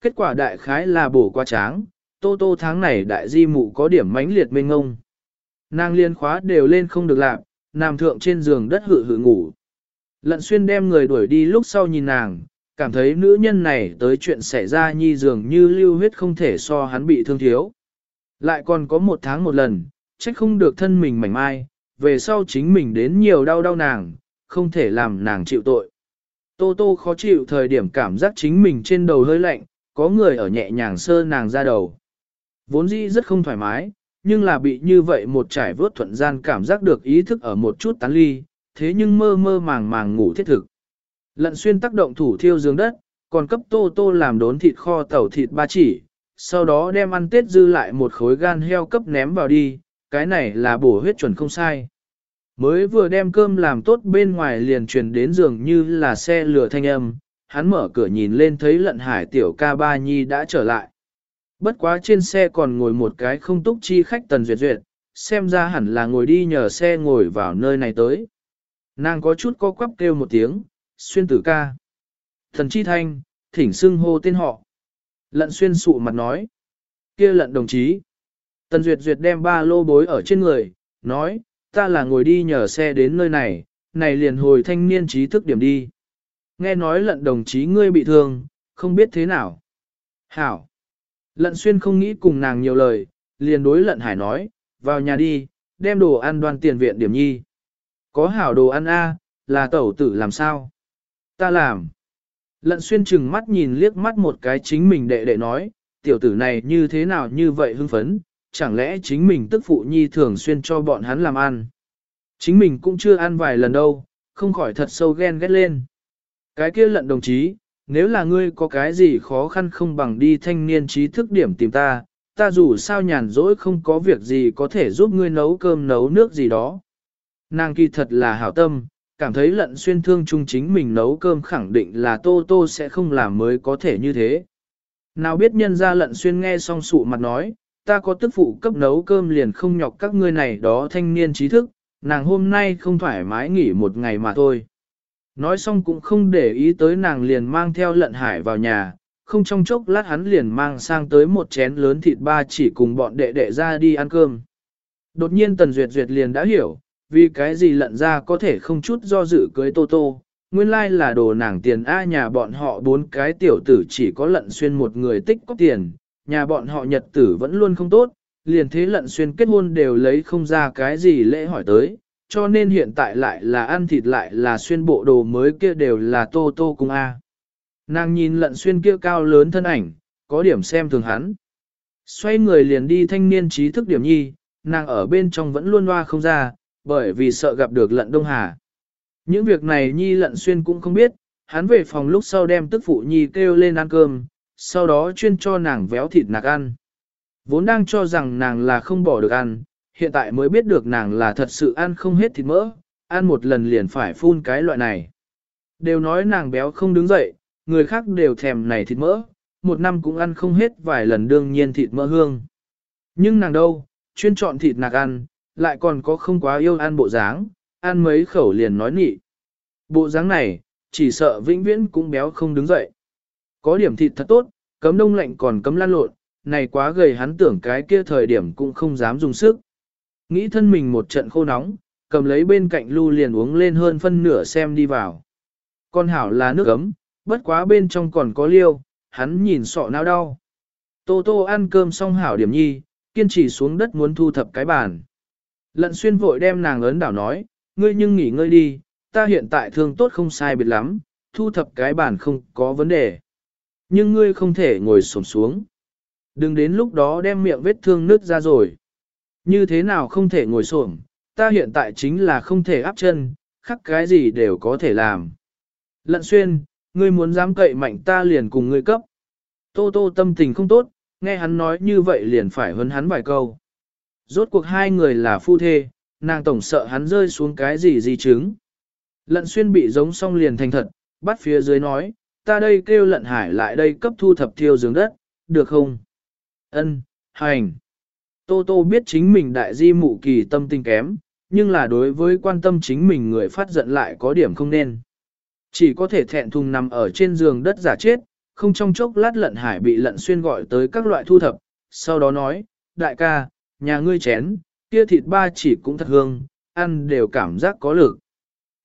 Kết quả đại khái là bổ qua tráng, tô tô tháng này đại di mụ có điểm mãnh liệt mênh ngông. Nàng liên khóa đều lên không được làm, nằm thượng trên giường đất hự hự ngủ. Lận xuyên đem người đuổi đi lúc sau nhìn nàng, cảm thấy nữ nhân này tới chuyện xảy ra nhi dường như lưu huyết không thể so hắn bị thương thiếu. Lại còn có một tháng một lần, trách không được thân mình mảnh mai, về sau chính mình đến nhiều đau đau nàng, không thể làm nàng chịu tội. Tô tô khó chịu thời điểm cảm giác chính mình trên đầu hơi lạnh, có người ở nhẹ nhàng sơ nàng ra đầu. Vốn dĩ rất không thoải mái, nhưng là bị như vậy một trải vớt thuận gian cảm giác được ý thức ở một chút tán ly, thế nhưng mơ mơ màng màng ngủ thiết thực. Lận xuyên tác động thủ thiêu giường đất, còn cấp tô tô làm đốn thịt kho tàu thịt ba chỉ, sau đó đem ăn tết dư lại một khối gan heo cấp ném vào đi, cái này là bổ huyết chuẩn không sai. Mới vừa đem cơm làm tốt bên ngoài liền truyền đến giường như là xe lửa thanh âm, hắn mở cửa nhìn lên thấy lận hải tiểu ca ba nhi đã trở lại. Bất quá trên xe còn ngồi một cái không túc chi khách tần duyệt duyệt, xem ra hẳn là ngồi đi nhờ xe ngồi vào nơi này tới. Nàng có chút co quắp kêu một tiếng, xuyên tử ca. Thần chi thanh, thỉnh xưng hô tên họ. Lận xuyên sụ mặt nói. kia lận đồng chí. Tần duyệt duyệt đem ba lô bối ở trên người, nói, ta là ngồi đi nhờ xe đến nơi này, này liền hồi thanh niên trí thức điểm đi. Nghe nói lận đồng chí ngươi bị thương, không biết thế nào. Hảo. Lận xuyên không nghĩ cùng nàng nhiều lời, liền đối lận hải nói, vào nhà đi, đem đồ ăn đoan tiền viện điểm nhi. Có hảo đồ ăn a, là tẩu tử làm sao? Ta làm. Lận xuyên chừng mắt nhìn liếc mắt một cái chính mình đệ đệ nói, tiểu tử này như thế nào như vậy hưng phấn, chẳng lẽ chính mình tức phụ nhi thường xuyên cho bọn hắn làm ăn. Chính mình cũng chưa ăn vài lần đâu, không khỏi thật sâu ghen ghét lên. Cái kia lận đồng chí, nếu là ngươi có cái gì khó khăn không bằng đi thanh niên trí thức điểm tìm ta, ta dù sao nhàn rỗi không có việc gì có thể giúp ngươi nấu cơm nấu nước gì đó. Nàng kỳ thật là hảo tâm, cảm thấy lận xuyên thương chung chính mình nấu cơm khẳng định là tô tô sẽ không làm mới có thể như thế. Nào biết nhân ra lận xuyên nghe xong sụ mặt nói, ta có tức phụ cấp nấu cơm liền không nhọc các ngươi này đó thanh niên trí thức, nàng hôm nay không thoải mái nghỉ một ngày mà thôi. Nói xong cũng không để ý tới nàng liền mang theo lận hải vào nhà, không trong chốc lát hắn liền mang sang tới một chén lớn thịt ba chỉ cùng bọn đệ đệ ra đi ăn cơm. Đột nhiên Tần Duyệt Duyệt liền đã hiểu, vì cái gì lận ra có thể không chút do dự cưới Tô Tô, nguyên lai là đồ nàng tiền A nhà bọn họ bốn cái tiểu tử chỉ có lận xuyên một người tích có tiền, nhà bọn họ nhật tử vẫn luôn không tốt, liền thế lận xuyên kết hôn đều lấy không ra cái gì lễ hỏi tới, cho nên hiện tại lại là ăn thịt lại là xuyên bộ đồ mới kia đều là tô tô cùng A. Nàng nhìn lận xuyên kia cao lớn thân ảnh, có điểm xem thường hắn. Xoay người liền đi thanh niên trí thức điểm nhi, nàng ở bên trong vẫn luôn loa không ra, bởi vì sợ gặp được lận Đông Hà. Những việc này nhi lận xuyên cũng không biết, hắn về phòng lúc sau đem tức phụ nhi kêu lên ăn cơm, sau đó chuyên cho nàng véo thịt nạc ăn. Vốn đang cho rằng nàng là không bỏ được ăn, hiện tại mới biết được nàng là thật sự ăn không hết thịt mỡ, ăn một lần liền phải phun cái loại này. Đều nói nàng béo không đứng dậy, người khác đều thèm này thịt mỡ, một năm cũng ăn không hết vài lần đương nhiên thịt mỡ hương. Nhưng nàng đâu, chuyên chọn thịt nạc ăn, lại còn có không quá yêu ăn bộ dáng, ăn mấy khẩu liền nói nị. Bộ dáng này, chỉ sợ vĩnh viễn cũng béo không đứng dậy. Có điểm thịt thật tốt, cấm đông lạnh còn cấm lan lộn, này quá gầy hắn tưởng cái kia thời điểm cũng không dám dùng sức. Nghĩ thân mình một trận khô nóng, cầm lấy bên cạnh lưu liền uống lên hơn phân nửa xem đi vào. Con hảo là nước ấm, bất quá bên trong còn có liêu, hắn nhìn sọ não đau. Tô tô ăn cơm xong hảo điểm nhi, kiên trì xuống đất muốn thu thập cái bàn. Lận xuyên vội đem nàng ấn đảo nói, ngươi nhưng nghỉ ngơi đi, ta hiện tại thương tốt không sai biệt lắm, thu thập cái bàn không có vấn đề. Nhưng ngươi không thể ngồi xổm xuống. Đừng đến lúc đó đem miệng vết thương nứt ra rồi. Như thế nào không thể ngồi xổm, ta hiện tại chính là không thể áp chân, khắc cái gì đều có thể làm. Lận xuyên, ngươi muốn dám cậy mạnh ta liền cùng ngươi cấp. Tô tô tâm tình không tốt, nghe hắn nói như vậy liền phải huấn hắn vài câu. Rốt cuộc hai người là phu thê, nàng tổng sợ hắn rơi xuống cái gì gì chứng. Lận xuyên bị giống xong liền thành thật, bắt phía dưới nói, ta đây kêu lận hải lại đây cấp thu thập thiêu giường đất, được không? Ân, hành. Tô Tô biết chính mình đại di mụ kỳ tâm tình kém, nhưng là đối với quan tâm chính mình người phát giận lại có điểm không nên. Chỉ có thể thẹn thùng nằm ở trên giường đất giả chết, không trong chốc lát lận hải bị lận xuyên gọi tới các loại thu thập, sau đó nói, đại ca, nhà ngươi chén, kia thịt ba chỉ cũng thật hương, ăn đều cảm giác có lực.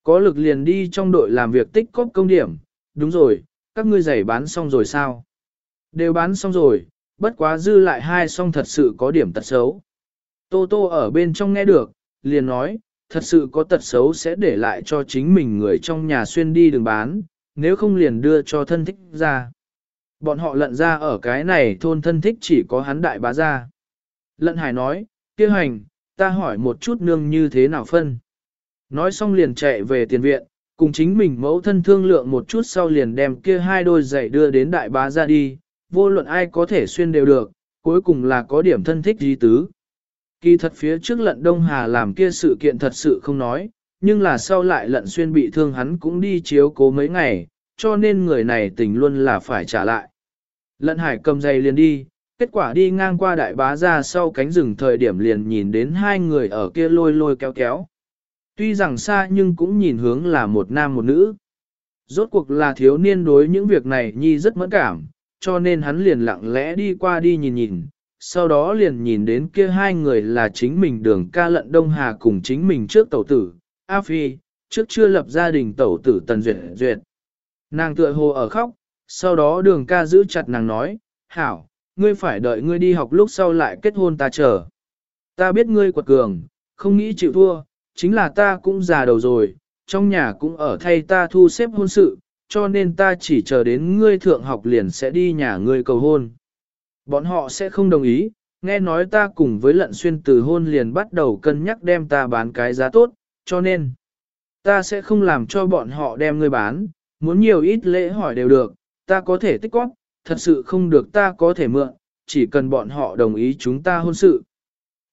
Có lực liền đi trong đội làm việc tích cóp công điểm, đúng rồi, các ngươi giày bán xong rồi sao? Đều bán xong rồi, bất quá dư lại hai song thật sự có điểm tật xấu. Tô Tô ở bên trong nghe được, liền nói, thật sự có tật xấu sẽ để lại cho chính mình người trong nhà xuyên đi đường bán, nếu không liền đưa cho thân thích ra. Bọn họ lận ra ở cái này thôn thân thích chỉ có hắn đại bá ra. Lận hải nói, kia hành, ta hỏi một chút nương như thế nào phân. Nói xong liền chạy về tiền viện, cùng chính mình mẫu thân thương lượng một chút sau liền đem kia hai đôi giày đưa đến đại bá ra đi, vô luận ai có thể xuyên đều được, cuối cùng là có điểm thân thích di tứ. Kỳ thật phía trước lận Đông Hà làm kia sự kiện thật sự không nói, nhưng là sau lại lận xuyên bị thương hắn cũng đi chiếu cố mấy ngày, cho nên người này tình luôn là phải trả lại. Lận hải cầm giày liền đi, kết quả đi ngang qua đại bá ra sau cánh rừng thời điểm liền nhìn đến hai người ở kia lôi lôi kéo kéo. Tuy rằng xa nhưng cũng nhìn hướng là một nam một nữ. Rốt cuộc là thiếu niên đối những việc này nhi rất mẫn cảm, cho nên hắn liền lặng lẽ đi qua đi nhìn nhìn, sau đó liền nhìn đến kia hai người là chính mình đường ca lận Đông Hà cùng chính mình trước tẩu tử, A Phi, trước chưa lập gia đình tẩu tử Tần Duyệt Duyệt. Nàng tựa hồ ở khóc, sau đó đường ca giữ chặt nàng nói, Hảo, ngươi phải đợi ngươi đi học lúc sau lại kết hôn ta chờ. Ta biết ngươi quật cường, không nghĩ chịu thua, chính là ta cũng già đầu rồi, trong nhà cũng ở thay ta thu xếp hôn sự, cho nên ta chỉ chờ đến ngươi thượng học liền sẽ đi nhà ngươi cầu hôn. Bọn họ sẽ không đồng ý, nghe nói ta cùng với lận xuyên từ hôn liền bắt đầu cân nhắc đem ta bán cái giá tốt, cho nên ta sẽ không làm cho bọn họ đem ngươi bán, muốn nhiều ít lễ hỏi đều được, ta có thể tích góp, thật sự không được ta có thể mượn, chỉ cần bọn họ đồng ý chúng ta hôn sự.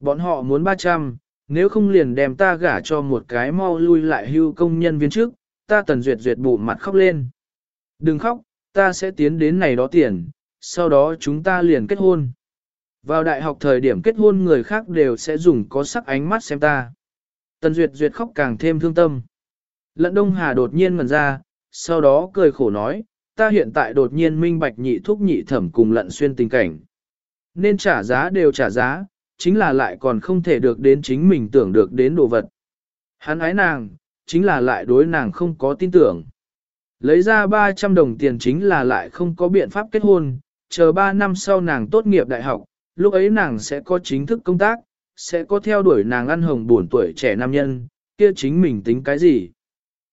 Bọn họ muốn 300, nếu không liền đem ta gả cho một cái mau lui lại hưu công nhân viên trước, ta tần duyệt duyệt bụ mặt khóc lên. Đừng khóc, ta sẽ tiến đến này đó tiền, sau đó chúng ta liền kết hôn. Vào đại học thời điểm kết hôn người khác đều sẽ dùng có sắc ánh mắt xem ta. Tần Duyệt Duyệt khóc càng thêm thương tâm. Lận Đông Hà đột nhiên ngần ra, sau đó cười khổ nói, ta hiện tại đột nhiên minh bạch nhị thúc nhị thẩm cùng lận xuyên tình cảnh. Nên trả giá đều trả giá, chính là lại còn không thể được đến chính mình tưởng được đến đồ vật. Hắn ái nàng, chính là lại đối nàng không có tin tưởng. Lấy ra 300 đồng tiền chính là lại không có biện pháp kết hôn, chờ 3 năm sau nàng tốt nghiệp đại học, lúc ấy nàng sẽ có chính thức công tác, sẽ có theo đuổi nàng ăn hồng buồn tuổi trẻ nam nhân, kia chính mình tính cái gì.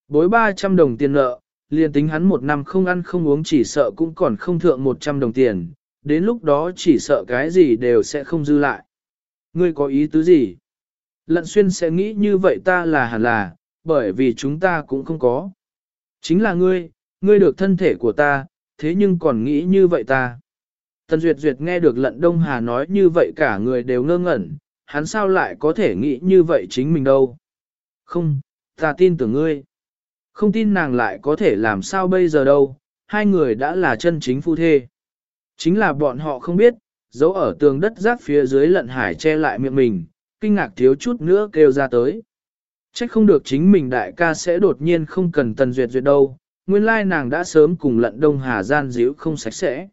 Bối 300 đồng tiền nợ, liền tính hắn một năm không ăn không uống chỉ sợ cũng còn không thượng 100 đồng tiền, đến lúc đó chỉ sợ cái gì đều sẽ không dư lại. Ngươi có ý tứ gì? Lận xuyên sẽ nghĩ như vậy ta là hẳn là, bởi vì chúng ta cũng không có. Chính là ngươi, ngươi được thân thể của ta, thế nhưng còn nghĩ như vậy ta. Tần Duyệt Duyệt nghe được lận Đông Hà nói như vậy cả người đều ngơ ngẩn, hắn sao lại có thể nghĩ như vậy chính mình đâu. Không, ta tin tưởng ngươi. Không tin nàng lại có thể làm sao bây giờ đâu, hai người đã là chân chính phu thê. Chính là bọn họ không biết, giấu ở tường đất rác phía dưới lận hải che lại miệng mình, kinh ngạc thiếu chút nữa kêu ra tới. Trách không được chính mình đại ca sẽ đột nhiên không cần tần duyệt duyệt đâu, nguyên lai nàng đã sớm cùng lận đông hà gian díu không sạch sẽ.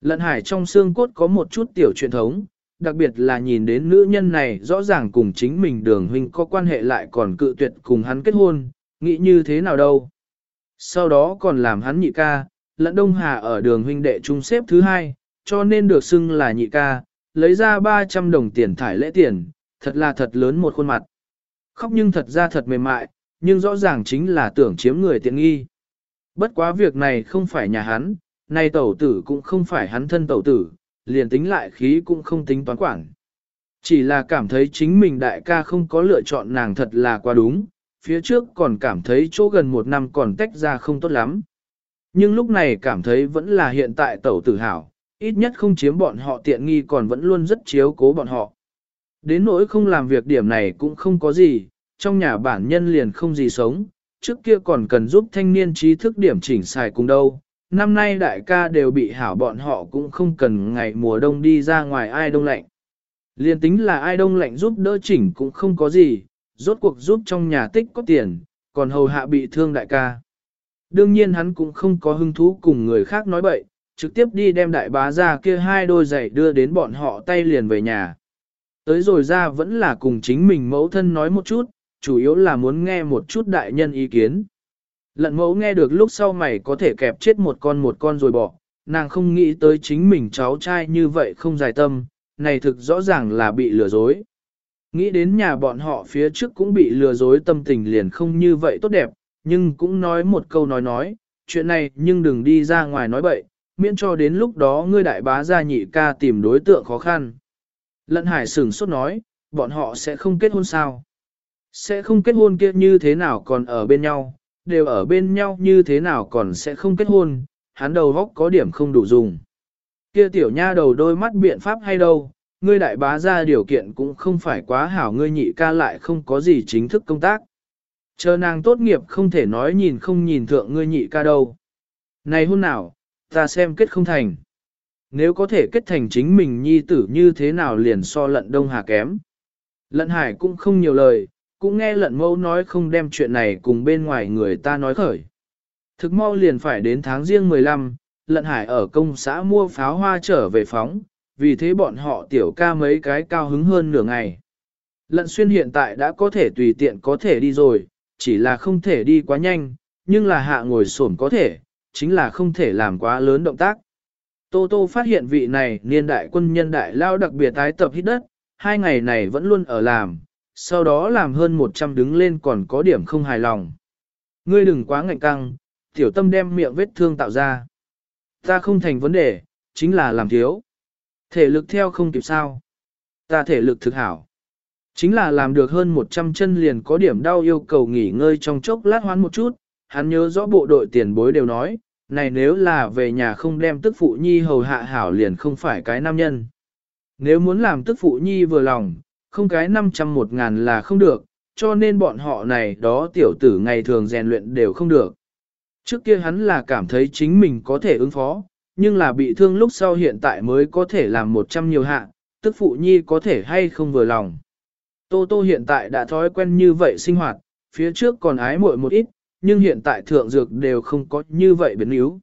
Lận hải trong xương cốt có một chút tiểu truyền thống, đặc biệt là nhìn đến nữ nhân này rõ ràng cùng chính mình đường huynh có quan hệ lại còn cự tuyệt cùng hắn kết hôn, nghĩ như thế nào đâu. Sau đó còn làm hắn nhị ca, lận đông hà ở đường huynh đệ trung xếp thứ hai, cho nên được xưng là nhị ca, lấy ra 300 đồng tiền thải lễ tiền, thật là thật lớn một khuôn mặt. Khóc nhưng thật ra thật mềm mại, nhưng rõ ràng chính là tưởng chiếm người tiện nghi. Bất quá việc này không phải nhà hắn, nay tẩu tử cũng không phải hắn thân tẩu tử, liền tính lại khí cũng không tính toán quản. Chỉ là cảm thấy chính mình đại ca không có lựa chọn nàng thật là quá đúng, phía trước còn cảm thấy chỗ gần một năm còn tách ra không tốt lắm. Nhưng lúc này cảm thấy vẫn là hiện tại tẩu tử hảo, ít nhất không chiếm bọn họ tiện nghi còn vẫn luôn rất chiếu cố bọn họ. Đến nỗi không làm việc điểm này cũng không có gì, trong nhà bản nhân liền không gì sống, trước kia còn cần giúp thanh niên trí thức điểm chỉnh xài cùng đâu. Năm nay đại ca đều bị hảo bọn họ cũng không cần ngày mùa đông đi ra ngoài ai đông lạnh. Liên tính là ai đông lạnh giúp đỡ chỉnh cũng không có gì, rốt cuộc giúp trong nhà tích có tiền, còn hầu hạ bị thương đại ca. Đương nhiên hắn cũng không có hứng thú cùng người khác nói bậy, trực tiếp đi đem đại bá ra kia hai đôi giày đưa đến bọn họ tay liền về nhà. Tới rồi ra vẫn là cùng chính mình mẫu thân nói một chút, chủ yếu là muốn nghe một chút đại nhân ý kiến. Lận mẫu nghe được lúc sau mày có thể kẹp chết một con một con rồi bỏ, nàng không nghĩ tới chính mình cháu trai như vậy không dài tâm, này thực rõ ràng là bị lừa dối. Nghĩ đến nhà bọn họ phía trước cũng bị lừa dối tâm tình liền không như vậy tốt đẹp, nhưng cũng nói một câu nói nói, chuyện này nhưng đừng đi ra ngoài nói bậy, miễn cho đến lúc đó ngươi đại bá gia nhị ca tìm đối tượng khó khăn. Lận hải sửng sốt nói, bọn họ sẽ không kết hôn sao? Sẽ không kết hôn kia như thế nào còn ở bên nhau, đều ở bên nhau như thế nào còn sẽ không kết hôn, hắn đầu góc có điểm không đủ dùng. Kia tiểu nha đầu đôi mắt biện pháp hay đâu, ngươi đại bá ra điều kiện cũng không phải quá hảo ngươi nhị ca lại không có gì chính thức công tác. Chờ nàng tốt nghiệp không thể nói nhìn không nhìn thượng ngươi nhị ca đâu. Này hôn nào, ta xem kết không thành. Nếu có thể kết thành chính mình nhi tử như thế nào liền so lận đông hà kém. Lận hải cũng không nhiều lời, cũng nghe lận mẫu nói không đem chuyện này cùng bên ngoài người ta nói khởi. Thực mau liền phải đến tháng riêng 15, lận hải ở công xã mua pháo hoa trở về phóng, vì thế bọn họ tiểu ca mấy cái cao hứng hơn nửa ngày. Lận xuyên hiện tại đã có thể tùy tiện có thể đi rồi, chỉ là không thể đi quá nhanh, nhưng là hạ ngồi xổm có thể, chính là không thể làm quá lớn động tác. Tô Tô phát hiện vị này niên đại quân nhân đại lao đặc biệt tái tập hít đất, hai ngày này vẫn luôn ở làm, sau đó làm hơn 100 đứng lên còn có điểm không hài lòng. Ngươi đừng quá ngạnh căng, tiểu tâm đem miệng vết thương tạo ra. Ta không thành vấn đề, chính là làm thiếu. Thể lực theo không kịp sao. Ta thể lực thực hảo. Chính là làm được hơn 100 chân liền có điểm đau yêu cầu nghỉ ngơi trong chốc lát hoán một chút. Hắn nhớ rõ bộ đội tiền bối đều nói, này nếu là về nhà không đem tức phụ nhi hầu hạ hảo liền không phải cái nam nhân. Nếu muốn làm tức phụ nhi vừa lòng, không cái 500 một ngàn là không được, cho nên bọn họ này đó tiểu tử ngày thường rèn luyện đều không được. Trước kia hắn là cảm thấy chính mình có thể ứng phó, nhưng là bị thương lúc sau hiện tại mới có thể làm 100 nhiều hạ, tức phụ nhi có thể hay không vừa lòng. Tô Tô hiện tại đã thói quen như vậy sinh hoạt, phía trước còn ái muội một ít, nhưng hiện tại thượng dược đều không có như vậy biến yếu.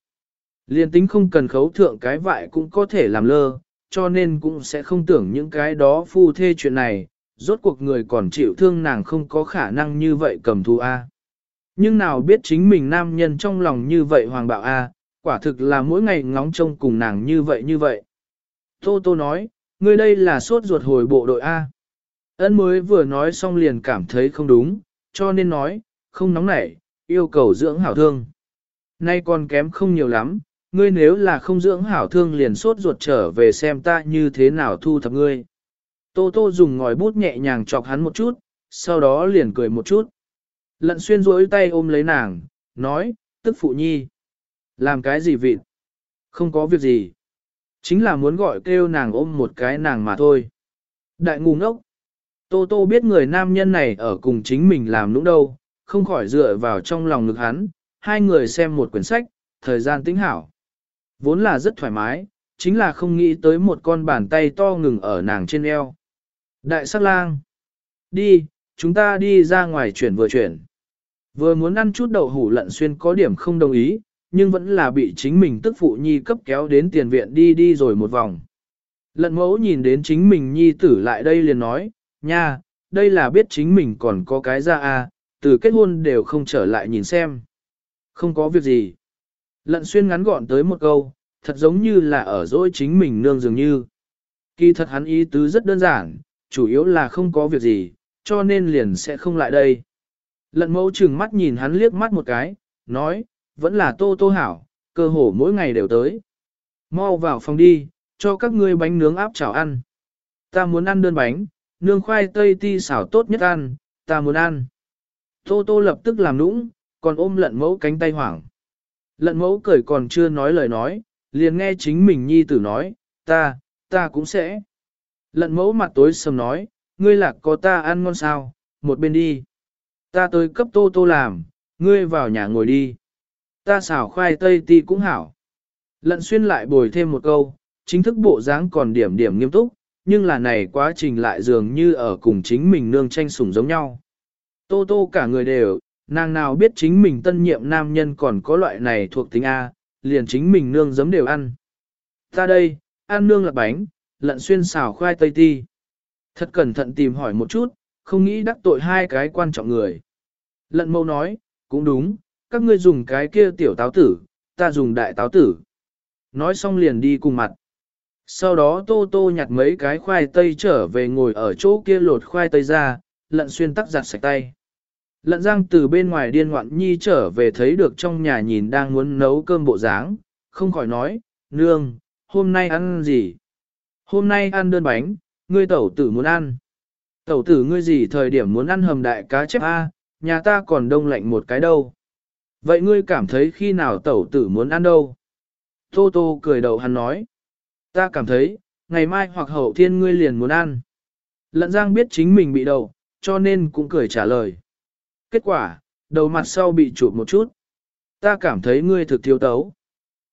Liên tính không cần khấu thượng cái vại cũng có thể làm lơ, cho nên cũng sẽ không tưởng những cái đó phu thê chuyện này, rốt cuộc người còn chịu thương nàng không có khả năng như vậy cầm thu A. Nhưng nào biết chính mình nam nhân trong lòng như vậy hoàng bạo A, quả thực là mỗi ngày ngóng trông cùng nàng như vậy như vậy. Tô Tô nói, ngươi đây là sốt ruột hồi bộ đội A. ấn mới vừa nói xong liền cảm thấy không đúng, cho nên nói, không nóng nảy, yêu cầu dưỡng hảo thương. Nay còn kém không nhiều lắm, ngươi nếu là không dưỡng hảo thương liền sốt ruột trở về xem ta như thế nào thu thập ngươi. Tô Tô dùng ngòi bút nhẹ nhàng chọc hắn một chút, sau đó liền cười một chút. Lận xuyên rỗi tay ôm lấy nàng, nói, tức phụ nhi. Làm cái gì vịt? Không có việc gì. Chính là muốn gọi kêu nàng ôm một cái nàng mà thôi. Đại ngu ngốc. Tô Tô biết người nam nhân này ở cùng chính mình làm nũng đâu, không khỏi dựa vào trong lòng ngực hắn, hai người xem một quyển sách, thời gian tĩnh hảo. Vốn là rất thoải mái, chính là không nghĩ tới một con bàn tay to ngừng ở nàng trên eo. Đại sắc lang. Đi, chúng ta đi ra ngoài chuyển vừa chuyển. Vừa muốn ăn chút đậu hủ lận xuyên có điểm không đồng ý, nhưng vẫn là bị chính mình tức phụ nhi cấp kéo đến tiền viện đi đi rồi một vòng. Lận mẫu nhìn đến chính mình nhi tử lại đây liền nói, nha, đây là biết chính mình còn có cái ra à, từ kết hôn đều không trở lại nhìn xem. Không có việc gì. Lận xuyên ngắn gọn tới một câu, thật giống như là ở dỗi chính mình nương dường như. Kỳ thật hắn ý tứ rất đơn giản, chủ yếu là không có việc gì, cho nên liền sẽ không lại đây. Lận mẫu chừng mắt nhìn hắn liếc mắt một cái, nói, vẫn là tô tô hảo, cơ hồ mỗi ngày đều tới. Mau vào phòng đi, cho các ngươi bánh nướng áp chảo ăn. Ta muốn ăn đơn bánh, nương khoai tây ti xảo tốt nhất ăn, ta muốn ăn. Tô tô lập tức làm nũng, còn ôm lận mẫu cánh tay hoảng. Lận mẫu cười còn chưa nói lời nói, liền nghe chính mình nhi tử nói, ta, ta cũng sẽ. Lận mẫu mặt tối sầm nói, ngươi lạc có ta ăn ngon sao, một bên đi. Ta tới cấp tô tô làm, ngươi vào nhà ngồi đi. Ta xảo khoai tây ti cũng hảo. Lận xuyên lại bồi thêm một câu, chính thức bộ dáng còn điểm điểm nghiêm túc, nhưng là này quá trình lại dường như ở cùng chính mình nương tranh sủng giống nhau. Tô tô cả người đều, nàng nào biết chính mình tân nhiệm nam nhân còn có loại này thuộc tính A, liền chính mình nương giấm đều ăn. Ta đây, ăn nương lạc bánh, lận xuyên xào khoai tây ti. Thật cẩn thận tìm hỏi một chút, không nghĩ đắc tội hai cái quan trọng người. Lận mâu nói, cũng đúng, các ngươi dùng cái kia tiểu táo tử, ta dùng đại táo tử. Nói xong liền đi cùng mặt. Sau đó Tô Tô nhặt mấy cái khoai tây trở về ngồi ở chỗ kia lột khoai tây ra, lận xuyên tắc giặt sạch tay. Lận giang từ bên ngoài điên ngoạn nhi trở về thấy được trong nhà nhìn đang muốn nấu cơm bộ dáng, không khỏi nói, nương, hôm nay ăn gì? Hôm nay ăn đơn bánh, ngươi tẩu tử muốn ăn. Tẩu tử ngươi gì thời điểm muốn ăn hầm đại cá chép A, nhà ta còn đông lạnh một cái đâu. Vậy ngươi cảm thấy khi nào tẩu tử muốn ăn đâu? Tô Tô cười đầu hắn nói. Ta cảm thấy, ngày mai hoặc hậu thiên ngươi liền muốn ăn. Lận Giang biết chính mình bị đầu, cho nên cũng cười trả lời. Kết quả, đầu mặt sau bị chụp một chút. Ta cảm thấy ngươi thực thiếu tấu.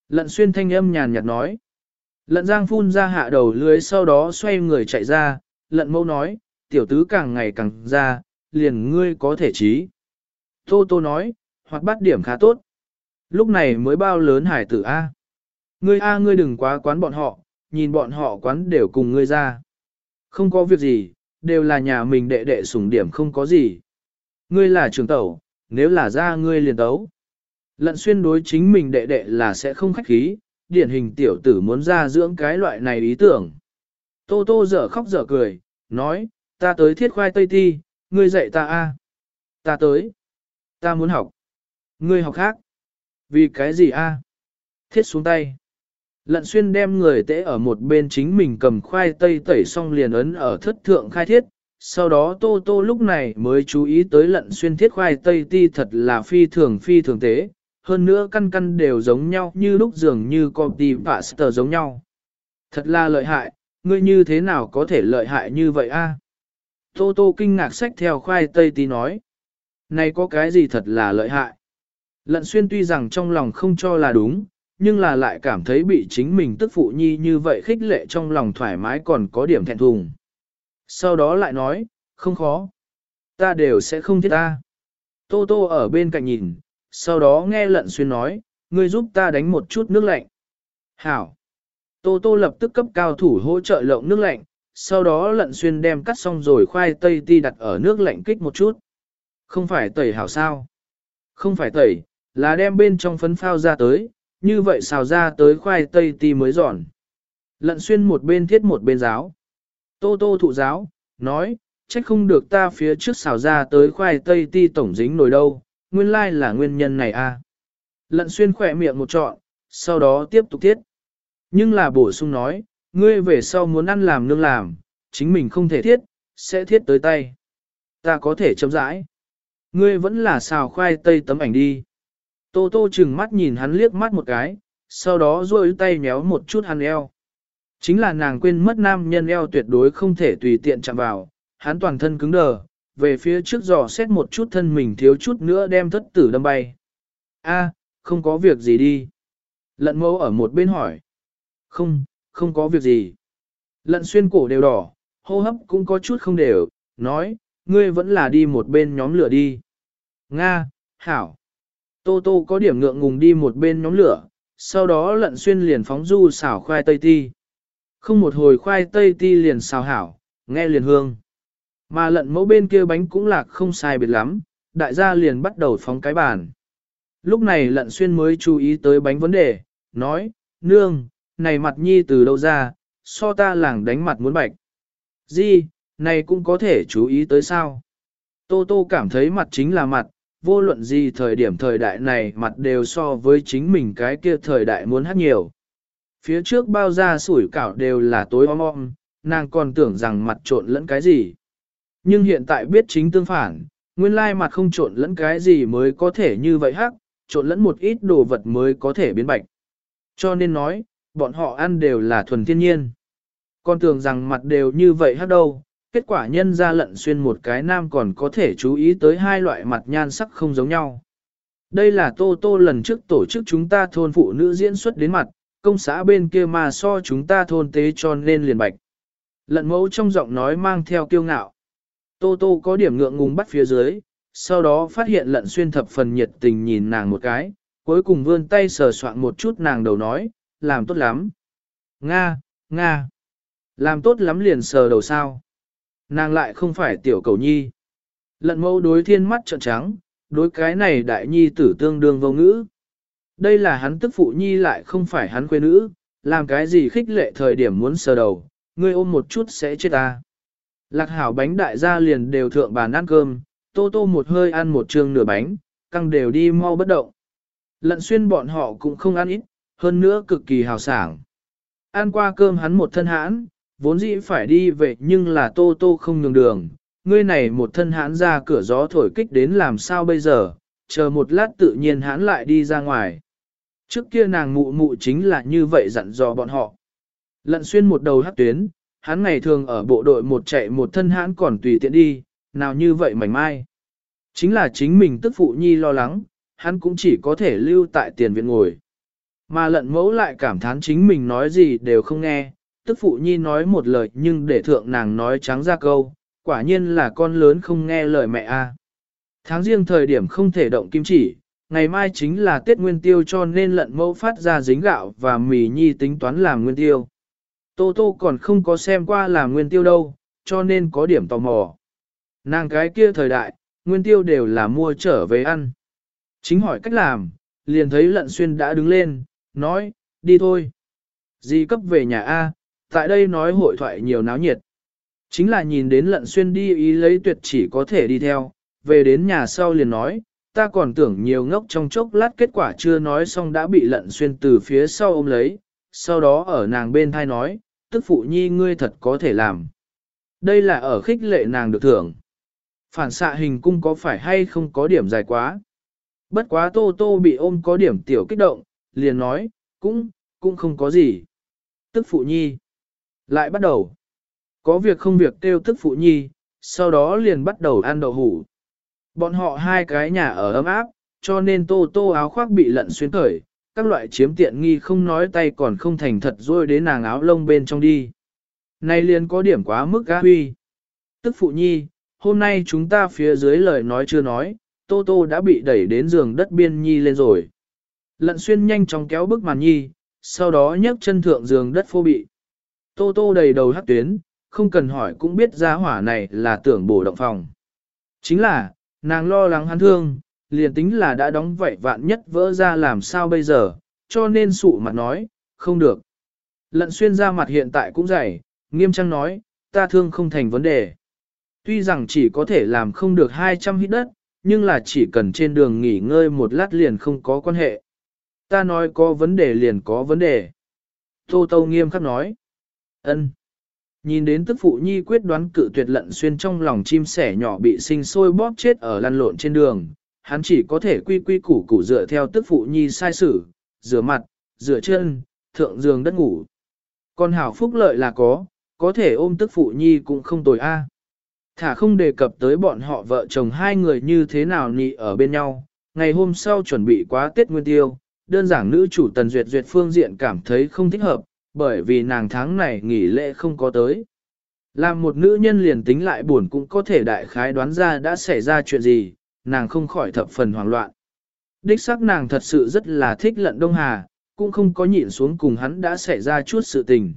Lận xuyên thanh âm nhàn nhạt nói. Lận Giang phun ra hạ đầu lưới sau đó xoay người chạy ra, lận mâu nói, tiểu tứ càng ngày càng ra, liền ngươi có thể trí. Tô Tô nói, hoặc bắt điểm khá tốt. Lúc này mới bao lớn hải tử A. Ngươi A ngươi đừng quá quán bọn họ, nhìn bọn họ quán đều cùng ngươi ra. Không có việc gì, đều là nhà mình đệ đệ sủng điểm không có gì. Ngươi là trưởng tẩu, nếu là ra ngươi liền tấu. Lận xuyên đối chính mình đệ đệ là sẽ không khách khí, điển hình tiểu tử muốn ra dưỡng cái loại này ý tưởng. Tô tô dở khóc dở cười, nói, ta tới thiết khoai tây ti, ngươi dạy ta a Ta tới. Ta muốn học. Ngươi học khác. Vì cái gì a Thiết xuống tay. Lận xuyên đem người tễ ở một bên chính mình cầm khoai tây tẩy xong liền ấn ở thất thượng khai thiết, sau đó tô tô lúc này mới chú ý tới lận xuyên thiết khoai tây ti thật là phi thường phi thường tế, hơn nữa căn căn đều giống nhau như lúc dường như copy tờ giống nhau. Thật là lợi hại, ngươi như thế nào có thể lợi hại như vậy a? Tô tô kinh ngạc sách theo khoai tây ti nói. Này có cái gì thật là lợi hại? Lận xuyên tuy rằng trong lòng không cho là đúng, nhưng là lại cảm thấy bị chính mình tức phụ nhi như vậy khích lệ trong lòng thoải mái còn có điểm thẹn thùng. Sau đó lại nói, không khó. Ta đều sẽ không thiết ta. Tô tô ở bên cạnh nhìn, sau đó nghe lận xuyên nói, ngươi giúp ta đánh một chút nước lạnh. Hảo. Tô tô lập tức cấp cao thủ hỗ trợ lộng nước lạnh, sau đó lận xuyên đem cắt xong rồi khoai tây ti đặt ở nước lạnh kích một chút. Không phải tẩy hảo sao? Không phải tẩy, là đem bên trong phấn phao ra tới, như vậy xào ra tới khoai tây ti mới giòn. Lận xuyên một bên thiết một bên giáo. Tô tô thụ giáo, nói, trách không được ta phía trước xào ra tới khoai tây ti tổng dính nồi đâu, nguyên lai là nguyên nhân này a. À. Lận xuyên khỏe miệng một trọn, sau đó tiếp tục thiết. Nhưng là bổ sung nói, ngươi về sau muốn ăn làm nương làm, chính mình không thể thiết, sẽ thiết tới tay. Ta có thể chấm rãi. Ngươi vẫn là xào khoai tây tấm ảnh đi. Tô tô chừng mắt nhìn hắn liếc mắt một cái, sau đó duỗi tay méo một chút hắn eo. Chính là nàng quên mất nam nhân eo tuyệt đối không thể tùy tiện chạm vào, hắn toàn thân cứng đờ, về phía trước giò xét một chút thân mình thiếu chút nữa đem thất tử đâm bay. A, không có việc gì đi. Lận mẫu ở một bên hỏi. Không, không có việc gì. Lận xuyên cổ đều đỏ, hô hấp cũng có chút không đều, nói, ngươi vẫn là đi một bên nhóm lửa đi. Nga, Hảo. Tô Tô có điểm ngượng ngùng đi một bên nhóm lửa, sau đó lận xuyên liền phóng du xảo khoai tây ti. Không một hồi khoai tây ti liền xào hảo, nghe liền hương. Mà lận mẫu bên kia bánh cũng lạc không sai biệt lắm, đại gia liền bắt đầu phóng cái bàn. Lúc này lận xuyên mới chú ý tới bánh vấn đề, nói, nương, này mặt nhi từ đâu ra, so ta làng đánh mặt muốn bạch. Di, này cũng có thể chú ý tới sao. Tô Tô cảm thấy mặt chính là mặt, vô luận gì thời điểm thời đại này mặt đều so với chính mình cái kia thời đại muốn hát nhiều. Phía trước bao da sủi cảo đều là tối om om, nàng còn tưởng rằng mặt trộn lẫn cái gì. Nhưng hiện tại biết chính tương phản, nguyên lai mặt không trộn lẫn cái gì mới có thể như vậy hắc, trộn lẫn một ít đồ vật mới có thể biến bạch. Cho nên nói, bọn họ ăn đều là thuần thiên nhiên. Con tưởng rằng mặt đều như vậy hắc đâu, kết quả nhân ra lận xuyên một cái nam còn có thể chú ý tới hai loại mặt nhan sắc không giống nhau. Đây là tô tô lần trước tổ chức chúng ta thôn phụ nữ diễn xuất đến mặt, công xã bên kia mà so chúng ta thôn tế cho nên liền bạch. Lận mẫu trong giọng nói mang theo kiêu ngạo. Tô tô có điểm ngượng ngùng bắt phía dưới, sau đó phát hiện lận xuyên thập phần nhiệt tình nhìn nàng một cái, cuối cùng vươn tay sờ soạn một chút nàng đầu nói, làm tốt lắm. Nga, Nga. Làm tốt lắm liền sờ đầu sao. Nàng lại không phải tiểu cầu nhi. Lận mẫu đối thiên mắt trợn trắng, đối cái này đại nhi tử tương đương vô ngữ. Đây là hắn tức phụ nhi lại không phải hắn quê nữ, làm cái gì khích lệ thời điểm muốn sờ đầu, ngươi ôm một chút sẽ chết ta. Lạc hảo bánh đại gia liền đều thượng bàn ăn cơm, tô tô một hơi ăn một trường nửa bánh, căng đều đi mau bất động. Lận xuyên bọn họ cũng không ăn ít, hơn nữa cực kỳ hào sảng. Ăn qua cơm hắn một thân hãn, vốn dĩ phải đi về nhưng là tô tô không nhường đường. Ngươi này một thân hãn ra cửa gió thổi kích đến làm sao bây giờ, chờ một lát tự nhiên hãn lại đi ra ngoài. Trước kia nàng mụ mụ chính là như vậy dặn dò bọn họ. Lận xuyên một đầu hắc tuyến, hắn ngày thường ở bộ đội một chạy một thân hãn còn tùy tiện đi, nào như vậy mảnh mai. Chính là chính mình tức phụ nhi lo lắng, hắn cũng chỉ có thể lưu tại tiền viện ngồi. Mà lận mẫu lại cảm thán chính mình nói gì đều không nghe, tức phụ nhi nói một lời nhưng để thượng nàng nói trắng ra câu, quả nhiên là con lớn không nghe lời mẹ a. Tháng riêng thời điểm không thể động kim chỉ, ngày mai chính là Tết Nguyên Tiêu cho nên lận mẫu phát ra dính gạo và mì nhi tính toán làm Nguyên Tiêu. Tô Tô còn không có xem qua làm Nguyên Tiêu đâu, cho nên có điểm tò mò. Nàng cái kia thời đại, Nguyên Tiêu đều là mua trở về ăn. Chính hỏi cách làm, liền thấy lận xuyên đã đứng lên, nói, đi thôi. Di cấp về nhà A, tại đây nói hội thoại nhiều náo nhiệt. Chính là nhìn đến lận xuyên đi ý lấy tuyệt chỉ có thể đi theo, về đến nhà sau liền nói, ta còn tưởng nhiều ngốc trong chốc lát kết quả chưa nói xong đã bị lận xuyên từ phía sau ôm lấy, sau đó ở nàng bên thai nói, tức phụ nhi ngươi thật có thể làm. Đây là ở khích lệ nàng được thưởng. Phản xạ hình cung có phải hay không có điểm dài quá. Bất quá tô tô bị ôm có điểm tiểu kích động, liền nói, cũng, cũng không có gì. Tức phụ nhi. Lại bắt đầu. Có việc không việc kêu tức phụ nhi, sau đó liền bắt đầu ăn đậu hủ. Bọn họ hai cái nhà ở ấm áp, cho nên tô tô áo khoác bị lận xuyên khởi, các loại chiếm tiện nghi không nói tay còn không thành thật rồi đến nàng áo lông bên trong đi. nay liền có điểm quá mức gã huy. Tức phụ nhi, hôm nay chúng ta phía dưới lời nói chưa nói, tô tô đã bị đẩy đến giường đất biên nhi lên rồi. Lận xuyên nhanh chóng kéo bức màn nhi, sau đó nhấc chân thượng giường đất phô bị. Tô tô đầy đầu hắc tuyến, không cần hỏi cũng biết giá hỏa này là tưởng bổ động phòng. Chính là, nàng lo lắng hắn thương, liền tính là đã đóng vậy vạn nhất vỡ ra làm sao bây giờ, cho nên sụ mặt nói, không được. Lận xuyên ra mặt hiện tại cũng dày, nghiêm trang nói, ta thương không thành vấn đề. Tuy rằng chỉ có thể làm không được 200 hít đất, nhưng là chỉ cần trên đường nghỉ ngơi một lát liền không có quan hệ. Ta nói có vấn đề liền có vấn đề. Tô Tô nghiêm khắc nói ân. Nhìn đến tức phụ nhi quyết đoán cự tuyệt lận xuyên trong lòng chim sẻ nhỏ bị sinh sôi bóp chết ở lăn lộn trên đường, hắn chỉ có thể quy quy củ củ dựa theo tức phụ nhi sai sử, rửa mặt, rửa chân, thượng giường đất ngủ. Còn hảo phúc lợi là có, có thể ôm tức phụ nhi cũng không tồi a. Thả không đề cập tới bọn họ vợ chồng hai người như thế nào nị ở bên nhau, ngày hôm sau chuẩn bị quá Tết Nguyên Tiêu, đơn giản nữ chủ Tần Duyệt Duyệt phương diện cảm thấy không thích hợp, bởi vì nàng tháng này nghỉ lễ không có tới. Làm một nữ nhân liền tính lại buồn cũng có thể đại khái đoán ra đã xảy ra chuyện gì, nàng không khỏi thập phần hoảng loạn. Đích xác nàng thật sự rất là thích lận Đông Hà, cũng không có nhịn xuống cùng hắn đã xảy ra chút sự tình.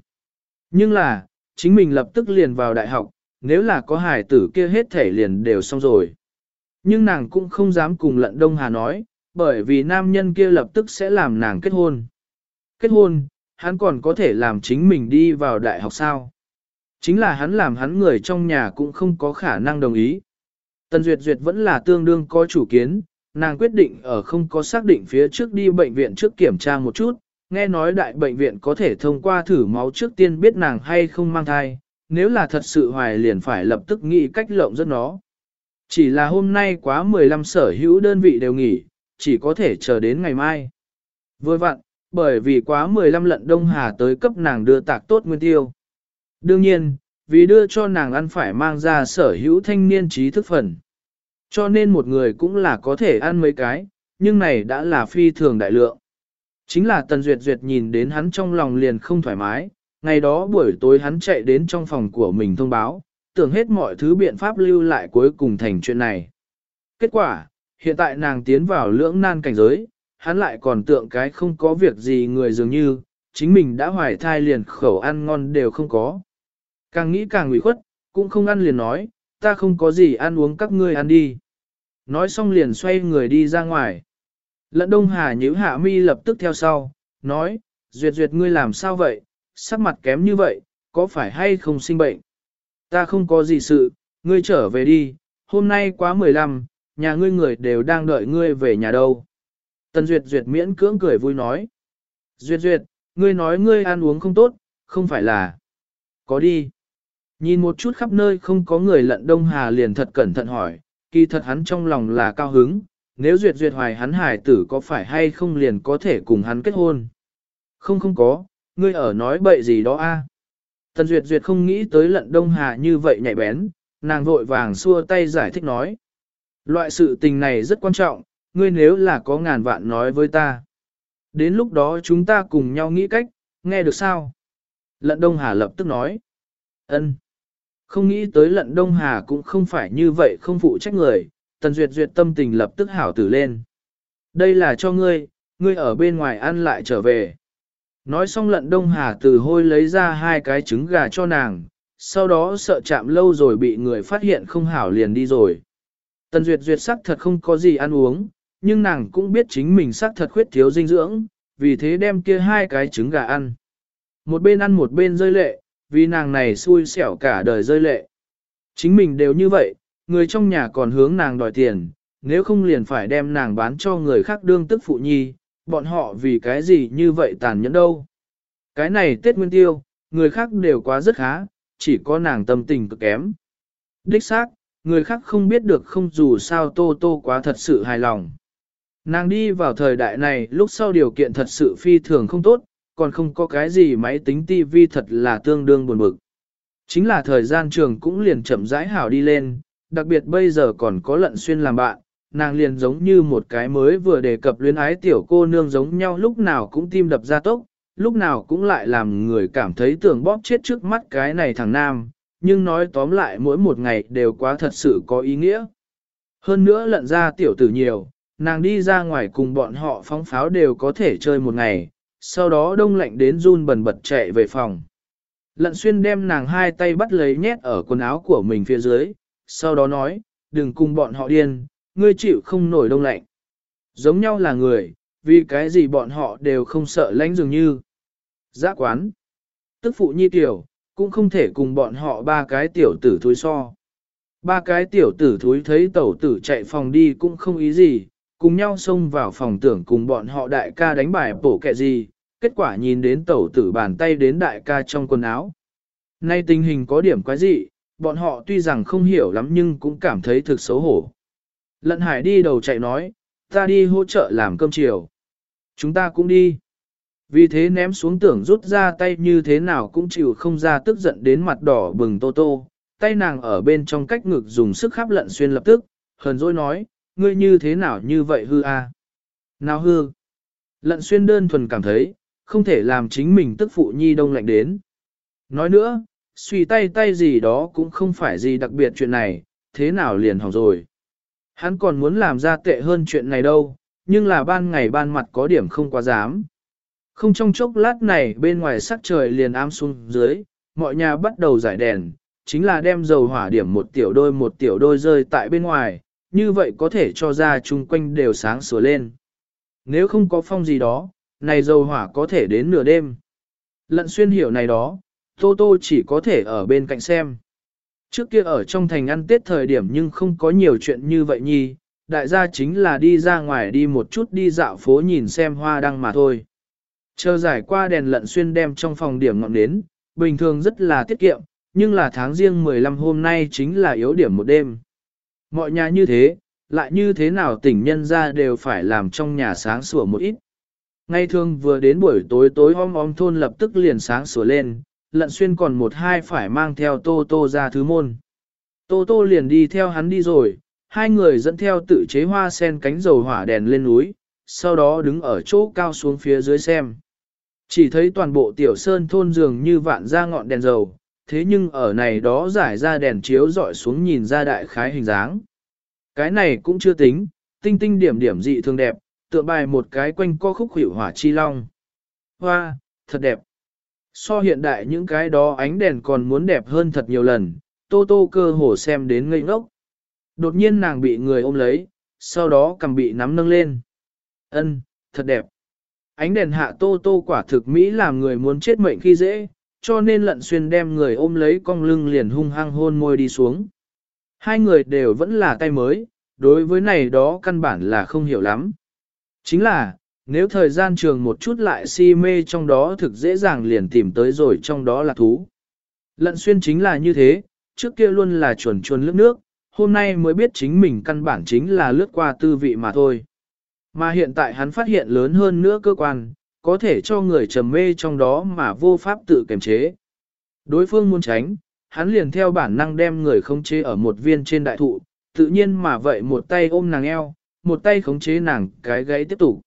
Nhưng là, chính mình lập tức liền vào đại học, nếu là có hải tử kia hết thể liền đều xong rồi. Nhưng nàng cũng không dám cùng lận Đông Hà nói, bởi vì nam nhân kia lập tức sẽ làm nàng kết hôn. Kết hôn, hắn còn có thể làm chính mình đi vào đại học sao. Chính là hắn làm hắn người trong nhà cũng không có khả năng đồng ý. Tần Duyệt Duyệt vẫn là tương đương có chủ kiến, nàng quyết định ở không có xác định phía trước đi bệnh viện trước kiểm tra một chút, nghe nói đại bệnh viện có thể thông qua thử máu trước tiên biết nàng hay không mang thai, nếu là thật sự hoài liền phải lập tức nghĩ cách lộng rất nó. Chỉ là hôm nay quá 15 sở hữu đơn vị đều nghỉ, chỉ có thể chờ đến ngày mai. Vừa vặn, bởi vì quá 15 lận Đông Hà tới cấp nàng đưa tạc tốt nguyên tiêu. Đương nhiên, vì đưa cho nàng ăn phải mang ra sở hữu thanh niên trí thức phần. Cho nên một người cũng là có thể ăn mấy cái, nhưng này đã là phi thường đại lượng. Chính là Tần Duyệt Duyệt nhìn đến hắn trong lòng liền không thoải mái, ngày đó buổi tối hắn chạy đến trong phòng của mình thông báo, tưởng hết mọi thứ biện pháp lưu lại cuối cùng thành chuyện này. Kết quả, hiện tại nàng tiến vào lưỡng nan cảnh giới, hắn lại còn tượng cái không có việc gì người dường như, chính mình đã hoài thai liền khẩu ăn ngon đều không có. Càng nghĩ càng ủy khuất, cũng không ăn liền nói, ta không có gì ăn uống các ngươi ăn đi. Nói xong liền xoay người đi ra ngoài. Lận Đông Hà nhíu hạ mi lập tức theo sau, nói, duyệt duyệt ngươi làm sao vậy, sắc mặt kém như vậy, có phải hay không sinh bệnh? Ta không có gì sự, ngươi trở về đi, hôm nay quá 15, nhà ngươi người đều đang đợi ngươi về nhà đâu. Tần Duyệt Duyệt miễn cưỡng cười vui nói. Duyệt Duyệt, ngươi nói ngươi ăn uống không tốt, không phải là... Có đi. Nhìn một chút khắp nơi không có người lận Đông Hà liền thật cẩn thận hỏi, kỳ thật hắn trong lòng là cao hứng, nếu Duyệt Duyệt hoài hắn hải tử có phải hay không liền có thể cùng hắn kết hôn. Không không có, ngươi ở nói bậy gì đó a? Tần Duyệt Duyệt không nghĩ tới lận Đông Hà như vậy nhạy bén, nàng vội vàng xua tay giải thích nói. Loại sự tình này rất quan trọng, ngươi nếu là có ngàn vạn nói với ta. Đến lúc đó chúng ta cùng nhau nghĩ cách, nghe được sao? Lận Đông Hà lập tức nói. ân. Không nghĩ tới lận Đông Hà cũng không phải như vậy không phụ trách người, Tần Duyệt Duyệt tâm tình lập tức hảo tử lên. Đây là cho ngươi, ngươi ở bên ngoài ăn lại trở về. Nói xong lận Đông Hà từ hôi lấy ra hai cái trứng gà cho nàng, sau đó sợ chạm lâu rồi bị người phát hiện không hảo liền đi rồi. Tần Duyệt Duyệt sắc thật không có gì ăn uống, nhưng nàng cũng biết chính mình xác thật khuyết thiếu dinh dưỡng, vì thế đem kia hai cái trứng gà ăn. Một bên ăn một bên rơi lệ, vì nàng này xui xẻo cả đời rơi lệ. Chính mình đều như vậy, người trong nhà còn hướng nàng đòi tiền, nếu không liền phải đem nàng bán cho người khác đương tức phụ nhi, bọn họ vì cái gì như vậy tàn nhẫn đâu. Cái này Tết Nguyên Tiêu, người khác đều quá rất khá, chỉ có nàng tâm tình cực kém. Đích xác, người khác không biết được không dù sao Tô Tô quá thật sự hài lòng. Nàng đi vào thời đại này lúc sau điều kiện thật sự phi thường không tốt, còn không có cái gì máy tính tivi thật là tương đương buồn bực. Chính là thời gian trường cũng liền chậm rãi hảo đi lên, đặc biệt bây giờ còn có lận xuyên làm bạn, nàng liền giống như một cái mới vừa đề cập luyến ái tiểu cô nương giống nhau lúc nào cũng tim đập ra tốc, lúc nào cũng lại làm người cảm thấy tưởng bóp chết trước mắt cái này thằng nam, nhưng nói tóm lại mỗi một ngày đều quá thật sự có ý nghĩa. Hơn nữa lận ra tiểu tử nhiều, nàng đi ra ngoài cùng bọn họ phóng pháo đều có thể chơi một ngày, sau đó đông lạnh đến run bần bật chạy về phòng. Lận xuyên đem nàng hai tay bắt lấy nhét ở quần áo của mình phía dưới, sau đó nói, đừng cùng bọn họ điên, ngươi chịu không nổi đông lạnh. Giống nhau là người, vì cái gì bọn họ đều không sợ lánh dường như. Giá quán. Tức phụ nhi tiểu, cũng không thể cùng bọn họ ba cái tiểu tử thúi so. Ba cái tiểu tử thúi thấy tẩu tử chạy phòng đi cũng không ý gì, cùng nhau xông vào phòng tưởng cùng bọn họ đại ca đánh bài bổ kẹ gì, kết quả nhìn đến tẩu tử bàn tay đến đại ca trong quần áo. Nay tình hình có điểm quái dị, bọn họ tuy rằng không hiểu lắm nhưng cũng cảm thấy thực xấu hổ. Lận hải đi đầu chạy nói, ta đi hỗ trợ làm cơm chiều. Chúng ta cũng đi. Vì thế ném xuống tưởng rút ra tay như thế nào cũng chịu không ra tức giận đến mặt đỏ bừng tô tô. Tay nàng ở bên trong cách ngực dùng sức khắp lận xuyên lập tức, hờn dỗi nói, ngươi như thế nào như vậy hư a? Nào hư? Lận xuyên đơn thuần cảm thấy, không thể làm chính mình tức phụ nhi đông lạnh đến. Nói nữa, suy tay tay gì đó cũng không phải gì đặc biệt chuyện này, thế nào liền hỏng rồi. Hắn còn muốn làm ra tệ hơn chuyện này đâu, nhưng là ban ngày ban mặt có điểm không quá dám. Không trong chốc lát này bên ngoài sắc trời liền ám xuống dưới, mọi nhà bắt đầu giải đèn, chính là đem dầu hỏa điểm một tiểu đôi một tiểu đôi rơi tại bên ngoài, như vậy có thể cho ra chung quanh đều sáng sủa lên. Nếu không có phong gì đó, này dầu hỏa có thể đến nửa đêm. Lận xuyên hiểu này đó, Tô Tô chỉ có thể ở bên cạnh xem. Trước kia ở trong thành ăn tết thời điểm nhưng không có nhiều chuyện như vậy nhi, đại gia chính là đi ra ngoài đi một chút đi dạo phố nhìn xem hoa đăng mà thôi. Chờ giải qua đèn lận xuyên đem trong phòng điểm ngọn đến, bình thường rất là tiết kiệm, nhưng là tháng riêng 15 hôm nay chính là yếu điểm một đêm. Mọi nhà như thế, lại như thế nào tỉnh nhân ra đều phải làm trong nhà sáng sủa một ít. Ngay thường vừa đến buổi tối tối om om thôn lập tức liền sáng sủa lên, lận xuyên còn một hai phải mang theo tô tô ra thứ môn. Tô tô liền đi theo hắn đi rồi, hai người dẫn theo tự chế hoa sen cánh dầu hỏa đèn lên núi, sau đó đứng ở chỗ cao xuống phía dưới xem. Chỉ thấy toàn bộ tiểu sơn thôn dường như vạn ra ngọn đèn dầu, thế nhưng ở này đó giải ra đèn chiếu dọi xuống nhìn ra đại khái hình dáng. Cái này cũng chưa tính, tinh tinh điểm điểm dị thường đẹp, tựa bài một cái quanh co khúc hữu hỏa chi long. Hoa, thật đẹp. So hiện đại những cái đó ánh đèn còn muốn đẹp hơn thật nhiều lần, tô tô cơ hồ xem đến ngây ngốc. Đột nhiên nàng bị người ôm lấy, sau đó cầm bị nắm nâng lên. Ân, thật đẹp. Ánh đèn hạ tô tô quả thực Mỹ làm người muốn chết mệnh khi dễ, cho nên lận xuyên đem người ôm lấy cong lưng liền hung hăng hôn môi đi xuống. Hai người đều vẫn là tay mới, đối với này đó căn bản là không hiểu lắm. Chính là, nếu thời gian trường một chút lại si mê trong đó thực dễ dàng liền tìm tới rồi trong đó là thú. Lận xuyên chính là như thế, trước kia luôn là chuồn chuồn lướt nước, hôm nay mới biết chính mình căn bản chính là lướt qua tư vị mà thôi. Mà hiện tại hắn phát hiện lớn hơn nữa cơ quan, có thể cho người trầm mê trong đó mà vô pháp tự kiềm chế. Đối phương muốn tránh, hắn liền theo bản năng đem người khống chế ở một viên trên đại thụ, tự nhiên mà vậy một tay ôm nàng eo, một tay khống chế nàng cái gáy tiếp tục.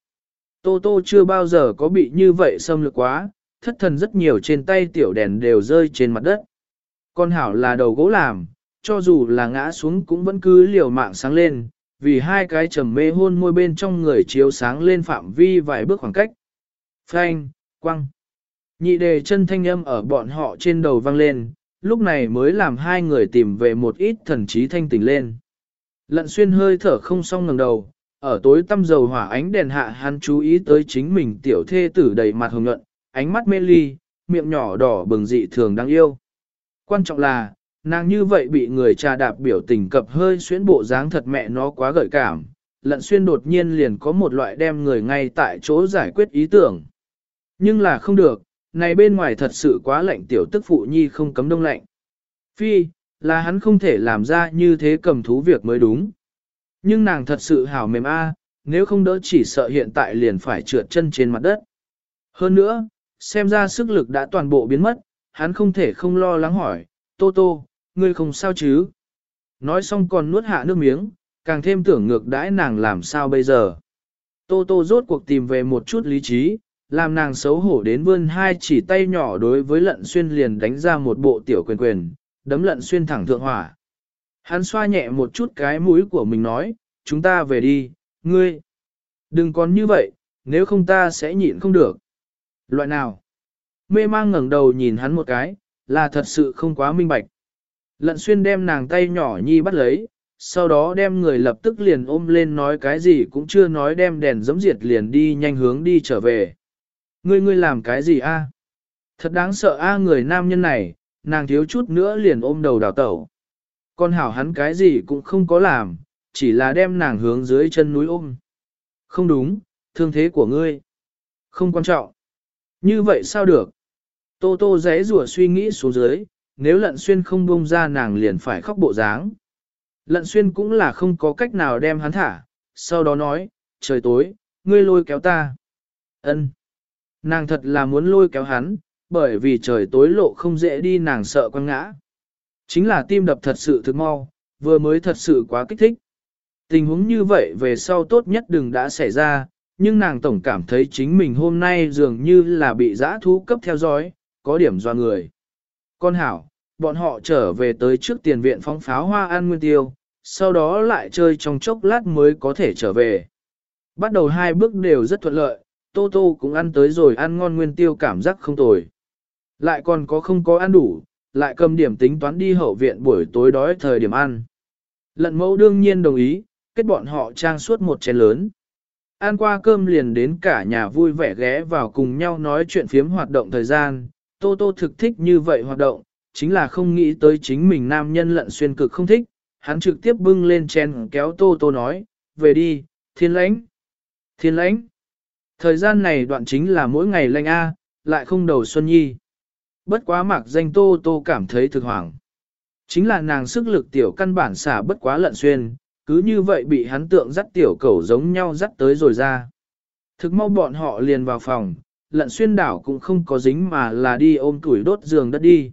Tô Tô chưa bao giờ có bị như vậy xâm lược quá, thất thần rất nhiều trên tay tiểu đèn đều rơi trên mặt đất. Con hảo là đầu gỗ làm, cho dù là ngã xuống cũng vẫn cứ liều mạng sáng lên, vì hai cái trầm mê hôn môi bên trong người chiếu sáng lên phạm vi vài bước khoảng cách. Phanh, quăng. Nhị đề chân thanh âm ở bọn họ trên đầu vang lên, lúc này mới làm hai người tìm về một ít thần trí thanh tỉnh lên. Lận xuyên hơi thở không xong ngẩng đầu, ở tối tăm dầu hỏa ánh đèn hạ hắn chú ý tới chính mình tiểu thê tử đầy mặt hồng nhuận, ánh mắt mê ly, miệng nhỏ đỏ bừng dị thường đáng yêu. Quan trọng là, nàng như vậy bị người trà đạp biểu tình cập hơi xuyến bộ dáng thật mẹ nó quá gợi cảm, lận xuyên đột nhiên liền có một loại đem người ngay tại chỗ giải quyết ý tưởng. Nhưng là không được, này bên ngoài thật sự quá lạnh tiểu tức phụ nhi không cấm đông lạnh. Phi, là hắn không thể làm ra như thế cầm thú việc mới đúng. Nhưng nàng thật sự hảo mềm a, nếu không đỡ chỉ sợ hiện tại liền phải trượt chân trên mặt đất. Hơn nữa, xem ra sức lực đã toàn bộ biến mất, hắn không thể không lo lắng hỏi, Tô Tô, ngươi không sao chứ? Nói xong còn nuốt hạ nước miếng, càng thêm tưởng ngược đãi nàng làm sao bây giờ. Tô Tô rốt cuộc tìm về một chút lý trí, làm nàng xấu hổ đến vươn hai chỉ tay nhỏ đối với lận xuyên liền đánh ra một bộ tiểu quyền quyền, đấm lận xuyên thẳng thượng hỏa. Hắn xoa nhẹ một chút cái mũi của mình nói, chúng ta về đi, ngươi. Đừng còn như vậy, nếu không ta sẽ nhịn không được. Loại nào? Mê mang ngẩng đầu nhìn hắn một cái, là thật sự không quá minh bạch. Lận xuyên đem nàng tay nhỏ nhi bắt lấy, sau đó đem người lập tức liền ôm lên nói cái gì cũng chưa nói đem đèn giấm diệt liền đi nhanh hướng đi trở về. Ngươi ngươi làm cái gì a? Thật đáng sợ a người nam nhân này, nàng thiếu chút nữa liền ôm đầu đào tẩu. Con hảo hắn cái gì cũng không có làm, chỉ là đem nàng hướng dưới chân núi ôm. Không đúng, thương thế của ngươi. Không quan trọng. Như vậy sao được? Tô tô rẽ rủa suy nghĩ xuống dưới, nếu lận xuyên không bông ra nàng liền phải khóc bộ dáng. Lận xuyên cũng là không có cách nào đem hắn thả, sau đó nói, trời tối, ngươi lôi kéo ta. Ân. Nàng thật là muốn lôi kéo hắn, bởi vì trời tối lộ không dễ đi nàng sợ quăng ngã. Chính là tim đập thật sự thực mau, vừa mới thật sự quá kích thích. Tình huống như vậy về sau tốt nhất đừng đã xảy ra, nhưng nàng tổng cảm thấy chính mình hôm nay dường như là bị giã thú cấp theo dõi, có điểm do người. Con hảo, bọn họ trở về tới trước tiền viện phóng pháo hoa ăn nguyên tiêu, sau đó lại chơi trong chốc lát mới có thể trở về. Bắt đầu hai bước đều rất thuận lợi, Tô Tô cũng ăn tới rồi ăn ngon nguyên tiêu cảm giác không tồi. Lại còn có không có ăn đủ, lại cầm điểm tính toán đi hậu viện buổi tối đói thời điểm ăn. Lận mẫu đương nhiên đồng ý, kết bọn họ trang suốt một chén lớn. Ăn qua cơm liền đến cả nhà vui vẻ ghé vào cùng nhau nói chuyện phiếm hoạt động thời gian, Tô Tô thực thích như vậy hoạt động, chính là không nghĩ tới chính mình nam nhân lận xuyên cực không thích, hắn trực tiếp bưng lên chén kéo Tô Tô nói, về đi, thiên lãnh, thiên lãnh. Thời gian này đoạn chính là mỗi ngày lanh A, lại không đầu xuân nhi. Bất quá mặc danh Tô Tô cảm thấy thực hoảng. Chính là nàng sức lực tiểu căn bản xả bất quá lận xuyên, cứ như vậy bị hắn tượng dắt tiểu cẩu giống nhau dắt tới rồi ra. Thực mau bọn họ liền vào phòng, lận xuyên đảo cũng không có dính mà là đi ôm tuổi đốt giường đất đi.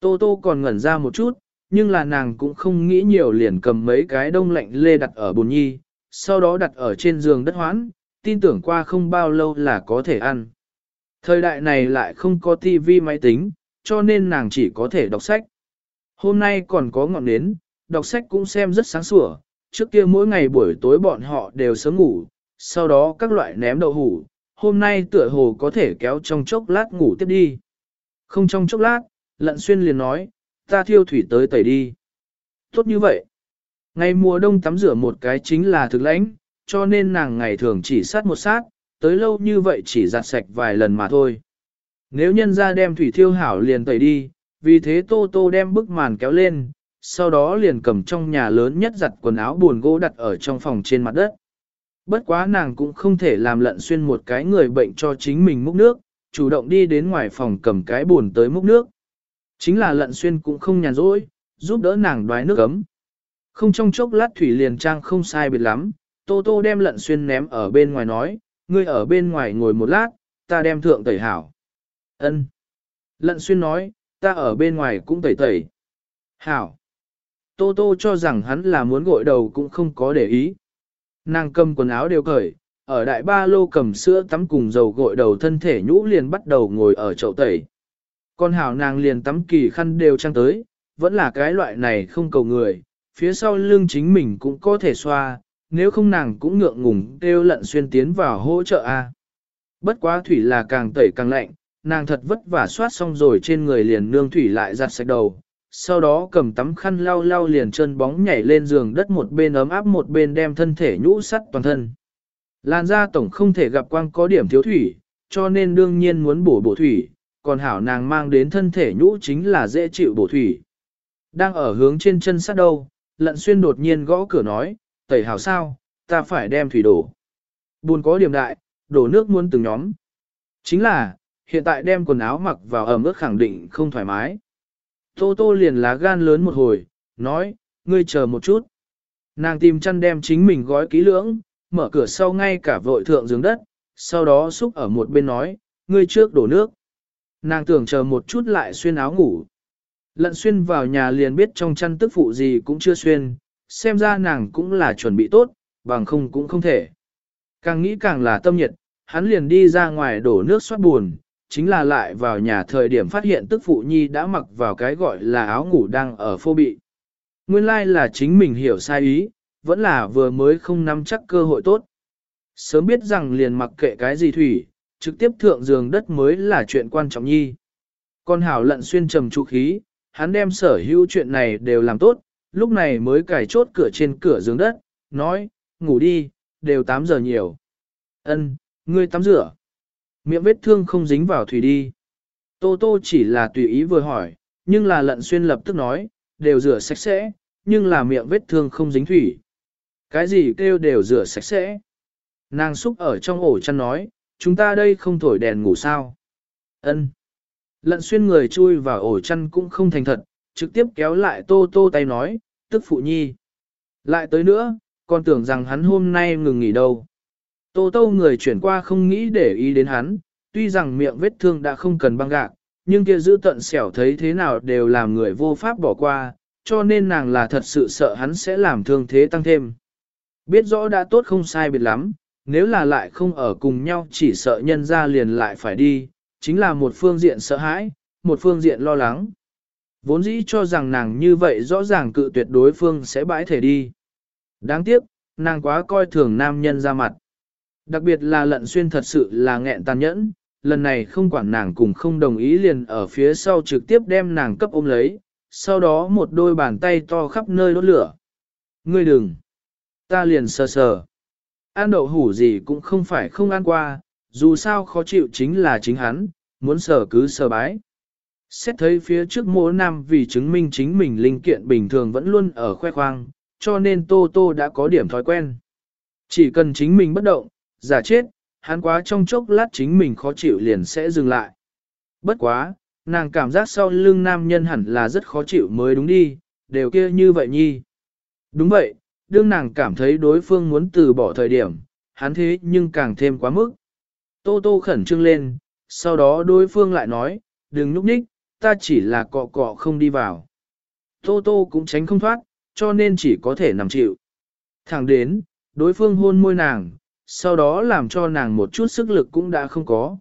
Tô tô còn ngẩn ra một chút, nhưng là nàng cũng không nghĩ nhiều liền cầm mấy cái đông lạnh lê đặt ở bồn nhi, sau đó đặt ở trên giường đất hoãn, tin tưởng qua không bao lâu là có thể ăn. Thời đại này lại không có tivi máy tính, cho nên nàng chỉ có thể đọc sách. Hôm nay còn có ngọn nến, đọc sách cũng xem rất sáng sủa, trước kia mỗi ngày buổi tối bọn họ đều sớm ngủ, sau đó các loại ném đậu hủ, hôm nay tựa hồ có thể kéo trong chốc lát ngủ tiếp đi. Không trong chốc lát, lận xuyên liền nói, ta thiêu thủy tới tẩy đi. Tốt như vậy. Ngày mùa đông tắm rửa một cái chính là thực lãnh, cho nên nàng ngày thường chỉ sát một sát, tới lâu như vậy chỉ giặt sạch vài lần mà thôi. Nếu nhân ra đem thủy thiêu hảo liền tẩy đi, vì thế Tô Tô đem bức màn kéo lên, sau đó liền cầm trong nhà lớn nhất giặt quần áo buồn gỗ đặt ở trong phòng trên mặt đất. Bất quá nàng cũng không thể làm lận xuyên một cái người bệnh cho chính mình múc nước, chủ động đi đến ngoài phòng cầm cái buồn tới múc nước. Chính là lận xuyên cũng không nhàn rỗi, giúp đỡ nàng đoái nước ấm. Không trong chốc lát thủy liền trang không sai biệt lắm, Tô Tô đem lận xuyên ném ở bên ngoài nói, ngươi ở bên ngoài ngồi một lát, ta đem thượng tẩy hảo. Ân. Lận xuyên nói, ta ở bên ngoài cũng tẩy tẩy. Hảo. Tô Tô cho rằng hắn là muốn gội đầu cũng không có để ý. Nàng cầm quần áo đều cởi, ở đại ba lô cầm sữa tắm cùng dầu gội đầu thân thể nhũ liền bắt đầu ngồi ở chậu tẩy. Con hảo nàng liền tắm kỳ khăn đều trang tới, vẫn là cái loại này không cầu người, phía sau lưng chính mình cũng có thể xoa, nếu không nàng cũng ngượng ngùng kêu lận xuyên tiến vào hỗ trợ a. Bất quá thủy là càng tẩy càng lạnh, nàng thật vất vả soát xong rồi trên người liền nương thủy lại giặt sạch đầu, sau đó cầm tắm khăn lau lau liền chân bóng nhảy lên giường đất một bên ấm áp một bên đem thân thể nhũ sắt toàn thân. Làn da tổng không thể gặp quang có điểm thiếu thủy, cho nên đương nhiên muốn bổ bổ thủy, còn hảo nàng mang đến thân thể nhũ chính là dễ chịu bổ thủy. Đang ở hướng trên chân sát đâu, lận xuyên đột nhiên gõ cửa nói, tẩy hảo sao, ta phải đem thủy đổ. Buồn có điểm đại, đổ nước muốn từng nhóm. Chính là, hiện tại đem quần áo mặc vào ẩm ướt khẳng định không thoải mái. Tô tô liền lá gan lớn một hồi, nói, ngươi chờ một chút. Nàng tìm chăn đem chính mình gói kỹ lưỡng, mở cửa sau ngay cả vội thượng giường đất, sau đó xúc ở một bên nói, ngươi trước đổ nước. Nàng tưởng chờ một chút lại xuyên áo ngủ. Lận xuyên vào nhà liền biết trong chăn tức phụ gì cũng chưa xuyên, xem ra nàng cũng là chuẩn bị tốt, bằng không cũng không thể. Càng nghĩ càng là tâm nhiệt, hắn liền đi ra ngoài đổ nước xoát buồn, chính là lại vào nhà thời điểm phát hiện tức phụ nhi đã mặc vào cái gọi là áo ngủ đang ở phô bị. Nguyên lai like là chính mình hiểu sai ý, vẫn là vừa mới không nắm chắc cơ hội tốt. Sớm biết rằng liền mặc kệ cái gì thủy, trực tiếp thượng giường đất mới là chuyện quan trọng nhi. Con hảo lận xuyên trầm trụ khí, hắn đem sở hữu chuyện này đều làm tốt, lúc này mới cài chốt cửa trên cửa giường đất, nói, ngủ đi, đều 8 giờ nhiều. Ân, ngươi tắm rửa. Miệng vết thương không dính vào thủy đi. Tô tô chỉ là tùy ý vừa hỏi, nhưng là lận xuyên lập tức nói, đều rửa sạch sẽ, nhưng là miệng vết thương không dính thủy. Cái gì kêu đều rửa sạch sẽ. Nàng xúc ở trong ổ chăn nói, chúng ta đây không thổi đèn ngủ sao. Ân. Lận xuyên người chui vào ổ chăn cũng không thành thật, trực tiếp kéo lại tô tô tay nói, tức phụ nhi. Lại tới nữa, còn tưởng rằng hắn hôm nay ngừng nghỉ đâu. Tô tô người chuyển qua không nghĩ để ý đến hắn, tuy rằng miệng vết thương đã không cần băng gạc, nhưng kia giữ tận xẻo thấy thế nào đều làm người vô pháp bỏ qua, cho nên nàng là thật sự sợ hắn sẽ làm thương thế tăng thêm. Biết rõ đã tốt không sai biệt lắm, nếu là lại không ở cùng nhau chỉ sợ nhân ra liền lại phải đi, chính là một phương diện sợ hãi, một phương diện lo lắng. Vốn dĩ cho rằng nàng như vậy rõ ràng cự tuyệt đối phương sẽ bãi thể đi. Đáng tiếc, nàng quá coi thường nam nhân ra mặt. Đặc biệt là lận xuyên thật sự là nghẹn tàn nhẫn, lần này không quản nàng cùng không đồng ý liền ở phía sau trực tiếp đem nàng cấp ôm lấy, sau đó một đôi bàn tay to khắp nơi đốt lửa. Ngươi đừng! Ta liền sờ sờ. Ăn đậu hủ gì cũng không phải không ăn qua, dù sao khó chịu chính là chính hắn, muốn sờ cứ sờ bái. Xét thấy phía trước mỗi nam vì chứng minh chính mình linh kiện bình thường vẫn luôn ở khoe khoang, cho nên Tô Tô đã có điểm thói quen. Chỉ cần chính mình bất động, giả chết, hắn quá trong chốc lát chính mình khó chịu liền sẽ dừng lại. Bất quá, nàng cảm giác sau lưng nam nhân hẳn là rất khó chịu mới đúng đi, đều kia như vậy nhi. Đúng vậy, đương nàng cảm thấy đối phương muốn từ bỏ thời điểm, hắn thế nhưng càng thêm quá mức. Tô tô khẩn trương lên, sau đó đối phương lại nói, đừng núp ních, ta chỉ là cọ cọ không đi vào. Tô tô cũng tránh không thoát, cho nên chỉ có thể nằm chịu. Thẳng đến, đối phương hôn môi nàng, sau đó làm cho nàng một chút sức lực cũng đã không có.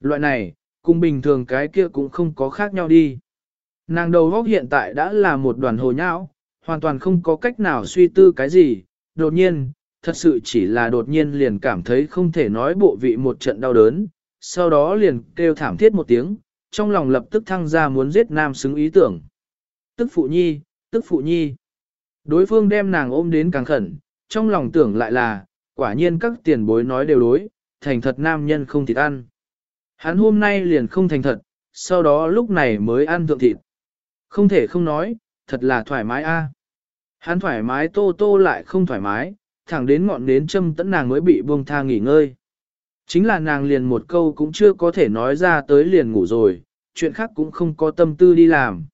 Loại này, cùng bình thường cái kia cũng không có khác nhau đi. Nàng đầu góc hiện tại đã là một đoàn hồ nhão, hoàn toàn không có cách nào suy tư cái gì, đột nhiên, thật sự chỉ là đột nhiên liền cảm thấy không thể nói bộ vị một trận đau đớn, sau đó liền kêu thảm thiết một tiếng, trong lòng lập tức thăng ra muốn giết nam xứng ý tưởng. Tức phụ nhi, tức phụ nhi. Đối phương đem nàng ôm đến càng khẩn, trong lòng tưởng lại là, quả nhiên các tiền bối nói đều đối, thành thật nam nhân không thịt ăn. Hắn hôm nay liền không thành thật, sau đó lúc này mới ăn thượng thịt. Không thể không nói, thật là thoải mái a. Hắn thoải mái tô tô lại không thoải mái, thẳng đến ngọn nến châm tẫn nàng mới bị buông tha nghỉ ngơi. Chính là nàng liền một câu cũng chưa có thể nói ra tới liền ngủ rồi, chuyện khác cũng không có tâm tư đi làm.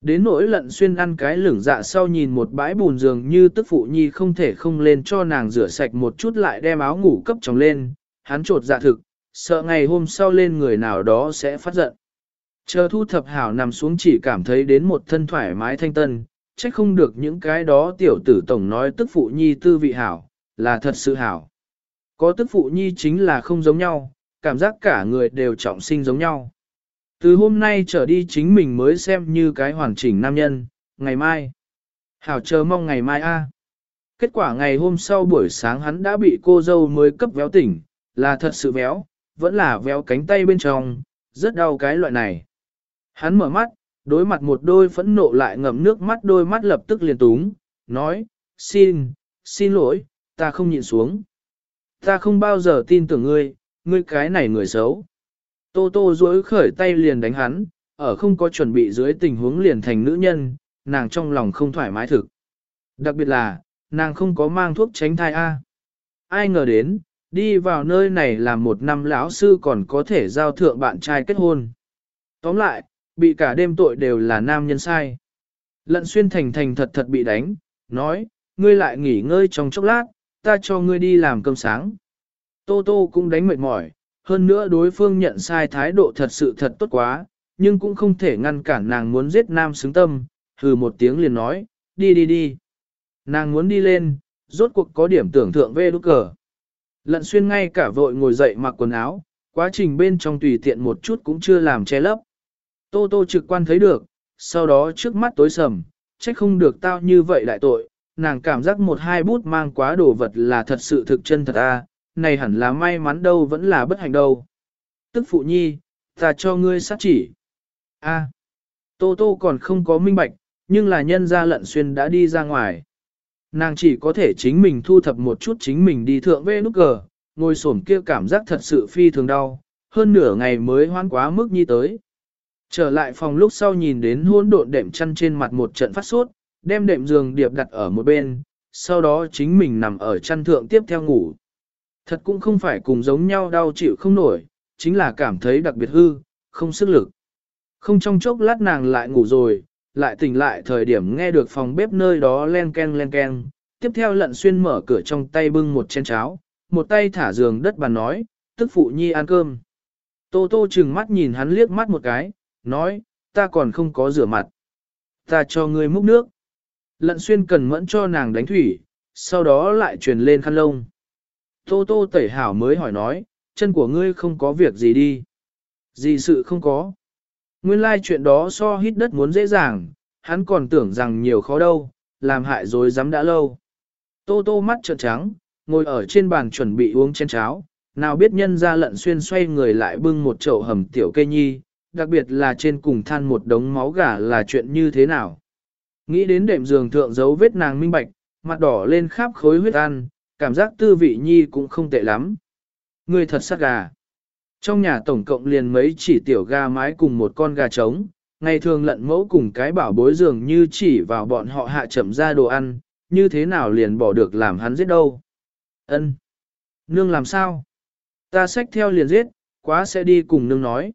Đến nỗi lận xuyên ăn cái lửng dạ sau nhìn một bãi bùn giường như tức phụ nhi không thể không lên cho nàng rửa sạch một chút lại đem áo ngủ cấp chồng lên, hắn trột dạ thực, sợ ngày hôm sau lên người nào đó sẽ phát giận. Chờ thu thập hảo nằm xuống chỉ cảm thấy đến một thân thoải mái thanh tân, trách không được những cái đó tiểu tử tổng nói tức phụ nhi tư vị hảo, là thật sự hảo. Có tức phụ nhi chính là không giống nhau, cảm giác cả người đều trọng sinh giống nhau. Từ hôm nay trở đi chính mình mới xem như cái hoàn chỉnh nam nhân, ngày mai. Hảo chờ mong ngày mai a. Kết quả ngày hôm sau buổi sáng hắn đã bị cô dâu mới cấp véo tỉnh, là thật sự véo, vẫn là véo cánh tay bên trong, rất đau cái loại này. Hắn mở mắt, đối mặt một đôi phẫn nộ lại ngậm nước mắt đôi mắt lập tức liền túng, nói, xin, xin lỗi, ta không nhịn xuống. Ta không bao giờ tin tưởng ngươi, ngươi cái này người xấu. Tô tô dối khởi tay liền đánh hắn, ở không có chuẩn bị dưới tình huống liền thành nữ nhân, nàng trong lòng không thoải mái thực. Đặc biệt là, nàng không có mang thuốc tránh thai A. Ai ngờ đến, đi vào nơi này là một năm lão sư còn có thể giao thượng bạn trai kết hôn. Tóm lại, bị cả đêm tội đều là nam nhân sai. Lận xuyên thành thành thật thật bị đánh, nói, ngươi lại nghỉ ngơi trong chốc lát, ta cho ngươi đi làm cơm sáng. Tô Tô cũng đánh mệt mỏi, hơn nữa đối phương nhận sai thái độ thật sự thật tốt quá, nhưng cũng không thể ngăn cản nàng muốn giết nam xứng tâm, hừ một tiếng liền nói, đi đi đi. Nàng muốn đi lên, rốt cuộc có điểm tưởng thượng về lúc cờ. Lận xuyên ngay cả vội ngồi dậy mặc quần áo, quá trình bên trong tùy tiện một chút cũng chưa làm che lấp. Tô tô trực quan thấy được, sau đó trước mắt tối sầm, trách không được tao như vậy đại tội, nàng cảm giác một hai bút mang quá đồ vật là thật sự thực chân thật a, này hẳn là may mắn đâu vẫn là bất hạnh đâu. Tức phụ nhi, ta cho ngươi sát chỉ. A, Tô Tô còn không có minh bạch, nhưng là nhân gia lận xuyên đã đi ra ngoài. Nàng chỉ có thể chính mình thu thập một chút chính mình đi thượng về nút cờ, ngồi sổm kia cảm giác thật sự phi thường đau, hơn nửa ngày mới hoan quá mức nhi tới. Trở lại phòng lúc sau nhìn đến hôn độn đệm chăn trên mặt một trận phát sốt, đem đệm giường điệp đặt ở một bên, sau đó chính mình nằm ở chăn thượng tiếp theo ngủ. Thật cũng không phải cùng giống nhau đau chịu không nổi, chính là cảm thấy đặc biệt hư, không sức lực. Không trong chốc lát nàng lại ngủ rồi, lại tỉnh lại thời điểm nghe được phòng bếp nơi đó len ken len ken. Tiếp theo lận xuyên mở cửa trong tay bưng một chén cháo, một tay thả giường đất bàn nói, tức phụ nhi ăn cơm. Tô tô chừng mắt nhìn hắn liếc mắt một cái, nói, ta còn không có rửa mặt. Ta cho ngươi múc nước. Lận xuyên cần mẫn cho nàng đánh thủy, sau đó lại truyền lên khăn lông. Tô tô tẩy hảo mới hỏi nói, chân của ngươi không có việc gì đi. Gì sự không có. Nguyên lai chuyện đó so hít đất muốn dễ dàng, hắn còn tưởng rằng nhiều khó đâu, làm hại rồi dám đã lâu. Tô tô mắt trợn trắng, ngồi ở trên bàn chuẩn bị uống chén cháo, nào biết nhân ra lận xuyên xoay người lại bưng một chậu hầm tiểu cây nhi, đặc biệt là trên cùng than một đống máu gà là chuyện như thế nào. Nghĩ đến đệm giường thượng dấu vết nàng minh bạch, mặt đỏ lên khắp khối huyết ăn, cảm giác tư vị nhi cũng không tệ lắm. Người thật sắc gà. Trong nhà tổng cộng liền mấy chỉ tiểu gà mái cùng một con gà trống, ngày thường lận mẫu cùng cái bảo bối dường như chỉ vào bọn họ hạ chậm ra đồ ăn, như thế nào liền bỏ được làm hắn giết đâu. Ân, Nương làm sao? Ta xách theo liền giết, quá sẽ đi cùng nương nói.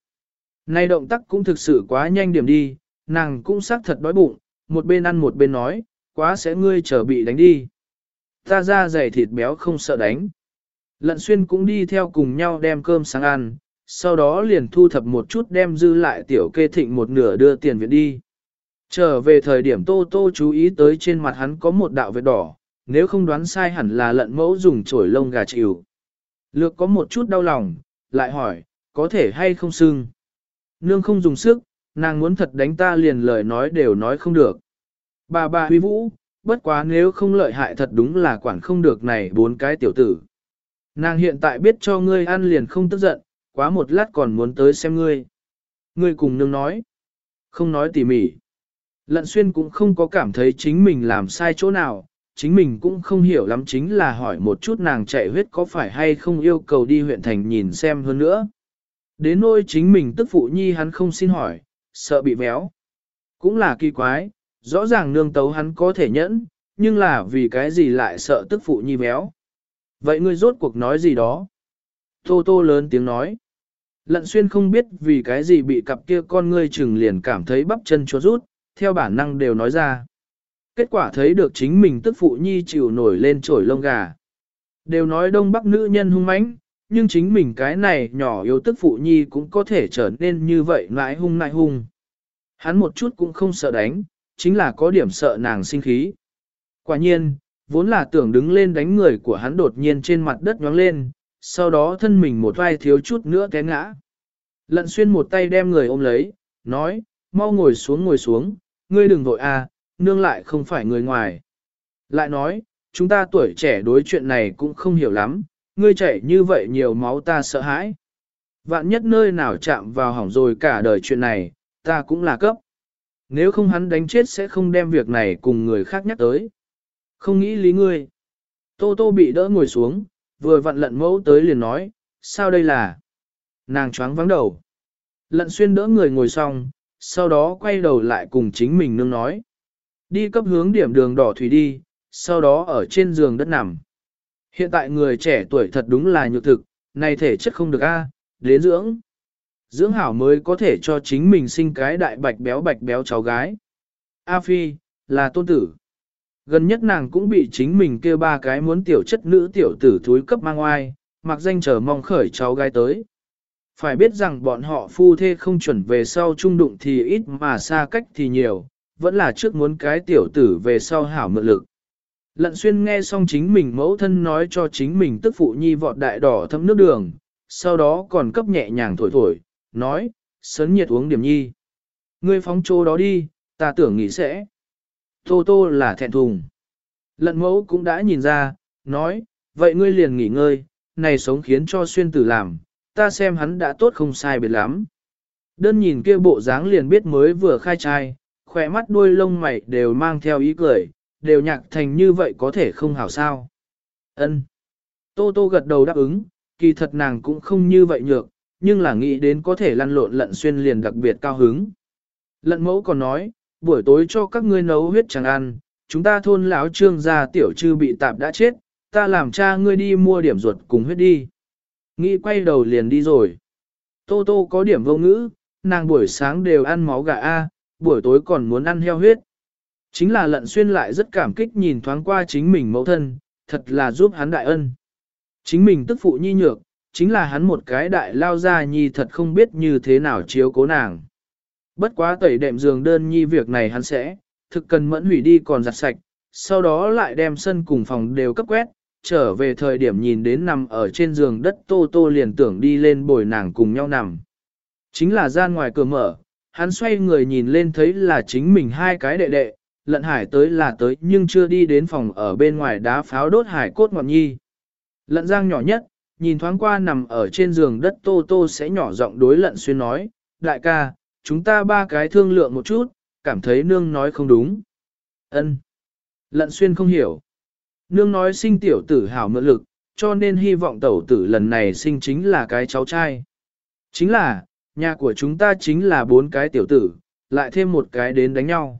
Này động tác cũng thực sự quá nhanh điểm đi, nàng cũng xác thật đói bụng, một bên ăn một bên nói, quá sẽ ngươi trở bị đánh đi. Ta ra dày thịt béo không sợ đánh. Lận xuyên cũng đi theo cùng nhau đem cơm sáng ăn, sau đó liền thu thập một chút đem dư lại tiểu kê thịnh một nửa đưa tiền viện đi. Trở về thời điểm tô tô chú ý tới trên mặt hắn có một đạo vết đỏ, nếu không đoán sai hẳn là lận mẫu dùng chổi lông gà chịu. Lược có một chút đau lòng, lại hỏi, có thể hay không sưng. Nương không dùng sức, nàng muốn thật đánh ta liền lời nói đều nói không được. Bà bà huy vũ, bất quá nếu không lợi hại thật đúng là quản không được này bốn cái tiểu tử. Nàng hiện tại biết cho ngươi ăn liền không tức giận, quá một lát còn muốn tới xem ngươi. Ngươi cùng nương nói, không nói tỉ mỉ. Lận xuyên cũng không có cảm thấy chính mình làm sai chỗ nào, chính mình cũng không hiểu lắm chính là hỏi một chút nàng chạy huyết có phải hay không yêu cầu đi huyện thành nhìn xem hơn nữa. Đến nỗi chính mình tức phụ nhi hắn không xin hỏi, sợ bị véo. Cũng là kỳ quái, rõ ràng nương tấu hắn có thể nhẫn, nhưng là vì cái gì lại sợ tức phụ nhi véo. Vậy ngươi rốt cuộc nói gì đó? Tô tô lớn tiếng nói. Lận xuyên không biết vì cái gì bị cặp kia con ngươi chừng liền cảm thấy bắp chân chốt rút, theo bản năng đều nói ra. Kết quả thấy được chính mình tức phụ nhi chịu nổi lên trổi lông gà. Đều nói đông bắc nữ nhân hung mãnh, nhưng chính mình cái này nhỏ yếu tức phụ nhi cũng có thể trở nên như vậy nãi hung nãi hung. Hắn một chút cũng không sợ đánh, chính là có điểm sợ nàng sinh khí. Quả nhiên, vốn là tưởng đứng lên đánh người của hắn đột nhiên trên mặt đất nhoáng lên, sau đó thân mình một vai thiếu chút nữa té ngã. Lận xuyên một tay đem người ôm lấy, nói, mau ngồi xuống ngồi xuống, ngươi đừng vội à, nương lại không phải người ngoài. Lại nói, chúng ta tuổi trẻ đối chuyện này cũng không hiểu lắm, ngươi chảy như vậy nhiều máu ta sợ hãi. Vạn nhất nơi nào chạm vào hỏng rồi cả đời chuyện này, ta cũng là cấp. Nếu không hắn đánh chết sẽ không đem việc này cùng người khác nhắc tới. Không nghĩ lý ngươi. Tô tô bị đỡ ngồi xuống, vừa vặn lận mẫu tới liền nói, sao đây là? Nàng choáng vắng đầu. Lận xuyên đỡ người ngồi xong, sau đó quay đầu lại cùng chính mình nương nói. Đi cấp hướng điểm đường đỏ thủy đi, sau đó ở trên giường đất nằm. Hiện tại người trẻ tuổi thật đúng là nhược thực, này thể chất không được a, đến dưỡng. Dưỡng hảo mới có thể cho chính mình sinh cái đại bạch béo bạch béo cháu gái. A Phi, là tôn tử. Gần nhất nàng cũng bị chính mình kêu ba cái muốn tiểu chất nữ tiểu tử thúi cấp mang oai, mặc danh chờ mong khởi cháu gái tới. Phải biết rằng bọn họ phu thê không chuẩn về sau trung đụng thì ít mà xa cách thì nhiều, vẫn là trước muốn cái tiểu tử về sau hảo mượn lực. Lận xuyên nghe xong chính mình mẫu thân nói cho chính mình tức phụ nhi vọt đại đỏ thấm nước đường, sau đó còn cấp nhẹ nhàng thổi thổi, nói, sấn nhiệt uống điểm nhi. Ngươi phóng chỗ đó đi, ta tưởng nghĩ sẽ. Tô tô là thẹn thùng. Lận mẫu cũng đã nhìn ra, nói, vậy ngươi liền nghỉ ngơi, này sống khiến cho xuyên tử làm, ta xem hắn đã tốt không sai biệt lắm. Đơn nhìn kia bộ dáng liền biết mới vừa khai trai, khỏe mắt đuôi lông mày đều mang theo ý cười, đều nhạc thành như vậy có thể không hảo sao. Ân. Tô Tô gật đầu đáp ứng, kỳ thật nàng cũng không như vậy nhược, nhưng là nghĩ đến có thể lăn lộn lận xuyên liền đặc biệt cao hứng. Lận mẫu còn nói, buổi tối cho các ngươi nấu huyết chẳng ăn, chúng ta thôn lão trương gia tiểu trư bị tạp đã chết, ta làm cha ngươi đi mua điểm ruột cùng huyết đi. Nghĩ quay đầu liền đi rồi. Tô tô có điểm vô ngữ, nàng buổi sáng đều ăn máu gà A, buổi tối còn muốn ăn heo huyết. Chính là lận xuyên lại rất cảm kích nhìn thoáng qua chính mình mẫu thân, thật là giúp hắn đại ân. Chính mình tức phụ nhi nhược, chính là hắn một cái đại lao ra nhi thật không biết như thế nào chiếu cố nàng. Bất quá tẩy đệm giường đơn nhi việc này hắn sẽ, thực cần mẫn hủy đi còn giặt sạch, sau đó lại đem sân cùng phòng đều cấp quét, trở về thời điểm nhìn đến nằm ở trên giường đất tô tô liền tưởng đi lên bồi nàng cùng nhau nằm. Chính là gian ngoài cửa mở, hắn xoay người nhìn lên thấy là chính mình hai cái đệ đệ, lận hải tới là tới nhưng chưa đi đến phòng ở bên ngoài đá pháo đốt hải cốt ngọn nhi. Lận giang nhỏ nhất, nhìn thoáng qua nằm ở trên giường đất tô tô sẽ nhỏ giọng đối lận xuyên nói, đại ca, chúng ta ba cái thương lượng một chút, cảm thấy nương nói không đúng. ân Lận xuyên không hiểu. Nương nói sinh tiểu tử hảo mượn lực, cho nên hy vọng tẩu tử lần này sinh chính là cái cháu trai. Chính là, nhà của chúng ta chính là bốn cái tiểu tử, lại thêm một cái đến đánh nhau.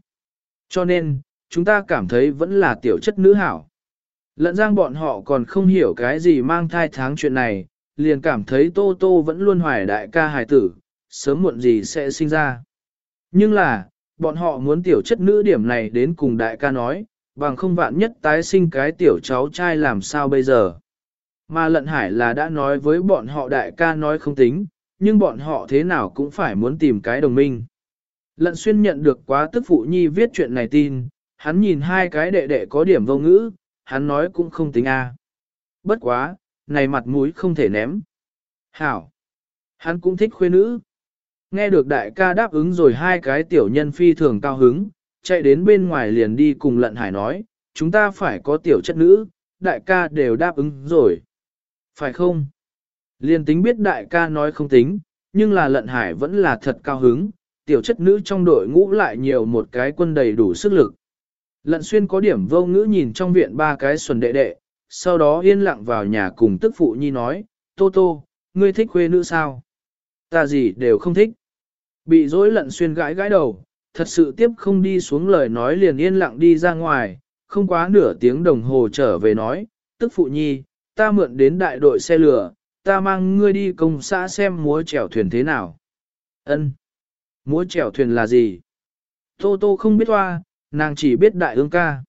Cho nên, chúng ta cảm thấy vẫn là tiểu chất nữ hảo. Lận giang bọn họ còn không hiểu cái gì mang thai tháng chuyện này, liền cảm thấy Tô Tô vẫn luôn hoài đại ca hài tử, sớm muộn gì sẽ sinh ra. Nhưng là, bọn họ muốn tiểu chất nữ điểm này đến cùng đại ca nói, bằng không vạn nhất tái sinh cái tiểu cháu trai làm sao bây giờ. Mà lận hải là đã nói với bọn họ đại ca nói không tính, nhưng bọn họ thế nào cũng phải muốn tìm cái đồng minh. Lận xuyên nhận được quá tức phụ nhi viết chuyện này tin, hắn nhìn hai cái đệ đệ có điểm vô ngữ, hắn nói cũng không tính a. Bất quá, này mặt mũi không thể ném. Hảo. Hắn cũng thích khuê nữ. Nghe được đại ca đáp ứng rồi hai cái tiểu nhân phi thường cao hứng, chạy đến bên ngoài liền đi cùng lận hải nói, chúng ta phải có tiểu chất nữ, đại ca đều đáp ứng rồi. Phải không? Liên tính biết đại ca nói không tính, nhưng là lận hải vẫn là thật cao hứng, tiểu chất nữ trong đội ngũ lại nhiều một cái quân đầy đủ sức lực. Lận xuyên có điểm vô ngữ nhìn trong viện ba cái xuân đệ đệ, sau đó yên lặng vào nhà cùng tức phụ nhi nói, Tô Tô, ngươi thích khuê nữ sao? Ta gì đều không thích. Bị dối lận xuyên gãi gãi đầu, thật sự tiếp không đi xuống lời nói liền yên lặng đi ra ngoài, không quá nửa tiếng đồng hồ trở về nói, tức phụ nhi, ta mượn đến đại đội xe lửa, ta mang ngươi đi công xã xem múa chèo thuyền thế nào. Ân, Múa chèo thuyền là gì? Tô Tô không biết hoa, nàng chỉ biết đại ương ca.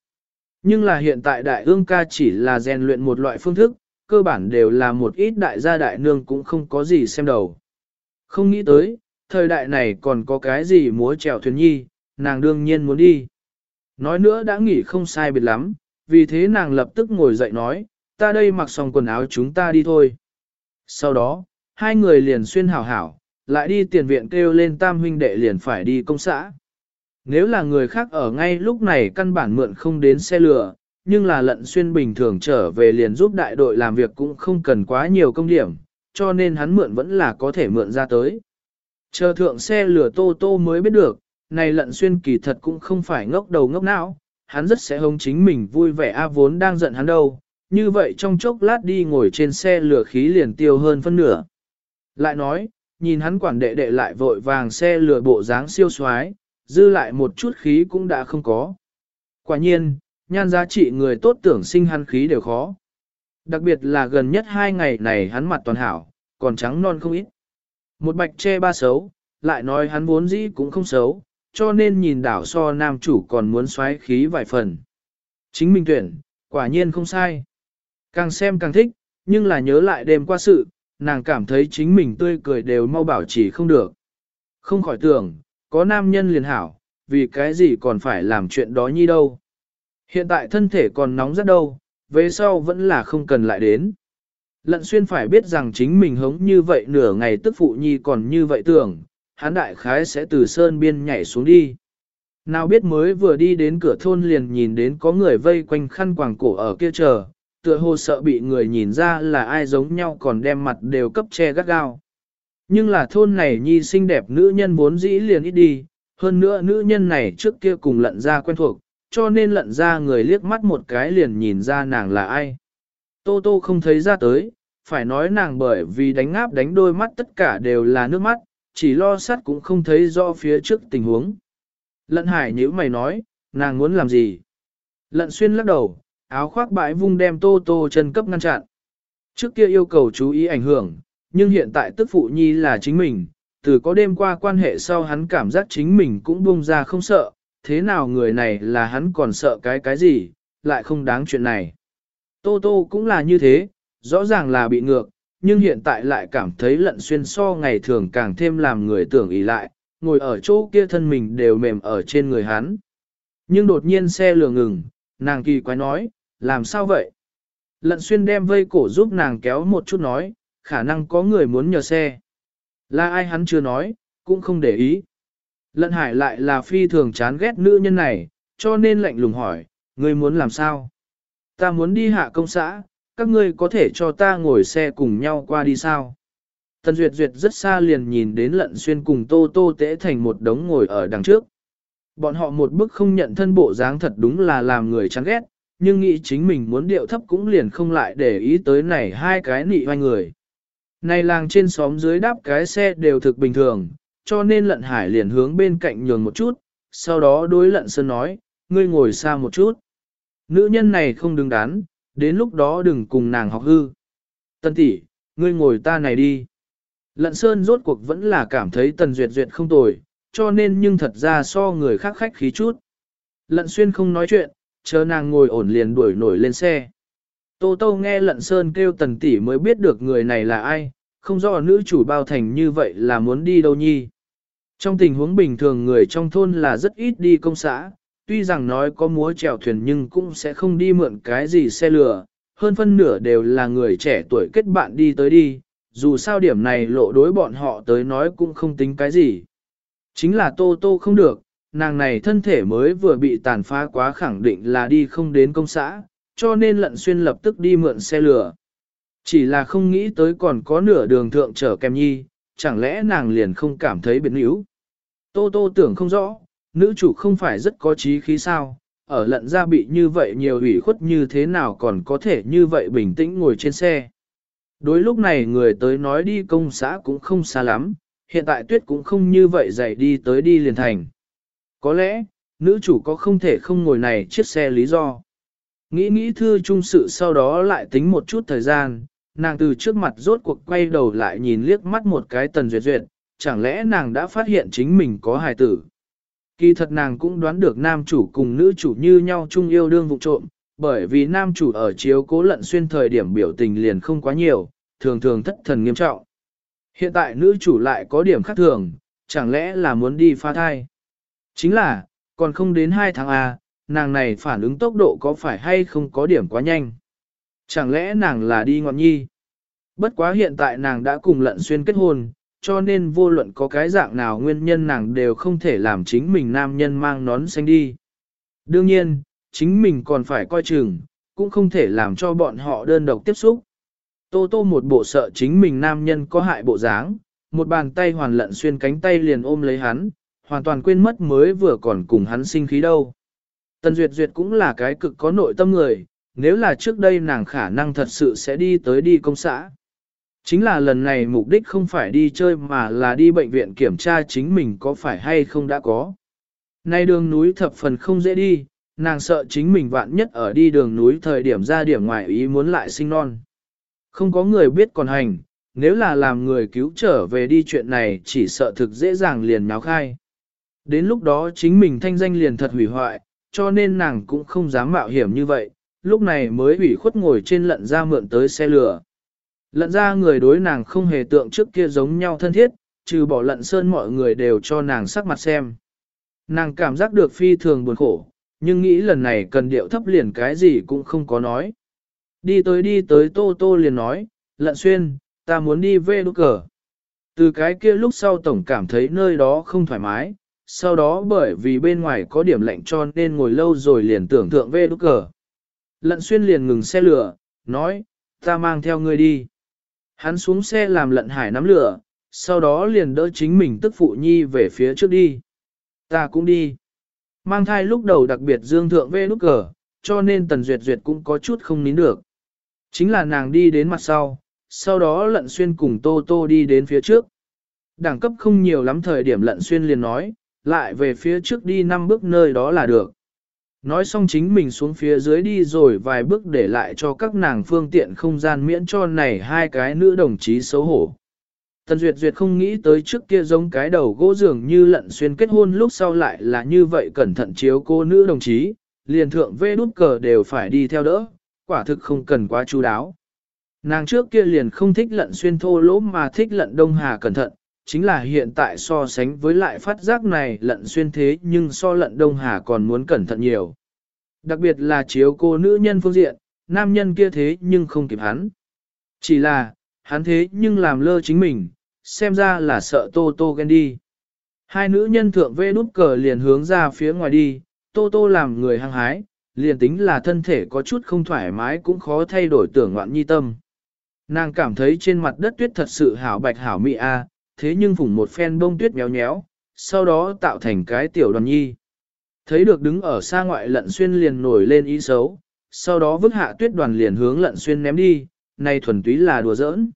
Nhưng là hiện tại đại ương ca chỉ là rèn luyện một loại phương thức, cơ bản đều là một ít đại gia đại nương cũng không có gì xem đầu. Không nghĩ tới, thời đại này còn có cái gì múa chèo thuyền nhi, nàng đương nhiên muốn đi. Nói nữa đã nghỉ không sai biệt lắm, vì thế nàng lập tức ngồi dậy nói, ta đây mặc xong quần áo chúng ta đi thôi. Sau đó, hai người liền xuyên hảo hảo, lại đi tiền viện kêu lên tam huynh đệ liền phải đi công xã. Nếu là người khác ở ngay lúc này căn bản mượn không đến xe lửa, nhưng là lận xuyên bình thường trở về liền giúp đại đội làm việc cũng không cần quá nhiều công điểm, cho nên hắn mượn vẫn là có thể mượn ra tới. Chờ thượng xe lửa tô tô mới biết được, này lận xuyên kỳ thật cũng không phải ngốc đầu ngốc não, hắn rất sẽ hông chính mình vui vẻ a vốn đang giận hắn đâu, như vậy trong chốc lát đi ngồi trên xe lửa khí liền tiêu hơn phân nửa. Lại nói, nhìn hắn quản đệ đệ lại vội vàng xe lửa bộ dáng siêu xoái, dư lại một chút khí cũng đã không có. Quả nhiên, nhan giá trị người tốt tưởng sinh hắn khí đều khó. Đặc biệt là gần nhất hai ngày này hắn mặt toàn hảo, còn trắng non không ít. Một bạch che ba xấu, lại nói hắn vốn dĩ cũng không xấu, cho nên nhìn đảo so nam chủ còn muốn xoáy khí vài phần. Chính mình tuyển, quả nhiên không sai. Càng xem càng thích, nhưng là nhớ lại đêm qua sự, nàng cảm thấy chính mình tươi cười đều mau bảo trì không được. Không khỏi tưởng, có nam nhân liền hảo, vì cái gì còn phải làm chuyện đó nhi đâu. Hiện tại thân thể còn nóng rất đâu, về sau vẫn là không cần lại đến. Lận xuyên phải biết rằng chính mình hống như vậy nửa ngày tức phụ nhi còn như vậy tưởng, hắn đại khái sẽ từ sơn biên nhảy xuống đi. Nào biết mới vừa đi đến cửa thôn liền nhìn đến có người vây quanh khăn quàng cổ ở kia chờ, tựa hồ sợ bị người nhìn ra là ai giống nhau còn đem mặt đều cấp che gắt gao. Nhưng là thôn này nhi xinh đẹp nữ nhân vốn dĩ liền ít đi, hơn nữa nữ nhân này trước kia cùng lận ra quen thuộc, cho nên lận ra người liếc mắt một cái liền nhìn ra nàng là ai. Tô tô không thấy ra tới, phải nói nàng bởi vì đánh áp đánh đôi mắt tất cả đều là nước mắt, chỉ lo sắt cũng không thấy rõ phía trước tình huống. Lận hải nhíu mày nói, nàng muốn làm gì? Lận xuyên lắc đầu, áo khoác bãi vung đem tô tô chân cấp ngăn chặn. Trước kia yêu cầu chú ý ảnh hưởng, nhưng hiện tại tức phụ nhi là chính mình, từ có đêm qua quan hệ sau hắn cảm giác chính mình cũng buông ra không sợ, thế nào người này là hắn còn sợ cái cái gì, lại không đáng chuyện này. Tô tô cũng là như thế, rõ ràng là bị ngược, nhưng hiện tại lại cảm thấy lận xuyên so ngày thường càng thêm làm người tưởng ý lại, ngồi ở chỗ kia thân mình đều mềm ở trên người hắn. Nhưng đột nhiên xe lừa ngừng, nàng kỳ quái nói, làm sao vậy? Lận xuyên đem vây cổ giúp nàng kéo một chút nói, khả năng có người muốn nhờ xe. Là ai hắn chưa nói, cũng không để ý. Lận hải lại là phi thường chán ghét nữ nhân này, cho nên lạnh lùng hỏi, ngươi muốn làm sao? Ta muốn đi hạ công xã, các ngươi có thể cho ta ngồi xe cùng nhau qua đi sao? Tần Duyệt Duyệt rất xa liền nhìn đến lận xuyên cùng tô tô tễ thành một đống ngồi ở đằng trước. Bọn họ một bức không nhận thân bộ dáng thật đúng là làm người chán ghét, nhưng nghĩ chính mình muốn điệu thấp cũng liền không lại để ý tới này hai cái nị hoanh người. Này làng trên xóm dưới đáp cái xe đều thực bình thường, cho nên lận hải liền hướng bên cạnh nhường một chút, sau đó đối lận sơn nói, ngươi ngồi xa một chút. Nữ nhân này không đứng đắn, đến lúc đó đừng cùng nàng học hư. Tân tỷ, ngươi ngồi ta này đi. Lận sơn rốt cuộc vẫn là cảm thấy tần duyệt duyệt không tồi, cho nên nhưng thật ra so người khác khách khí chút. Lận xuyên không nói chuyện, chờ nàng ngồi ổn liền đuổi nổi lên xe. Tô Tô nghe lận sơn kêu tần tỷ mới biết được người này là ai, không rõ nữ chủ bao thành như vậy là muốn đi đâu nhi. Trong tình huống bình thường người trong thôn là rất ít đi công xã, tuy rằng nói có múa chèo thuyền nhưng cũng sẽ không đi mượn cái gì xe lửa, hơn phân nửa đều là người trẻ tuổi kết bạn đi tới đi, dù sao điểm này lộ đối bọn họ tới nói cũng không tính cái gì. Chính là Tô Tô không được, nàng này thân thể mới vừa bị tàn phá quá khẳng định là đi không đến công xã, cho nên lận xuyên lập tức đi mượn xe lửa. Chỉ là không nghĩ tới còn có nửa đường thượng trở kèm nhi, chẳng lẽ nàng liền không cảm thấy biến yếu. Tô tô tưởng không rõ, nữ chủ không phải rất có trí khí sao, ở lận ra bị như vậy nhiều ủy khuất như thế nào còn có thể như vậy bình tĩnh ngồi trên xe. Đối lúc này người tới nói đi công xã cũng không xa lắm, hiện tại tuyết cũng không như vậy dậy đi tới đi liền thành. Có lẽ, nữ chủ có không thể không ngồi này chiếc xe lý do. Nghĩ nghĩ thư trung sự sau đó lại tính một chút thời gian, nàng từ trước mặt rốt cuộc quay đầu lại nhìn liếc mắt một cái tần duyệt duyệt, chẳng lẽ nàng đã phát hiện chính mình có hài tử. Kỳ thật nàng cũng đoán được nam chủ cùng nữ chủ như nhau chung yêu đương vụ trộm, bởi vì nam chủ ở chiếu cố lận xuyên thời điểm biểu tình liền không quá nhiều, thường thường thất thần nghiêm trọng. Hiện tại nữ chủ lại có điểm khác thường, chẳng lẽ là muốn đi pha thai. Chính là, còn không đến 2 tháng A, nàng này phản ứng tốc độ có phải hay không có điểm quá nhanh. Chẳng lẽ nàng là đi ngọn nhi? Bất quá hiện tại nàng đã cùng lận xuyên kết hôn, cho nên vô luận có cái dạng nào nguyên nhân nàng đều không thể làm chính mình nam nhân mang nón xanh đi. Đương nhiên, chính mình còn phải coi chừng, cũng không thể làm cho bọn họ đơn độc tiếp xúc. Tô tô một bộ sợ chính mình nam nhân có hại bộ dáng, một bàn tay hoàn lận xuyên cánh tay liền ôm lấy hắn, hoàn toàn quên mất mới vừa còn cùng hắn sinh khí đâu. Tần Duyệt Duyệt cũng là cái cực có nội tâm người, nếu là trước đây nàng khả năng thật sự sẽ đi tới đi công xã. Chính là lần này mục đích không phải đi chơi mà là đi bệnh viện kiểm tra chính mình có phải hay không đã có. Nay đường núi thập phần không dễ đi, nàng sợ chính mình vạn nhất ở đi đường núi thời điểm ra điểm ngoài ý muốn lại sinh non. Không có người biết còn hành, nếu là làm người cứu trở về đi chuyện này chỉ sợ thực dễ dàng liền náo khai. Đến lúc đó chính mình thanh danh liền thật hủy hoại, cho nên nàng cũng không dám mạo hiểm như vậy, lúc này mới ủy khuất ngồi trên lận ra mượn tới xe lửa. Lận ra người đối nàng không hề tượng trước kia giống nhau thân thiết, trừ bỏ lận sơn mọi người đều cho nàng sắc mặt xem. Nàng cảm giác được phi thường buồn khổ, nhưng nghĩ lần này cần điệu thấp liền cái gì cũng không có nói. Đi tới đi tới tô tô liền nói, lận xuyên, ta muốn đi về đúc cờ. Từ cái kia lúc sau tổng cảm thấy nơi đó không thoải mái, sau đó bởi vì bên ngoài có điểm lạnh cho nên ngồi lâu rồi liền tưởng tượng về đúc cờ. Lận xuyên liền ngừng xe lửa, nói, ta mang theo ngươi đi. Hắn xuống xe làm lận hải nắm lửa, sau đó liền đỡ chính mình tức phụ nhi về phía trước đi. Ta cũng đi. Mang thai lúc đầu đặc biệt dương thượng về đúc cờ, cho nên tần duyệt duyệt cũng có chút không nín được. Chính là nàng đi đến mặt sau, sau đó lận xuyên cùng tô tô đi đến phía trước. Đẳng cấp không nhiều lắm thời điểm lận xuyên liền nói, lại về phía trước đi năm bước nơi đó là được. Nói xong chính mình xuống phía dưới đi rồi vài bước để lại cho các nàng phương tiện không gian miễn cho này hai cái nữ đồng chí xấu hổ. Tần Duyệt Duyệt không nghĩ tới trước kia giống cái đầu gỗ dường như lận xuyên kết hôn lúc sau lại là như vậy cẩn thận chiếu cô nữ đồng chí, liền thượng vê đút cờ đều phải đi theo đỡ, quả thực không cần quá chú đáo. Nàng trước kia liền không thích lận xuyên thô lỗ mà thích lận đông hà cẩn thận, chính là hiện tại so sánh với lại phát giác này lận xuyên thế nhưng so lận đông hà còn muốn cẩn thận nhiều. Đặc biệt là chiếu cô nữ nhân phương diện, nam nhân kia thế nhưng không kịp hắn. Chỉ là, hắn thế nhưng làm lơ chính mình, xem ra là sợ Tô Tô ghen đi. Hai nữ nhân thượng vê đút cờ liền hướng ra phía ngoài đi, Tô Tô làm người hăng hái, liền tính là thân thể có chút không thoải mái cũng khó thay đổi tưởng ngoạn nhi tâm. Nàng cảm thấy trên mặt đất tuyết thật sự hảo bạch hảo mị a, thế nhưng phủng một phen bông tuyết méo nhéo, sau đó tạo thành cái tiểu đoàn nhi. Thấy được đứng ở xa ngoại lận xuyên liền nổi lên ý xấu, sau đó vứt hạ tuyết đoàn liền hướng lận xuyên ném đi, này thuần túy là đùa giỡn.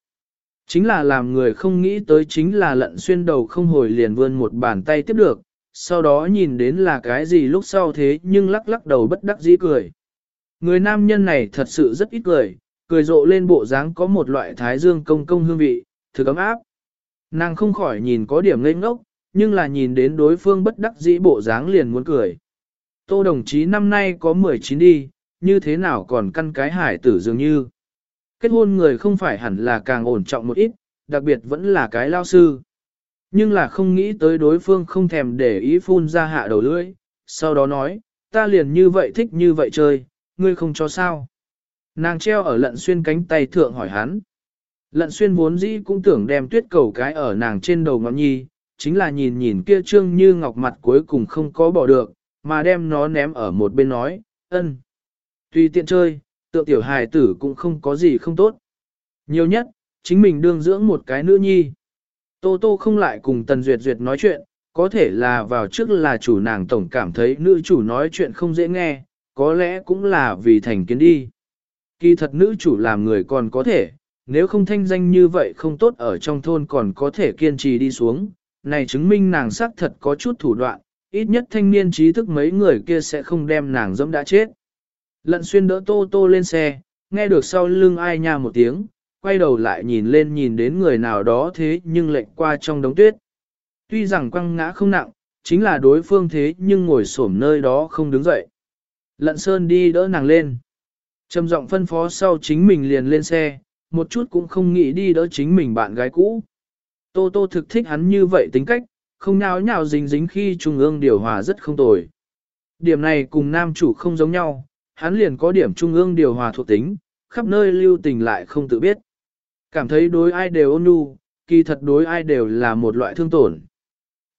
Chính là làm người không nghĩ tới chính là lận xuyên đầu không hồi liền vươn một bàn tay tiếp được, sau đó nhìn đến là cái gì lúc sau thế nhưng lắc lắc đầu bất đắc dĩ cười. Người nam nhân này thật sự rất ít cười, cười rộ lên bộ dáng có một loại thái dương công công hương vị, thực ấm áp. Nàng không khỏi nhìn có điểm ngây ngốc, nhưng là nhìn đến đối phương bất đắc dĩ bộ dáng liền muốn cười. Tô đồng chí năm nay có 19 đi, như thế nào còn căn cái hải tử dường như. Kết hôn người không phải hẳn là càng ổn trọng một ít, đặc biệt vẫn là cái lao sư. Nhưng là không nghĩ tới đối phương không thèm để ý phun ra hạ đầu lưỡi, sau đó nói, ta liền như vậy thích như vậy chơi, ngươi không cho sao. Nàng treo ở lận xuyên cánh tay thượng hỏi hắn. Lận xuyên vốn dĩ cũng tưởng đem tuyết cầu cái ở nàng trên đầu ngọn nhi, chính là nhìn nhìn kia trương như ngọc mặt cuối cùng không có bỏ được, mà đem nó ném ở một bên nói, ân. Tùy tiện chơi, tượng tiểu hài tử cũng không có gì không tốt. Nhiều nhất, chính mình đương dưỡng một cái nữ nhi. Tô Tô không lại cùng Tần Duyệt Duyệt nói chuyện, có thể là vào trước là chủ nàng tổng cảm thấy nữ chủ nói chuyện không dễ nghe, có lẽ cũng là vì thành kiến đi. Kỳ thật nữ chủ làm người còn có thể, nếu không thanh danh như vậy không tốt ở trong thôn còn có thể kiên trì đi xuống, này chứng minh nàng xác thật có chút thủ đoạn, ít nhất thanh niên trí thức mấy người kia sẽ không đem nàng dẫm đã chết. Lận xuyên đỡ tô tô lên xe, nghe được sau lưng ai nha một tiếng, quay đầu lại nhìn lên nhìn đến người nào đó thế nhưng lệnh qua trong đống tuyết. Tuy rằng quăng ngã không nặng, chính là đối phương thế nhưng ngồi xổm nơi đó không đứng dậy. Lận Sơn đi đỡ nàng lên. Trầm giọng phân phó sau chính mình liền lên xe, một chút cũng không nghĩ đi đỡ chính mình bạn gái cũ. Tô Tô thực thích hắn như vậy tính cách, không nháo nhào dính dính khi trung ương điều hòa rất không tồi. Điểm này cùng nam chủ không giống nhau, hắn liền có điểm trung ương điều hòa thuộc tính, khắp nơi lưu tình lại không tự biết. Cảm thấy đối ai đều ôn nhu, kỳ thật đối ai đều là một loại thương tổn.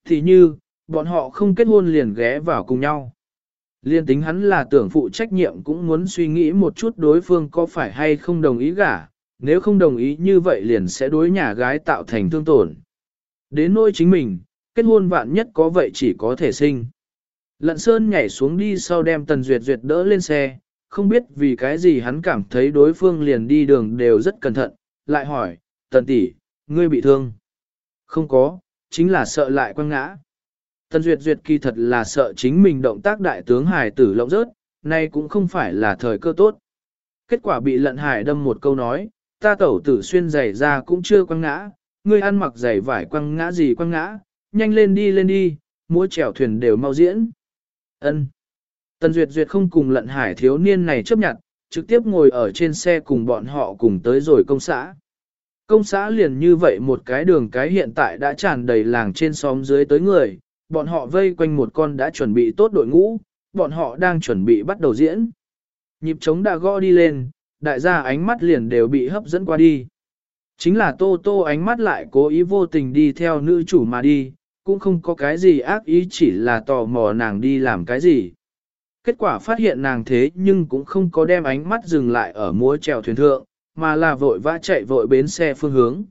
Thì như, bọn họ không kết hôn liền ghé vào cùng nhau. Liên tính hắn là tưởng phụ trách nhiệm cũng muốn suy nghĩ một chút đối phương có phải hay không đồng ý gả, nếu không đồng ý như vậy liền sẽ đối nhà gái tạo thành thương tổn. Đến nỗi chính mình, kết hôn vạn nhất có vậy chỉ có thể sinh. Lận Sơn nhảy xuống đi sau đem Tần Duyệt Duyệt đỡ lên xe, không biết vì cái gì hắn cảm thấy đối phương liền đi đường đều rất cẩn thận, lại hỏi, Tần tỷ, ngươi bị thương? Không có, chính là sợ lại quăng ngã. Tần Duyệt Duyệt kỳ thật là sợ chính mình động tác đại tướng hải tử lộng rớt, nay cũng không phải là thời cơ tốt. Kết quả bị lận hải đâm một câu nói, ta tẩu tử xuyên giày ra cũng chưa quăng ngã, ngươi ăn mặc giày vải quăng ngã gì quăng ngã, nhanh lên đi lên đi, múa chèo thuyền đều mau diễn. Ân. Tần Duyệt Duyệt không cùng lận hải thiếu niên này chấp nhận, trực tiếp ngồi ở trên xe cùng bọn họ cùng tới rồi công xã. Công xã liền như vậy một cái đường cái hiện tại đã tràn đầy làng trên xóm dưới tới người, bọn họ vây quanh một con đã chuẩn bị tốt đội ngũ, bọn họ đang chuẩn bị bắt đầu diễn. Nhịp trống đã gõ đi lên, đại gia ánh mắt liền đều bị hấp dẫn qua đi. Chính là tô tô ánh mắt lại cố ý vô tình đi theo nữ chủ mà đi, cũng không có cái gì ác ý chỉ là tò mò nàng đi làm cái gì. Kết quả phát hiện nàng thế nhưng cũng không có đem ánh mắt dừng lại ở múa trèo thuyền thượng, mà là vội vã chạy vội bến xe phương hướng.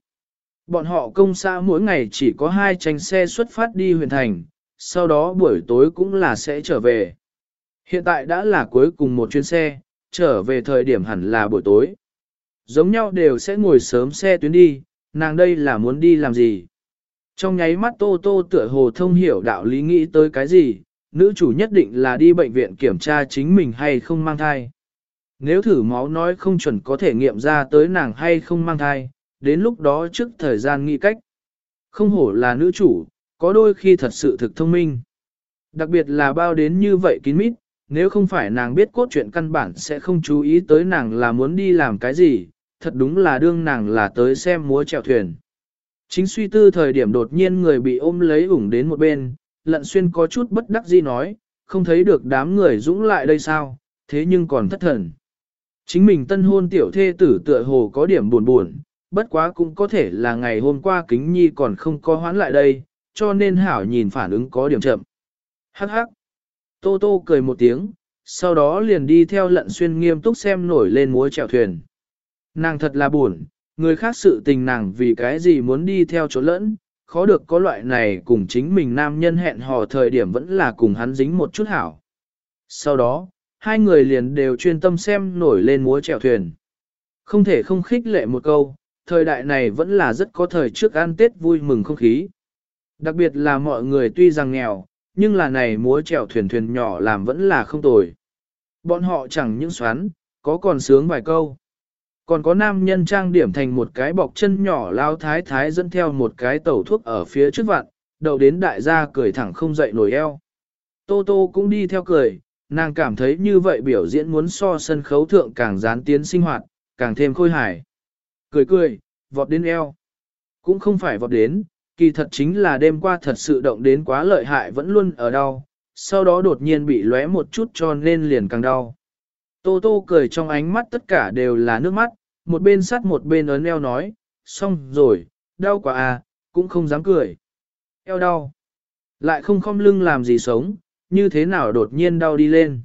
Bọn họ công xã mỗi ngày chỉ có hai tranh xe xuất phát đi Huyền thành, sau đó buổi tối cũng là sẽ trở về. Hiện tại đã là cuối cùng một chuyến xe, trở về thời điểm hẳn là buổi tối. Giống nhau đều sẽ ngồi sớm xe tuyến đi, nàng đây là muốn đi làm gì. Trong nháy mắt Tô Tô tựa hồ thông hiểu đạo lý nghĩ tới cái gì, nữ chủ nhất định là đi bệnh viện kiểm tra chính mình hay không mang thai. Nếu thử máu nói không chuẩn có thể nghiệm ra tới nàng hay không mang thai, đến lúc đó trước thời gian nghĩ cách. Không hổ là nữ chủ, có đôi khi thật sự thực thông minh. Đặc biệt là bao đến như vậy kín mít, nếu không phải nàng biết cốt truyện căn bản sẽ không chú ý tới nàng là muốn đi làm cái gì, thật đúng là đương nàng là tới xem múa chèo thuyền. Chính suy tư thời điểm đột nhiên người bị ôm lấy ủng đến một bên, lận xuyên có chút bất đắc dĩ nói, không thấy được đám người dũng lại đây sao, thế nhưng còn thất thần. Chính mình tân hôn tiểu thê tử tựa hồ có điểm buồn buồn, bất quá cũng có thể là ngày hôm qua kính nhi còn không có hoán lại đây, cho nên hảo nhìn phản ứng có điểm chậm. Hắc hắc. Tô tô cười một tiếng, sau đó liền đi theo lận xuyên nghiêm túc xem nổi lên múa chèo thuyền. Nàng thật là buồn, người khác sự tình nàng vì cái gì muốn đi theo chỗ lẫn, khó được có loại này cùng chính mình nam nhân hẹn hò thời điểm vẫn là cùng hắn dính một chút hảo. Sau đó, hai người liền đều chuyên tâm xem nổi lên múa chèo thuyền. Không thể không khích lệ một câu, thời đại này vẫn là rất có thời trước ăn Tết vui mừng không khí. Đặc biệt là mọi người tuy rằng nghèo, nhưng là này múa chèo thuyền thuyền nhỏ làm vẫn là không tồi. Bọn họ chẳng những xoắn, có còn sướng vài câu. Còn có nam nhân trang điểm thành một cái bọc chân nhỏ lao thái thái dẫn theo một cái tẩu thuốc ở phía trước vạn, đầu đến đại gia cười thẳng không dậy nổi eo. Tô Tô cũng đi theo cười, nàng cảm thấy như vậy biểu diễn muốn so sân khấu thượng càng gián tiến sinh hoạt, càng thêm khôi hài. Cười cười, vọt đến eo. Cũng không phải vọt đến, kỳ thật chính là đêm qua thật sự động đến quá lợi hại vẫn luôn ở đau, sau đó đột nhiên bị lóe một chút cho nên liền càng đau. Tô tô cười trong ánh mắt tất cả đều là nước mắt, một bên sắt một bên ấn eo nói, xong rồi, đau quá à, cũng không dám cười. Eo đau. Lại không khom lưng làm gì sống, như thế nào đột nhiên đau đi lên.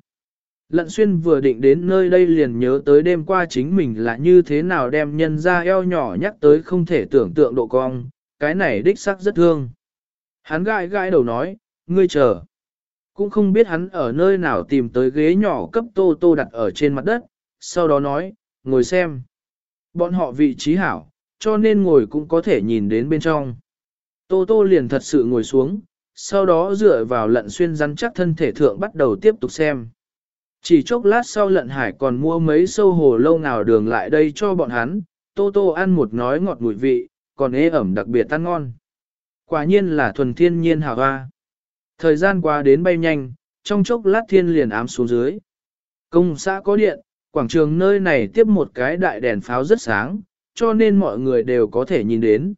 Lận xuyên vừa định đến nơi đây liền nhớ tới đêm qua chính mình là như thế nào đem nhân ra eo nhỏ nhắc tới không thể tưởng tượng độ cong, cái này đích xác rất thương. Hắn gãi gãi đầu nói, ngươi chờ. Cũng không biết hắn ở nơi nào tìm tới ghế nhỏ cấp tô tô đặt ở trên mặt đất, sau đó nói, ngồi xem. Bọn họ vị trí hảo, cho nên ngồi cũng có thể nhìn đến bên trong. Tô tô liền thật sự ngồi xuống, sau đó dựa vào lận xuyên rắn chắc thân thể thượng bắt đầu tiếp tục xem. Chỉ chốc lát sau lận hải còn mua mấy sâu hồ lâu nào đường lại đây cho bọn hắn, tô tô ăn một nói ngọt mùi vị, còn ế ẩm đặc biệt tan ngon. Quả nhiên là thuần thiên nhiên hào hoa. Thời gian qua đến bay nhanh, trong chốc lát thiên liền ám xuống dưới. Công xã có điện, quảng trường nơi này tiếp một cái đại đèn pháo rất sáng, cho nên mọi người đều có thể nhìn đến.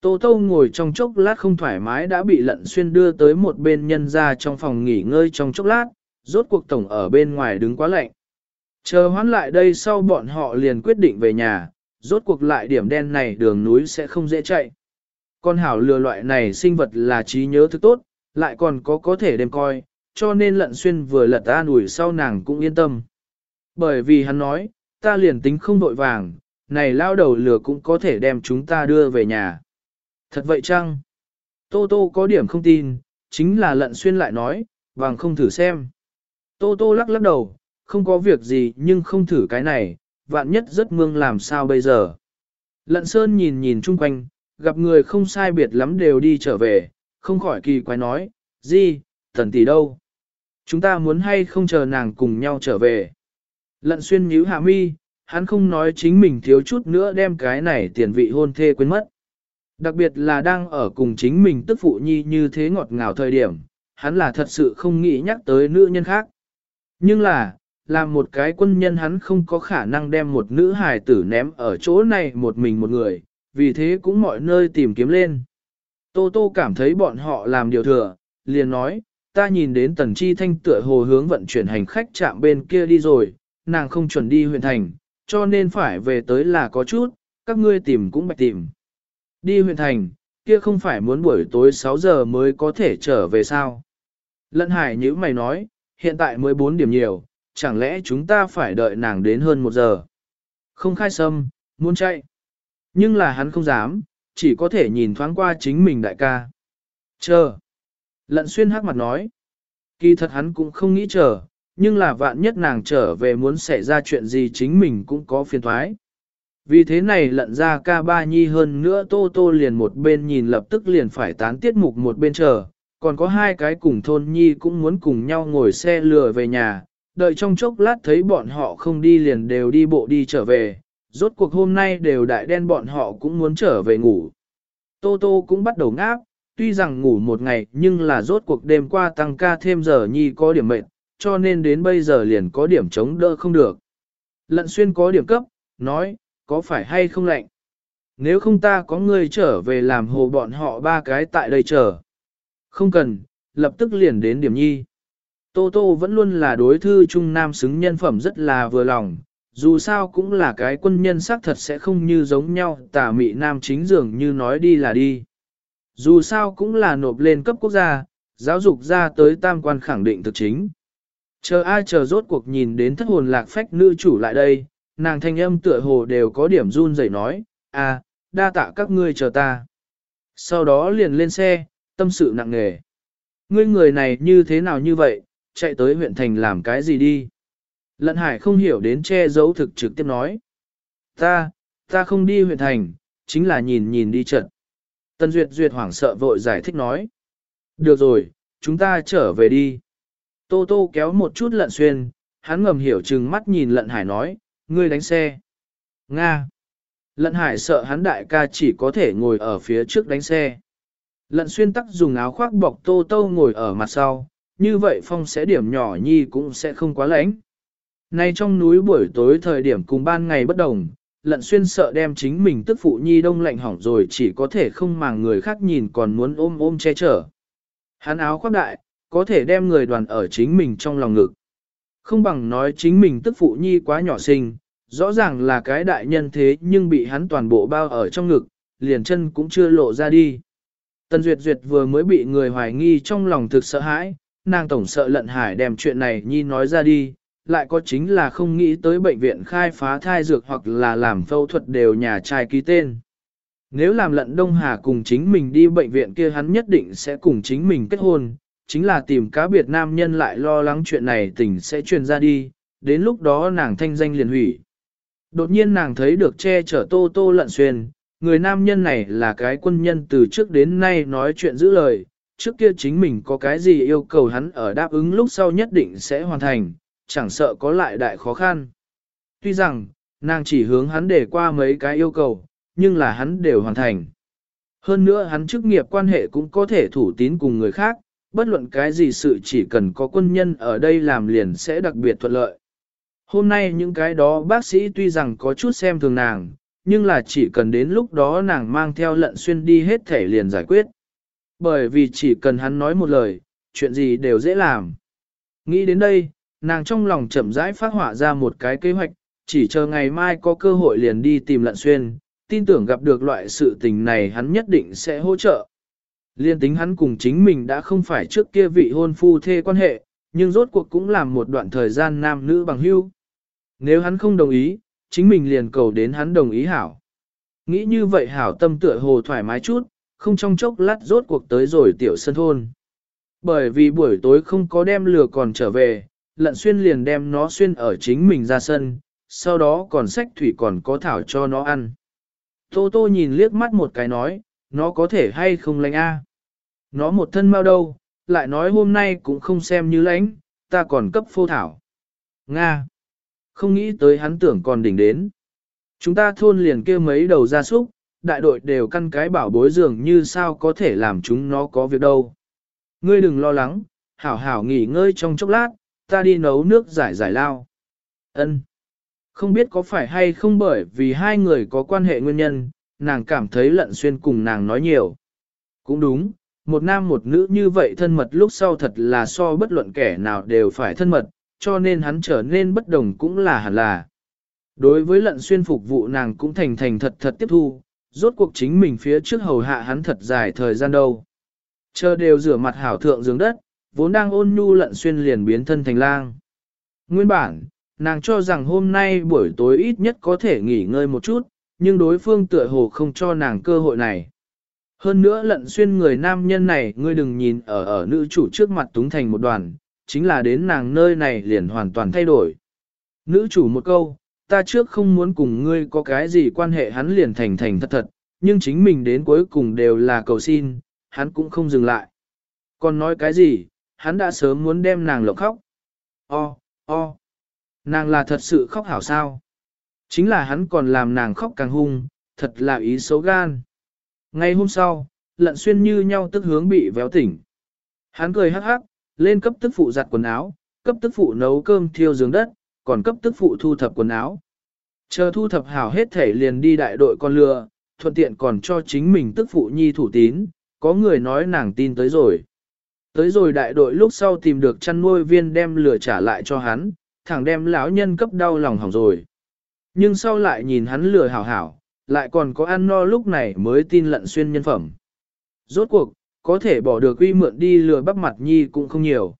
Tô Tô ngồi trong chốc lát không thoải mái đã bị lận xuyên đưa tới một bên nhân ra trong phòng nghỉ ngơi trong chốc lát, rốt cuộc tổng ở bên ngoài đứng quá lạnh. Chờ hoán lại đây sau bọn họ liền quyết định về nhà, rốt cuộc lại điểm đen này đường núi sẽ không dễ chạy. Con hảo lừa loại này sinh vật là trí nhớ thức tốt, lại còn có có thể đem coi, cho nên lận xuyên vừa lật an ủi sau nàng cũng yên tâm. Bởi vì hắn nói, ta liền tính không vội vàng, này lao đầu lừa cũng có thể đem chúng ta đưa về nhà. Thật vậy chăng? Tô Tô có điểm không tin, chính là lận xuyên lại nói, vàng không thử xem. Tô Tô lắc lắc đầu, không có việc gì nhưng không thử cái này, vạn nhất rất mương làm sao bây giờ. Lận Sơn nhìn nhìn chung quanh, gặp người không sai biệt lắm đều đi trở về, không khỏi kỳ quái nói, gì, thần tỷ đâu? Chúng ta muốn hay không chờ nàng cùng nhau trở về. Lận xuyên nhíu hạ mi, hắn không nói chính mình thiếu chút nữa đem cái này tiền vị hôn thê quên mất. Đặc biệt là đang ở cùng chính mình tức phụ nhi như thế ngọt ngào thời điểm, hắn là thật sự không nghĩ nhắc tới nữ nhân khác. Nhưng là, làm một cái quân nhân hắn không có khả năng đem một nữ hài tử ném ở chỗ này một mình một người, vì thế cũng mọi nơi tìm kiếm lên. Tô Tô cảm thấy bọn họ làm điều thừa, liền nói, ta nhìn đến tần chi thanh tựa hồ hướng vận chuyển hành khách chạm bên kia đi rồi, nàng không chuẩn đi huyện thành, cho nên phải về tới là có chút, các ngươi tìm cũng bạch tìm. Đi huyện thành, kia không phải muốn buổi tối 6 giờ mới có thể trở về sao. Lận hải như mày nói, hiện tại mới 4 điểm nhiều, chẳng lẽ chúng ta phải đợi nàng đến hơn một giờ. Không khai sâm, muốn chạy. Nhưng là hắn không dám, chỉ có thể nhìn thoáng qua chính mình đại ca. Chờ. Lận xuyên hắc mặt nói. Kỳ thật hắn cũng không nghĩ chờ, nhưng là vạn nhất nàng trở về muốn xảy ra chuyện gì chính mình cũng có phiền thoái. Vì thế này lận ra ca ba nhi hơn nữa tô tô liền một bên nhìn lập tức liền phải tán tiết mục một bên chờ, còn có hai cái cùng thôn nhi cũng muốn cùng nhau ngồi xe lừa về nhà, đợi trong chốc lát thấy bọn họ không đi liền đều đi bộ đi trở về, rốt cuộc hôm nay đều đại đen bọn họ cũng muốn trở về ngủ. Tô tô cũng bắt đầu ngáp, tuy rằng ngủ một ngày nhưng là rốt cuộc đêm qua tăng ca thêm giờ nhi có điểm mệt, cho nên đến bây giờ liền có điểm chống đỡ không được. Lận xuyên có điểm cấp, nói, có phải hay không lạnh? Nếu không ta có người trở về làm hồ bọn họ ba cái tại đây chờ. Không cần, lập tức liền đến điểm nhi. Tô Tô vẫn luôn là đối thư trung nam xứng nhân phẩm rất là vừa lòng, dù sao cũng là cái quân nhân xác thật sẽ không như giống nhau tà mị nam chính dường như nói đi là đi. Dù sao cũng là nộp lên cấp quốc gia, giáo dục ra tới tam quan khẳng định thực chính. Chờ ai chờ rốt cuộc nhìn đến thất hồn lạc phách nữ chủ lại đây, nàng thanh âm tựa hồ đều có điểm run rẩy nói, à, đa tạ các ngươi chờ ta. Sau đó liền lên xe, tâm sự nặng nề. Ngươi người này như thế nào như vậy, chạy tới huyện thành làm cái gì đi? Lận hải không hiểu đến che giấu thực trực tiếp nói. Ta, ta không đi huyện thành, chính là nhìn nhìn đi trận. Tân Duyệt Duyệt hoảng sợ vội giải thích nói. Được rồi, chúng ta trở về đi. Tô Tô kéo một chút lận xuyên, hắn ngầm hiểu chừng mắt nhìn lận hải nói, ngươi đánh xe. Nga. Lận hải sợ hắn đại ca chỉ có thể ngồi ở phía trước đánh xe. Lận xuyên tắc dùng áo khoác bọc Tô Tô ngồi ở mặt sau, như vậy phong sẽ điểm nhỏ nhi cũng sẽ không quá lãnh. Nay trong núi buổi tối thời điểm cùng ban ngày bất đồng, lận xuyên sợ đem chính mình tức phụ nhi đông lạnh hỏng rồi chỉ có thể không màng người khác nhìn còn muốn ôm ôm che chở. Hắn áo khoác đại, có thể đem người đoàn ở chính mình trong lòng ngực. Không bằng nói chính mình tức phụ nhi quá nhỏ xinh, rõ ràng là cái đại nhân thế nhưng bị hắn toàn bộ bao ở trong ngực, liền chân cũng chưa lộ ra đi. Tần Duyệt Duyệt vừa mới bị người hoài nghi trong lòng thực sợ hãi, nàng tổng sợ lận hải đem chuyện này nhi nói ra đi, lại có chính là không nghĩ tới bệnh viện khai phá thai dược hoặc là làm phẫu thuật đều nhà trai ký tên. Nếu làm lận Đông Hà cùng chính mình đi bệnh viện kia hắn nhất định sẽ cùng chính mình kết hôn, chính là tìm cá biệt nam nhân lại lo lắng chuyện này tình sẽ truyền ra đi, đến lúc đó nàng thanh danh liền hủy. Đột nhiên nàng thấy được che chở tô tô lận xuyên, người nam nhân này là cái quân nhân từ trước đến nay nói chuyện giữ lời, trước kia chính mình có cái gì yêu cầu hắn ở đáp ứng lúc sau nhất định sẽ hoàn thành, chẳng sợ có lại đại khó khăn. Tuy rằng, nàng chỉ hướng hắn để qua mấy cái yêu cầu, nhưng là hắn đều hoàn thành. Hơn nữa hắn chức nghiệp quan hệ cũng có thể thủ tín cùng người khác, bất luận cái gì sự chỉ cần có quân nhân ở đây làm liền sẽ đặc biệt thuận lợi. Hôm nay những cái đó bác sĩ tuy rằng có chút xem thường nàng, nhưng là chỉ cần đến lúc đó nàng mang theo lận xuyên đi hết thể liền giải quyết. Bởi vì chỉ cần hắn nói một lời, chuyện gì đều dễ làm. Nghĩ đến đây, nàng trong lòng chậm rãi phát họa ra một cái kế hoạch, chỉ chờ ngày mai có cơ hội liền đi tìm lận xuyên, tin tưởng gặp được loại sự tình này hắn nhất định sẽ hỗ trợ. Liên tính hắn cùng chính mình đã không phải trước kia vị hôn phu thê quan hệ, nhưng rốt cuộc cũng làm một đoạn thời gian nam nữ bằng hữu. Nếu hắn không đồng ý, chính mình liền cầu đến hắn đồng ý hảo. Nghĩ như vậy hảo tâm tựa hồ thoải mái chút, không trong chốc lát rốt cuộc tới rồi tiểu sân thôn. Bởi vì buổi tối không có đem lừa còn trở về, lận xuyên liền đem nó xuyên ở chính mình ra sân, sau đó còn sách thủy còn có thảo cho nó ăn. Tô tô nhìn liếc mắt một cái nói, nó có thể hay không lánh a? Nó một thân mau đâu, lại nói hôm nay cũng không xem như lánh, ta còn cấp phô thảo. Nga! Không nghĩ tới hắn tưởng còn đỉnh đến. Chúng ta thôn liền kia mấy đầu gia súc, đại đội đều căn cái bảo bối dường như sao có thể làm chúng nó có việc đâu. Ngươi đừng lo lắng, hảo hảo nghỉ ngơi trong chốc lát, ta đi nấu nước giải giải lao. Ân. Không biết có phải hay không bởi vì hai người có quan hệ nguyên nhân, nàng cảm thấy lận xuyên cùng nàng nói nhiều. Cũng đúng, một nam một nữ như vậy thân mật lúc sau thật là so bất luận kẻ nào đều phải thân mật, cho nên hắn trở nên bất đồng cũng là hẳn là. Đối với lận xuyên phục vụ nàng cũng thành thành thật thật tiếp thu, rốt cuộc chính mình phía trước hầu hạ hắn thật dài thời gian đâu. Chờ đều rửa mặt hảo thượng giường đất, vốn đang ôn nhu lận xuyên liền biến thân thành lang. Nguyên bản, nàng cho rằng hôm nay buổi tối ít nhất có thể nghỉ ngơi một chút, nhưng đối phương tựa hồ không cho nàng cơ hội này. Hơn nữa lận xuyên người nam nhân này ngươi đừng nhìn ở ở nữ chủ trước mặt túng thành một đoàn, chính là đến nàng nơi này liền hoàn toàn thay đổi. Nữ chủ một câu, ta trước không muốn cùng ngươi có cái gì quan hệ hắn liền thành thành thật thật, nhưng chính mình đến cuối cùng đều là cầu xin, hắn cũng không dừng lại. Còn nói cái gì, hắn đã sớm muốn đem nàng lộng khóc. O, o, nàng là thật sự khóc hảo sao. Chính là hắn còn làm nàng khóc càng hung, thật là ý xấu gan. Ngay hôm sau, lận xuyên như nhau tức hướng bị véo tỉnh. Hắn cười hắc hắc, lên cấp tức phụ giặt quần áo, cấp tức phụ nấu cơm thiêu giường đất, còn cấp tức phụ thu thập quần áo. Chờ thu thập hảo hết thể liền đi đại đội con lừa, thuận tiện còn cho chính mình tức phụ nhi thủ tín, có người nói nàng tin tới rồi. Tới rồi đại đội lúc sau tìm được chăn nuôi viên đem lừa trả lại cho hắn, thẳng đem lão nhân cấp đau lòng hỏng rồi. Nhưng sau lại nhìn hắn lừa hảo hảo, lại còn có ăn no lúc này mới tin lận xuyên nhân phẩm. Rốt cuộc, có thể bỏ được uy mượn đi lừa bắp mặt nhi cũng không nhiều.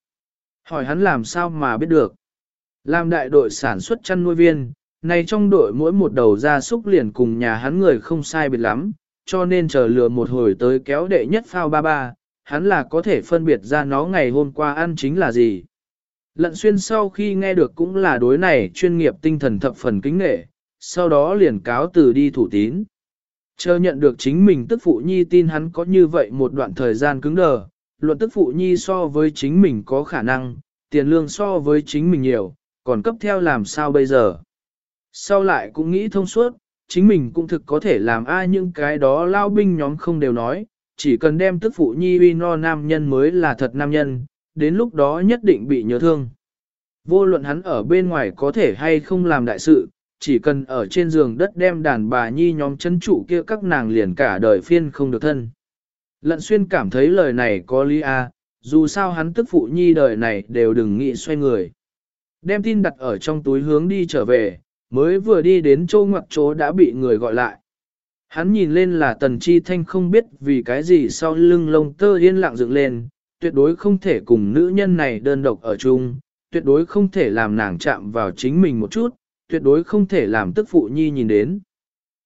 Hỏi hắn làm sao mà biết được. Làm đại đội sản xuất chăn nuôi viên, này trong đội mỗi một đầu gia súc liền cùng nhà hắn người không sai biệt lắm, cho nên chờ lừa một hồi tới kéo đệ nhất phao ba ba, hắn là có thể phân biệt ra nó ngày hôm qua ăn chính là gì. Lận xuyên sau khi nghe được cũng là đối này chuyên nghiệp tinh thần thập phần kính nghệ, sau đó liền cáo từ đi thủ tín. Chờ nhận được chính mình tức phụ nhi tin hắn có như vậy một đoạn thời gian cứng đờ, luận tức phụ nhi so với chính mình có khả năng, tiền lương so với chính mình nhiều, còn cấp theo làm sao bây giờ. Sau lại cũng nghĩ thông suốt, chính mình cũng thực có thể làm ai những cái đó lao binh nhóm không đều nói, chỉ cần đem tức phụ nhi uy no nam nhân mới là thật nam nhân, đến lúc đó nhất định bị nhớ thương. Vô luận hắn ở bên ngoài có thể hay không làm đại sự, chỉ cần ở trên giường đất đem đàn bà nhi nhóm chân trụ kia các nàng liền cả đời phiên không được thân. Lận xuyên cảm thấy lời này có lý a, dù sao hắn tức phụ nhi đời này đều đừng nghĩ xoay người. Đem tin đặt ở trong túi hướng đi trở về, mới vừa đi đến chỗ ngoặc chỗ đã bị người gọi lại. Hắn nhìn lên là tần chi thanh không biết vì cái gì sau lưng lông tơ yên lặng dựng lên, tuyệt đối không thể cùng nữ nhân này đơn độc ở chung, tuyệt đối không thể làm nàng chạm vào chính mình một chút, tuyệt đối không thể làm tức phụ nhi nhìn đến.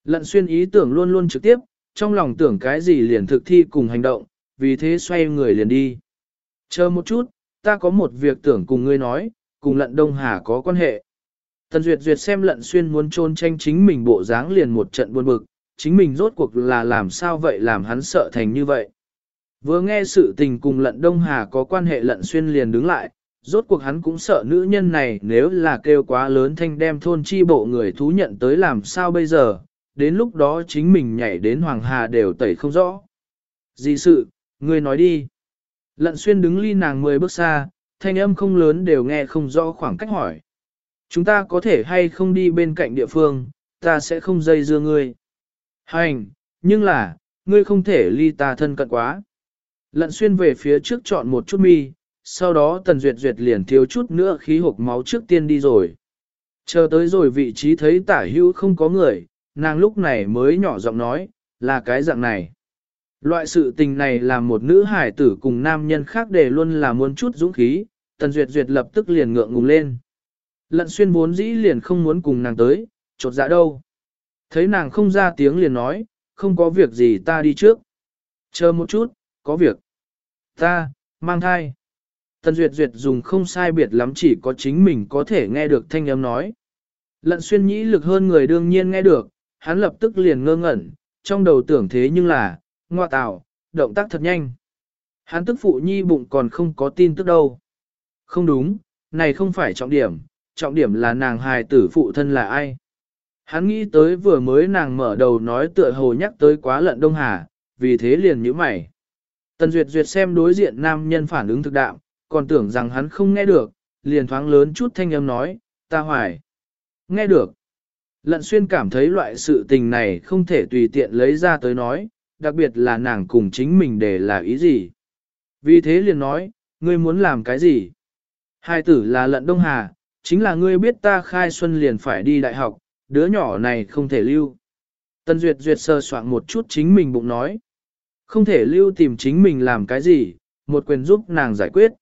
Lận xuyên ý tưởng luôn luôn trực tiếp, trong lòng tưởng cái gì liền thực thi cùng hành động, vì thế xoay người liền đi. Chờ một chút, ta có một việc tưởng cùng ngươi nói, cùng lận Đông Hà có quan hệ. Tần Duyệt Duyệt xem lận xuyên muốn trôn tranh chính mình bộ dáng liền một trận buồn bực, chính mình rốt cuộc là làm sao vậy làm hắn sợ thành như vậy. Vừa nghe sự tình cùng lận Đông Hà có quan hệ lận xuyên liền đứng lại, rốt cuộc hắn cũng sợ nữ nhân này nếu là kêu quá lớn thanh đem thôn chi bộ người thú nhận tới làm sao bây giờ, đến lúc đó chính mình nhảy đến Hoàng Hà đều tẩy không rõ. Gì sự, ngươi nói đi. Lận xuyên đứng ly nàng 10 bước xa, thanh âm không lớn đều nghe không rõ khoảng cách hỏi. Chúng ta có thể hay không đi bên cạnh địa phương, ta sẽ không dây dưa ngươi. Hành, nhưng là, ngươi không thể ly ta thân cận quá. Lận xuyên về phía trước chọn một chút mi, sau đó tần duyệt duyệt liền thiếu chút nữa khí hộp máu trước tiên đi rồi. Chờ tới rồi vị trí thấy tả hữu không có người, nàng lúc này mới nhỏ giọng nói, là cái dạng này. Loại sự tình này là một nữ hải tử cùng nam nhân khác để luôn là muốn chút dũng khí, tần duyệt duyệt lập tức liền ngượng ngùng lên. Lận xuyên vốn dĩ liền không muốn cùng nàng tới, chột dạ đâu. Thấy nàng không ra tiếng liền nói, không có việc gì ta đi trước. Chờ một chút, có việc. Ta, mang thai. Tần Duyệt Duyệt dùng không sai biệt lắm chỉ có chính mình có thể nghe được thanh âm nói. Lận xuyên nhĩ lực hơn người đương nhiên nghe được, hắn lập tức liền ngơ ngẩn, trong đầu tưởng thế nhưng là, ngoa tạo, động tác thật nhanh. Hắn tức phụ nhi bụng còn không có tin tức đâu. Không đúng, này không phải trọng điểm, trọng điểm là nàng hài tử phụ thân là ai. Hắn nghĩ tới vừa mới nàng mở đầu nói tựa hồ nhắc tới quá lận Đông Hà, vì thế liền nhíu mày. Tần Duyệt Duyệt xem đối diện nam nhân phản ứng thực đạm, còn tưởng rằng hắn không nghe được, liền thoáng lớn chút thanh âm nói, ta hoài. Nghe được. Lận xuyên cảm thấy loại sự tình này không thể tùy tiện lấy ra tới nói, đặc biệt là nàng cùng chính mình để là ý gì. Vì thế liền nói, ngươi muốn làm cái gì? Hai tử là lận Đông Hà, chính là ngươi biết ta khai xuân liền phải đi đại học, đứa nhỏ này không thể lưu. Tân Duyệt Duyệt sơ soạn một chút chính mình bụng nói. Không thể lưu tìm chính mình làm cái gì, một quyền giúp nàng giải quyết.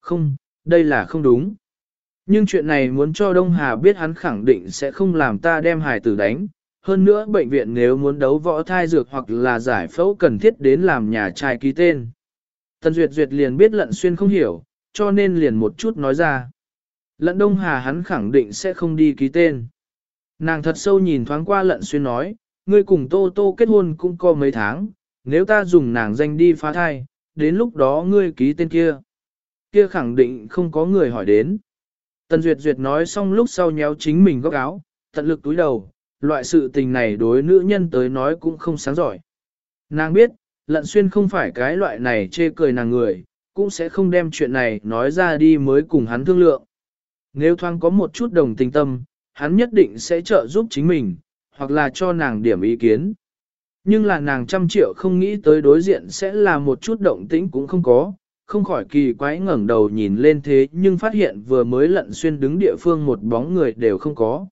Không, đây là không đúng. Nhưng chuyện này muốn cho Đông Hà biết hắn khẳng định sẽ không làm ta đem hài tử đánh. Hơn nữa bệnh viện nếu muốn đấu võ thai dược hoặc là giải phẫu cần thiết đến làm nhà trai ký tên. tân Duyệt Duyệt liền biết lận xuyên không hiểu, cho nên liền một chút nói ra. Lận Đông Hà hắn khẳng định sẽ không đi ký tên. Nàng thật sâu nhìn thoáng qua lận xuyên nói, ngươi cùng Tô Tô kết hôn cũng có mấy tháng, nếu ta dùng nàng danh đi phá thai, đến lúc đó ngươi ký tên kia. Kia khẳng định không có người hỏi đến. Tần Duyệt Duyệt nói xong lúc sau nhéo chính mình góc áo, tận lực túi đầu, loại sự tình này đối nữ nhân tới nói cũng không sáng giỏi. Nàng biết, lận xuyên không phải cái loại này chê cười nàng người, cũng sẽ không đem chuyện này nói ra đi mới cùng hắn thương lượng. Nếu thoáng có một chút đồng tình tâm, hắn nhất định sẽ trợ giúp chính mình, hoặc là cho nàng điểm ý kiến. Nhưng là nàng trăm triệu không nghĩ tới đối diện sẽ là một chút động tĩnh cũng không có, không khỏi kỳ quái ngẩng đầu nhìn lên thế nhưng phát hiện vừa mới lận xuyên đứng địa phương một bóng người đều không có.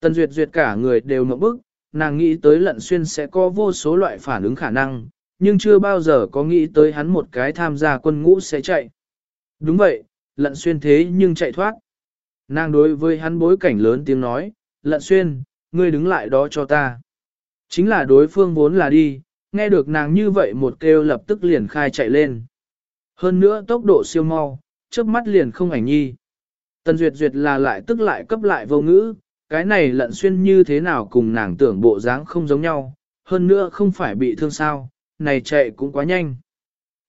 Tần duyệt duyệt cả người đều ngậm bức, nàng nghĩ tới lận xuyên sẽ có vô số loại phản ứng khả năng, nhưng chưa bao giờ có nghĩ tới hắn một cái tham gia quân ngũ sẽ chạy. Đúng vậy, lận xuyên thế nhưng chạy thoát. Nàng đối với hắn bối cảnh lớn tiếng nói, lận xuyên, ngươi đứng lại đó cho ta. Chính là đối phương vốn là đi, nghe được nàng như vậy một kêu lập tức liền khai chạy lên. Hơn nữa tốc độ siêu mau, chớp mắt liền không ảnh nhi. Tần Duyệt Duyệt là lại tức lại cấp lại vô ngữ, cái này lận xuyên như thế nào cùng nàng tưởng bộ dáng không giống nhau, hơn nữa không phải bị thương sao, này chạy cũng quá nhanh.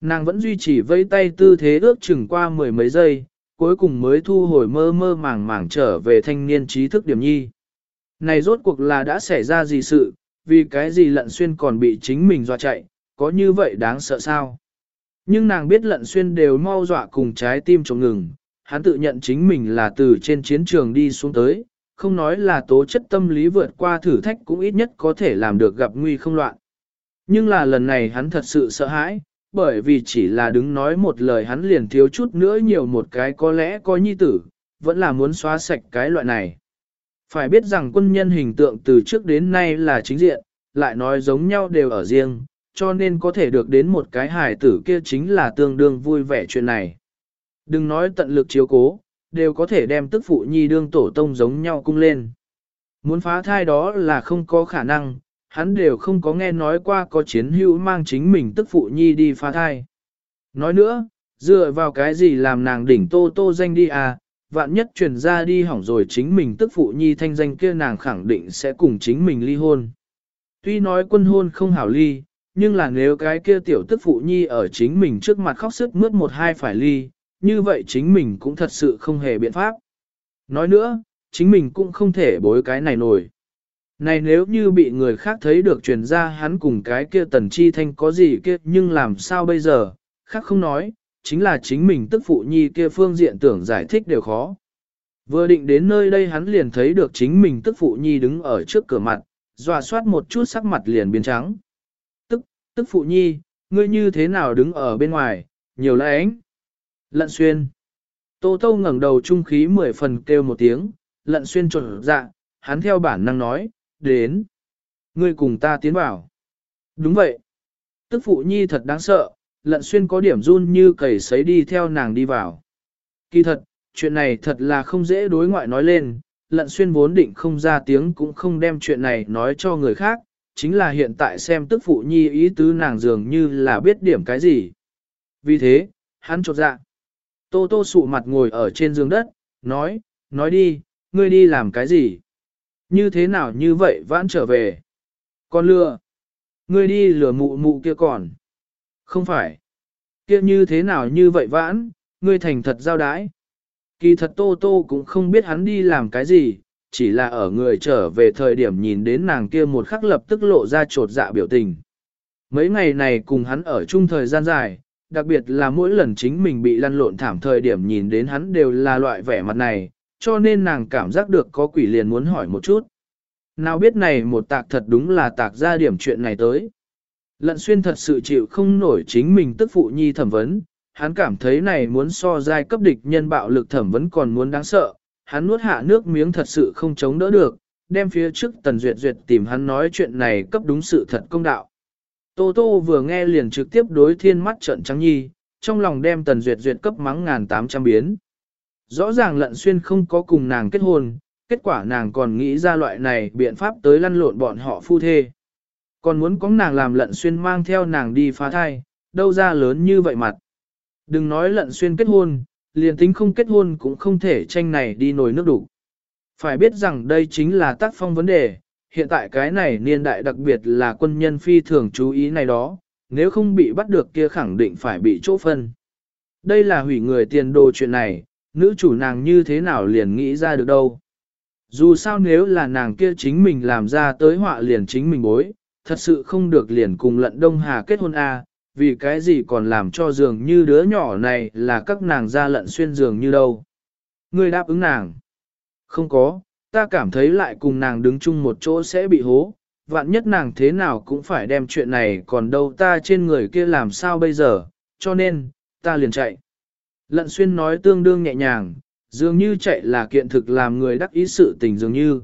Nàng vẫn duy trì vây tay tư thế ước chừng qua mười mấy giây, cuối cùng mới thu hồi mơ mơ màng màng trở về thanh niên trí thức điểm nhi. Này rốt cuộc là đã xảy ra gì sự, vì cái gì lận xuyên còn bị chính mình dọa chạy, có như vậy đáng sợ sao? Nhưng nàng biết lận xuyên đều mau dọa cùng trái tim trống ngừng, hắn tự nhận chính mình là từ trên chiến trường đi xuống tới, không nói là tố chất tâm lý vượt qua thử thách cũng ít nhất có thể làm được gặp nguy không loạn. Nhưng là lần này hắn thật sự sợ hãi, bởi vì chỉ là đứng nói một lời hắn liền thiếu chút nữa nhiều một cái có lẽ có nhi tử, vẫn là muốn xóa sạch cái loại này. Phải biết rằng quân nhân hình tượng từ trước đến nay là chính diện, lại nói giống nhau đều ở riêng, cho nên có thể được đến một cái hài tử kia chính là tương đương vui vẻ chuyện này. Đừng nói tận lực chiếu cố, đều có thể đem tức phụ nhi đương tổ tông giống nhau cung lên. Muốn phá thai đó là không có khả năng, hắn đều không có nghe nói qua có chiến hữu mang chính mình tức phụ nhi đi phá thai. Nói nữa, dựa vào cái gì làm nàng đỉnh tô tô danh đi à, vạn nhất truyền ra đi hỏng rồi chính mình tức phụ nhi thanh danh kia nàng khẳng định sẽ cùng chính mình ly hôn. Tuy nói quân hôn không hảo ly, nhưng là nếu cái kia tiểu tức phụ nhi ở chính mình trước mặt khóc sức mướt một hai phải ly, như vậy chính mình cũng thật sự không hề biện pháp. Nói nữa, chính mình cũng không thể bối cái này nổi. Này nếu như bị người khác thấy được truyền ra hắn cùng cái kia tần chi thanh có gì kia nhưng làm sao bây giờ, khác không nói, chính là chính mình tức phụ nhi kia phương diện tưởng giải thích đều khó. Vừa định đến nơi đây hắn liền thấy được chính mình tức phụ nhi đứng ở trước cửa mặt, dọa soát một chút sắc mặt liền biến trắng. Tức, tức phụ nhi, ngươi như thế nào đứng ở bên ngoài, nhiều lẽ ánh. Lận xuyên. Tô Tô ngẩng đầu trung khí mười phần kêu một tiếng, lận xuyên trộn dạ, hắn theo bản năng nói, đến. Ngươi cùng ta tiến vào. Đúng vậy. Tức phụ nhi thật đáng sợ, lận xuyên có điểm run như cầy sấy đi theo nàng đi vào. Kỳ thật, chuyện này thật là không dễ đối ngoại nói lên, lận xuyên vốn định không ra tiếng cũng không đem chuyện này nói cho người khác, chính là hiện tại xem tức phụ nhi ý tứ nàng dường như là biết điểm cái gì. Vì thế, hắn chột dạ. Tô tô sụ mặt ngồi ở trên giường đất, nói, nói đi, ngươi đi làm cái gì? Như thế nào như vậy vãn trở về? Con lừa. Ngươi đi lừa mụ mụ kia còn. Không phải. Kia như thế nào như vậy vãn, ngươi thành thật giao đái. Kỳ thật Tô Tô cũng không biết hắn đi làm cái gì, chỉ là ở người trở về thời điểm nhìn đến nàng kia một khắc lập tức lộ ra trột dạ biểu tình. Mấy ngày này cùng hắn ở chung thời gian dài, đặc biệt là mỗi lần chính mình bị lăn lộn thảm thời điểm nhìn đến hắn đều là loại vẻ mặt này, cho nên nàng cảm giác được có quỷ liền muốn hỏi một chút. Nào biết này một tạc thật đúng là tạc ra điểm chuyện này tới. Lận xuyên thật sự chịu không nổi chính mình tức phụ nhi thẩm vấn, hắn cảm thấy này muốn so giai cấp địch nhân bạo lực thẩm vấn còn muốn đáng sợ, hắn nuốt hạ nước miếng thật sự không chống đỡ được, đem phía trước tần duyệt duyệt tìm hắn nói chuyện này cấp đúng sự thật công đạo. Tô Tô vừa nghe liền trực tiếp đối thiên mắt trận trắng nhi, trong lòng đem tần duyệt duyệt cấp mắng ngàn tám trăm biến. Rõ ràng lận xuyên không có cùng nàng kết hôn, kết quả nàng còn nghĩ ra loại này biện pháp tới lăn lộn bọn họ phu thê. Còn muốn có nàng làm lận xuyên mang theo nàng đi phá thai, đâu ra lớn như vậy mặt. Đừng nói lận xuyên kết hôn, liền tính không kết hôn cũng không thể tranh này đi nổi nước đủ. Phải biết rằng đây chính là tác phong vấn đề, hiện tại cái này niên đại đặc biệt là quân nhân phi thường chú ý này đó, nếu không bị bắt được kia khẳng định phải bị chỗ phân. Đây là hủy người tiền đồ chuyện này, nữ chủ nàng như thế nào liền nghĩ ra được đâu. Dù sao nếu là nàng kia chính mình làm ra tới họa liền chính mình bối, thật sự không được liền cùng lận Đông Hà kết hôn A, vì cái gì còn làm cho dường như đứa nhỏ này là các nàng ra lận xuyên giường như đâu. Ngươi đáp ứng nàng. Không có, ta cảm thấy lại cùng nàng đứng chung một chỗ sẽ bị hố, vạn nhất nàng thế nào cũng phải đem chuyện này còn đâu ta trên người kia làm sao bây giờ, cho nên, ta liền chạy. Lận xuyên nói tương đương nhẹ nhàng, dường như chạy là kiện thực làm người đắc ý sự tình dường như.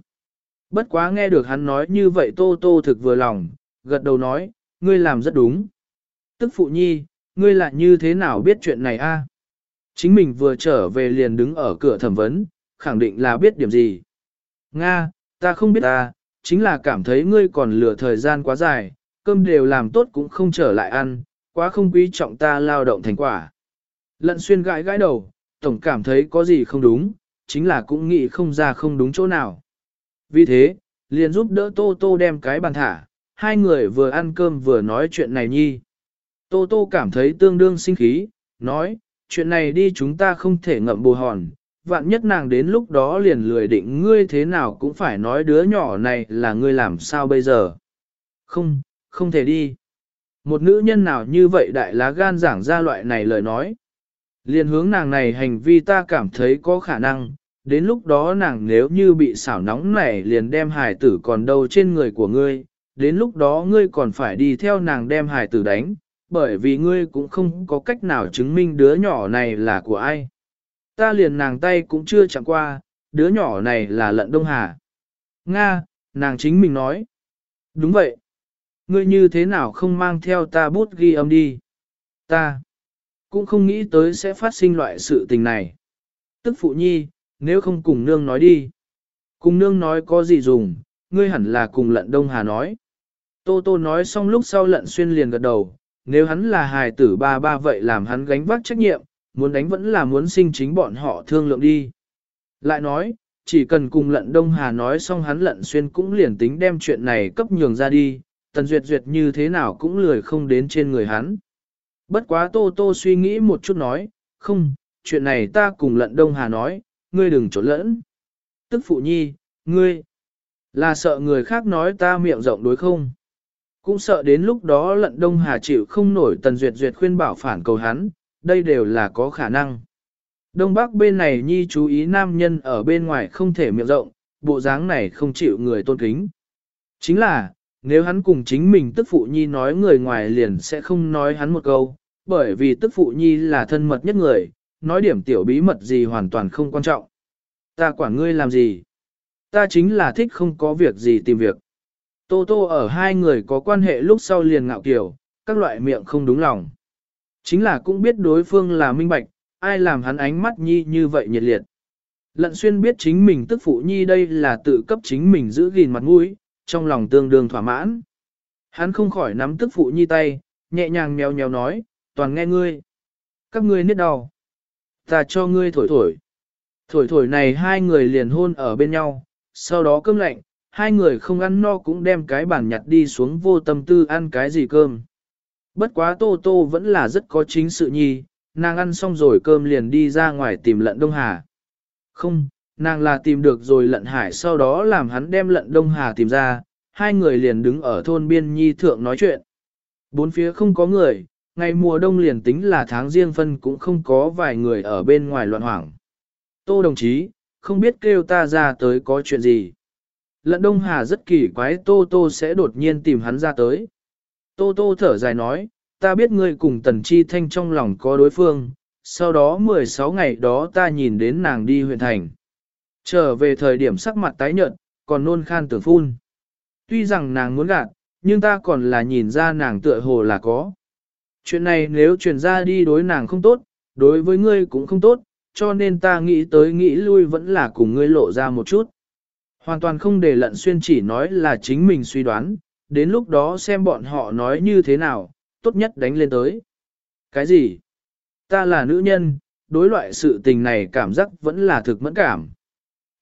Bất quá nghe được hắn nói như vậy tô tô thực vừa lòng, gật đầu nói, ngươi làm rất đúng. Tức phụ nhi, ngươi lại như thế nào biết chuyện này a? Chính mình vừa trở về liền đứng ở cửa thẩm vấn, khẳng định là biết điểm gì. Nga, ta không biết ta, chính là cảm thấy ngươi còn lừa thời gian quá dài, cơm đều làm tốt cũng không trở lại ăn, quá không quý trọng ta lao động thành quả. Lận xuyên gãi gãi đầu, tổng cảm thấy có gì không đúng, chính là cũng nghĩ không ra không đúng chỗ nào. Vì thế, liền giúp đỡ Tô Tô đem cái bàn thả, hai người vừa ăn cơm vừa nói chuyện này nhi. Tô Tô cảm thấy tương đương sinh khí, nói, chuyện này đi chúng ta không thể ngậm bù hòn, vạn nhất nàng đến lúc đó liền lười định ngươi thế nào cũng phải nói đứa nhỏ này là ngươi làm sao bây giờ. Không, không thể đi. Một nữ nhân nào như vậy đại lá gan giảng ra loại này lời nói. Liền hướng nàng này hành vi ta cảm thấy có khả năng, đến lúc đó nàng nếu như bị xảo nóng này liền đem hài tử còn đâu trên người của ngươi, đến lúc đó ngươi còn phải đi theo nàng đem hài tử đánh, bởi vì ngươi cũng không có cách nào chứng minh đứa nhỏ này là của ai. Ta liền nàng tay cũng chưa chạm qua, đứa nhỏ này là lận Đông Hà. Nga, nàng chính mình nói. Đúng vậy. ngươi như thế nào không mang theo ta bút ghi âm đi? Ta cũng không nghĩ tới sẽ phát sinh loại sự tình này. Tức phụ nhi, nếu không cùng nương nói đi. Cùng nương nói có gì dùng, ngươi hẳn là cùng lận đông hà nói. Tô tô nói xong lúc sau lận xuyên liền gật đầu, nếu hắn là hài tử ba ba vậy làm hắn gánh vác trách nhiệm, muốn đánh vẫn là muốn sinh chính bọn họ thương lượng đi. Lại nói, chỉ cần cùng lận đông hà nói xong hắn lận xuyên cũng liền tính đem chuyện này cấp nhường ra đi, tần duyệt duyệt như thế nào cũng lười không đến trên người hắn. Bất quá tô tô suy nghĩ một chút nói, không, chuyện này ta cùng lận đông hà nói, ngươi đừng trốn lẫn. Tức phụ nhi, ngươi, là sợ người khác nói ta miệng rộng đối không? Cũng sợ đến lúc đó lận đông hà chịu không nổi tần duyệt duyệt khuyên bảo phản cầu hắn, đây đều là có khả năng. Đông Bắc bên này nhi chú ý nam nhân ở bên ngoài không thể miệng rộng, bộ dáng này không chịu người tôn kính. Chính là, nếu hắn cùng chính mình tức phụ nhi nói người ngoài liền sẽ không nói hắn một câu, bởi vì tức phụ nhi là thân mật nhất người, nói điểm tiểu bí mật gì hoàn toàn không quan trọng. Ta quản ngươi làm gì? Ta chính là thích không có việc gì tìm việc. Tô tô ở hai người có quan hệ lúc sau liền ngạo kiểu, các loại miệng không đúng lòng. Chính là cũng biết đối phương là minh bạch, ai làm hắn ánh mắt nhi như vậy nhiệt liệt. Lận xuyên biết chính mình tức phụ nhi đây là tự cấp chính mình giữ gìn mặt mũi, trong lòng tương đương thỏa mãn. Hắn không khỏi nắm tức phụ nhi tay, nhẹ nhàng mèo mèo nói, toàn nghe ngươi. Các ngươi niết đau. Ta cho ngươi thổi thổi. Thổi thổi này hai người liền hôn ở bên nhau, sau đó cơm lạnh, hai người không ăn no cũng đem cái bản nhặt đi xuống vô tâm tư ăn cái gì cơm. Bất quá Tô Tô vẫn là rất có chính sự nhi, nàng ăn xong rồi cơm liền đi ra ngoài tìm lận Đông Hà. Không, nàng là tìm được rồi lận hải sau đó làm hắn đem lận Đông Hà tìm ra, hai người liền đứng ở thôn biên nhi thượng nói chuyện. Bốn phía không có người, ngày mùa đông liền tính là tháng riêng phân cũng không có vài người ở bên ngoài loạn hoảng. Tô đồng chí, không biết kêu ta ra tới có chuyện gì. Lận Đông Hà rất kỳ quái Tô Tô sẽ đột nhiên tìm hắn ra tới. Tô Tô thở dài nói, ta biết ngươi cùng Tần Chi Thanh trong lòng có đối phương, sau đó 16 ngày đó ta nhìn đến nàng đi huyện thành. Trở về thời điểm sắc mặt tái nhợt, còn nôn khan tưởng phun. Tuy rằng nàng muốn gạt, nhưng ta còn là nhìn ra nàng tựa hồ là có. Chuyện này nếu truyền ra đi đối nàng không tốt, đối với ngươi cũng không tốt, cho nên ta nghĩ tới nghĩ lui vẫn là cùng ngươi lộ ra một chút. Hoàn toàn không để lận xuyên chỉ nói là chính mình suy đoán, đến lúc đó xem bọn họ nói như thế nào, tốt nhất đánh lên tới. Cái gì? Ta là nữ nhân, đối loại sự tình này cảm giác vẫn là thực mẫn cảm.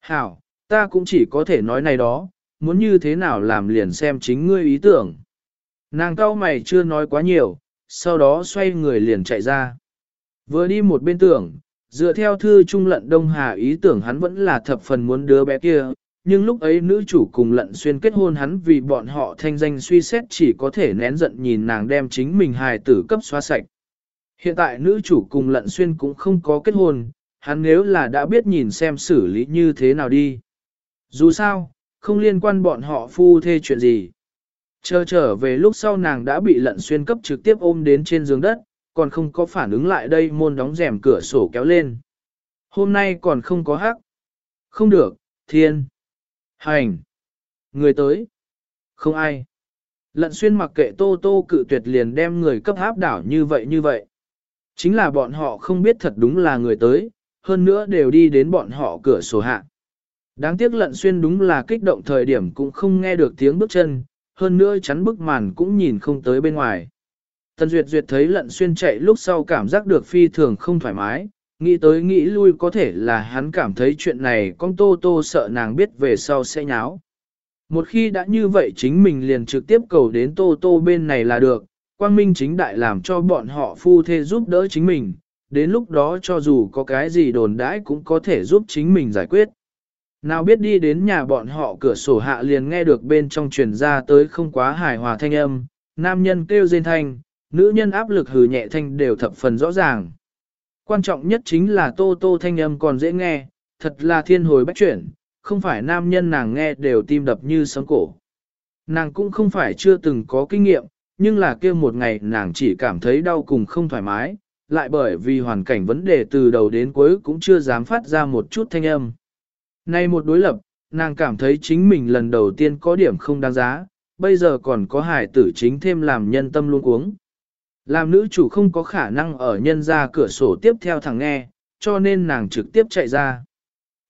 Hảo, ta cũng chỉ có thể nói này đó, muốn như thế nào làm liền xem chính ngươi ý tưởng. Nàng cao mày chưa nói quá nhiều, sau đó xoay người liền chạy ra. Vừa đi một bên tưởng, dựa theo thư trung lận Đông Hà ý tưởng hắn vẫn là thập phần muốn đứa bé kia, nhưng lúc ấy nữ chủ cùng lận xuyên kết hôn hắn vì bọn họ thanh danh suy xét chỉ có thể nén giận nhìn nàng đem chính mình hài tử cấp xóa sạch. Hiện tại nữ chủ cùng lận xuyên cũng không có kết hôn, hắn nếu là đã biết nhìn xem xử lý như thế nào đi. Dù sao, không liên quan bọn họ phu thê chuyện gì. Chờ trở về lúc sau nàng đã bị lận xuyên cấp trực tiếp ôm đến trên giường đất, còn không có phản ứng lại đây môn đóng rèm cửa sổ kéo lên. Hôm nay còn không có hắc. Không được, thiên. Hành! Người tới! Không ai! Lận xuyên mặc kệ tô tô cự tuyệt liền đem người cấp áp đảo như vậy như vậy. Chính là bọn họ không biết thật đúng là người tới, hơn nữa đều đi đến bọn họ cửa sổ hạ. Đáng tiếc lận xuyên đúng là kích động thời điểm cũng không nghe được tiếng bước chân, hơn nữa chắn bức màn cũng nhìn không tới bên ngoài. Tần Duyệt Duyệt thấy lận xuyên chạy lúc sau cảm giác được phi thường không thoải mái, nghĩ tới nghĩ lui có thể là hắn cảm thấy chuyện này con Tô Tô sợ nàng biết về sau sẽ nháo. Một khi đã như vậy chính mình liền trực tiếp cầu đến Tô Tô bên này là được, quang minh chính đại làm cho bọn họ phu thê giúp đỡ chính mình, đến lúc đó cho dù có cái gì đồn đãi cũng có thể giúp chính mình giải quyết. Nào biết đi đến nhà bọn họ cửa sổ hạ liền nghe được bên trong truyền ra tới không quá hài hòa thanh âm, nam nhân kêu rên thanh, nữ nhân áp lực hừ nhẹ thanh đều thập phần rõ ràng. Quan trọng nhất chính là tô tô thanh âm còn dễ nghe, thật là thiên hồi bách chuyển, không phải nam nhân nàng nghe đều tim đập như sấm cổ. Nàng cũng không phải chưa từng có kinh nghiệm, nhưng là kia một ngày nàng chỉ cảm thấy đau cùng không thoải mái, lại bởi vì hoàn cảnh vấn đề từ đầu đến cuối cũng chưa dám phát ra một chút thanh âm. Nay một đối lập, nàng cảm thấy chính mình lần đầu tiên có điểm không đáng giá, bây giờ còn có hải tử chính thêm làm nhân tâm luôn uống. Làm nữ chủ không có khả năng ở nhân ra cửa sổ tiếp theo thằng nghe, cho nên nàng trực tiếp chạy ra.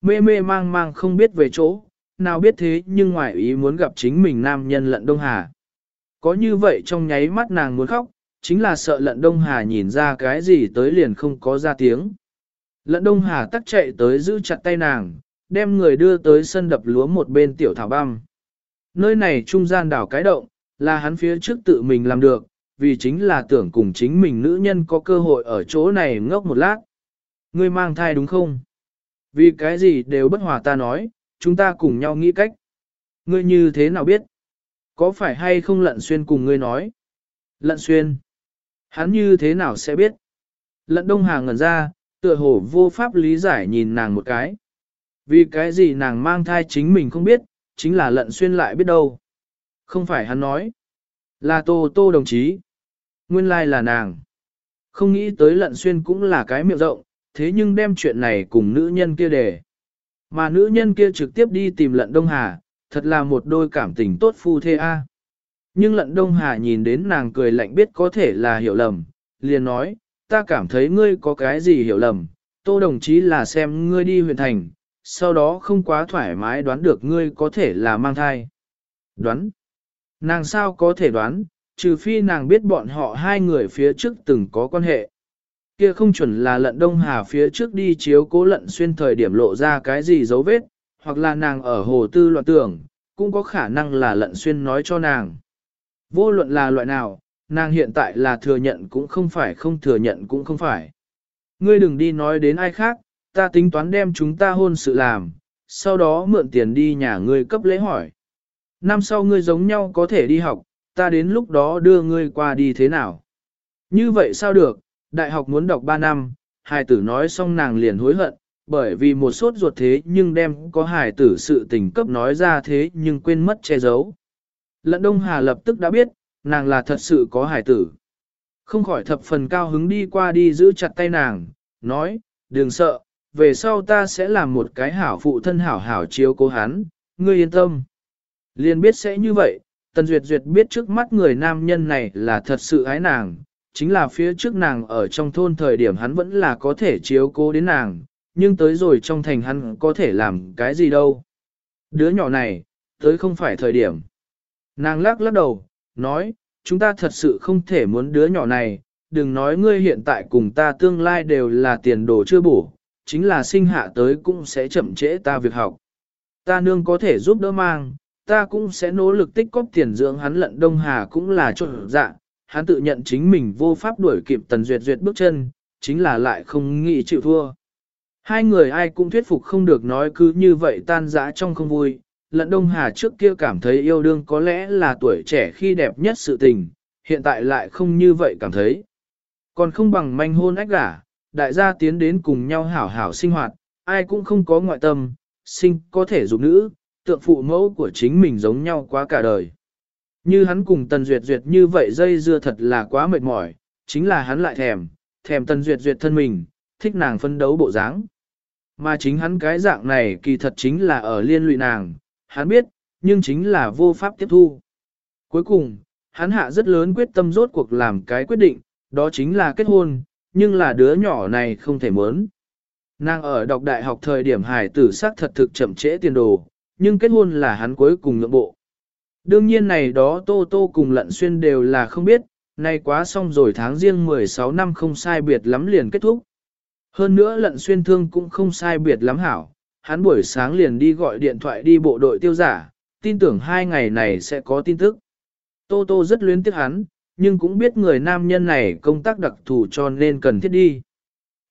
Mê mê mang mang không biết về chỗ, nào biết thế nhưng ngoài ý muốn gặp chính mình nam nhân lận Đông Hà. Có như vậy trong nháy mắt nàng muốn khóc, chính là sợ lận Đông Hà nhìn ra cái gì tới liền không có ra tiếng. Lận Đông Hà tắc chạy tới giữ chặt tay nàng, đem người đưa tới sân đập lúa một bên tiểu thảo băm. Nơi này trung gian đảo cái động, là hắn phía trước tự mình làm được, vì chính là tưởng cùng chính mình nữ nhân có cơ hội ở chỗ này ngốc một lát. Ngươi mang thai đúng không? Vì cái gì đều bất hòa ta nói, chúng ta cùng nhau nghĩ cách. Ngươi như thế nào biết? Có phải hay không lận xuyên cùng ngươi nói? Lận xuyên. Hắn như thế nào sẽ biết? Lận đông hàng ngẩn ra, tựa hồ vô pháp lý giải nhìn nàng một cái. Vì cái gì nàng mang thai chính mình không biết, chính là lận xuyên lại biết đâu. Không phải hắn nói. Là tô tô đồng chí. Nguyên lai là nàng. Không nghĩ tới lận xuyên cũng là cái miệng rộng, thế nhưng đem chuyện này cùng nữ nhân kia để. Mà nữ nhân kia trực tiếp đi tìm lận Đông Hà, thật là một đôi cảm tình tốt phu thê a. Nhưng lận Đông Hà nhìn đến nàng cười lạnh biết có thể là hiểu lầm, liền nói, ta cảm thấy ngươi có cái gì hiểu lầm, tô đồng chí là xem ngươi đi huyện thành, sau đó không quá thoải mái đoán được ngươi có thể là mang thai. Đoán? Nàng sao có thể đoán, trừ phi nàng biết bọn họ hai người phía trước từng có quan hệ. Kia không chuẩn là lận đông hà phía trước đi chiếu cố lận xuyên thời điểm lộ ra cái gì dấu vết, hoặc là nàng ở hồ tư loạn tưởng, cũng có khả năng là lận xuyên nói cho nàng. Vô luận là loại nào, nàng hiện tại là thừa nhận cũng không phải không thừa nhận cũng không phải. Ngươi đừng đi nói đến ai khác, ta tính toán đem chúng ta hôn sự làm, sau đó mượn tiền đi nhà ngươi cấp lễ hỏi. Năm sau ngươi giống nhau có thể đi học, ta đến lúc đó đưa ngươi qua đi thế nào. Như vậy sao được, đại học muốn đọc 3 năm, hài tử nói xong nàng liền hối hận, bởi vì một sốt ruột thế nhưng đem có hài tử sự tình cấp nói ra thế nhưng quên mất che giấu. Lận Đông Hà lập tức đã biết, nàng là thật sự có hải tử. Không khỏi thập phần cao hứng đi qua đi giữ chặt tay nàng, nói, đừng sợ, về sau ta sẽ làm một cái hảo phụ thân hảo hảo chiếu cố hắn, ngươi yên tâm. Liên biết sẽ như vậy, Tần Duyệt Duyệt biết trước mắt người nam nhân này là thật sự ái nàng, chính là phía trước nàng ở trong thôn thời điểm hắn vẫn là có thể chiếu cố đến nàng, nhưng tới rồi trong thành hắn có thể làm cái gì đâu. Đứa nhỏ này, tới không phải thời điểm. Nàng lắc lắc đầu, nói, chúng ta thật sự không thể muốn đứa nhỏ này, đừng nói ngươi hiện tại cùng ta tương lai đều là tiền đồ chưa bổ, chính là sinh hạ tới cũng sẽ chậm trễ ta việc học. Ta nương có thể giúp đỡ mang, ta cũng sẽ nỗ lực tích cóp tiền dưỡng hắn lận Đông Hà cũng là trộn dạ, hắn tự nhận chính mình vô pháp đuổi kịp Tần Duyệt Duyệt bước chân, chính là lại không nghĩ chịu thua. Hai người ai cũng thuyết phục không được nói cứ như vậy tan rã trong không vui, lận Đông Hà trước kia cảm thấy yêu đương có lẽ là tuổi trẻ khi đẹp nhất sự tình, hiện tại lại không như vậy cảm thấy. Còn không bằng manh hôn ách gả, đại gia tiến đến cùng nhau hảo hảo sinh hoạt, ai cũng không có ngoại tâm, sinh có thể dục nữ, tượng phụ mẫu của chính mình giống nhau quá cả đời. Như hắn cùng Tần Duyệt Duyệt như vậy dây dưa thật là quá mệt mỏi, chính là hắn lại thèm, thèm Tần Duyệt Duyệt thân mình, thích nàng phân đấu bộ dáng. Mà chính hắn cái dạng này kỳ thật chính là ở liên lụy nàng, hắn biết, nhưng chính là vô pháp tiếp thu. Cuối cùng, hắn hạ rất lớn quyết tâm rốt cuộc làm cái quyết định, đó chính là kết hôn, nhưng là đứa nhỏ này không thể muốn. Nàng ở đọc đại học thời điểm hải tử sắc thật thực chậm trễ tiền đồ, nhưng kết hôn là hắn cuối cùng nhượng bộ. Đương nhiên này đó Tô Tô cùng Lận Xuyên đều là không biết, nay quá xong rồi tháng riêng 16 năm không sai biệt lắm liền kết thúc. Hơn nữa Lận Xuyên thương cũng không sai biệt lắm hảo, hắn buổi sáng liền đi gọi điện thoại đi bộ đội tiêu giả, tin tưởng hai ngày này sẽ có tin tức. Tô Tô rất luyến tiếc hắn, nhưng cũng biết người nam nhân này công tác đặc thù cho nên cần thiết đi.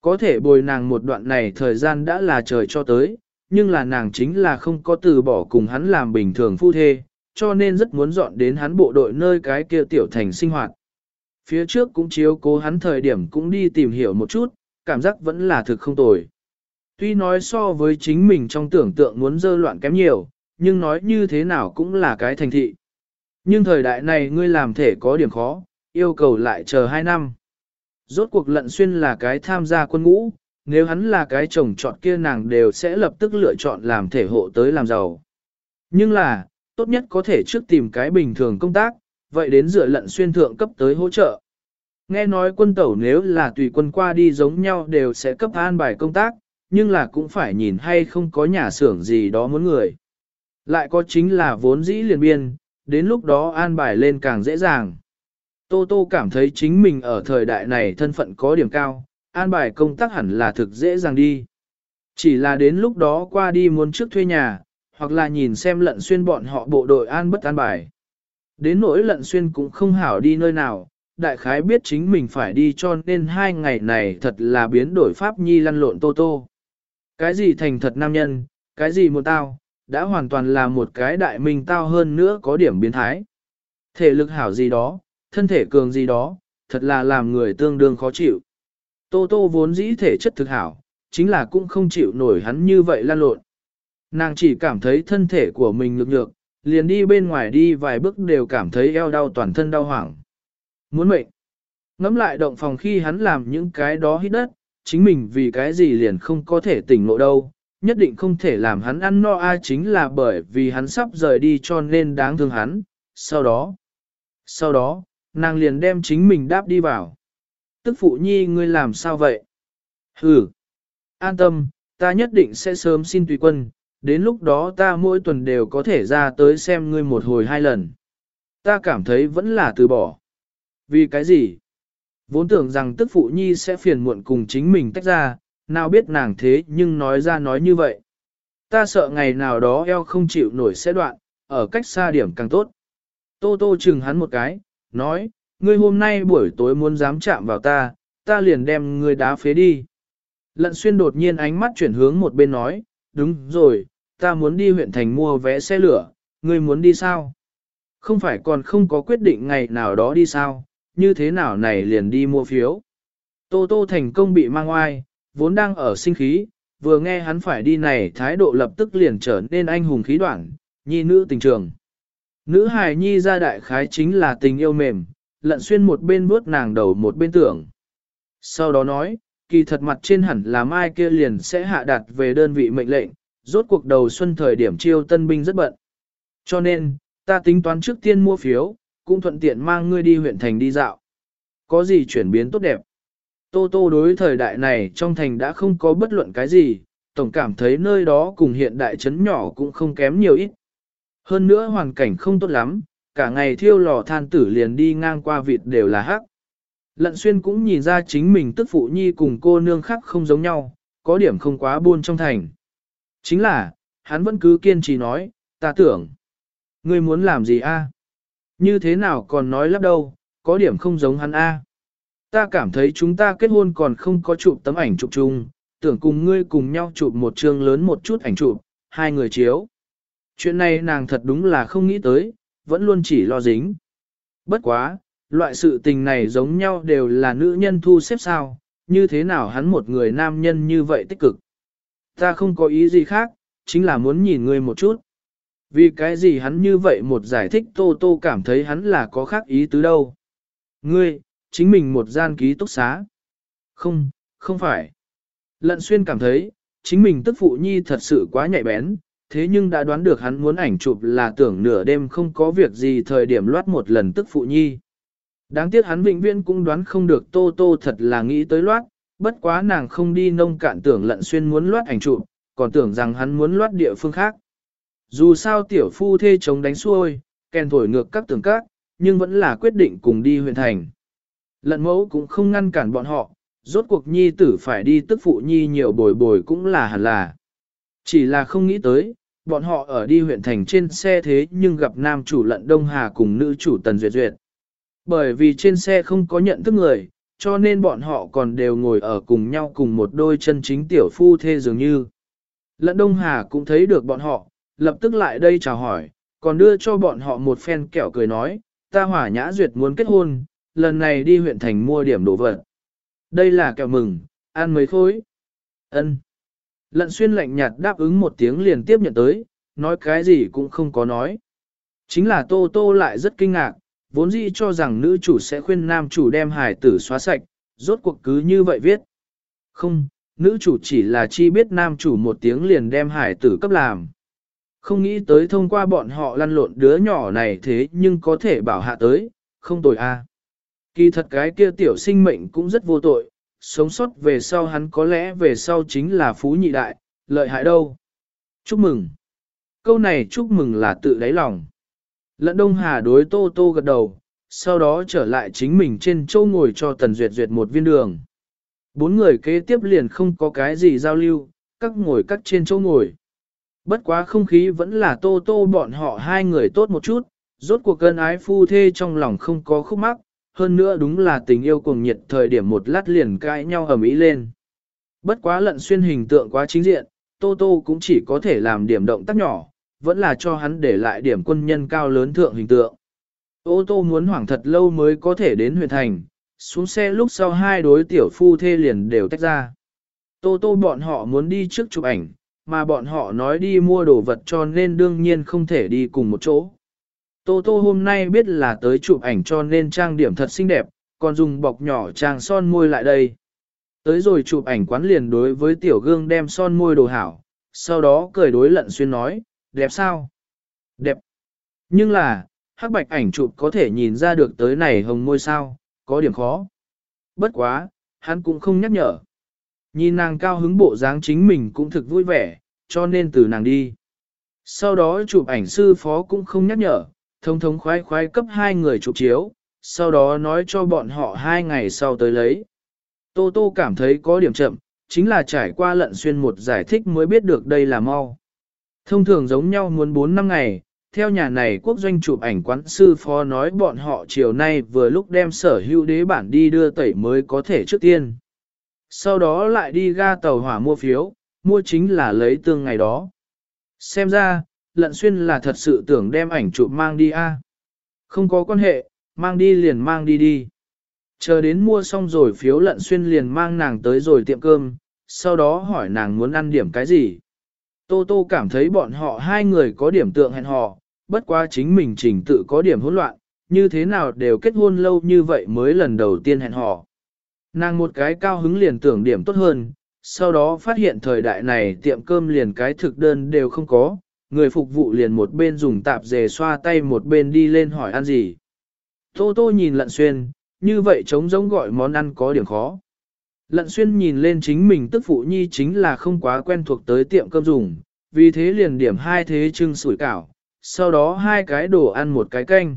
Có thể bồi nàng một đoạn này thời gian đã là trời cho tới, nhưng là nàng chính là không có từ bỏ cùng hắn làm bình thường phu thê, cho nên rất muốn dọn đến hắn bộ đội nơi cái kia tiểu thành sinh hoạt. Phía trước cũng chiếu cố hắn thời điểm cũng đi tìm hiểu một chút, cảm giác vẫn là thực không tồi. Tuy nói so với chính mình trong tưởng tượng muốn dơ loạn kém nhiều, nhưng nói như thế nào cũng là cái thành thị. Nhưng thời đại này ngươi làm thể có điểm khó, yêu cầu lại chờ 2 năm. Rốt cuộc lận xuyên là cái tham gia quân ngũ, nếu hắn là cái chồng chọn kia nàng đều sẽ lập tức lựa chọn làm thể hộ tới làm giàu. Nhưng là, tốt nhất có thể trước tìm cái bình thường công tác, vậy đến dựa lận xuyên thượng cấp tới hỗ trợ. Nghe nói quân tẩu nếu là tùy quân qua đi giống nhau đều sẽ cấp an bài công tác, nhưng là cũng phải nhìn hay không có nhà xưởng gì đó muốn người. Lại có chính là vốn dĩ liền biên, đến lúc đó an bài lên càng dễ dàng. Tô Tô cảm thấy chính mình ở thời đại này thân phận có điểm cao, an bài công tác hẳn là thực dễ dàng đi. Chỉ là đến lúc đó qua đi muốn trước thuê nhà, hoặc là nhìn xem lận xuyên bọn họ bộ đội an bất an bài. Đến nỗi lận xuyên cũng không hảo đi nơi nào, đại khái biết chính mình phải đi cho nên hai ngày này thật là biến đổi pháp nhi lăn lộn tô tô. Cái gì thành thật nam nhân, cái gì một tao, đã hoàn toàn là một cái đại minh tao hơn nữa có điểm biến thái. Thể lực hảo gì đó, thân thể cường gì đó, thật là làm người tương đương khó chịu. Tô tô vốn dĩ thể chất thực hảo, chính là cũng không chịu nổi hắn như vậy lan lộn. Nàng chỉ cảm thấy thân thể của mình lực nhược, liền đi bên ngoài đi vài bước đều cảm thấy eo đau toàn thân đau hoảng. Muốn mệnh. Ngắm lại động phòng khi hắn làm những cái đó hít đất, chính mình vì cái gì liền không có thể tỉnh ngộ đâu, nhất định không thể làm hắn ăn no ai chính là bởi vì hắn sắp rời đi cho nên đáng thương hắn. Sau đó, sau đó, nàng liền đem chính mình đáp đi vào. Tức phụ nhi ngươi làm sao vậy? Hừ, an tâm, ta nhất định sẽ sớm xin tùy quân, đến lúc đó ta mỗi tuần đều có thể ra tới xem ngươi một hồi hai lần. Ta cảm thấy vẫn là từ bỏ. Vì cái gì? Vốn tưởng rằng tức phụ nhi sẽ phiền muộn cùng chính mình tách ra, nào biết nàng thế nhưng nói ra nói như vậy. Ta sợ ngày nào đó eo không chịu nổi sẽ đoạn, ở cách xa điểm càng tốt. Tô tô chừng hắn một cái, nói, ngươi hôm nay buổi tối muốn dám chạm vào ta, ta liền đem ngươi đá phế đi. Lận xuyên đột nhiên ánh mắt chuyển hướng một bên nói, đúng rồi, ta muốn đi huyện thành mua vé xe lửa, ngươi muốn đi sao? Không phải còn không có quyết định ngày nào đó đi sao, như thế nào này liền đi mua phiếu. Tô Tô thành công bị mang oai, vốn đang ở sinh khí, vừa nghe hắn phải đi này thái độ lập tức liền trở nên anh hùng khí đoạn, nhi nữ tình trường. Nữ hài nhi ra đại khái chính là tình yêu mềm, lận xuyên một bên bước nàng đầu một bên tưởng. Sau đó nói, kỳ thật mặt trên hẳn là mai kia liền sẽ hạ đặt về đơn vị mệnh lệnh, rốt cuộc đầu xuân thời điểm chiêu tân binh rất bận. Cho nên, ta tính toán trước tiên mua phiếu, cũng thuận tiện mang ngươi đi huyện thành đi dạo. Có gì chuyển biến tốt đẹp? Tô Tô đối thời đại này trong thành đã không có bất luận cái gì, tổng cảm thấy nơi đó cùng hiện đại trấn nhỏ cũng không kém nhiều ít. Hơn nữa hoàn cảnh không tốt lắm, cả ngày thiêu lò than tử liền đi ngang qua vịt đều là hắc. Lận xuyên cũng nhìn ra chính mình tức phụ nhi cùng cô nương khác không giống nhau, có điểm không quá buôn trong thành. Chính là, hắn vẫn cứ kiên trì nói, ta tưởng, ngươi muốn làm gì a? Như thế nào còn nói lắp đâu, có điểm không giống hắn a. Ta cảm thấy chúng ta kết hôn còn không có chụp tấm ảnh chụp chung, tưởng cùng ngươi cùng nhau chụp một chương lớn một chút ảnh chụp, hai người chiếu. Chuyện này nàng thật đúng là không nghĩ tới, vẫn luôn chỉ lo dính. Bất quá, loại sự tình này giống nhau đều là nữ nhân thu xếp sao, như thế nào hắn một người nam nhân như vậy tích cực. Ta không có ý gì khác, chính là muốn nhìn ngươi một chút. Vì cái gì hắn như vậy một giải thích Tô Tô cảm thấy hắn là có khác ý tứ đâu. Ngươi, chính mình một gian ký túc xá. Không, không phải. Lận xuyên cảm thấy, chính mình tức phụ nhi thật sự quá nhạy bén, thế nhưng đã đoán được hắn muốn ảnh chụp là tưởng nửa đêm không có việc gì thời điểm loát một lần tức phụ nhi. Đáng tiếc hắn vĩnh viễn cũng đoán không được Tô Tô thật là nghĩ tới loát, bất quá nàng không đi nông cạn tưởng lận xuyên muốn loát ảnh chụp, còn tưởng rằng hắn muốn loát địa phương khác. Dù sao tiểu phu thê chống đánh xuôi, kèn thổi ngược các tường các, nhưng vẫn là quyết định cùng đi huyện thành. Lận mẫu cũng không ngăn cản bọn họ, rốt cuộc nhi tử phải đi tức phụ nhi nhiều bồi bồi cũng là hẳn là. Chỉ là không nghĩ tới, bọn họ ở đi huyện thành trên xe thế nhưng gặp nam chủ lận Đông Hà cùng nữ chủ Tần Duyệt Duyệt. Bởi vì trên xe không có nhận thức người, cho nên bọn họ còn đều ngồi ở cùng nhau cùng một đôi chân chính tiểu phu thê dường như. Lận Đông Hà cũng thấy được bọn họ, lập tức lại đây chào hỏi, còn đưa cho bọn họ một phen kẹo cười nói, ta hỏa nhã duyệt muốn kết hôn, lần này đi huyện thành mua điểm đồ vật. Đây là kẹo mừng, ăn mấy khối. ân Lận xuyên lạnh nhạt đáp ứng một tiếng liền tiếp nhận tới, nói cái gì cũng không có nói. Chính là Tô Tô lại rất kinh ngạc, vốn dĩ cho rằng nữ chủ sẽ khuyên nam chủ đem hài tử xóa sạch, rốt cuộc cứ như vậy viết. Không, nữ chủ chỉ là chi biết nam chủ một tiếng liền đem hải tử cấp làm. Không nghĩ tới thông qua bọn họ lăn lộn đứa nhỏ này thế nhưng có thể bảo hạ tới, không tội a. Kỳ thật cái kia tiểu sinh mệnh cũng rất vô tội, sống sót về sau hắn có lẽ về sau chính là phú nhị đại, lợi hại đâu. Chúc mừng. Câu này chúc mừng là tự đáy lòng. Lận Đông Hà đối Tô Tô gật đầu, sau đó trở lại chính mình trên châu ngồi cho Tần Duyệt Duyệt một viên đường. Bốn người kế tiếp liền không có cái gì giao lưu, các ngồi cắt trên châu ngồi. Bất quá không khí vẫn là Tô Tô bọn họ hai người tốt một chút, rốt cuộc cơn ái phu thê trong lòng không có khúc mắc, hơn nữa đúng là tình yêu cuồng nhiệt thời điểm một lát liền cãi nhau ầm ĩ lên. Bất quá lận xuyên hình tượng quá chính diện, Tô Tô cũng chỉ có thể làm điểm động tác nhỏ, vẫn là cho hắn để lại điểm quân nhân cao lớn thượng hình tượng. Ô tô muốn hoảng thật lâu mới có thể đến huyện thành, xuống xe lúc sau hai đối tiểu phu thê liền đều tách ra. Tô tô bọn họ muốn đi trước chụp ảnh, mà bọn họ nói đi mua đồ vật cho nên đương nhiên không thể đi cùng một chỗ. Tô tô hôm nay biết là tới chụp ảnh cho nên trang điểm thật xinh đẹp, còn dùng bọc nhỏ trang son môi lại đây. Tới rồi chụp ảnh quán liền đối với tiểu gương đem son môi đồ hảo, sau đó cười đối lận xuyên nói, đẹp sao? Đẹp. Nhưng là, hắc bạch ảnh chụp có thể nhìn ra được tới này hồng môi sao, có điểm khó. Bất quá, hắn cũng không nhắc nhở. Nhìn nàng cao hứng bộ dáng chính mình cũng thực vui vẻ, cho nên từ nàng đi. Sau đó chụp ảnh sư phó cũng không nhắc nhở, thông thống khoái khoái cấp hai người chụp chiếu, sau đó nói cho bọn họ hai ngày sau tới lấy. Tô Tô cảm thấy có điểm chậm, chính là trải qua lận xuyên một giải thích mới biết được đây là mau. Thông thường giống nhau muốn 4 năm ngày, theo nhà này quốc doanh chụp ảnh quán sư phó nói bọn họ chiều nay vừa lúc đem sở hữu đế bản đi đưa tẩy mới có thể trước tiên. Sau đó lại đi ga tàu hỏa mua phiếu, mua chính là lấy tương ngày đó. Xem ra, lận xuyên là thật sự tưởng đem ảnh chụp mang đi a. Không có quan hệ, mang đi liền mang đi đi. Chờ đến mua xong rồi phiếu lận xuyên liền mang nàng tới rồi tiệm cơm, sau đó hỏi nàng muốn ăn điểm cái gì. Tô Tô cảm thấy bọn họ hai người có điểm tượng hẹn hò, bất quá chính mình trình tự có điểm hỗn loạn, như thế nào đều kết hôn lâu như vậy mới lần đầu tiên hẹn hò. Nàng một cái cao hứng liền tưởng điểm tốt hơn, sau đó phát hiện thời đại này tiệm cơm liền cái thực đơn đều không có, người phục vụ liền một bên dùng tạp dề xoa tay một bên đi lên hỏi ăn gì. Tô tô nhìn lận xuyên, như vậy trống giống gọi món ăn có điểm khó. Lận xuyên nhìn lên chính mình tức phụ nhi chính là không quá quen thuộc tới tiệm cơm dùng, vì thế liền điểm hai thế trưng sủi cảo, sau đó hai cái đồ ăn một cái canh.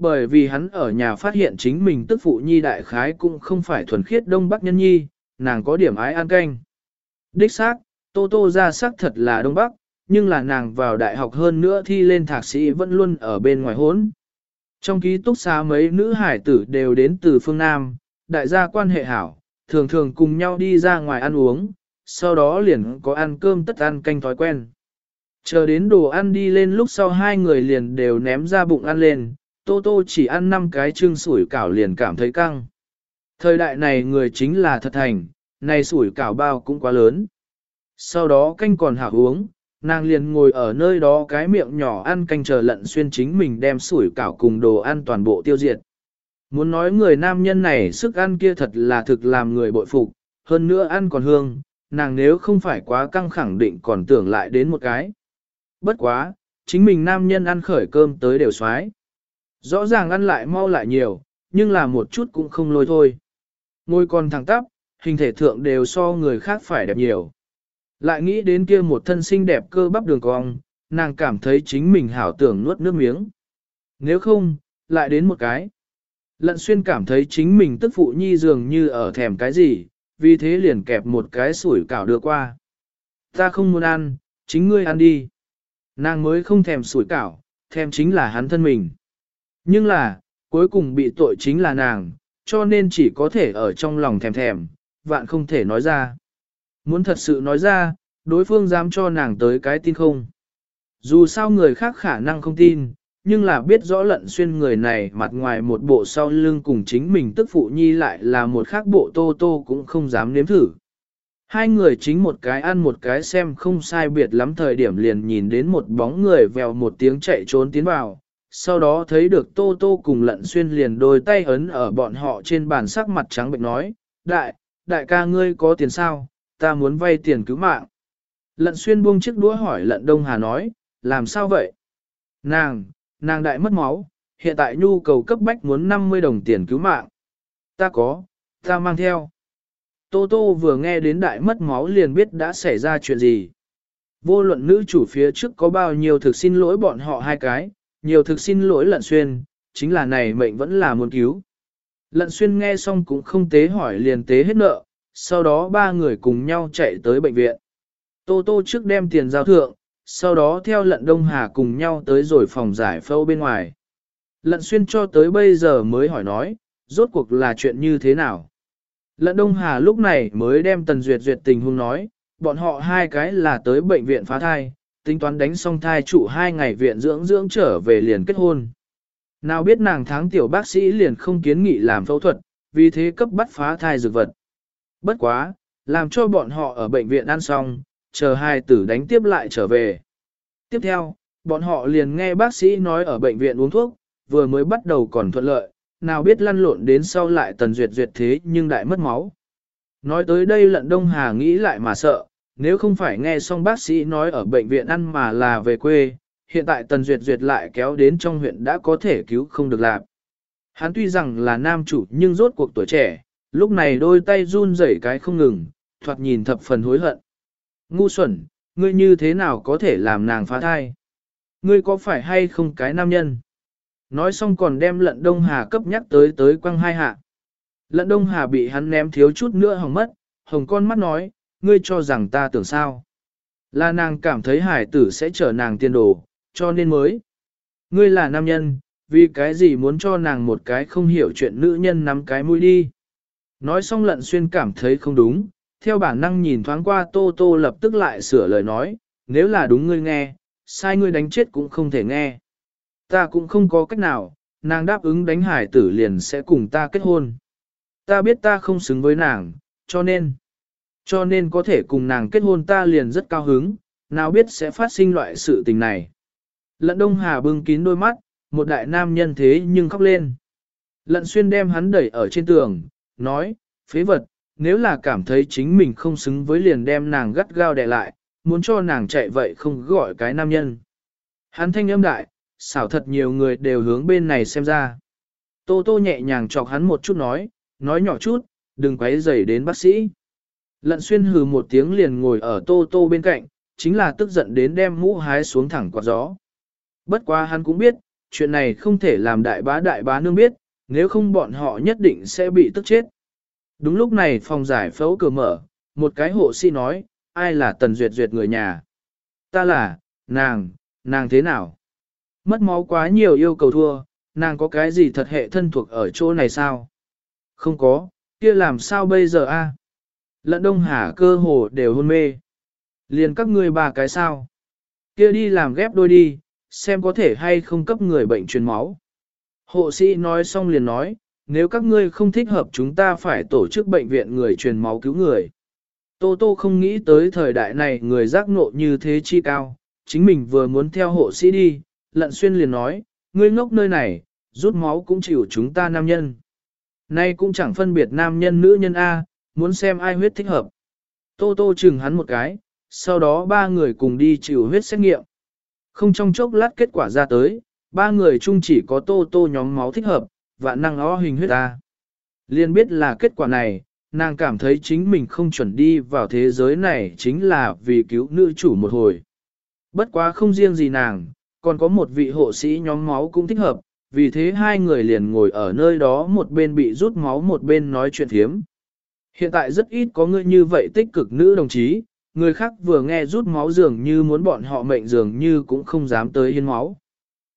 Bởi vì hắn ở nhà phát hiện chính mình tức phụ nhi đại khái cũng không phải thuần khiết đông bắc nhân nhi, nàng có điểm ái an canh. Đích xác, Tô Tô ra xác thật là đông bắc, nhưng là nàng vào đại học hơn nữa thi lên thạc sĩ vẫn luôn ở bên ngoài hốn. Trong ký túc xá mấy nữ hải tử đều đến từ phương Nam, đại gia quan hệ hảo, thường thường cùng nhau đi ra ngoài ăn uống, sau đó liền có ăn cơm tất ăn canh thói quen. Chờ đến đồ ăn đi lên lúc sau hai người liền đều ném ra bụng ăn lên, Tô Tô chỉ ăn 5 cái trưng sủi cảo liền cảm thấy căng. Thời đại này người chính là thật thành, này sủi cảo bao cũng quá lớn. Sau đó canh còn hạ uống, nàng liền ngồi ở nơi đó cái miệng nhỏ ăn canh chờ lận xuyên chính mình đem sủi cảo cùng đồ ăn toàn bộ tiêu diệt. Muốn nói người nam nhân này sức ăn kia thật là thực làm người bội phục, hơn nữa ăn còn hương, nàng nếu không phải quá căng khẳng định còn tưởng lại đến một cái. Bất quá, chính mình nam nhân ăn khởi cơm tới đều xoái. Rõ ràng ăn lại mau lại nhiều, nhưng là một chút cũng không lôi thôi. Ngôi còn thẳng tắp, hình thể thượng đều so người khác phải đẹp nhiều. Lại nghĩ đến kia một thân xinh đẹp cơ bắp đường cong, nàng cảm thấy chính mình hảo tưởng nuốt nước miếng. Nếu không, lại đến một cái. Lận xuyên cảm thấy chính mình tức phụ nhi dường như ở thèm cái gì, vì thế liền kẹp một cái sủi cảo đưa qua. Ta không muốn ăn, chính ngươi ăn đi. Nàng mới không thèm sủi cảo, thèm chính là hắn thân mình. Nhưng là, cuối cùng bị tội chính là nàng, cho nên chỉ có thể ở trong lòng thèm thèm, vạn không thể nói ra. Muốn thật sự nói ra, đối phương dám cho nàng tới cái tin không. Dù sao người khác khả năng không tin, nhưng là biết rõ lận xuyên người này mặt ngoài một bộ sau lưng cùng chính mình tức phụ nhi lại là một khác bộ tô tô cũng không dám nếm thử. Hai người chính một cái ăn một cái xem không sai biệt lắm thời điểm liền nhìn đến một bóng người vèo một tiếng chạy trốn tiến vào, sau đó thấy được tô tô cùng lận xuyên liền đôi tay ấn ở bọn họ trên bàn sắc mặt trắng bệnh nói, đại, đại ca ngươi có tiền sao, ta muốn vay tiền cứu mạng. Lận xuyên buông chiếc đũa hỏi lận đông hà nói, làm sao vậy? Nàng, nàng đại mất máu, hiện tại nhu cầu cấp bách muốn 50 đồng tiền cứu mạng. Ta có, ta mang theo. Tô Tô vừa nghe đến đại mất máu liền biết đã xảy ra chuyện gì. Vô luận nữ chủ phía trước có bao nhiêu thực xin lỗi bọn họ hai cái, nhiều thực xin lỗi lận xuyên, chính là này mệnh vẫn là muốn cứu. Lận xuyên nghe xong cũng không tế hỏi liền tế hết nợ, sau đó ba người cùng nhau chạy tới bệnh viện. Tô Tô trước đem tiền giao thượng, sau đó theo lận Đông Hà cùng nhau tới rồi phòng giải phẫu bên ngoài. Lận xuyên cho tới bây giờ mới hỏi nói, rốt cuộc là chuyện như thế nào. Lận Đông Hà lúc này mới đem Tần Duyệt Duyệt tình huống nói, bọn họ hai cái là tới bệnh viện phá thai, tính toán đánh xong thai trụ hai ngày viện dưỡng dưỡng trở về liền kết hôn. Nào biết nàng tháng tiểu bác sĩ liền không kiến nghị làm phẫu thuật, vì thế cấp bắt phá thai dược vật. Bất quá, làm cho bọn họ ở bệnh viện ăn xong, chờ hai tử đánh tiếp lại trở về. Tiếp theo, bọn họ liền nghe bác sĩ nói ở bệnh viện uống thuốc, vừa mới bắt đầu còn thuận lợi, nào biết lăn lộn đến sau lại tần duyệt duyệt thế nhưng đại mất máu. Nói tới đây lận Đông Hà nghĩ lại mà sợ, nếu không phải nghe xong bác sĩ nói ở bệnh viện ăn mà là về quê, hiện tại tần duyệt duyệt lại kéo đến trong huyện đã có thể cứu không được làm. Hắn tuy rằng là nam chủ nhưng rốt cuộc tuổi trẻ, lúc này đôi tay run rẩy cái không ngừng, thoạt nhìn thập phần hối hận. Ngu xuẩn, ngươi như thế nào có thể làm nàng phá thai? Ngươi có phải hay không cái nam nhân? Nói xong còn đem lận đông hà cấp nhắc tới tới quăng hai hạ. Lận đông hà bị hắn ném thiếu chút nữa hỏng mất, hồng con mắt nói, ngươi cho rằng ta tưởng sao. Là nàng cảm thấy hải tử sẽ trở nàng tiên đồ, cho nên mới. Ngươi là nam nhân, vì cái gì muốn cho nàng một cái không hiểu chuyện nữ nhân nắm cái mũi đi. Nói xong lận xuyên cảm thấy không đúng, theo bản năng nhìn thoáng qua tô tô lập tức lại sửa lời nói, nếu là đúng ngươi nghe, sai ngươi đánh chết cũng không thể nghe. Ta cũng không có cách nào, nàng đáp ứng đánh hải tử liền sẽ cùng ta kết hôn. Ta biết ta không xứng với nàng, cho nên, cho nên có thể cùng nàng kết hôn ta liền rất cao hứng, nào biết sẽ phát sinh loại sự tình này. Lận Đông Hà bưng kín đôi mắt, một đại nam nhân thế nhưng khóc lên. Lận xuyên đem hắn đẩy ở trên tường, nói, phế vật, nếu là cảm thấy chính mình không xứng với liền đem nàng gắt gao đè lại, muốn cho nàng chạy vậy không gọi cái nam nhân. Hắn thanh âm đại, xảo thật nhiều người đều hướng bên này xem ra. Tô tô nhẹ nhàng chọc hắn một chút nói, nói nhỏ chút, đừng quấy rầy đến bác sĩ. Lận xuyên hừ một tiếng liền ngồi ở tô tô bên cạnh, chính là tức giận đến đem mũ hái xuống thẳng quạt gió. Bất quá hắn cũng biết, chuyện này không thể làm đại bá đại bá nương biết, nếu không bọn họ nhất định sẽ bị tức chết. Đúng lúc này phòng giải phẫu cửa mở, một cái hộ sĩ nói, ai là Tần Duyệt Duyệt người nhà? Ta là, nàng, nàng thế nào? Mất máu quá nhiều yêu cầu thua, nàng có cái gì thật hệ thân thuộc ở chỗ này sao? Không có, kia làm sao bây giờ a? Lận Đông Hà cơ hồ đều hôn mê. Liền các ngươi ba cái sao? Kia đi làm ghép đôi đi, xem có thể hay không cấp người bệnh truyền máu. Hộ sĩ nói xong liền nói, nếu các ngươi không thích hợp chúng ta phải tổ chức bệnh viện người truyền máu cứu người. Tô Tô không nghĩ tới thời đại này người giác ngộ như thế chi cao, chính mình vừa muốn theo hộ sĩ đi, lận xuyên liền nói, ngươi ngốc nơi này, rút máu cũng chịu chúng ta nam nhân. Nay cũng chẳng phân biệt nam nhân nữ nhân A, muốn xem ai huyết thích hợp. Tô Tô chừng hắn một cái, sau đó ba người cùng đi chịu huyết xét nghiệm. Không trong chốc lát kết quả ra tới, ba người chung chỉ có Tô Tô nhóm máu thích hợp, và năng o hình huyết ta. Liên biết là kết quả này, nàng cảm thấy chính mình không chuẩn đi vào thế giới này chính là vì cứu nữ chủ một hồi. Bất quá không riêng gì nàng, còn có một vị hộ sĩ nhóm máu cũng thích hợp, vì thế hai người liền ngồi ở nơi đó một bên bị rút máu một bên nói chuyện thiếm. Hiện tại rất ít có người như vậy tích cực nữ đồng chí, người khác vừa nghe rút máu dường như muốn bọn họ mệnh dường như cũng không dám tới hiến máu.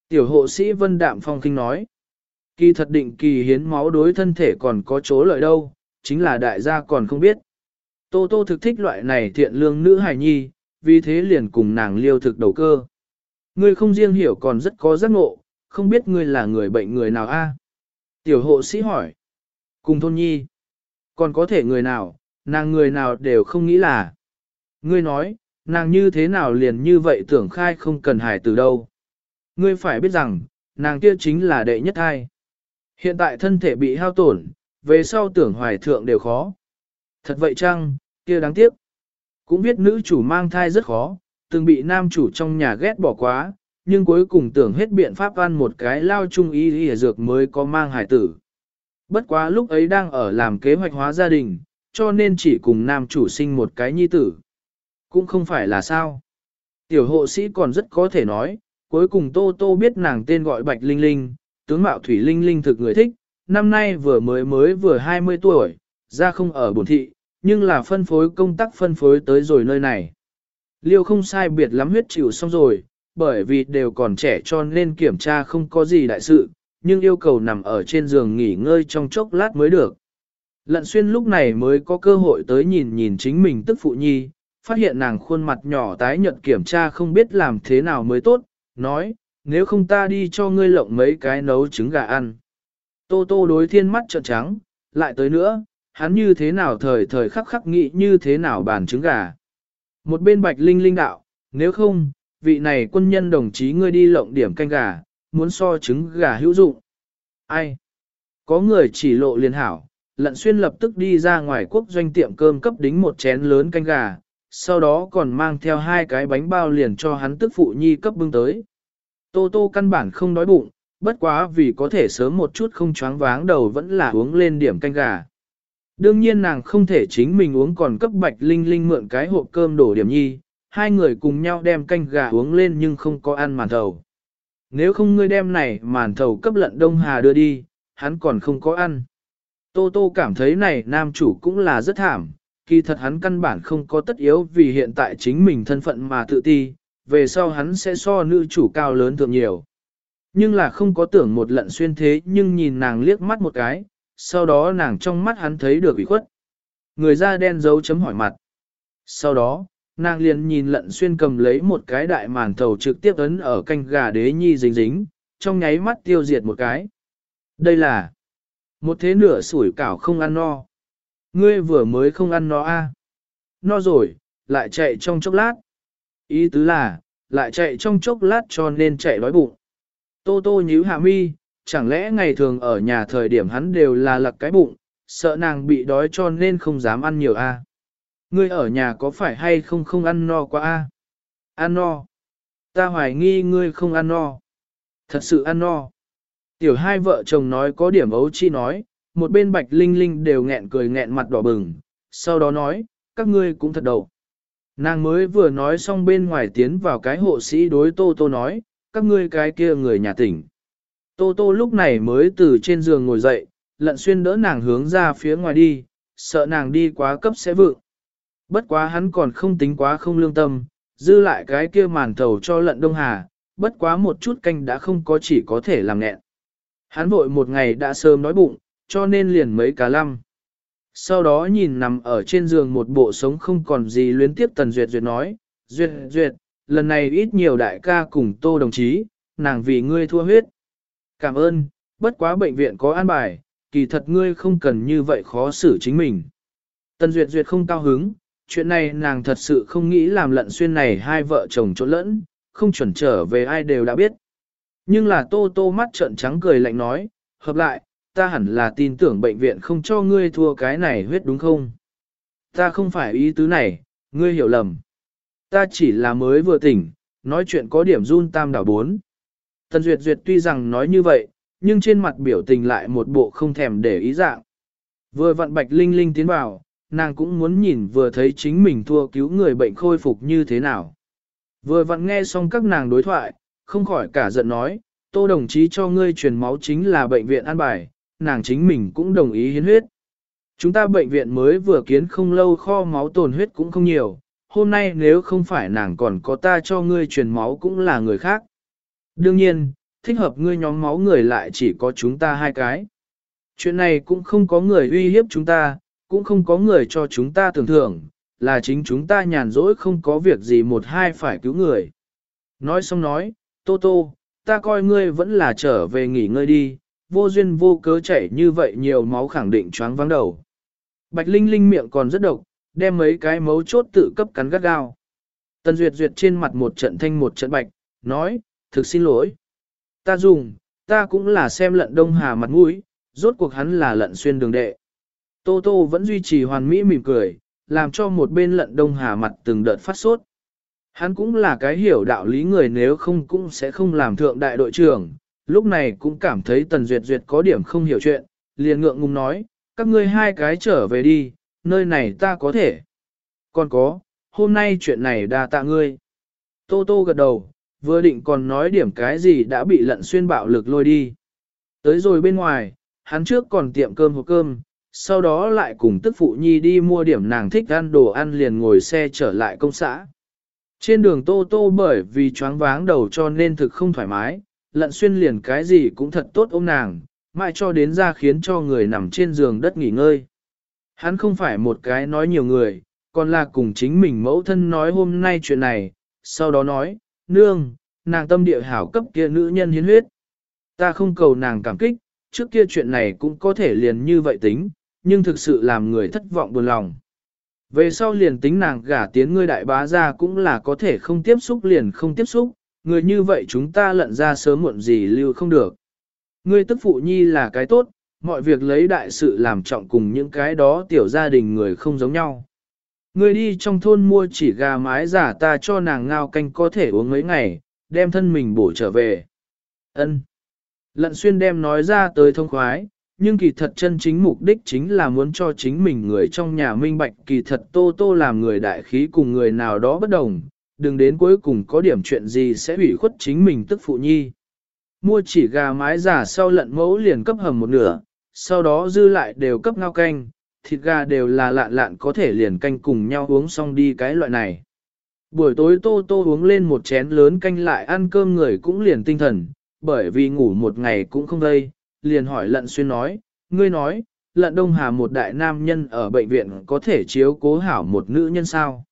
Tiểu hộ sĩ Vân Đạm Phong Kinh nói, kỳ thật định kỳ hiến máu đối thân thể còn có chỗ lợi đâu, chính là đại gia còn không biết. Tô Tô thực thích loại này thiện lương nữ hài nhi, vì thế liền cùng nàng liêu thực đầu cơ. Ngươi không riêng hiểu còn rất có giác ngộ, không biết ngươi là người bệnh người nào a? Tiểu hộ sĩ hỏi. Cùng thôn nhi. Còn có thể người nào, nàng người nào đều không nghĩ là. Ngươi nói, nàng như thế nào liền như vậy tưởng khai không cần hải từ đâu. Ngươi phải biết rằng, nàng kia chính là đệ nhất thai. Hiện tại thân thể bị hao tổn, về sau tưởng hoài thượng đều khó. Thật vậy chăng, kia đáng tiếc. Cũng biết nữ chủ mang thai rất khó, từng bị nam chủ trong nhà ghét bỏ quá, nhưng cuối cùng tưởng hết biện pháp ăn một cái lao chung y y dược mới có mang hải tử. Bất quá lúc ấy đang ở làm kế hoạch hóa gia đình, cho nên chỉ cùng nam chủ sinh một cái nhi tử. Cũng không phải là sao. Tiểu hộ sĩ còn rất có thể nói, cuối cùng Tô Tô biết nàng tên gọi Bạch Linh Linh, tướng mạo Thủy Linh Linh thực người thích, năm nay vừa mới mới vừa 20 tuổi, ra không ở bổn thị, nhưng là phân phối công tác phân phối tới rồi nơi này. Liêu không sai biệt lắm huyết chịu xong rồi, bởi vì đều còn trẻ cho nên kiểm tra không có gì đại sự, nhưng yêu cầu nằm ở trên giường nghỉ ngơi trong chốc lát mới được. Lận xuyên lúc này mới có cơ hội tới nhìn nhìn chính mình tức phụ nhi, phát hiện nàng khuôn mặt nhỏ tái nhợt kiểm tra không biết làm thế nào mới tốt, nói, nếu không ta đi cho ngươi lộng mấy cái nấu trứng gà ăn. Tô tô đối thiên mắt trợn trắng, lại tới nữa, hắn như thế nào thời thời khắc khắc nghĩ như thế nào bàn trứng gà. Một bên bạch linh linh đạo, nếu không, vị này quân nhân đồng chí ngươi đi lộng điểm canh gà, muốn so trứng gà hữu dụng. Ai? Có người chỉ lộ liền hảo, lận xuyên lập tức đi ra ngoài quốc doanh tiệm cơm cấp đính một chén lớn canh gà, sau đó còn mang theo hai cái bánh bao liền cho hắn tức phụ nhi cấp bưng tới. Tô tô căn bản không đói bụng, bất quá vì có thể sớm một chút không choáng váng đầu vẫn là uống lên điểm canh gà. Đương nhiên nàng không thể chính mình uống còn cấp bạch linh linh mượn cái hộp cơm đổ điểm nhi, hai người cùng nhau đem canh gà uống lên nhưng không có ăn màn thầu. Nếu không ngươi đem này màn thầu cấp lận Đông Hà đưa đi, hắn còn không có ăn. Tô Tô cảm thấy này nam chủ cũng là rất thảm, kỳ thật hắn căn bản không có tất yếu vì hiện tại chính mình thân phận mà tự ti, về sau hắn sẽ so nữ chủ cao lớn thượng nhiều. Nhưng là không có tưởng một lận xuyên thế nhưng nhìn nàng liếc mắt một cái, sau đó nàng trong mắt hắn thấy được ủy khuất. Người da đen dấu chấm hỏi mặt. Sau đó, nàng liền nhìn lận xuyên cầm lấy một cái đại màn thầu trực tiếp ấn ở canh gà đế nhi dính dính, trong nháy mắt tiêu diệt một cái. Đây là một thế nửa sủi cảo không ăn no. Ngươi vừa mới không ăn no a No rồi, lại chạy trong chốc lát. Ý tứ là, lại chạy trong chốc lát cho nên chạy đói bụng. Tô tô nhíu hạ mi, chẳng lẽ ngày thường ở nhà thời điểm hắn đều là lật cái bụng, sợ nàng bị đói cho nên không dám ăn nhiều a. Ngươi ở nhà có phải hay không không ăn no quá a? Ăn no. Ta hoài nghi ngươi không ăn no. Thật sự ăn no. Tiểu hai vợ chồng nói có điểm ấu chi nói, một bên bạch linh linh đều nghẹn cười nghẹn mặt đỏ bừng, sau đó nói, các ngươi cũng thật đầu. Nàng mới vừa nói xong bên ngoài tiến vào cái hộ sĩ đối Tô Tô nói, các ngươi cái kia người nhà tỉnh. Tô Tô lúc này mới từ trên giường ngồi dậy, lận xuyên đỡ nàng hướng ra phía ngoài đi, sợ nàng đi quá cấp sẽ vượng. Bất quá hắn còn không tính quá không lương tâm, dư lại cái kia màn thầu cho lận Đông Hà, bất quá một chút canh đã không có chỉ có thể làm nghẹn. Hắn vội một ngày đã sớm nói bụng, cho nên liền mấy cá lăm. Sau đó nhìn nằm ở trên giường một bộ sống không còn gì luyến tiếp Tần Duyệt Duyệt nói, Duyệt Duyệt, lần này ít nhiều đại ca cùng tô đồng chí, nàng vì ngươi thua huyết. Cảm ơn, bất quá bệnh viện có an bài, kỳ thật ngươi không cần như vậy khó xử chính mình. Tần Duyệt Duyệt không cao hứng, chuyện này nàng thật sự không nghĩ làm lận xuyên này hai vợ chồng trộn lẫn, không chuẩn trở về ai đều đã biết. Nhưng là tô tô mắt trợn trắng cười lạnh nói, hợp lại, ta hẳn là tin tưởng bệnh viện không cho ngươi thua cái này huyết đúng không? Ta không phải ý tứ này, ngươi hiểu lầm. Ta chỉ là mới vừa tỉnh, nói chuyện có điểm run tam đảo bốn. Tần Duyệt Duyệt tuy rằng nói như vậy, nhưng trên mặt biểu tình lại một bộ không thèm để ý dạng. Vừa vặn bạch linh linh tiến vào, nàng cũng muốn nhìn vừa thấy chính mình thua cứu người bệnh khôi phục như thế nào. Vừa vặn nghe xong các nàng đối thoại, không khỏi cả giận nói, tô đồng chí cho ngươi truyền máu chính là bệnh viện an bài, nàng chính mình cũng đồng ý hiến huyết. Chúng ta bệnh viện mới vừa kiến không lâu kho máu tồn huyết cũng không nhiều, hôm nay nếu không phải nàng còn có ta cho ngươi truyền máu cũng là người khác. Đương nhiên, thích hợp ngươi nhóm máu người lại chỉ có chúng ta hai cái. Chuyện này cũng không có người uy hiếp chúng ta, cũng không có người cho chúng ta tưởng thưởng, là chính chúng ta nhàn rỗi không có việc gì một hai phải cứu người. Nói xong nói, Tô Tô, ta coi ngươi vẫn là trở về nghỉ ngơi đi, vô duyên vô cớ chảy như vậy nhiều máu khẳng định choáng vắng đầu. Bạch Linh Linh miệng còn rất độc, đem mấy cái mấu chốt tự cấp cắn gắt gao. Tần Duyệt Duyệt trên mặt một trận thanh một trận bạch, nói, thực xin lỗi. Ta dùng, ta cũng là xem lận đông hà mặt mũi, rốt cuộc hắn là lận xuyên đường đệ. Tô Tô vẫn duy trì hoàn mỹ mỉm cười, làm cho một bên lận đông hà mặt từng đợt phát sốt. Hắn cũng là cái hiểu đạo lý người nếu không cũng sẽ không làm thượng đại đội trưởng, lúc này cũng cảm thấy Tần Duyệt Duyệt có điểm không hiểu chuyện, liền ngượng ngùng nói, các ngươi hai cái trở về đi, nơi này ta có thể. Còn có, hôm nay chuyện này đa tạ ngươi. Tô Tô gật đầu, vừa định còn nói điểm cái gì đã bị lận xuyên bạo lực lôi đi. Tới rồi bên ngoài, hắn trước còn tiệm cơm hộp cơm, sau đó lại cùng tức phụ nhi đi mua điểm nàng thích ăn đồ ăn liền ngồi xe trở lại công xã. Trên đường Tô Tô bởi vì choáng váng đầu cho nên thực không thoải mái, lận xuyên liền cái gì cũng thật tốt ôm nàng, mãi cho đến ra khiến cho người nằm trên giường đất nghỉ ngơi. Hắn không phải một cái nói nhiều người, còn là cùng chính mình mẫu thân nói hôm nay chuyện này, sau đó nói, nương, nàng tâm địa hảo cấp kia nữ nhân hiến huyết. Ta không cầu nàng cảm kích, trước kia chuyện này cũng có thể liền như vậy tính, nhưng thực sự làm người thất vọng buồn lòng. Về sau liền tính nàng gả tiến ngươi đại bá ra cũng là có thể không tiếp xúc liền không tiếp xúc, người như vậy chúng ta lận ra sớm muộn gì lưu không được. Ngươi tức phụ nhi là cái tốt, mọi việc lấy đại sự làm trọng cùng những cái đó tiểu gia đình người không giống nhau. Ngươi đi trong thôn mua chỉ gà mái giả ta cho nàng ngao canh có thể uống mấy ngày, đem thân mình bổ trở về. Ân. Lận xuyên đem nói ra tới thông khoái, nhưng kỳ thật chân chính mục đích chính là muốn cho chính mình người trong nhà minh bạch kỳ thật tô tô làm người đại khí cùng người nào đó bất đồng, đừng đến cuối cùng có điểm chuyện gì sẽ hủy khuất chính mình tức phụ nhi. Mua chỉ gà mái giả sau lận mẫu liền cấp hầm một nửa, sau đó dư lại đều cấp ngao canh, thịt gà đều là lạn lạn có thể liền canh cùng nhau uống xong đi cái loại này. Buổi tối tô tô uống lên một chén lớn canh lại ăn cơm người cũng liền tinh thần, bởi vì ngủ một ngày cũng không đây, liền hỏi lận xuyên nói, ngươi nói, lận đông hà một đại nam nhân ở bệnh viện có thể chiếu cố hảo một nữ nhân sao.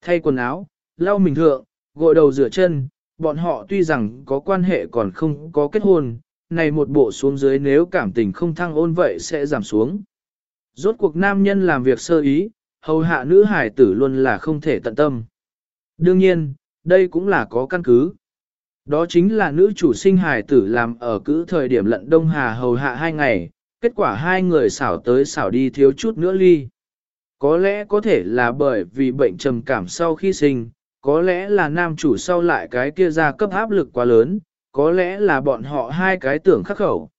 Thay quần áo, lau mình thượng, gội đầu rửa chân, bọn họ tuy rằng có quan hệ còn không có kết hôn, này một bộ xuống dưới nếu cảm tình không thăng ôn vậy sẽ giảm xuống. Rốt cuộc nam nhân làm việc sơ ý, hầu hạ nữ hải tử luôn là không thể tận tâm. Đương nhiên, đây cũng là có căn cứ. Đó chính là nữ chủ sinh hài tử làm ở cữ thời điểm lận đông hà hầu hạ hai ngày, kết quả hai người xảo tới xảo đi thiếu chút nữa ly. Có lẽ có thể là bởi vì bệnh trầm cảm sau khi sinh, có lẽ là nam chủ sau lại cái kia ra cấp áp lực quá lớn, có lẽ là bọn họ hai cái tưởng khắc khẩu.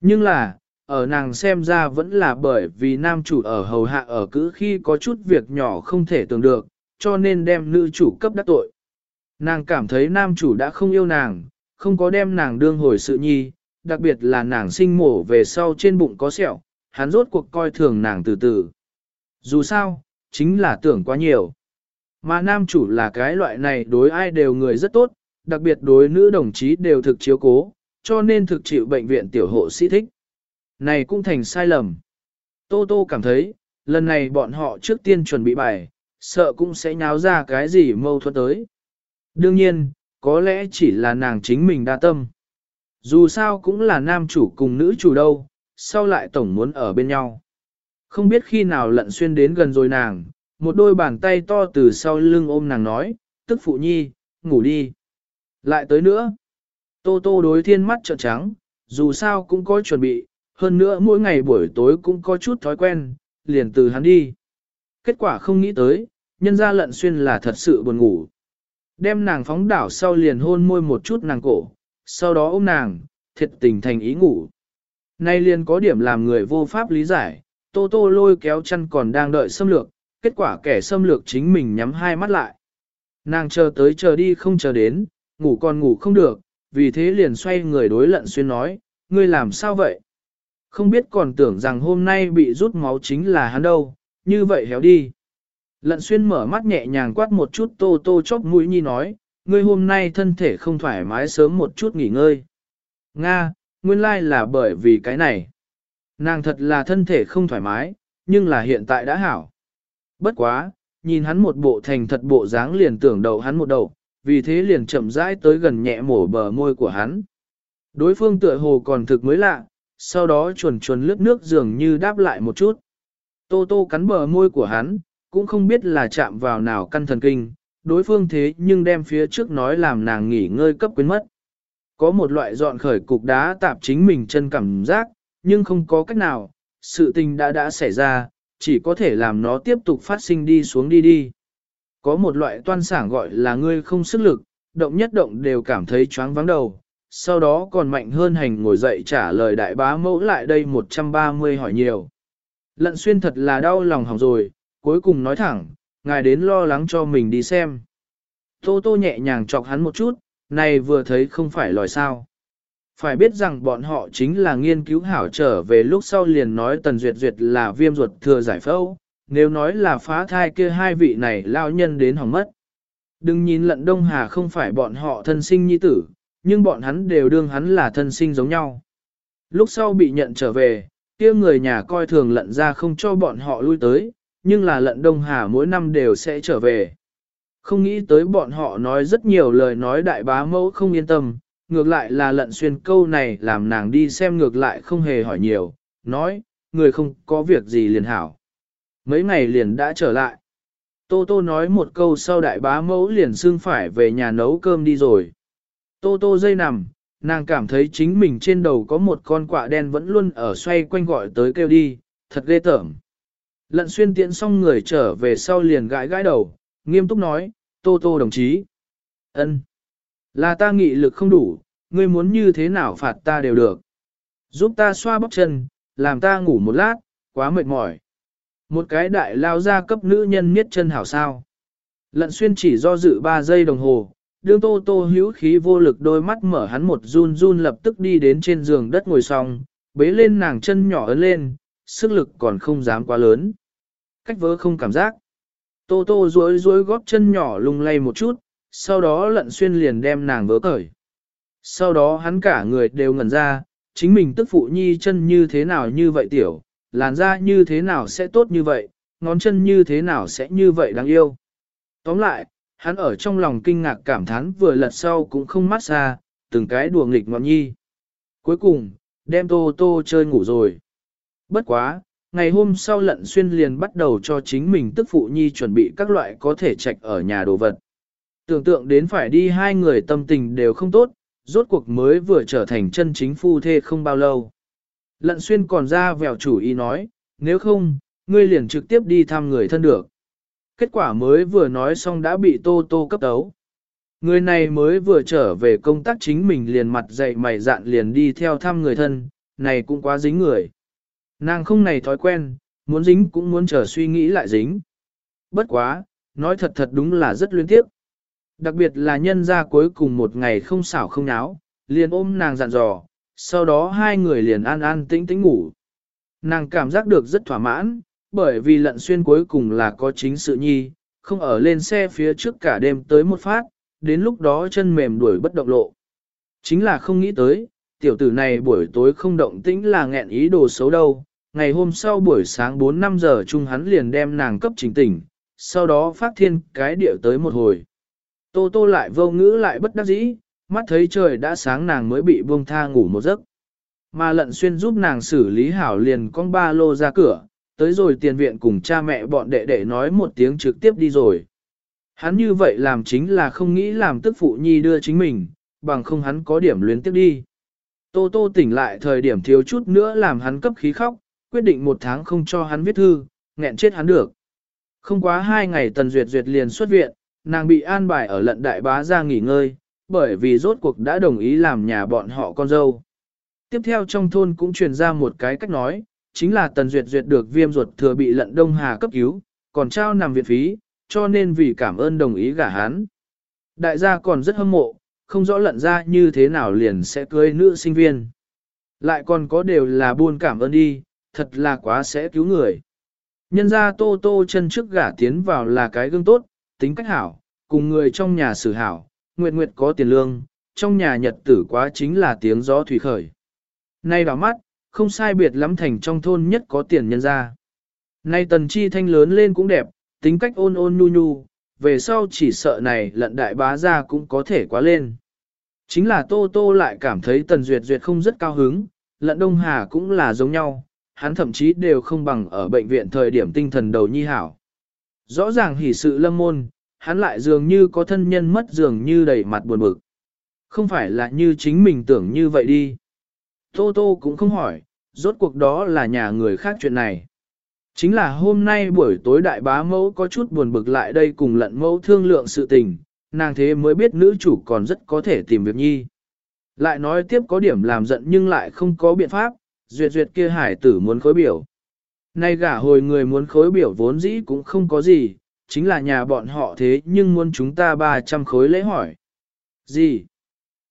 Nhưng là, ở nàng xem ra vẫn là bởi vì nam chủ ở hầu hạ ở cữ khi có chút việc nhỏ không thể tưởng được, cho nên đem nữ chủ cấp đắc tội. Nàng cảm thấy nam chủ đã không yêu nàng, không có đem nàng đương hồi sự nhi, đặc biệt là nàng sinh mổ về sau trên bụng có sẹo, hắn rốt cuộc coi thường nàng từ từ. Dù sao, chính là tưởng quá nhiều. Mà nam chủ là cái loại này đối ai đều người rất tốt, đặc biệt đối nữ đồng chí đều thực chiếu cố, cho nên thực chịu bệnh viện tiểu hộ sĩ thích. Này cũng thành sai lầm. Tô Tô cảm thấy, lần này bọn họ trước tiên chuẩn bị bài, sợ cũng sẽ nháo ra cái gì mâu thuẫn tới. Đương nhiên, có lẽ chỉ là nàng chính mình đa tâm. Dù sao cũng là nam chủ cùng nữ chủ đâu, sau lại tổng muốn ở bên nhau. Không biết khi nào lận xuyên đến gần rồi nàng, một đôi bàn tay to từ sau lưng ôm nàng nói, tức phụ nhi, ngủ đi. Lại tới nữa. Tô tô đối thiên mắt trợn trắng, dù sao cũng có chuẩn bị, hơn nữa mỗi ngày buổi tối cũng có chút thói quen, liền từ hắn đi. Kết quả không nghĩ tới, nhân ra lận xuyên là thật sự buồn ngủ. Đem nàng phóng đảo sau liền hôn môi một chút nàng cổ, sau đó ôm nàng, thiệt tình thành ý ngủ. Nay liền có điểm làm người vô pháp lý giải, tô tô lôi kéo chân còn đang đợi xâm lược, kết quả kẻ xâm lược chính mình nhắm hai mắt lại. Nàng chờ tới chờ đi không chờ đến, ngủ còn ngủ không được, vì thế liền xoay người đối lận xuyên nói, ngươi làm sao vậy? Không biết còn tưởng rằng hôm nay bị rút máu chính là hắn đâu, như vậy héo đi. Lận xuyên mở mắt nhẹ nhàng quát một chút tô tô chốc mũi nhi nói, ngươi hôm nay thân thể không thoải mái sớm một chút nghỉ ngơi. Nga, nguyên lai là bởi vì cái này. Nàng thật là thân thể không thoải mái, nhưng là hiện tại đã hảo. Bất quá, nhìn hắn một bộ thành thật bộ dáng liền tưởng đầu hắn một đầu, vì thế liền chậm rãi tới gần nhẹ mổ bờ môi của hắn. Đối phương tựa hồ còn thực mới lạ, sau đó chuồn chuồn lướt nước dường như đáp lại một chút. Tô tô cắn bờ môi của hắn, cũng không biết là chạm vào nào căn thần kinh, đối phương thế nhưng đem phía trước nói làm nàng nghỉ ngơi cấp quyến mất. Có một loại dọn khởi cục đá tạp chính mình chân cảm giác, nhưng không có cách nào, sự tình đã đã xảy ra, chỉ có thể làm nó tiếp tục phát sinh đi xuống đi đi. Có một loại toan sảng gọi là ngươi không sức lực, động nhất động đều cảm thấy choáng vắng đầu, sau đó còn mạnh hơn hành ngồi dậy trả lời đại bá mẫu lại đây 130 hỏi nhiều. Lận xuyên thật là đau lòng hỏng rồi, cuối cùng nói thẳng, ngài đến lo lắng cho mình đi xem. Tô tô nhẹ nhàng chọc hắn một chút, này vừa thấy không phải lòi sao. Phải biết rằng bọn họ chính là nghiên cứu hảo trở về lúc sau liền nói Tần Duyệt Duyệt là viêm ruột thừa giải phẫu, nếu nói là phá thai kia hai vị này lao nhân đến hỏng mất. Đừng nhìn lận Đông Hà không phải bọn họ thân sinh nhi tử, nhưng bọn hắn đều đương hắn là thân sinh giống nhau. Lúc sau bị nhận trở về, kia người nhà coi thường lận ra không cho bọn họ lui tới, nhưng là lận Đông Hà mỗi năm đều sẽ trở về. Không nghĩ tới bọn họ nói rất nhiều lời nói đại bá mẫu không yên tâm, ngược lại là lận xuyên câu này làm nàng đi xem ngược lại không hề hỏi nhiều, nói, người không có việc gì liền hảo. Mấy ngày liền đã trở lại. Tô Tô nói một câu sau đại bá mẫu liền xương phải về nhà nấu cơm đi rồi. Tô Tô dây nằm, nàng cảm thấy chính mình trên đầu có một con quạ đen vẫn luôn ở xoay quanh gọi tới kêu đi, thật ghê tởm. Lận xuyên tiện xong người trở về sau liền gãi gãi đầu, nghiêm túc nói, Tô Tô đồng chí. ân, Là ta nghị lực không đủ, ngươi muốn như thế nào phạt ta đều được. Giúp ta xoa bóc chân, làm ta ngủ một lát, quá mệt mỏi. Một cái đại lao ra cấp nữ nhân miết chân hảo sao. Lận xuyên chỉ do dự 3 giây đồng hồ, đương tô tô hữu khí vô lực đôi mắt mở hắn một run run lập tức đi đến trên giường đất ngồi xong, bế lên nàng chân nhỏ ấn lên, sức lực còn không dám quá lớn. Cách vớ không cảm giác. Tô tô duỗi duỗi góp chân nhỏ lung lay một chút, sau đó lận xuyên liền đem nàng vớ cởi. Sau đó hắn cả người đều ngẩn ra, chính mình tức phụ nhi chân như thế nào như vậy tiểu, làn da như thế nào sẽ tốt như vậy, ngón chân như thế nào sẽ như vậy đáng yêu. Tóm lại, hắn ở trong lòng kinh ngạc cảm thán vừa lật sau cũng không mát xa, từng cái đùa nghịch ngọn nhi. Cuối cùng, đem tô tô chơi ngủ rồi. Bất quá, ngày hôm sau lận xuyên liền bắt đầu cho chính mình tức phụ nhi chuẩn bị các loại có thể trạch ở nhà đồ vật. Tưởng tượng đến phải đi hai người tâm tình đều không tốt, rốt cuộc mới vừa trở thành chân chính phu thê không bao lâu. Lận xuyên còn ra vèo chủ ý nói, nếu không, ngươi liền trực tiếp đi thăm người thân được. Kết quả mới vừa nói xong đã bị tô tô cấp tấu. Người này mới vừa trở về công tác chính mình liền mặt dậy mày dạn liền đi theo thăm người thân, này cũng quá dính người. Nàng không này thói quen, muốn dính cũng muốn chờ suy nghĩ lại dính. Bất quá, nói thật thật đúng là rất liên tiếp. Đặc biệt là nhân ra cuối cùng một ngày không xảo không náo, liền ôm nàng dặn dò, sau đó hai người liền an an tĩnh tĩnh ngủ. Nàng cảm giác được rất thỏa mãn, bởi vì lận xuyên cuối cùng là có chính sự nhi, không ở lên xe phía trước cả đêm tới một phát, đến lúc đó chân mềm đuổi bất động lộ. Chính là không nghĩ tới, tiểu tử này buổi tối không động tĩnh là nghẹn ý đồ xấu đâu, ngày hôm sau buổi sáng 4-5 giờ chung hắn liền đem nàng cấp chính tỉnh, sau đó phát thiên cái điệu tới một hồi. Tô tô lại vô ngữ lại bất đắc dĩ, mắt thấy trời đã sáng nàng mới bị buông tha ngủ một giấc. Mà lận xuyên giúp nàng xử lý hảo liền con ba lô ra cửa, tới rồi tiền viện cùng cha mẹ bọn đệ đệ nói một tiếng trực tiếp đi rồi. Hắn như vậy làm chính là không nghĩ làm tức phụ nhi đưa chính mình, bằng không hắn có điểm luyến tiếp đi. Tô tô tỉnh lại thời điểm thiếu chút nữa làm hắn cấp khí khóc, quyết định một tháng không cho hắn viết thư, nghẹn chết hắn được. Không quá hai ngày tần duyệt duyệt liền xuất viện, nàng bị an bài ở lận đại bá ra nghỉ ngơi, bởi vì rốt cuộc đã đồng ý làm nhà bọn họ con dâu. Tiếp theo trong thôn cũng truyền ra một cái cách nói, chính là Tần Duyệt Duyệt được viêm ruột thừa bị lận Đông Hà cấp cứu, còn trao nằm viện phí, cho nên vì cảm ơn đồng ý gả hắn. Đại gia còn rất hâm mộ, không rõ lận ra như thế nào liền sẽ cưới nữ sinh viên. Lại còn có đều là buôn cảm ơn đi, thật là quá sẽ cứu người. Nhân ra tô tô chân trước gả tiến vào là cái gương tốt, tính cách hảo, cùng người trong nhà xử hảo, nguyệt nguyệt có tiền lương, trong nhà nhật tử quá chính là tiếng gió thủy khởi. Nay đỏ mắt, không sai biệt lắm thành trong thôn nhất có tiền nhân ra. Nay tần chi thanh lớn lên cũng đẹp, tính cách ôn ôn nhu nhu, về sau chỉ sợ này lận đại bá ra cũng có thể quá lên. Chính là Tô Tô lại cảm thấy Tần Duyệt Duyệt không rất cao hứng, lận Đông Hà cũng là giống nhau, hắn thậm chí đều không bằng ở bệnh viện thời điểm tinh thần đầu nhi hảo. Rõ ràng hỉ sự lâm môn, hắn lại dường như có thân nhân mất dường như đầy mặt buồn bực. Không phải là như chính mình tưởng như vậy đi. Tô Tô cũng không hỏi, rốt cuộc đó là nhà người khác chuyện này. Chính là hôm nay buổi tối đại bá mẫu có chút buồn bực lại đây cùng lận mẫu thương lượng sự tình, nàng thế mới biết nữ chủ còn rất có thể tìm việc nhi. Lại nói tiếp có điểm làm giận nhưng lại không có biện pháp, duyệt duyệt kia hải tử muốn khối biểu. Nay gả hồi người muốn khối biểu vốn dĩ cũng không có gì, chính là nhà bọn họ thế nhưng muốn chúng ta 300 khối lễ hỏi. Gì?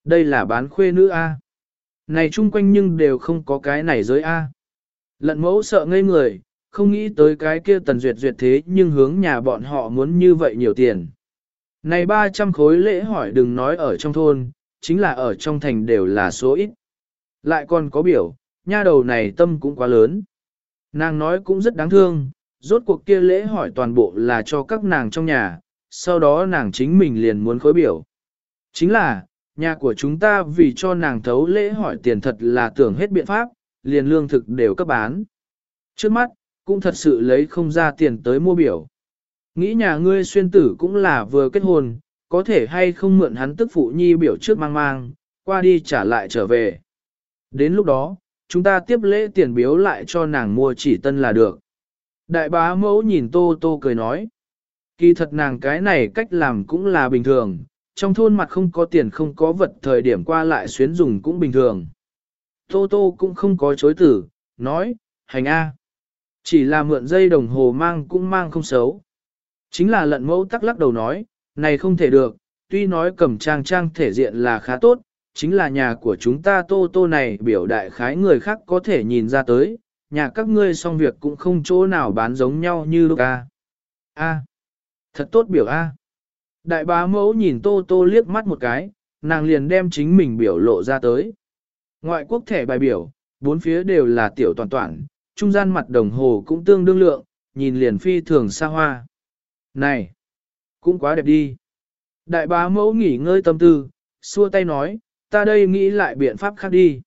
Đây là bán khuê nữ A. Này chung quanh nhưng đều không có cái này giới A. Lận mẫu sợ ngây người, không nghĩ tới cái kia tần duyệt duyệt thế nhưng hướng nhà bọn họ muốn như vậy nhiều tiền. Này 300 khối lễ hỏi đừng nói ở trong thôn, chính là ở trong thành đều là số ít. Lại còn có biểu, nha đầu này tâm cũng quá lớn. Nàng nói cũng rất đáng thương, rốt cuộc kia lễ hỏi toàn bộ là cho các nàng trong nhà, sau đó nàng chính mình liền muốn khối biểu. Chính là, nhà của chúng ta vì cho nàng thấu lễ hỏi tiền thật là tưởng hết biện pháp, liền lương thực đều cấp bán. Trước mắt, cũng thật sự lấy không ra tiền tới mua biểu. Nghĩ nhà ngươi xuyên tử cũng là vừa kết hôn, có thể hay không mượn hắn tức phụ nhi biểu trước mang mang, qua đi trả lại trở về. Đến lúc đó, chúng ta tiếp lễ tiền biếu lại cho nàng mua chỉ tân là được. Đại bá mẫu nhìn tô tô cười nói. Kỳ thật nàng cái này cách làm cũng là bình thường, trong thôn mặt không có tiền không có vật thời điểm qua lại xuyến dùng cũng bình thường. Tô tô cũng không có chối tử, nói, hành A. Chỉ là mượn dây đồng hồ mang cũng mang không xấu. Chính là lận mẫu tắc lắc đầu nói, này không thể được, tuy nói cầm trang trang thể diện là khá tốt, chính là nhà của chúng ta tô tô này biểu đại khái người khác có thể nhìn ra tới, nhà các ngươi xong việc cũng không chỗ nào bán giống nhau như lúc A. A. Thật tốt biểu A. Đại bá mẫu nhìn tô tô liếc mắt một cái, nàng liền đem chính mình biểu lộ ra tới. Ngoại quốc thẻ bài biểu, bốn phía đều là tiểu toàn toàn, trung gian mặt đồng hồ cũng tương đương lượng, nhìn liền phi thường xa hoa. Này, cũng quá đẹp đi. Đại bá mẫu nghỉ ngơi tâm tư, xua tay nói, ta đây nghĩ lại biện pháp khác đi.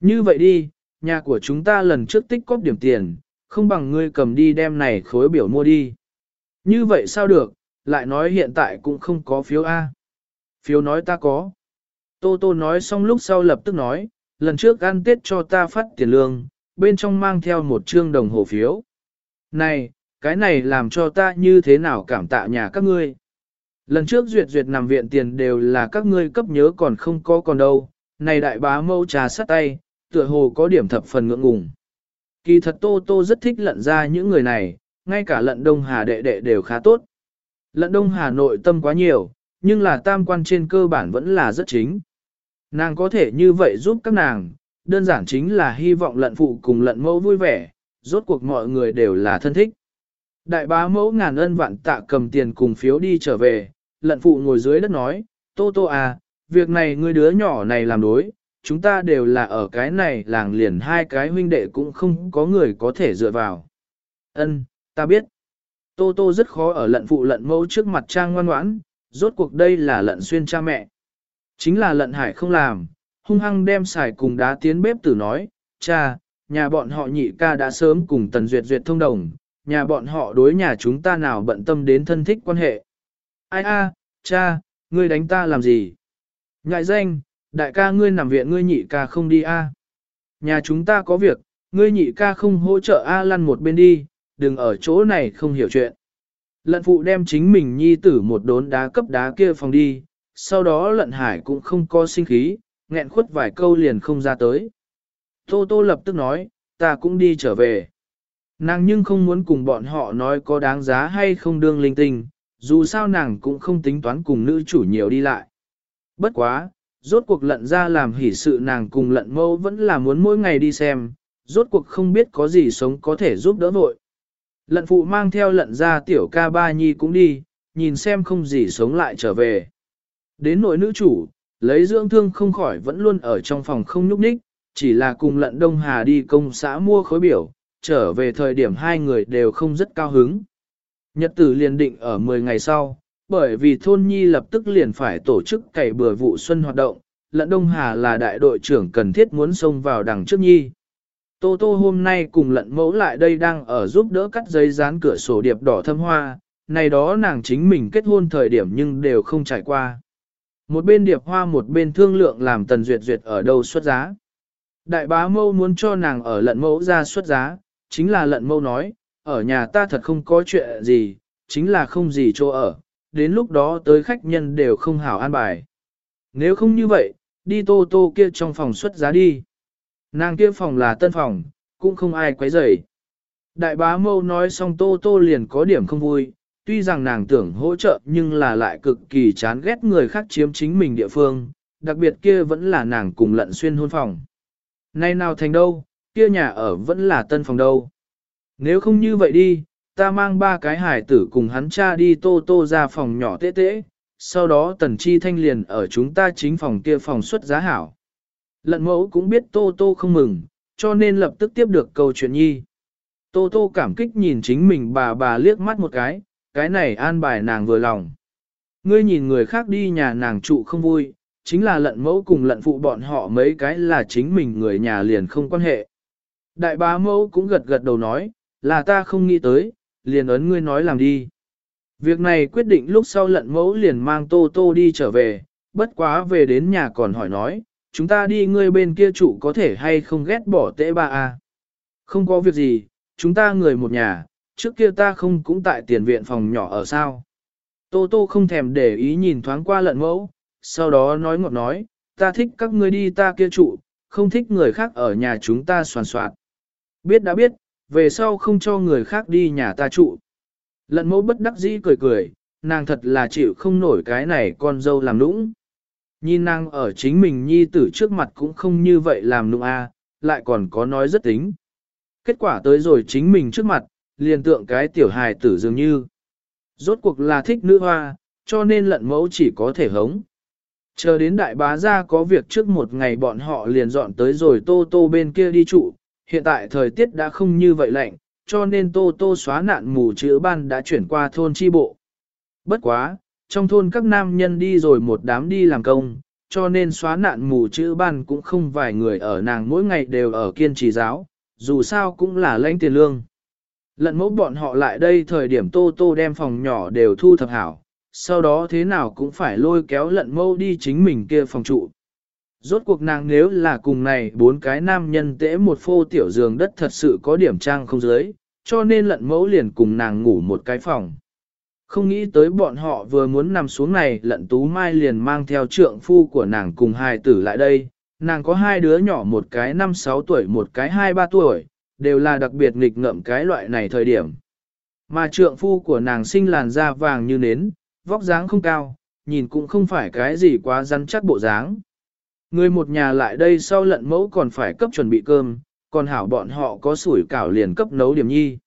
Như vậy đi, nhà của chúng ta lần trước tích cóp điểm tiền, không bằng ngươi cầm đi đem này khối biểu mua đi. Như vậy sao được, lại nói hiện tại cũng không có phiếu A. Phiếu nói ta có. Tô Tô nói xong lúc sau lập tức nói, lần trước ăn Tết cho ta phát tiền lương, bên trong mang theo một trương đồng hồ phiếu. Này, cái này làm cho ta như thế nào cảm tạ nhà các ngươi. Lần trước duyệt duyệt nằm viện tiền đều là các ngươi cấp nhớ còn không có còn đâu, này đại bá mâu trà sắt tay, tựa hồ có điểm thập phần ngượng ngùng. Kỳ thật Tô Tô rất thích lận ra những người này, ngay cả lận Đông Hà đệ đệ đều khá tốt. Lận Đông Hà nội tâm quá nhiều, nhưng là tam quan trên cơ bản vẫn là rất chính. Nàng có thể như vậy giúp các nàng, đơn giản chính là hy vọng lận phụ cùng lận mẫu vui vẻ, rốt cuộc mọi người đều là thân thích. Đại bá mẫu ngàn ân vạn tạ cầm tiền cùng phiếu đi trở về, lận phụ ngồi dưới đất nói, Tô Tô à, việc này ngươi đứa nhỏ này làm đối, chúng ta đều là ở cái này làng liền hai cái huynh đệ cũng không có người có thể dựa vào. Ân, ta biết. Tô Tô rất khó ở lận phụ lận mẫu trước mặt trang ngoan ngoãn, rốt cuộc đây là lận xuyên cha mẹ. Chính là lận hải không làm, hung hăng đem xài cùng đá tiến bếp tử nói, cha, nhà bọn họ nhị ca đã sớm cùng tần duyệt duyệt thông đồng, nhà bọn họ đối nhà chúng ta nào bận tâm đến thân thích quan hệ. Ai a, cha, ngươi đánh ta làm gì? Ngại danh, đại ca ngươi nằm viện ngươi nhị ca không đi a. Nhà chúng ta có việc, ngươi nhị ca không hỗ trợ a lăn một bên đi, đừng ở chỗ này không hiểu chuyện. Lận phụ đem chính mình nhi tử một đốn đá cấp đá kia phòng đi, sau đó lận hải cũng không có sinh khí, nghẹn khuất vài câu liền không ra tới. Tô Tô lập tức nói, ta cũng đi trở về. Nàng nhưng không muốn cùng bọn họ nói có đáng giá hay không đương linh tinh, dù sao nàng cũng không tính toán cùng nữ chủ nhiều đi lại. Bất quá, rốt cuộc lận ra làm hỷ sự nàng cùng lận mâu vẫn là muốn mỗi ngày đi xem, rốt cuộc không biết có gì sống có thể giúp đỡ vội. Lận phụ mang theo lận ra tiểu ca ba nhi cũng đi, nhìn xem không gì sống lại trở về. Đến nội nữ chủ, lấy dưỡng thương không khỏi vẫn luôn ở trong phòng không nhúc nhích, chỉ là cùng lận Đông Hà đi công xã mua khối biểu, trở về thời điểm hai người đều không rất cao hứng. Nhật tử liền định ở 10 ngày sau, bởi vì thôn nhi lập tức liền phải tổ chức cày bừa vụ xuân hoạt động, lận Đông Hà là đại đội trưởng cần thiết muốn xông vào đằng trước nhi. Tô Tô hôm nay cùng lận mẫu lại đây đang ở giúp đỡ cắt giấy dán cửa sổ điệp đỏ thâm hoa, này đó nàng chính mình kết hôn thời điểm nhưng đều không trải qua. Một bên điệp hoa một bên thương lượng làm tần duyệt duyệt ở đâu xuất giá. Đại bá mâu muốn cho nàng ở lận mẫu ra xuất giá, chính là lận mâu nói, ở nhà ta thật không có chuyện gì, chính là không gì chỗ ở, đến lúc đó tới khách nhân đều không hảo an bài. Nếu không như vậy, đi tô tô kia trong phòng xuất giá đi. Nàng kia phòng là tân phòng, cũng không ai quấy rầy. Đại bá mâu nói xong tô tô liền có điểm không vui, tuy rằng nàng tưởng hỗ trợ nhưng là lại cực kỳ chán ghét người khác chiếm chính mình địa phương, đặc biệt kia vẫn là nàng cùng lận xuyên hôn phòng. Nay nào thành đâu, kia nhà ở vẫn là tân phòng đâu. Nếu không như vậy đi, ta mang ba cái hải tử cùng hắn cha đi tô tô ra phòng nhỏ tế tế, sau đó tần chi thanh liền ở chúng ta chính phòng kia phòng xuất giá hảo. Lận mẫu cũng biết tô tô không mừng, cho nên lập tức tiếp được câu chuyện nhi. Tô tô cảm kích nhìn chính mình bà bà liếc mắt một cái, cái này an bài nàng vừa lòng. Ngươi nhìn người khác đi nhà nàng trụ không vui, chính là lận mẫu cùng lận phụ bọn họ mấy cái là chính mình người nhà liền không quan hệ. Đại bá mẫu cũng gật gật đầu nói, là ta không nghĩ tới, liền ấn ngươi nói làm đi. Việc này quyết định lúc sau lận mẫu liền mang tô tô đi trở về, bất quá về đến nhà còn hỏi nói, chúng ta đi ngươi bên kia trụ có thể hay không ghét bỏ tệ ba a Không có việc gì, chúng ta người một nhà, trước kia ta không cũng tại tiền viện phòng nhỏ ở sao. Tô tô không thèm để ý nhìn thoáng qua lận mẫu, sau đó nói ngọt nói, ta thích các ngươi đi ta kia trụ, không thích người khác ở nhà chúng ta soàn soạt. Biết đã biết, về sau không cho người khác đi nhà ta trụ. Lận mẫu bất đắc dĩ cười cười, nàng thật là chịu không nổi cái này con dâu làm nũng. Nhìn nàng ở chính mình nhi tử trước mặt cũng không như vậy làm nũng a, lại còn có nói rất tính. Kết quả tới rồi chính mình trước mặt, liền tượng cái tiểu hài tử dường như. Rốt cuộc là thích nữ hoa, cho nên lận mẫu chỉ có thể hống. Chờ đến đại bá gia có việc trước một ngày bọn họ liền dọn tới rồi tô tô bên kia đi trụ, hiện tại thời tiết đã không như vậy lạnh, cho nên tô tô xóa nạn mù chữ ban đã chuyển qua thôn chi bộ. Bất quá, trong thôn các nam nhân đi rồi một đám đi làm công, cho nên xóa nạn mù chữ ban cũng không vài người ở nàng mỗi ngày đều ở kiên trì giáo, dù sao cũng là lãnh tiền lương. Lận mẫu bọn họ lại đây thời điểm tô tô đem phòng nhỏ đều thu thập hảo, sau đó thế nào cũng phải lôi kéo lận mẫu đi chính mình kia phòng trụ. Rốt cuộc nàng nếu là cùng này bốn cái nam nhân tễ một phô tiểu giường đất thật sự có điểm trang không dưới, cho nên lận mẫu liền cùng nàng ngủ một cái phòng. Không nghĩ tới bọn họ vừa muốn nằm xuống này lận tú mai liền mang theo trượng phu của nàng cùng hai tử lại đây. Nàng có hai đứa nhỏ một cái 5-6 tuổi một cái 2-3 tuổi, đều là đặc biệt nghịch ngợm cái loại này thời điểm. Mà trượng phu của nàng sinh làn da vàng như nến, vóc dáng không cao, nhìn cũng không phải cái gì quá rắn chắc bộ dáng. Người một nhà lại đây sau lận mẫu còn phải cấp chuẩn bị cơm, còn hảo bọn họ có sủi cảo liền cấp nấu điểm nhi.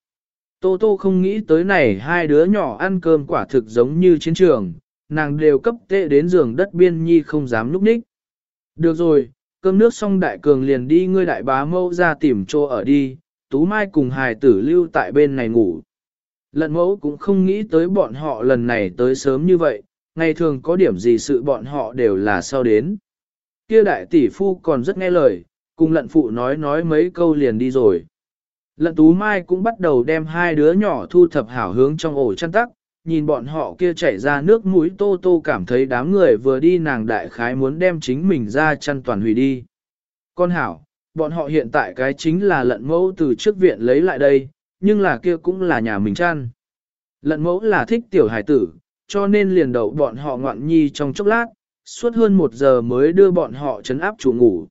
Tô Tô không nghĩ tới này hai đứa nhỏ ăn cơm quả thực giống như chiến trường, nàng đều cấp tệ đến giường đất biên nhi không dám núp ních. Được rồi, cơm nước xong đại cường liền đi ngươi đại bá mẫu ra tìm chỗ ở đi, Tú Mai cùng hài tử lưu tại bên này ngủ. Lận mẫu cũng không nghĩ tới bọn họ lần này tới sớm như vậy, ngày thường có điểm gì sự bọn họ đều là sau đến. Kia đại tỷ phu còn rất nghe lời, cùng lận phụ nói nói mấy câu liền đi rồi. Lận tú mai cũng bắt đầu đem hai đứa nhỏ thu thập hảo hướng trong ổ chăn tắc, nhìn bọn họ kia chảy ra nước mũi tô tô cảm thấy đám người vừa đi nàng đại khái muốn đem chính mình ra chăn toàn hủy đi. Con hảo, bọn họ hiện tại cái chính là lận mẫu từ trước viện lấy lại đây, nhưng là kia cũng là nhà mình chăn. Lận mẫu là thích tiểu hải tử, cho nên liền đậu bọn họ ngoạn nhi trong chốc lát, suốt hơn một giờ mới đưa bọn họ chấn áp chủ ngủ.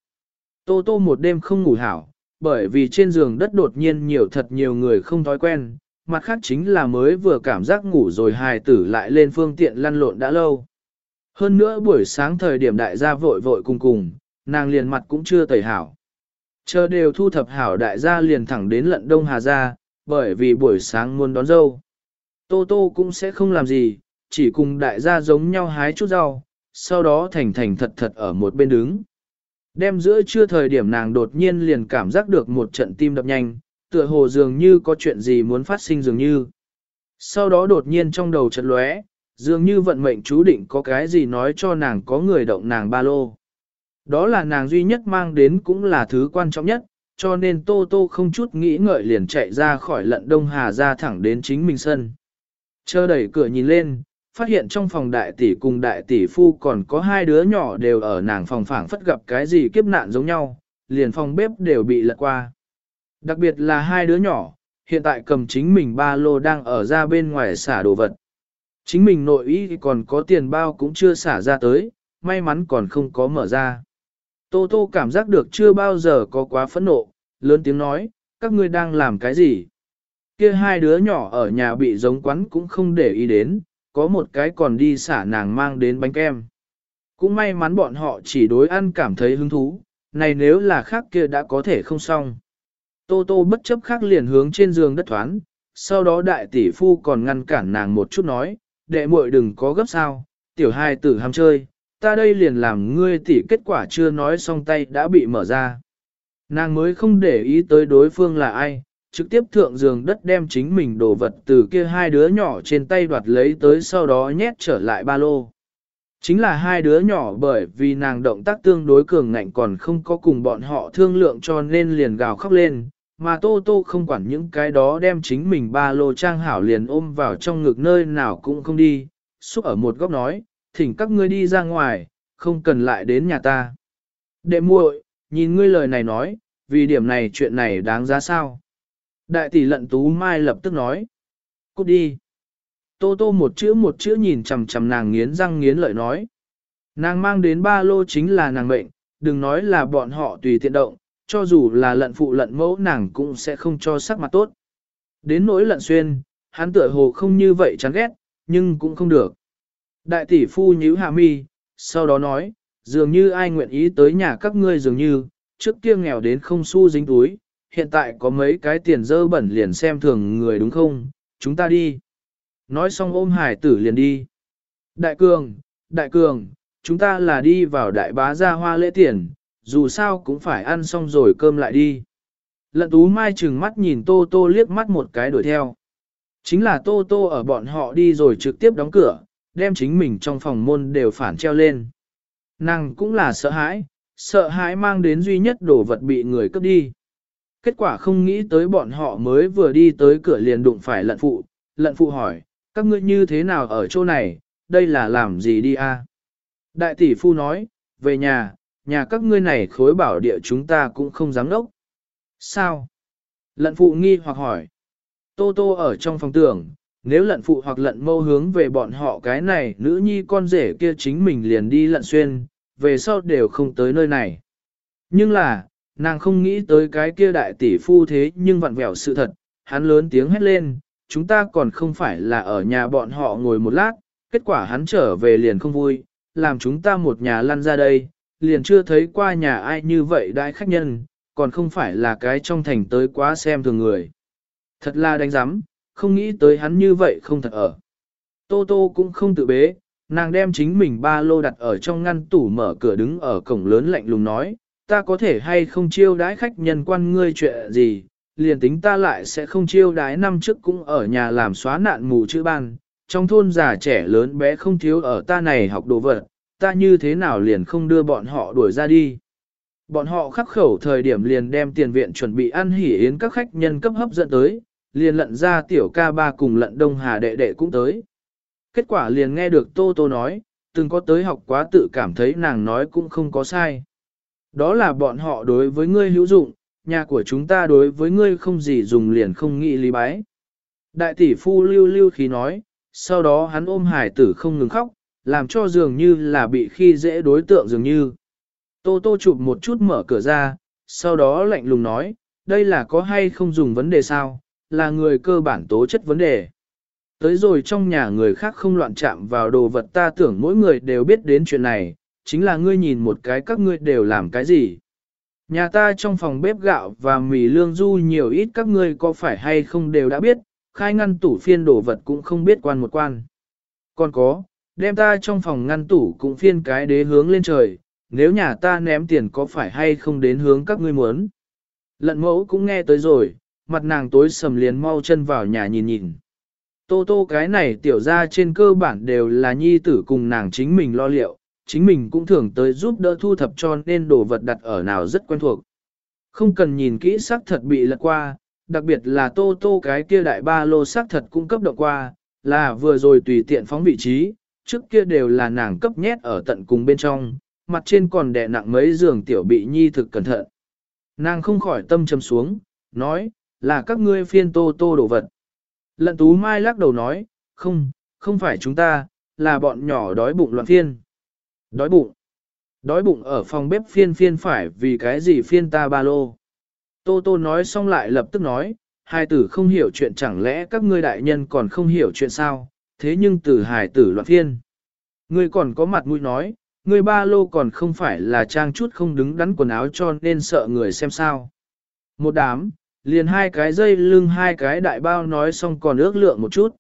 Tô tô một đêm không ngủ hảo, bởi vì trên giường đất đột nhiên nhiều thật nhiều người không thói quen, mặt khác chính là mới vừa cảm giác ngủ rồi hài tử lại lên phương tiện lăn lộn đã lâu. Hơn nữa buổi sáng thời điểm đại gia vội vội cùng cùng, nàng liền mặt cũng chưa tẩy hảo. Chờ đều thu thập hảo đại gia liền thẳng đến lận đông hà gia, bởi vì buổi sáng muốn đón dâu. Tô tô cũng sẽ không làm gì, chỉ cùng đại gia giống nhau hái chút rau, sau đó thành thành thật thật ở một bên đứng. Đêm giữa trưa thời điểm nàng đột nhiên liền cảm giác được một trận tim đập nhanh, tựa hồ dường như có chuyện gì muốn phát sinh dường như. Sau đó đột nhiên trong đầu chợt lóe, dường như vận mệnh chú định có cái gì nói cho nàng có người động nàng ba lô. Đó là nàng duy nhất mang đến cũng là thứ quan trọng nhất, cho nên Tô Tô không chút nghĩ ngợi liền chạy ra khỏi lận Đông Hà ra thẳng đến chính mình sân. Chờ đẩy cửa nhìn lên, phát hiện trong phòng đại tỷ cùng đại tỷ phu còn có hai đứa nhỏ đều ở nàng phòng phảng phất gặp cái gì kiếp nạn giống nhau, liền phòng bếp đều bị lật qua. Đặc biệt là hai đứa nhỏ, hiện tại cầm chính mình ba lô đang ở ra bên ngoài xả đồ vật. Chính mình nội ý còn có tiền bao cũng chưa xả ra tới, may mắn còn không có mở ra. Tô Tô cảm giác được chưa bao giờ có quá phẫn nộ, lớn tiếng nói, các ngươi đang làm cái gì? Kia hai đứa nhỏ ở nhà bị giống quắn cũng không để ý đến, có một cái còn đi xả nàng mang đến bánh kem. Cũng may mắn bọn họ chỉ đối ăn cảm thấy hứng thú, này nếu là khác kia đã có thể không xong. Tô Tô bất chấp khác liền hướng trên giường đất thoán, sau đó đại tỷ phu còn ngăn cản nàng một chút nói, đệ muội đừng có gấp sao, tiểu hai tử ham chơi, ta đây liền làm ngươi tỉ kết quả chưa nói xong tay đã bị mở ra. Nàng mới không để ý tới đối phương là ai, trực tiếp thượng giường đất đem chính mình đồ vật từ kia hai đứa nhỏ trên tay đoạt lấy tới sau đó nhét trở lại ba lô. Chính là hai đứa nhỏ bởi vì nàng động tác tương đối cường ngạnh còn không có cùng bọn họ thương lượng cho nên liền gào khóc lên, mà Tô Tô không quản những cái đó đem chính mình ba lô trang hảo liền ôm vào trong ngực nơi nào cũng không đi, xúc ở một góc nói, thỉnh các ngươi đi ra ngoài, không cần lại đến nhà ta. Đệ muội, nhìn ngươi lời này nói, vì điểm này chuyện này đáng giá sao? Đại tỷ lận tú mai lập tức nói. Cút đi. Tô tô một chữ một chữ nhìn chằm chằm nàng nghiến răng nghiến lợi nói. Nàng mang đến ba lô chính là nàng mệnh, đừng nói là bọn họ tùy tiện động, cho dù là lận phụ lận mẫu nàng cũng sẽ không cho sắc mặt tốt. Đến nỗi lận xuyên, hắn tựa hồ không như vậy chán ghét, nhưng cũng không được. Đại tỷ phu nhíu hạ mi, sau đó nói, dường như ai nguyện ý tới nhà các ngươi dường như, trước kia nghèo đến không xu dính túi, hiện tại có mấy cái tiền dơ bẩn liền xem thường người đúng không, chúng ta đi. Nói xong ôm hải tử liền đi. Đại cường, đại cường, chúng ta là đi vào đại bá gia hoa lễ tiền, dù sao cũng phải ăn xong rồi cơm lại đi. Lận tú mai chừng mắt nhìn tô tô liếc mắt một cái đuổi theo. Chính là tô tô ở bọn họ đi rồi trực tiếp đóng cửa, đem chính mình trong phòng môn đều phản treo lên. Nàng cũng là sợ hãi, sợ hãi mang đến duy nhất đồ vật bị người cướp đi. Kết quả không nghĩ tới bọn họ mới vừa đi tới cửa liền đụng phải lận phụ, lận phụ hỏi, các ngươi như thế nào ở chỗ này, đây là làm gì đi a? Đại tỷ phu nói, về nhà, nhà các ngươi này khối bảo địa chúng ta cũng không dám đốc. Sao? Lận phụ nghi hoặc hỏi. Tô tô ở trong phòng tưởng, nếu lận phụ hoặc lận mâu hướng về bọn họ cái này nữ nhi con rể kia chính mình liền đi lận xuyên, về sau đều không tới nơi này. Nhưng là, nàng không nghĩ tới cái kia đại tỷ phu thế nhưng vặn vẹo sự thật, hắn lớn tiếng hét lên, chúng ta còn không phải là ở nhà bọn họ ngồi một lát, kết quả hắn trở về liền không vui, làm chúng ta một nhà lăn ra đây, liền chưa thấy qua nhà ai như vậy đại khách nhân, còn không phải là cái trong thành tới quá xem thường người. Thật là đánh giám, không nghĩ tới hắn như vậy không thật ở. Tô Tô cũng không tự bế, nàng đem chính mình ba lô đặt ở trong ngăn tủ mở cửa đứng ở cổng lớn lạnh lùng nói, ta có thể hay không chiêu đái khách nhân quan ngươi chuyện gì, liền tính ta lại sẽ không chiêu đái năm trước cũng ở nhà làm xóa nạn mù chữ ban, trong thôn già trẻ lớn bé không thiếu ở ta này học đồ vật, ta như thế nào liền không đưa bọn họ đuổi ra đi. Bọn họ khắc khẩu thời điểm liền đem tiền viện chuẩn bị ăn hỉ yến các khách nhân cấp hấp dẫn tới, liền lận ra tiểu ca ba cùng lận đông hà đệ đệ cũng tới. Kết quả liền nghe được Tô Tô nói, từng có tới học quá tự cảm thấy nàng nói cũng không có sai. Đó là bọn họ đối với ngươi hữu dụng, nhà của chúng ta đối với ngươi không gì dùng liền không nghĩ lý bái. Đại tỷ phu lưu lưu khí nói, sau đó hắn ôm hải tử không ngừng khóc, làm cho dường như là bị khi dễ đối tượng dường như. Tô tô chụp một chút mở cửa ra, sau đó lạnh lùng nói, đây là có hay không dùng vấn đề sao, là người cơ bản tố chất vấn đề. Tới rồi trong nhà người khác không loạn chạm vào đồ vật ta tưởng mỗi người đều biết đến chuyện này, chính là ngươi nhìn một cái các ngươi đều làm cái gì. Nhà ta trong phòng bếp gạo và mì lương du nhiều ít các ngươi có phải hay không đều đã biết, khai ngăn tủ phiên đồ vật cũng không biết quan một quan. Còn có, đem ta trong phòng ngăn tủ cũng phiên cái đế hướng lên trời, nếu nhà ta ném tiền có phải hay không đến hướng các ngươi muốn. Lận mẫu cũng nghe tới rồi, mặt nàng tối sầm liền mau chân vào nhà nhìn nhìn. Tô tô cái này tiểu ra trên cơ bản đều là nhi tử cùng nàng chính mình lo liệu, chính mình cũng thường tới giúp đỡ thu thập cho nên đồ vật đặt ở nào rất quen thuộc. Không cần nhìn kỹ xác thật bị lật qua, đặc biệt là tô tô cái kia đại ba lô xác thật cung cấp động qua, là vừa rồi tùy tiện phóng vị trí, trước kia đều là nàng cấp nhét ở tận cùng bên trong, mặt trên còn đè nặng mấy giường tiểu bị nhi thực cẩn thận. Nàng không khỏi tâm trầm xuống, nói, là các ngươi phiên tô tô đổ vật. Lận tú mai lắc đầu nói, không, không phải chúng ta, là bọn nhỏ đói bụng loạn phiên. Đói bụng. Đói bụng ở phòng bếp phiên phiên phải vì cái gì phiên ta ba lô. Tô tô nói xong lại lập tức nói, hai tử không hiểu chuyện chẳng lẽ các ngươi đại nhân còn không hiểu chuyện sao, thế nhưng từ hài tử loạn phiên. Ngươi còn có mặt mũi nói, ngươi ba lô còn không phải là trang chút không đứng đắn quần áo cho nên sợ người xem sao. Một đám, liền hai cái dây lưng hai cái đại bao nói xong còn ước lượng một chút.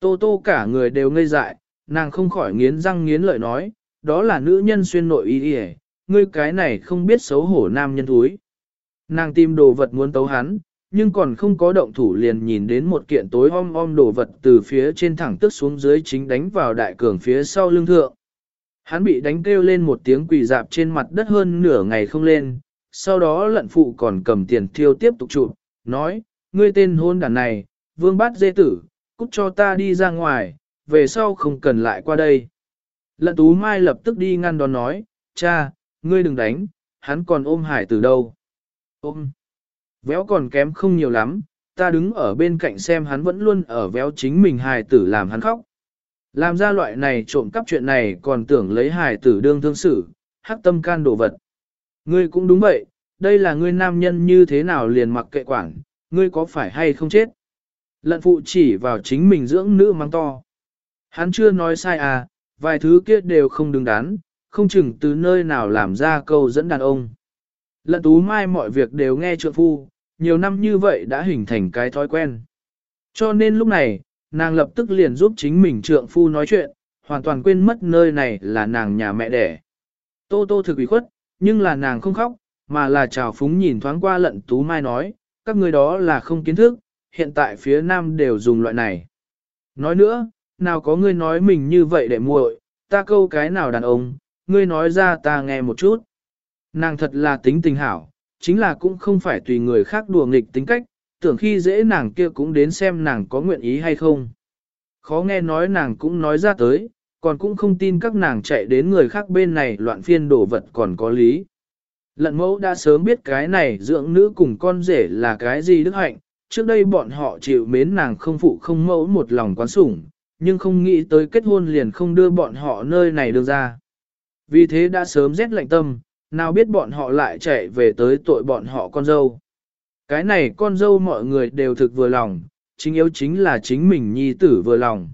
Tô tô cả người đều ngây dại, nàng không khỏi nghiến răng nghiến lợi nói, đó là nữ nhân xuyên nội y y ngươi cái này không biết xấu hổ nam nhân thúi. Nàng tìm đồ vật muốn tấu hắn, nhưng còn không có động thủ liền nhìn đến một kiện tối om om đồ vật từ phía trên thẳng tức xuống dưới chính đánh vào đại cường phía sau lưng thượng. Hắn bị đánh kêu lên một tiếng quỳ dạp trên mặt đất hơn nửa ngày không lên, sau đó lận phụ còn cầm tiền thiêu tiếp tục chụp nói, ngươi tên hôn đàn này, vương bát dê tử, cút cho ta đi ra ngoài, về sau không cần lại qua đây. Lận tú mai lập tức đi ngăn đón nói, cha, ngươi đừng đánh, hắn còn ôm hải từ đâu. Ôm. Véo còn kém không nhiều lắm, ta đứng ở bên cạnh xem hắn vẫn luôn ở véo chính mình hài tử làm hắn khóc. Làm ra loại này trộm cắp chuyện này còn tưởng lấy hài tử đương thương xử, hắc tâm can đồ vật. Ngươi cũng đúng vậy, đây là ngươi nam nhân như thế nào liền mặc kệ quản, ngươi có phải hay không chết. Lận phụ chỉ vào chính mình dưỡng nữ mang to. Hắn chưa nói sai à, vài thứ kia đều không đứng đắn, không chừng từ nơi nào làm ra câu dẫn đàn ông. Lận tú mai mọi việc đều nghe trượng phu, nhiều năm như vậy đã hình thành cái thói quen. Cho nên lúc này, nàng lập tức liền giúp chính mình trượng phu nói chuyện, hoàn toàn quên mất nơi này là nàng nhà mẹ đẻ. Tô tô thực ủy khuất, nhưng là nàng không khóc, mà là trào phúng nhìn thoáng qua lận tú mai nói, các người đó là không kiến thức, hiện tại phía nam đều dùng loại này. Nói nữa, nào có ngươi nói mình như vậy để muội, ta câu cái nào đàn ông, ngươi nói ra ta nghe một chút. Nàng thật là tính tình hảo, chính là cũng không phải tùy người khác đùa nghịch tính cách, tưởng khi dễ nàng kia cũng đến xem nàng có nguyện ý hay không. Khó nghe nói nàng cũng nói ra tới, còn cũng không tin các nàng chạy đến người khác bên này loạn phiên đổ vật còn có lý. Lận mẫu đã sớm biết cái này dưỡng nữ cùng con rể là cái gì đức hạnh, trước đây bọn họ chịu mến nàng không phụ không mẫu một lòng quán sủng, nhưng không nghĩ tới kết hôn liền không đưa bọn họ nơi này đưa ra. Vì thế đã sớm rét lạnh tâm, nào biết bọn họ lại chạy về tới tội bọn họ con dâu. Cái này con dâu mọi người đều thực vừa lòng, chính yếu chính là chính mình nhi tử vừa lòng.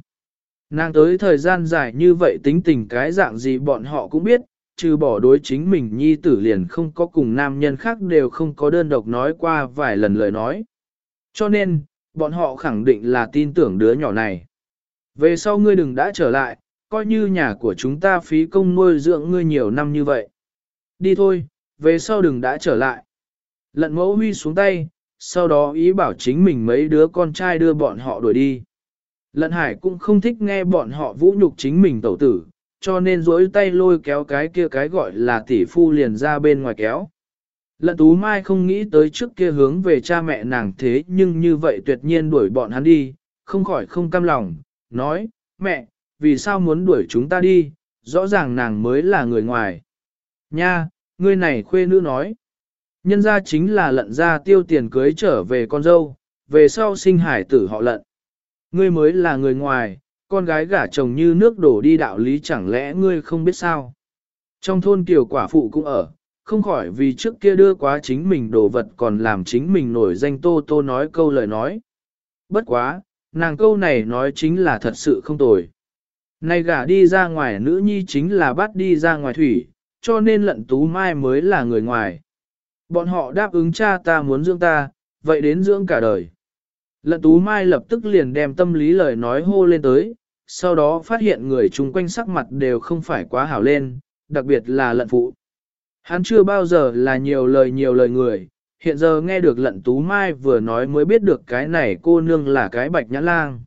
Nàng tới thời gian dài như vậy tính tình cái dạng gì bọn họ cũng biết, trừ bỏ đối chính mình nhi tử liền không có cùng nam nhân khác đều không có đơn độc nói qua vài lần lời nói. Cho nên, bọn họ khẳng định là tin tưởng đứa nhỏ này. Về sau ngươi đừng đã trở lại, coi như nhà của chúng ta phí công nuôi dưỡng ngươi nhiều năm như vậy. Đi thôi, về sau đừng đã trở lại. Lận mẫu huy xuống tay, sau đó ý bảo chính mình mấy đứa con trai đưa bọn họ đuổi đi. Lận hải cũng không thích nghe bọn họ vũ nhục chính mình tẩu tử, cho nên dối tay lôi kéo cái kia cái gọi là tỷ phu liền ra bên ngoài kéo. Lận tú mai không nghĩ tới trước kia hướng về cha mẹ nàng thế nhưng như vậy tuyệt nhiên đuổi bọn hắn đi, không khỏi không cam lòng, nói, mẹ, vì sao muốn đuổi chúng ta đi, rõ ràng nàng mới là người ngoài. Nha, ngươi này khuê nữ nói. Nhân ra chính là lận ra tiêu tiền cưới trở về con dâu, về sau sinh hải tử họ lận. Ngươi mới là người ngoài, con gái gả chồng như nước đổ đi đạo lý chẳng lẽ ngươi không biết sao. Trong thôn kiều quả phụ cũng ở, không khỏi vì trước kia đưa quá chính mình đồ vật còn làm chính mình nổi danh tô tô nói câu lời nói. Bất quá, nàng câu này nói chính là thật sự không tồi. Này gả đi ra ngoài nữ nhi chính là bắt đi ra ngoài thủy, cho nên lận tú mai mới là người ngoài. Bọn họ đáp ứng cha ta muốn dưỡng ta, vậy đến dưỡng cả đời. Lận tú mai lập tức liền đem tâm lý lời nói hô lên tới, sau đó phát hiện người chung quanh sắc mặt đều không phải quá hảo lên, đặc biệt là lận phụ. Hắn chưa bao giờ là nhiều lời nhiều lời người, hiện giờ nghe được lận tú mai vừa nói mới biết được cái này cô nương là cái bạch nhã lang.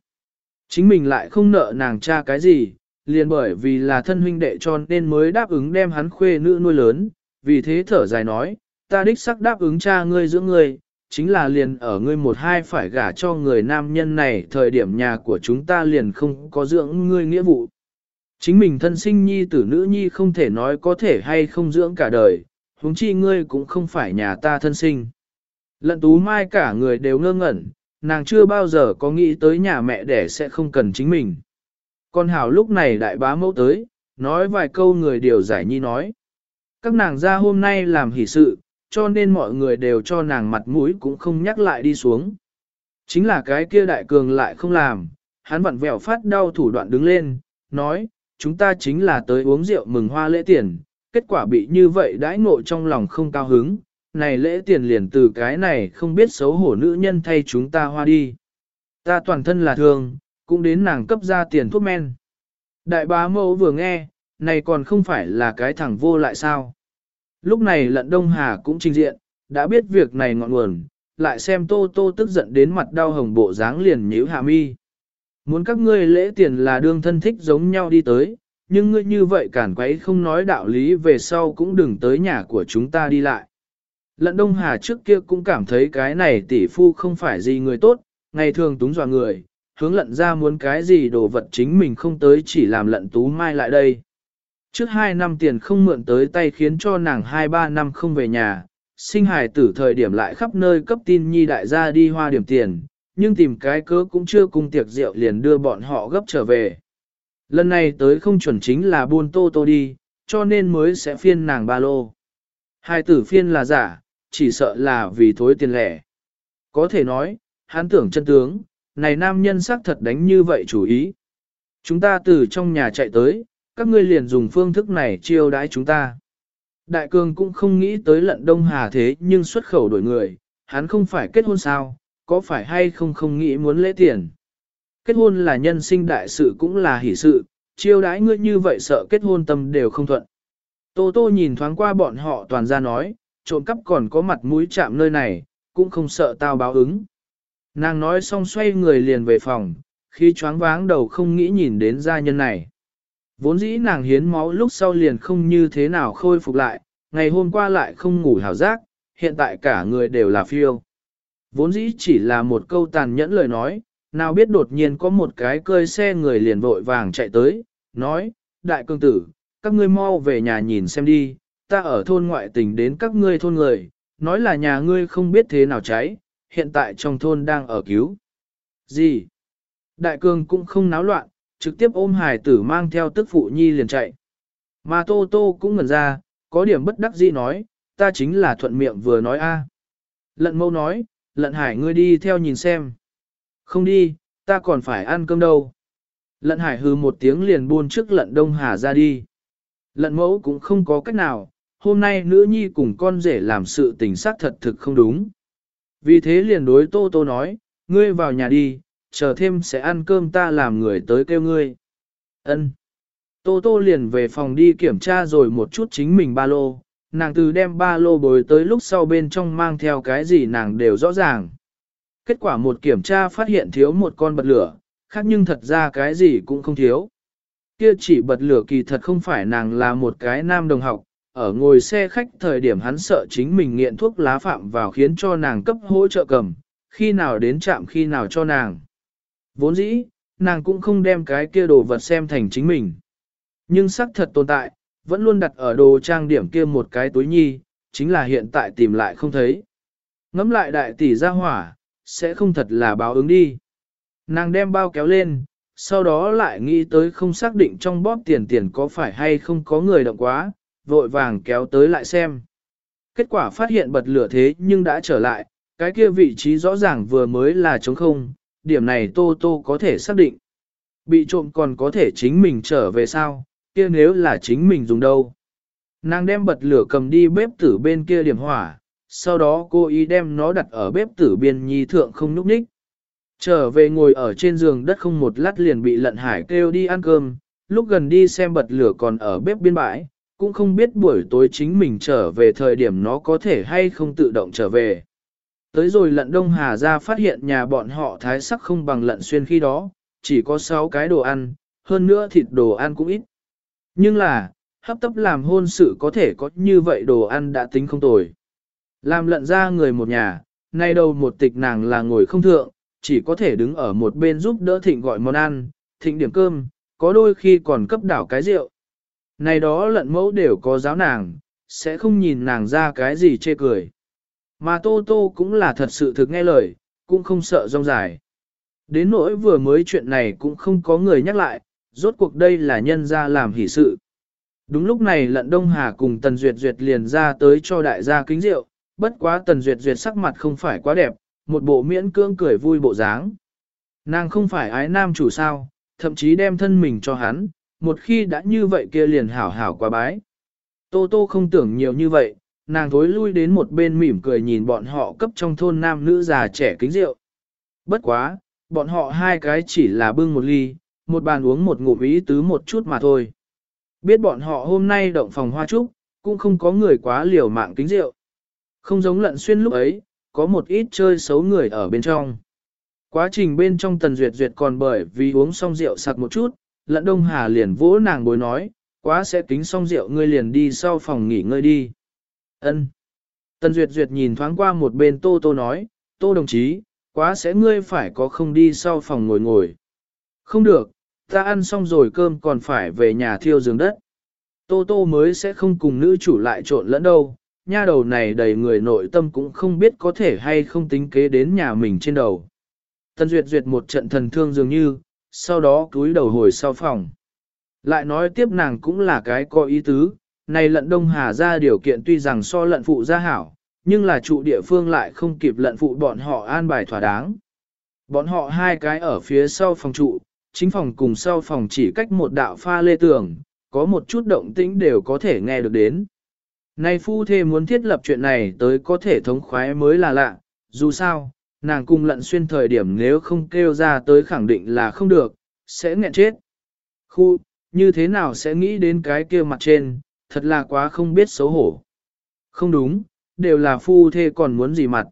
Chính mình lại không nợ nàng cha cái gì, liền bởi vì là thân huynh đệ cho nên mới đáp ứng đem hắn khuê nữ nuôi lớn, vì thế thở dài nói, ta đích sắc đáp ứng cha ngươi giữa ngươi, chính là liền ở ngươi một hai phải gả cho người nam nhân này thời điểm nhà của chúng ta liền không có dưỡng ngươi nghĩa vụ. Chính mình thân sinh nhi tử nữ nhi không thể nói có thể hay không dưỡng cả đời, huống chi ngươi cũng không phải nhà ta thân sinh. Lận tú mai cả người đều ngơ ngẩn, nàng chưa bao giờ có nghĩ tới nhà mẹ đẻ sẽ không cần chính mình. Con hảo lúc này đại bá mẫu tới, nói vài câu người điều giải nhi nói. Các nàng ra hôm nay làm hỷ sự, cho nên mọi người đều cho nàng mặt mũi cũng không nhắc lại đi xuống. Chính là cái kia đại cường lại không làm, hắn vặn vẹo phát đau thủ đoạn đứng lên, nói, chúng ta chính là tới uống rượu mừng hoa lễ tiền, kết quả bị như vậy đãi ngộ trong lòng không cao hứng, này lễ tiền liền từ cái này không biết xấu hổ nữ nhân thay chúng ta hoa đi. Ta toàn thân là thương, cũng đến nàng cấp ra tiền thuốc men. Đại bá mẫu vừa nghe, này còn không phải là cái thằng vô lại sao. Lúc này lận Đông Hà cũng trình diện, đã biết việc này ngọn nguồn, lại xem Tô Tô tức giận đến mặt đau hồng bộ dáng liền nhíu hạ mi. Muốn các ngươi lễ tiền là đương thân thích giống nhau đi tới, nhưng ngươi như vậy cản quấy không nói đạo lý về sau cũng đừng tới nhà của chúng ta đi lại. Lận Đông Hà trước kia cũng cảm thấy cái này tỷ phu không phải gì người tốt, ngày thường túng dọa người, hướng lận ra muốn cái gì đồ vật chính mình không tới chỉ làm lận tú mai lại đây. Trước hai năm tiền không mượn tới tay khiến cho nàng hai ba năm không về nhà, sinh hài tử thời điểm lại khắp nơi cấp tin nhi đại gia đi hoa điểm tiền, nhưng tìm cái cớ cũng chưa cùng tiệc rượu liền đưa bọn họ gấp trở về. Lần này tới không chuẩn chính là buôn tô tô đi, cho nên mới sẽ phiên nàng ba lô. Hai tử phiên là giả, chỉ sợ là vì thối tiền lẻ. Có thể nói, hắn tưởng chân tướng, này nam nhân xác thật đánh như vậy chủ ý. Chúng ta từ trong nhà chạy tới, các ngươi liền dùng phương thức này chiêu đãi chúng ta. Đại cường cũng không nghĩ tới lận đông hà thế nhưng xuất khẩu đổi người, hắn không phải kết hôn sao, có phải hay không không nghĩ muốn lễ tiền. Kết hôn là nhân sinh đại sự cũng là hỷ sự, chiêu đãi ngươi như vậy sợ kết hôn tâm đều không thuận. Tô tô nhìn thoáng qua bọn họ toàn ra nói, trộm cắp còn có mặt mũi chạm nơi này, cũng không sợ tao báo ứng. Nàng nói xong xoay người liền về phòng, khi choáng váng đầu không nghĩ nhìn đến gia nhân này. Vốn dĩ nàng hiến máu lúc sau liền không như thế nào khôi phục lại, ngày hôm qua lại không ngủ hào giác, hiện tại cả người đều là phiêu. Vốn dĩ chỉ là một câu tàn nhẫn lời nói, nào biết đột nhiên có một cái cơi xe người liền vội vàng chạy tới, nói, đại cương tử, các ngươi mau về nhà nhìn xem đi, ta ở thôn ngoại tình đến các ngươi thôn người, nói là nhà ngươi không biết thế nào cháy, hiện tại trong thôn đang ở cứu. Gì? Đại cương cũng không náo loạn, trực tiếp ôm hải tử mang theo tức phụ nhi liền chạy. Mà Tô Tô cũng ngẩn ra, có điểm bất đắc dĩ nói, ta chính là thuận miệng vừa nói a. Lận mâu nói, lận hải ngươi đi theo nhìn xem. Không đi, ta còn phải ăn cơm đâu. Lận hải hừ một tiếng liền buôn trước lận đông hà ra đi. Lận mẫu cũng không có cách nào, hôm nay nữ nhi cùng con rể làm sự tình xác thật thực không đúng. Vì thế liền đối tô tô nói, ngươi vào nhà đi, chờ thêm sẽ ăn cơm ta làm người tới kêu ngươi. Ân. Tô tô liền về phòng đi kiểm tra rồi một chút chính mình ba lô, nàng từ đem ba lô bồi tới lúc sau bên trong mang theo cái gì nàng đều rõ ràng. Kết quả một kiểm tra phát hiện thiếu một con bật lửa, khác nhưng thật ra cái gì cũng không thiếu. Kia chỉ bật lửa kỳ thật không phải nàng là một cái nam đồng học, ở ngồi xe khách thời điểm hắn sợ chính mình nghiện thuốc lá phạm vào khiến cho nàng cấp hỗ trợ cầm, khi nào đến chạm khi nào cho nàng. Vốn dĩ, nàng cũng không đem cái kia đồ vật xem thành chính mình. Nhưng xác thật tồn tại, vẫn luôn đặt ở đồ trang điểm kia một cái túi nhi, chính là hiện tại tìm lại không thấy. Ngắm lại đại tỷ ra hỏa, sẽ không thật là báo ứng đi. Nàng đem bao kéo lên, sau đó lại nghĩ tới không xác định trong bóp tiền tiền có phải hay không có người động quá, vội vàng kéo tới lại xem. Kết quả phát hiện bật lửa thế nhưng đã trở lại, cái kia vị trí rõ ràng vừa mới là trống không, điểm này Tô Tô có thể xác định. Bị trộm còn có thể chính mình trở về sao, kia nếu là chính mình dùng đâu. Nàng đem bật lửa cầm đi bếp tử bên kia điểm hỏa, sau đó cô ý đem nó đặt ở bếp tử biên nhi thượng không núp ních. Trở về ngồi ở trên giường đất không một lát liền bị lận hải kêu đi ăn cơm, lúc gần đi xem bật lửa còn ở bếp biên bãi, cũng không biết buổi tối chính mình trở về thời điểm nó có thể hay không tự động trở về. Tới rồi lận Đông Hà ra phát hiện nhà bọn họ thái sắc không bằng lận xuyên khi đó, chỉ có 6 cái đồ ăn, hơn nữa thịt đồ ăn cũng ít. Nhưng là, hấp tấp làm hôn sự có thể có như vậy đồ ăn đã tính không tồi. Làm lận ra người một nhà, nay đầu một tịch nàng là ngồi không thượng, chỉ có thể đứng ở một bên giúp đỡ thịnh gọi món ăn, thịnh điểm cơm, có đôi khi còn cấp đảo cái rượu. Này đó lận mẫu đều có giáo nàng, sẽ không nhìn nàng ra cái gì chê cười. Mà Tô Tô cũng là thật sự thực nghe lời, cũng không sợ rong dài. Đến nỗi vừa mới chuyện này cũng không có người nhắc lại, rốt cuộc đây là nhân ra làm hỷ sự. Đúng lúc này lận Đông Hà cùng Tần Duyệt Duyệt liền ra tới cho đại gia kính rượu, bất quá Tần Duyệt Duyệt sắc mặt không phải quá đẹp, một bộ miễn cưỡng cười vui bộ dáng. Nàng không phải ái nam chủ sao, thậm chí đem thân mình cho hắn, một khi đã như vậy kia liền hảo hảo quá bái. Tô Tô không tưởng nhiều như vậy, nàng thối lui đến một bên mỉm cười nhìn bọn họ cấp trong thôn nam nữ già trẻ kính rượu. Bất quá, bọn họ hai cái chỉ là bưng một ly, một bàn uống một ngụm ý tứ một chút mà thôi. Biết bọn họ hôm nay động phòng hoa trúc, cũng không có người quá liều mạng kính rượu. Không giống lận xuyên lúc ấy, có một ít chơi xấu người ở bên trong. Quá trình bên trong tần duyệt duyệt còn bởi vì uống xong rượu sặc một chút, lận đông hà liền vỗ nàng bối nói, quá sẽ kính xong rượu ngươi liền đi sau phòng nghỉ ngơi đi. Ân. Tần duyệt duyệt nhìn thoáng qua một bên tô tô nói, tô đồng chí, quá sẽ ngươi phải có không đi sau phòng ngồi ngồi. Không được, ta ăn xong rồi cơm còn phải về nhà thiêu giường đất. Tô tô mới sẽ không cùng nữ chủ lại trộn lẫn đâu, nha đầu này đầy người nội tâm cũng không biết có thể hay không tính kế đến nhà mình trên đầu. Tần Duyệt Duyệt một trận thần thương dường như, sau đó cúi đầu hồi sau phòng. Lại nói tiếp nàng cũng là cái có ý tứ, này lận Đông Hà ra điều kiện tuy rằng so lận phụ ra hảo, nhưng là trụ địa phương lại không kịp lận phụ bọn họ an bài thỏa đáng. Bọn họ hai cái ở phía sau phòng trụ, chính phòng cùng sau phòng chỉ cách một đạo pha lê tường, có một chút động tĩnh đều có thể nghe được đến. Nay phu thê muốn thiết lập chuyện này tới có thể thống khoái mới là lạ, dù sao, nàng cùng lận xuyên thời điểm nếu không kêu ra tới khẳng định là không được, sẽ nghẹn chết. Khu, như thế nào sẽ nghĩ đến cái kia mặt trên, thật là quá không biết xấu hổ. Không đúng, đều là phu thê còn muốn gì mặt.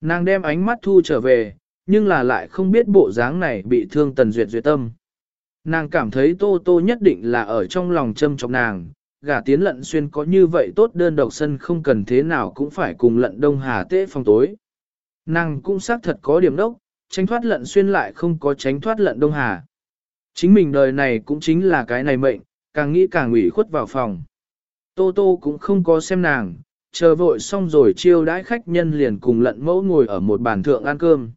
Nàng đem ánh mắt thu trở về, nhưng là lại không biết bộ dáng này bị thương tần duyệt duyệt tâm. Nàng cảm thấy tô tô nhất định là ở trong lòng châm trọng nàng, gả tiến lận xuyên có như vậy tốt đơn độc sân không cần thế nào cũng phải cùng lận đông hà tế phòng tối. Nàng cũng xác thật có điểm đốc, tránh thoát lận xuyên lại không có tránh thoát lận đông hà. Chính mình đời này cũng chính là cái này mệnh, càng nghĩ càng ủy khuất vào phòng. Tô tô cũng không có xem nàng, chờ vội xong rồi chiêu đãi khách nhân liền cùng lận mẫu ngồi ở một bàn thượng ăn cơm.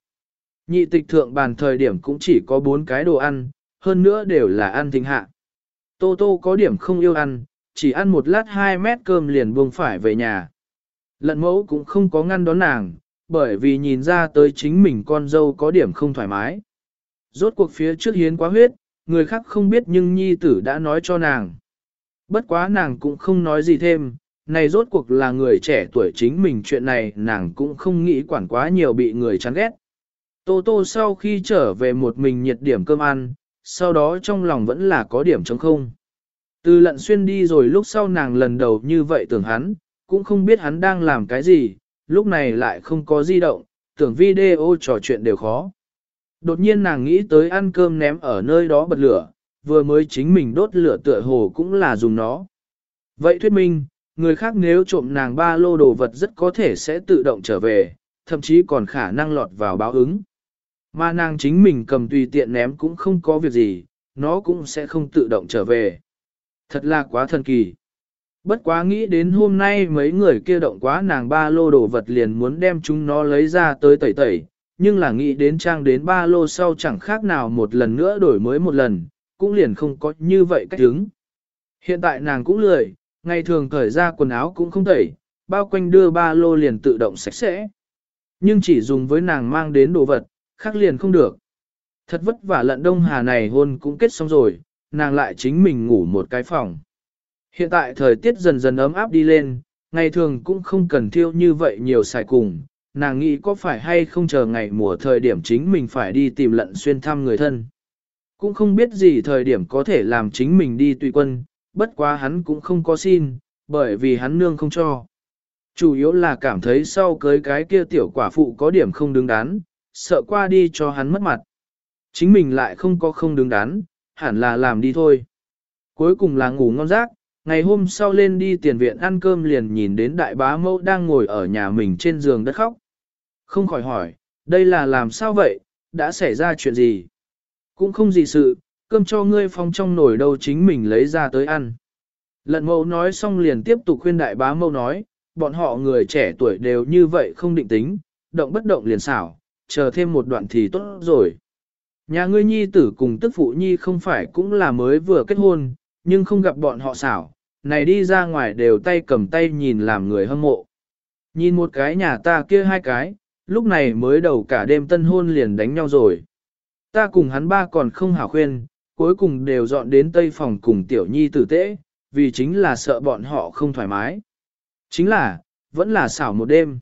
Nhị tịch thượng bàn thời điểm cũng chỉ có bốn cái đồ ăn, hơn nữa đều là ăn thịnh hạ. Tô tô có điểm không yêu ăn, chỉ ăn một lát hai mét cơm liền buông phải về nhà. Lận mẫu cũng không có ngăn đón nàng, bởi vì nhìn ra tới chính mình con dâu có điểm không thoải mái. Rốt cuộc phía trước hiến quá huyết, người khác không biết nhưng nhi tử đã nói cho nàng. Bất quá nàng cũng không nói gì thêm, này rốt cuộc là người trẻ tuổi chính mình chuyện này nàng cũng không nghĩ quản quá nhiều bị người chán ghét. Tô tô sau khi trở về một mình nhiệt điểm cơm ăn, sau đó trong lòng vẫn là có điểm trống không. Từ lận xuyên đi rồi lúc sau nàng lần đầu như vậy tưởng hắn, cũng không biết hắn đang làm cái gì, lúc này lại không có di động, tưởng video trò chuyện đều khó. Đột nhiên nàng nghĩ tới ăn cơm ném ở nơi đó bật lửa, vừa mới chính mình đốt lửa tựa hồ cũng là dùng nó. Vậy thuyết minh, người khác nếu trộm nàng ba lô đồ vật rất có thể sẽ tự động trở về, thậm chí còn khả năng lọt vào báo ứng. Mà nàng chính mình cầm tùy tiện ném cũng không có việc gì, nó cũng sẽ không tự động trở về. Thật là quá thần kỳ. Bất quá nghĩ đến hôm nay mấy người kia động quá nàng ba lô đồ vật liền muốn đem chúng nó lấy ra tới tẩy tẩy, nhưng là nghĩ đến trang đến ba lô sau chẳng khác nào một lần nữa đổi mới một lần, cũng liền không có như vậy cách đứng. Hiện tại nàng cũng lười, ngày thường cởi ra quần áo cũng không tẩy, bao quanh đưa ba lô liền tự động sạch sẽ. Nhưng chỉ dùng với nàng mang đến đồ vật, khác liền không được. Thật vất vả lận đông hà này hôn cũng kết xong rồi, nàng lại chính mình ngủ một cái phòng. Hiện tại thời tiết dần dần ấm áp đi lên, ngày thường cũng không cần thiêu như vậy nhiều xài cùng, nàng nghĩ có phải hay không chờ ngày mùa thời điểm chính mình phải đi tìm lận xuyên thăm người thân. Cũng không biết gì thời điểm có thể làm chính mình đi tùy quân, bất quá hắn cũng không có xin, bởi vì hắn nương không cho. Chủ yếu là cảm thấy sau cưới cái kia tiểu quả phụ có điểm không đứng đắn, sợ qua đi cho hắn mất mặt. Chính mình lại không có không đứng đắn, hẳn là làm đi thôi. Cuối cùng là ngủ ngon giấc, ngày hôm sau lên đi tiền viện ăn cơm liền nhìn đến đại bá mẫu đang ngồi ở nhà mình trên giường đất khóc. Không khỏi hỏi, đây là làm sao vậy, đã xảy ra chuyện gì? Cũng không gì sự, cơm cho ngươi phong trong nồi đâu chính mình lấy ra tới ăn. Lận mẫu nói xong liền tiếp tục khuyên đại bá mẫu nói, bọn họ người trẻ tuổi đều như vậy không định tính, động bất động liền xảo, chờ thêm một đoạn thì tốt rồi. Nhà ngươi nhi tử cùng tức phụ nhi không phải cũng là mới vừa kết hôn, nhưng không gặp bọn họ xảo, này đi ra ngoài đều tay cầm tay nhìn làm người hâm mộ. Nhìn một cái nhà ta kia hai cái, lúc này mới đầu cả đêm tân hôn liền đánh nhau rồi. Ta cùng hắn ba còn không hảo khuyên, cuối cùng đều dọn đến tây phòng cùng tiểu nhi tử tế, vì chính là sợ bọn họ không thoải mái. Chính là, vẫn là xảo một đêm.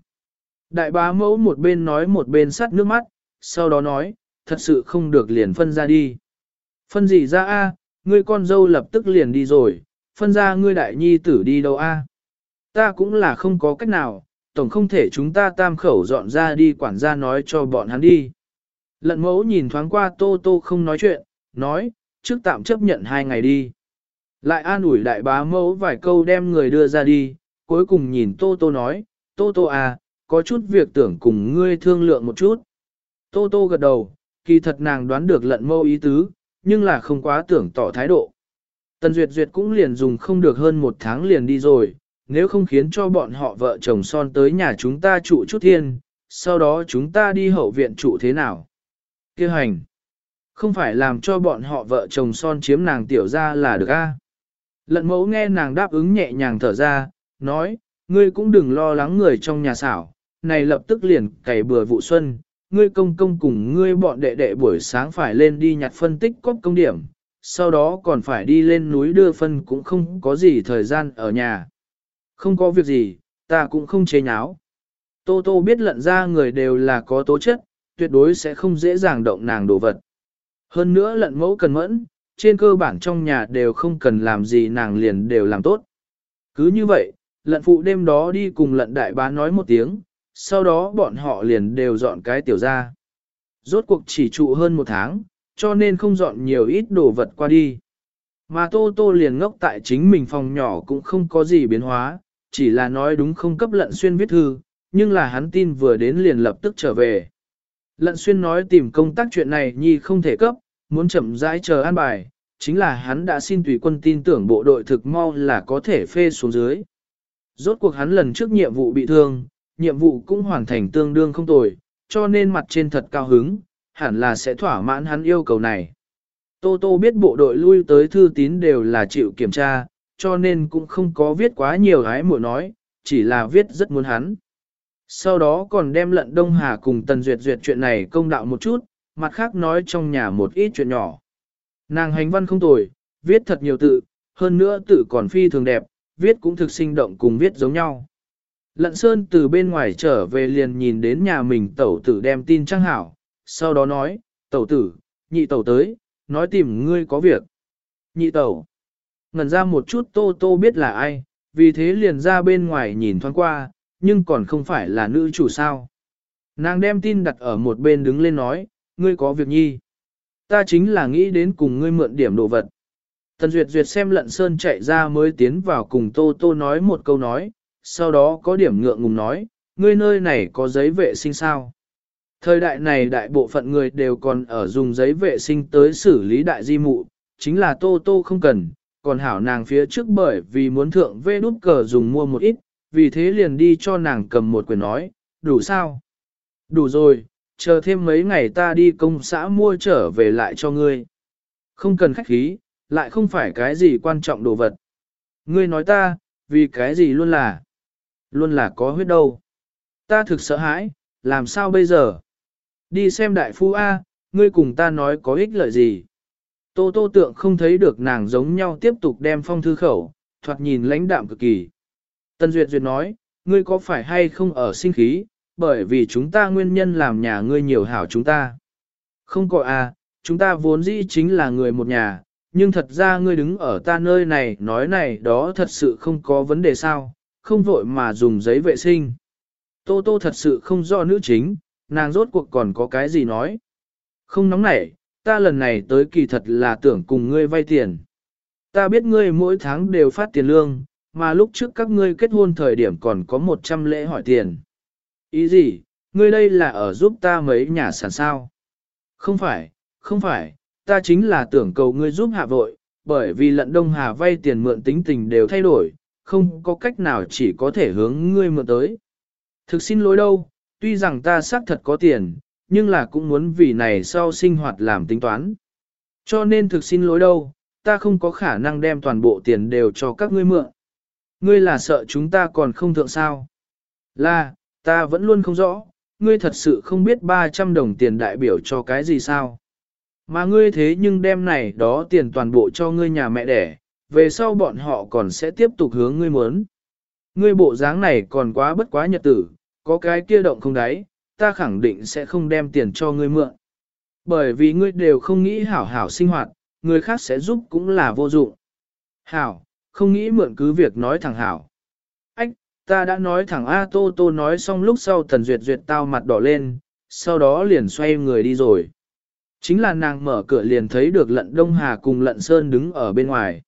Đại bá mẫu một bên nói một bên sắt nước mắt, sau đó nói, thật sự không được liền phân ra đi. Phân gì ra a? ngươi con dâu lập tức liền đi rồi, phân ra ngươi đại nhi tử đi đâu a? Ta cũng là không có cách nào, tổng không thể chúng ta tam khẩu dọn ra đi quản gia nói cho bọn hắn đi. Lận mẫu nhìn thoáng qua tô tô không nói chuyện, nói, trước tạm chấp nhận hai ngày đi. Lại an ủi đại bá mẫu vài câu đem người đưa ra đi, cuối cùng nhìn tô tô nói, tô tô à, có chút việc tưởng cùng ngươi thương lượng một chút. Tô tô gật đầu, kỳ thật nàng đoán được lận mẫu ý tứ, nhưng là không quá tưởng tỏ thái độ. Tần Duyệt Duyệt cũng liền dùng không được hơn một tháng liền đi rồi, nếu không khiến cho bọn họ vợ chồng son tới nhà chúng ta trụ chút thiên, sau đó chúng ta đi hậu viện trụ thế nào. Kêu hành, không phải làm cho bọn họ vợ chồng son chiếm nàng tiểu ra là được a. Lận mẫu nghe nàng đáp ứng nhẹ nhàng thở ra, nói, ngươi cũng đừng lo lắng người trong nhà xảo, này lập tức liền cày bừa vụ xuân, ngươi công công cùng ngươi bọn đệ đệ buổi sáng phải lên đi nhặt phân tích cóp công điểm, sau đó còn phải đi lên núi đưa phân cũng không có gì thời gian ở nhà. Không có việc gì, ta cũng không chế nháo. Tô Tô biết lận ra người đều là có tố chất, tuyệt đối sẽ không dễ dàng động nàng đồ vật. Hơn nữa lận mẫu cần mẫn, trên cơ bản trong nhà đều không cần làm gì nàng liền đều làm tốt. Cứ như vậy, lận phụ đêm đó đi cùng lận đại bá nói một tiếng, sau đó bọn họ liền đều dọn cái tiểu ra. Rốt cuộc chỉ trụ hơn một tháng, cho nên không dọn nhiều ít đồ vật qua đi. Mà Tô Tô liền ngốc tại chính mình phòng nhỏ cũng không có gì biến hóa, chỉ là nói đúng không cấp lận xuyên viết thư, nhưng là hắn tin vừa đến liền lập tức trở về. Lận xuyên nói tìm công tác chuyện này nhi không thể cấp, muốn chậm rãi chờ an bài, chính là hắn đã xin tùy quân tin tưởng bộ đội thực mau là có thể phê xuống dưới. Rốt cuộc hắn lần trước nhiệm vụ bị thương, nhiệm vụ cũng hoàn thành tương đương không tồi, cho nên mặt trên thật cao hứng, hẳn là sẽ thỏa mãn hắn yêu cầu này. Tô Tô biết bộ đội lui tới thư tín đều là chịu kiểm tra, cho nên cũng không có viết quá nhiều hái muội nói, chỉ là viết rất muốn hắn. Sau đó còn đem lận Đông Hà cùng Tần Duyệt Duyệt chuyện này công đạo một chút, mặt khác nói trong nhà một ít chuyện nhỏ. Nàng hành văn không tồi, viết thật nhiều tự, hơn nữa tự còn phi thường đẹp, viết cũng thực sinh động cùng viết giống nhau. Lận Sơn từ bên ngoài trở về liền nhìn đến nhà mình tẩu tử đem tin trang hảo, sau đó nói, tẩu tử, nhị tẩu tới, nói tìm ngươi có việc. Nhị tẩu, ngần ra một chút tô tô biết là ai, vì thế liền ra bên ngoài nhìn thoáng qua, nhưng còn không phải là nữ chủ sao. Nàng đem tin đặt ở một bên đứng lên nói, ngươi có việc nhi. Ta chính là nghĩ đến cùng ngươi mượn điểm đồ vật. Tần Duyệt Duyệt xem lận sơn chạy ra mới tiến vào cùng Tô Tô nói một câu nói, sau đó có điểm ngượng ngùng nói, ngươi nơi này có giấy vệ sinh sao? Thời đại này đại bộ phận người đều còn ở dùng giấy vệ sinh tới xử lý đại di mụ, chính là Tô Tô không cần, còn hảo nàng phía trước bởi vì muốn thượng vê đút cờ dùng mua một ít, vì thế liền đi cho nàng cầm một quyển nói, đủ sao? Đủ rồi, chờ thêm mấy ngày ta đi công xã mua trở về lại cho ngươi. Không cần khách khí, lại không phải cái gì quan trọng đồ vật. Ngươi nói ta, vì cái gì luôn là, luôn là có huyết đâu. Ta thực sợ hãi, làm sao bây giờ? Đi xem đại phu A, ngươi cùng ta nói có ích lợi gì? Tô tô tượng không thấy được nàng giống nhau tiếp tục đem phong thư khẩu, thoạt nhìn lãnh đạm cực kỳ. Tân Duyệt Duyệt nói, ngươi có phải hay không ở sinh khí, bởi vì chúng ta nguyên nhân làm nhà ngươi nhiều hảo chúng ta. Không có à, chúng ta vốn dĩ chính là người một nhà, nhưng thật ra ngươi đứng ở ta nơi này nói này đó thật sự không có vấn đề sao, không vội mà dùng giấy vệ sinh. Tô tô thật sự không do nữ chính, nàng rốt cuộc còn có cái gì nói. Không nóng nảy, ta lần này tới kỳ thật là tưởng cùng ngươi vay tiền. Ta biết ngươi mỗi tháng đều phát tiền lương, mà lúc trước các ngươi kết hôn thời điểm còn có 100 lễ hỏi tiền. Ý gì, ngươi đây là ở giúp ta mấy nhà sản sao? Không phải, không phải, ta chính là tưởng cầu ngươi giúp hạ vội, bởi vì lận Đông Hà vay tiền mượn tính tình đều thay đổi, không có cách nào chỉ có thể hướng ngươi mượn tới. Thực xin lỗi đâu, tuy rằng ta xác thật có tiền, nhưng là cũng muốn vì này sau sinh hoạt làm tính toán. Cho nên thực xin lỗi đâu, ta không có khả năng đem toàn bộ tiền đều cho các ngươi mượn. Ngươi là sợ chúng ta còn không thượng sao? Là, ta vẫn luôn không rõ, ngươi thật sự không biết 300 đồng tiền đại biểu cho cái gì sao? Mà ngươi thế nhưng đem này đó tiền toàn bộ cho ngươi nhà mẹ đẻ, về sau bọn họ còn sẽ tiếp tục hướng ngươi muốn. Ngươi bộ dáng này còn quá bất quá nhật tử, có cái kia động không đáy, ta khẳng định sẽ không đem tiền cho ngươi mượn. Bởi vì ngươi đều không nghĩ hảo hảo sinh hoạt, người khác sẽ giúp cũng là vô dụng. Hảo, không nghĩ mượn cứ việc nói thẳng hảo. Ách, ta đã nói thẳng A Tô Tô nói xong lúc sau Tần Duyệt Duyệt tao mặt đỏ lên, sau đó liền xoay người đi rồi. Chính là nàng mở cửa liền thấy được lận Đông Hà cùng lận Sơn đứng ở bên ngoài.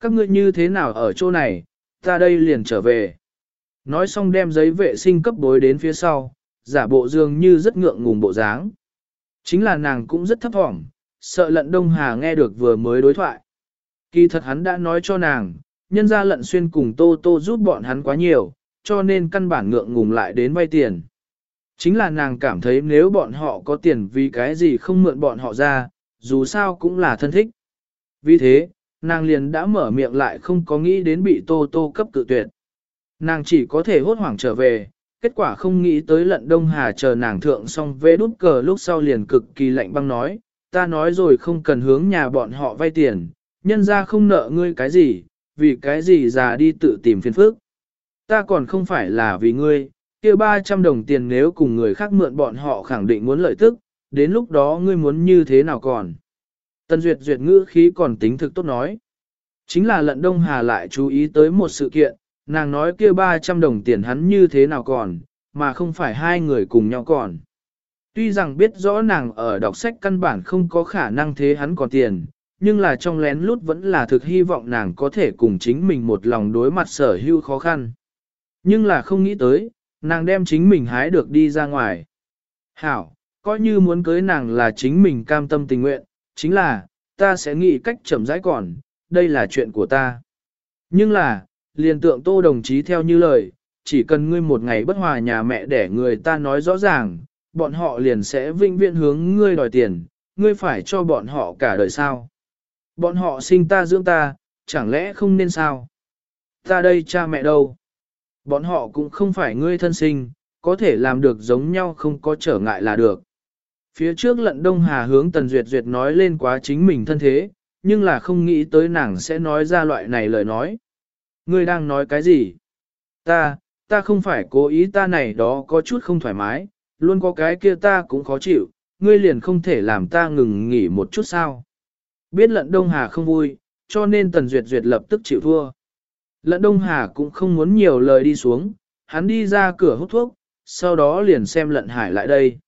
Các ngươi như thế nào ở chỗ này, ta đây liền trở về. Nói xong đem giấy vệ sinh cấp bối đến phía sau, giả bộ dường như rất ngượng ngùng bộ dáng. Chính là nàng cũng rất thấp thỏm, sợ lận Đông Hà nghe được vừa mới đối thoại. Kỳ thật hắn đã nói cho nàng, nhân ra lận xuyên cùng Tô Tô giúp bọn hắn quá nhiều, cho nên căn bản ngượng ngùng lại đến vay tiền. Chính là nàng cảm thấy nếu bọn họ có tiền vì cái gì không mượn bọn họ ra, dù sao cũng là thân thích. Vì thế, nàng liền đã mở miệng lại không có nghĩ đến bị Tô Tô cấp cự tuyệt. Nàng chỉ có thể hốt hoảng trở về, kết quả không nghĩ tới lận Đông Hà chờ nàng thượng xong vê đút cờ lúc sau liền cực kỳ lạnh băng nói, ta nói rồi không cần hướng nhà bọn họ vay tiền, nhân ra không nợ ngươi cái gì, vì cái gì già đi tự tìm phiền phức. Ta còn không phải là vì ngươi, kia 300 đồng tiền nếu cùng người khác mượn bọn họ khẳng định muốn lợi tức, đến lúc đó ngươi muốn như thế nào còn. Tân Duyệt Duyệt ngữ khí còn tính thực tốt nói. Chính là lận Đông Hà lại chú ý tới một sự kiện, nàng nói kia 300 đồng tiền hắn như thế nào còn, mà không phải hai người cùng nhau còn. Tuy rằng biết rõ nàng ở đọc sách căn bản không có khả năng thế hắn còn tiền, nhưng là trong lén lút vẫn là thực hy vọng nàng có thể cùng chính mình một lòng đối mặt sở hữu khó khăn. Nhưng là không nghĩ tới, nàng đem chính mình hái được đi ra ngoài. Hảo, coi như muốn cưới nàng là chính mình cam tâm tình nguyện, chính là, ta sẽ nghĩ cách chậm rãi còn, đây là chuyện của ta. Nhưng là, liền tượng tô đồng chí theo như lời, chỉ cần ngươi một ngày bất hòa nhà mẹ để người ta nói rõ ràng, bọn họ liền sẽ vinh viễn hướng ngươi đòi tiền, ngươi phải cho bọn họ cả đời sao. Bọn họ sinh ta dưỡng ta, chẳng lẽ không nên sao? Ta đây cha mẹ đâu? Bọn họ cũng không phải ngươi thân sinh, có thể làm được giống nhau không có trở ngại là được. Phía trước lận Đông Hà hướng Tần Duyệt Duyệt nói lên quá chính mình thân thế, nhưng là không nghĩ tới nàng sẽ nói ra loại này lời nói. Ngươi đang nói cái gì? Ta, ta không phải cố ý ta này đó có chút không thoải mái, luôn có cái kia ta cũng khó chịu, ngươi liền không thể làm ta ngừng nghỉ một chút sao. Biết lận Đông Hà không vui, cho nên Tần Duyệt Duyệt lập tức chịu thua. Lận Đông Hà cũng không muốn nhiều lời đi xuống, hắn đi ra cửa hút thuốc, sau đó liền xem lận hải lại đây.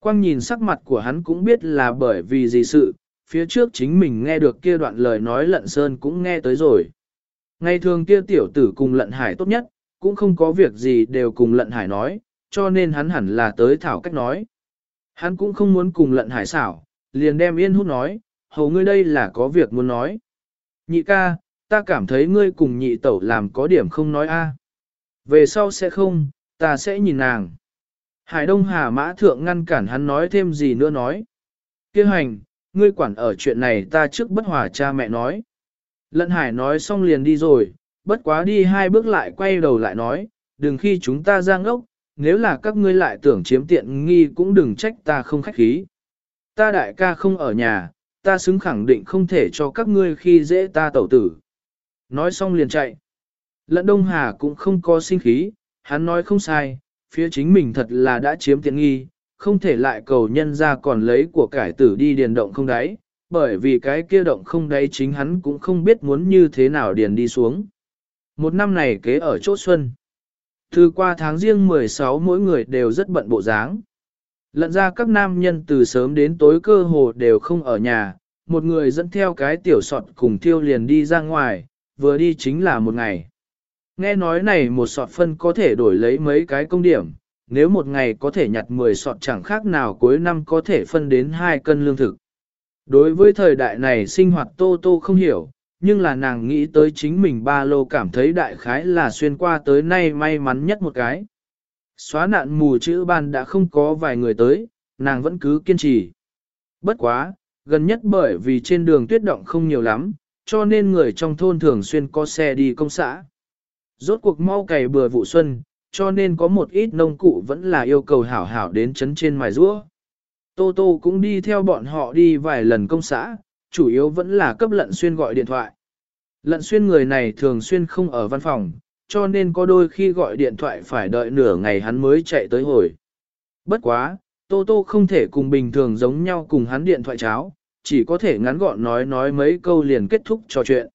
Quang nhìn sắc mặt của hắn cũng biết là bởi vì gì sự, phía trước chính mình nghe được kia đoạn lời nói lận sơn cũng nghe tới rồi. Ngày thường kia tiểu tử cùng lận hải tốt nhất, cũng không có việc gì đều cùng lận hải nói, cho nên hắn hẳn là tới thảo cách nói. Hắn cũng không muốn cùng lận hải xảo, liền đem yên hút nói, hầu ngươi đây là có việc muốn nói. Nhị ca, ta cảm thấy ngươi cùng nhị tẩu làm có điểm không nói a. Về sau sẽ không, ta sẽ nhìn nàng. Hải Đông Hà Mã Thượng ngăn cản hắn nói thêm gì nữa nói. Kêu hành, ngươi quản ở chuyện này ta trước bất hòa cha mẹ nói. Lận Hải nói xong liền đi rồi, bất quá đi hai bước lại quay đầu lại nói, đừng khi chúng ta ra ngốc, nếu là các ngươi lại tưởng chiếm tiện nghi cũng đừng trách ta không khách khí. Ta đại ca không ở nhà, ta xứng khẳng định không thể cho các ngươi khi dễ ta tẩu tử. Nói xong liền chạy. Lận Đông Hà cũng không có sinh khí, hắn nói không sai, phía chính mình thật là đã chiếm tiện nghi, không thể lại cầu nhân ra còn lấy của cải tử đi điền động không đáy, bởi vì cái kia động không đáy chính hắn cũng không biết muốn như thế nào điền đi xuống. Một năm này kế ở chỗ xuân. Từ qua tháng riêng 16 mỗi người đều rất bận bộ dáng. Lận ra các nam nhân từ sớm đến tối cơ hồ đều không ở nhà, một người dẫn theo cái tiểu sọt cùng thiêu liền đi ra ngoài, vừa đi chính là một ngày. Nghe nói này một sọt phân có thể đổi lấy mấy cái công điểm, nếu một ngày có thể nhặt 10 sọt chẳng khác nào cuối năm có thể phân đến 2 cân lương thực. Đối với thời đại này sinh hoạt tô tô không hiểu, nhưng là nàng nghĩ tới chính mình ba lô cảm thấy đại khái là xuyên qua tới nay may mắn nhất một cái. Xóa nạn mù chữ ban đã không có vài người tới, nàng vẫn cứ kiên trì. Bất quá, gần nhất bởi vì trên đường tuyết động không nhiều lắm, cho nên người trong thôn thường xuyên có xe đi công xã. Rốt cuộc mau cày bừa vụ xuân, cho nên có một ít nông cụ vẫn là yêu cầu hảo hảo đến chấn trên mài rúa. Tô Tô cũng đi theo bọn họ đi vài lần công xã, chủ yếu vẫn là cấp lận xuyên gọi điện thoại. Lận xuyên người này thường xuyên không ở văn phòng, cho nên có đôi khi gọi điện thoại phải đợi nửa ngày hắn mới chạy tới hồi. Bất quá, Tô Tô không thể cùng bình thường giống nhau cùng hắn điện thoại cháo, chỉ có thể ngắn gọn nói nói mấy câu liền kết thúc trò chuyện.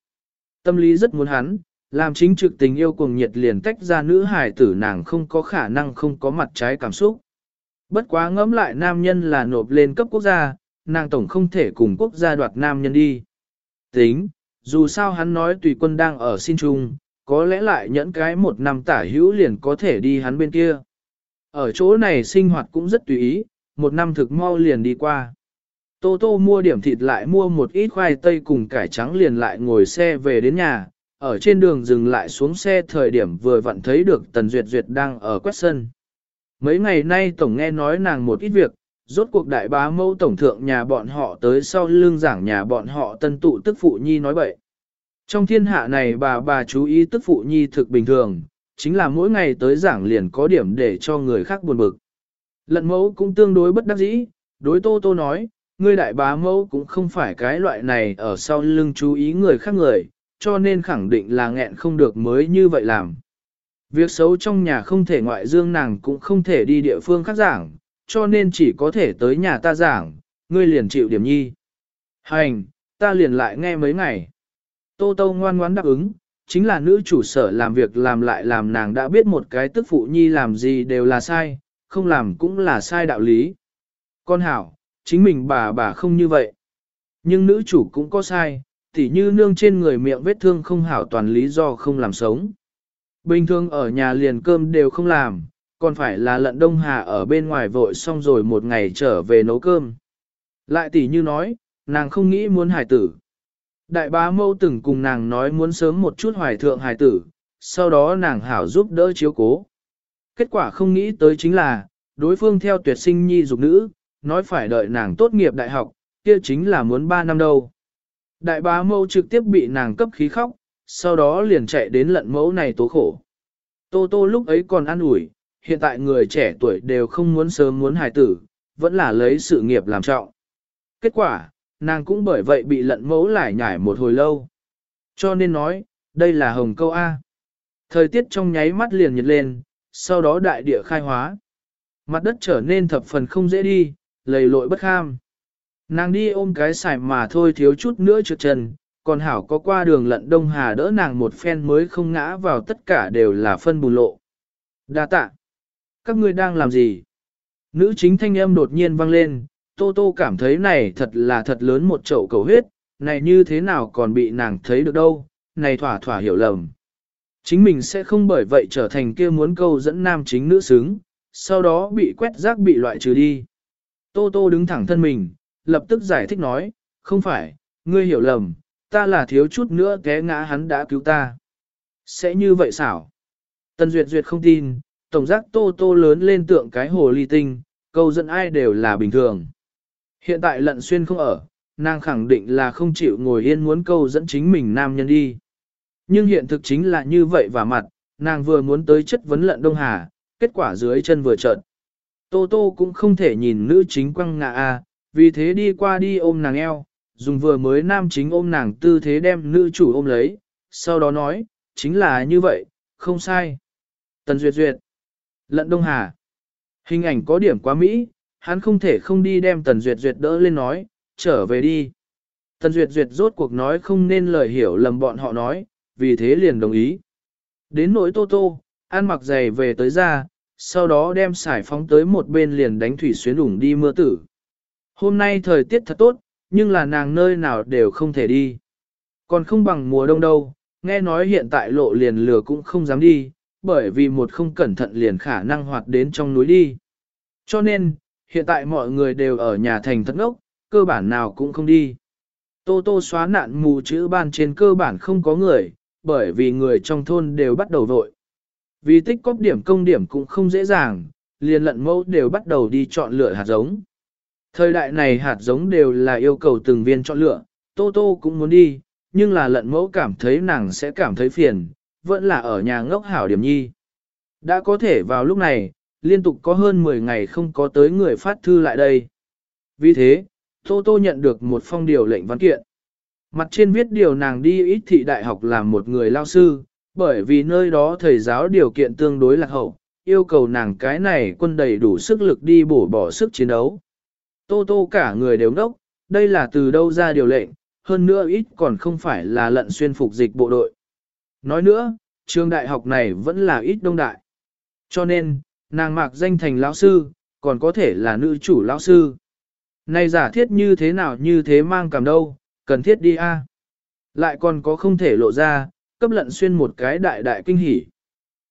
Tâm lý rất muốn hắn, làm chính trực tình yêu cuồng nhiệt liền tách ra nữ hài tử nàng không có khả năng không có mặt trái cảm xúc. Bất quá ngẫm lại nam nhân là nộp lên cấp quốc gia, nàng tổng không thể cùng quốc gia đoạt nam nhân đi. Tính, dù sao hắn nói tùy quân đang ở xin trung, có lẽ lại nhẫn cái một năm tả hữu liền có thể đi hắn bên kia. Ở chỗ này sinh hoạt cũng rất tùy ý, một năm thực mau liền đi qua. Tô Tô mua điểm thịt lại mua một ít khoai tây cùng cải trắng liền lại ngồi xe về đến nhà, ở trên đường dừng lại xuống xe thời điểm vừa vặn thấy được Tần Duyệt Duyệt đang ở quét sân. Mấy ngày nay Tổng nghe nói nàng một ít việc, rốt cuộc đại bá mâu Tổng thượng nhà bọn họ tới sau lưng giảng nhà bọn họ tân tụ tức phụ nhi nói bậy. Trong thiên hạ này bà bà chú ý tức phụ nhi thực bình thường, chính là mỗi ngày tới giảng liền có điểm để cho người khác buồn bực. Lận mẫu cũng tương đối bất đắc dĩ, đối tô tô nói, ngươi đại bá mẫu cũng không phải cái loại này ở sau lưng chú ý người khác người, cho nên khẳng định là nghẹn không được mới như vậy làm. Việc xấu trong nhà không thể ngoại dương nàng cũng không thể đi địa phương khác giảng, cho nên chỉ có thể tới nhà ta giảng, ngươi liền chịu điểm nhi. Hành, ta liền lại nghe mấy ngày. Tô Tô ngoan ngoãn đáp ứng, chính là nữ chủ sở làm việc làm lại làm nàng đã biết một cái tức phụ nhi làm gì đều là sai, không làm cũng là sai đạo lý. Con hảo, chính mình bà bà không như vậy. Nhưng nữ chủ cũng có sai, tỉ như nương trên người miệng vết thương không hảo toàn lý do không làm sống. Bình thường ở nhà liền cơm đều không làm, còn phải là lận đông hà ở bên ngoài vội xong rồi một ngày trở về nấu cơm. Lại tỉ như nói, nàng không nghĩ muốn hải tử. Đại bá mâu từng cùng nàng nói muốn sớm một chút hoài thượng hài tử, sau đó nàng hảo giúp đỡ chiếu cố. Kết quả không nghĩ tới chính là, đối phương theo tuyệt sinh nhi dục nữ, nói phải đợi nàng tốt nghiệp đại học, kia chính là muốn 3 năm đâu. Đại bá mâu trực tiếp bị nàng cấp khí khóc, sau đó liền chạy đến lận mẫu này tố khổ. Tô tô lúc ấy còn ăn ủi, hiện tại người trẻ tuổi đều không muốn sớm muốn hài tử, vẫn là lấy sự nghiệp làm trọng. Kết quả, nàng cũng bởi vậy bị lận mẫu lại nhải một hồi lâu. Cho nên nói, đây là hồng câu A. Thời tiết trong nháy mắt liền nhiệt lên, sau đó đại địa khai hóa. Mặt đất trở nên thập phần không dễ đi, lầy lội bất kham. Nàng đi ôm cái xài mà thôi thiếu chút nữa trượt chân, còn hảo có qua đường lận đông hà đỡ nàng một phen mới không ngã vào tất cả đều là phân bùn lộ. Đa tạ. Các ngươi đang làm gì? Nữ chính thanh âm đột nhiên vang lên, Tô Tô cảm thấy này thật là thật lớn một chậu cầu huyết, này như thế nào còn bị nàng thấy được đâu, này thỏa thỏa hiểu lầm. Chính mình sẽ không bởi vậy trở thành kia muốn câu dẫn nam chính nữ xứng, sau đó bị quét rác bị loại trừ đi. Tô Tô đứng thẳng thân mình, lập tức giải thích nói, không phải, ngươi hiểu lầm, ta là thiếu chút nữa té ngã hắn đã cứu ta. Sẽ như vậy xảo. Tần Duyệt Duyệt không tin, tổng giác Tô Tô lớn lên tượng cái hồ ly tinh, câu dẫn ai đều là bình thường. Hiện tại lận xuyên không ở, nàng khẳng định là không chịu ngồi yên muốn câu dẫn chính mình nam nhân đi. Nhưng hiện thực chính là như vậy và mặt, nàng vừa muốn tới chất vấn lận Đông Hà, kết quả dưới chân vừa trợn. Tô Tô cũng không thể nhìn nữ chính quăng ngạ a, à, vì thế đi qua đi ôm nàng eo, dùng vừa mới nam chính ôm nàng tư thế đem nữ chủ ôm lấy, sau đó nói, chính là như vậy, không sai. Tần Duyệt Duyệt, Lận Đông Hà, hình ảnh có điểm quá Mỹ, hắn không thể không đi đem Tần Duyệt Duyệt đỡ lên nói, trở về đi. Tần Duyệt Duyệt rốt cuộc nói không nên lời hiểu lầm bọn họ nói, vì thế liền đồng ý. Đến nỗi Tô Tô, ăn mặc giày về tới ra, sau đó đem sải phóng tới một bên liền đánh thủy xuyến ủng đi mưa tử. Hôm nay thời tiết thật tốt, nhưng là nàng nơi nào đều không thể đi. Còn không bằng mùa đông đâu, nghe nói hiện tại lộ liền lửa cũng không dám đi, bởi vì một không cẩn thận liền khả năng hoạt đến trong núi đi. Cho nên, hiện tại mọi người đều ở nhà thành thất ngốc, cơ bản nào cũng không đi. Tô tô xóa nạn mù chữ ban trên cơ bản không có người, bởi vì người trong thôn đều bắt đầu vội. Vì tích cóp điểm công điểm cũng không dễ dàng, liền lận mẫu đều bắt đầu đi chọn lựa hạt giống. Thời đại này hạt giống đều là yêu cầu từng viên chọn lựa, Tô Tô cũng muốn đi, nhưng là lận mẫu cảm thấy nàng sẽ cảm thấy phiền, vẫn là ở nhà ngốc hảo điểm nhi. Đã có thể vào lúc này, liên tục có hơn 10 ngày không có tới người phát thư lại đây. Vì thế, Tô Tô nhận được một phong điều lệnh văn kiện. Mặt trên viết điều nàng đi ít thị đại học làm một người lao sư, bởi vì nơi đó thầy giáo điều kiện tương đối lạc hậu, yêu cầu nàng cái này quân đầy đủ sức lực đi bổ bỏ sức chiến đấu. Tô tô cả người đều đốc, đây là từ đâu ra điều lệnh, hơn nữa ít còn không phải là lận xuyên phục dịch bộ đội. Nói nữa, trường đại học này vẫn là ít đông đại. Cho nên, nàng mạc danh thành lão sư, còn có thể là nữ chủ lão sư. Này giả thiết như thế nào như thế mang cảm đâu, cần thiết đi a. Lại còn có không thể lộ ra, cấp lận xuyên một cái đại đại kinh hỉ.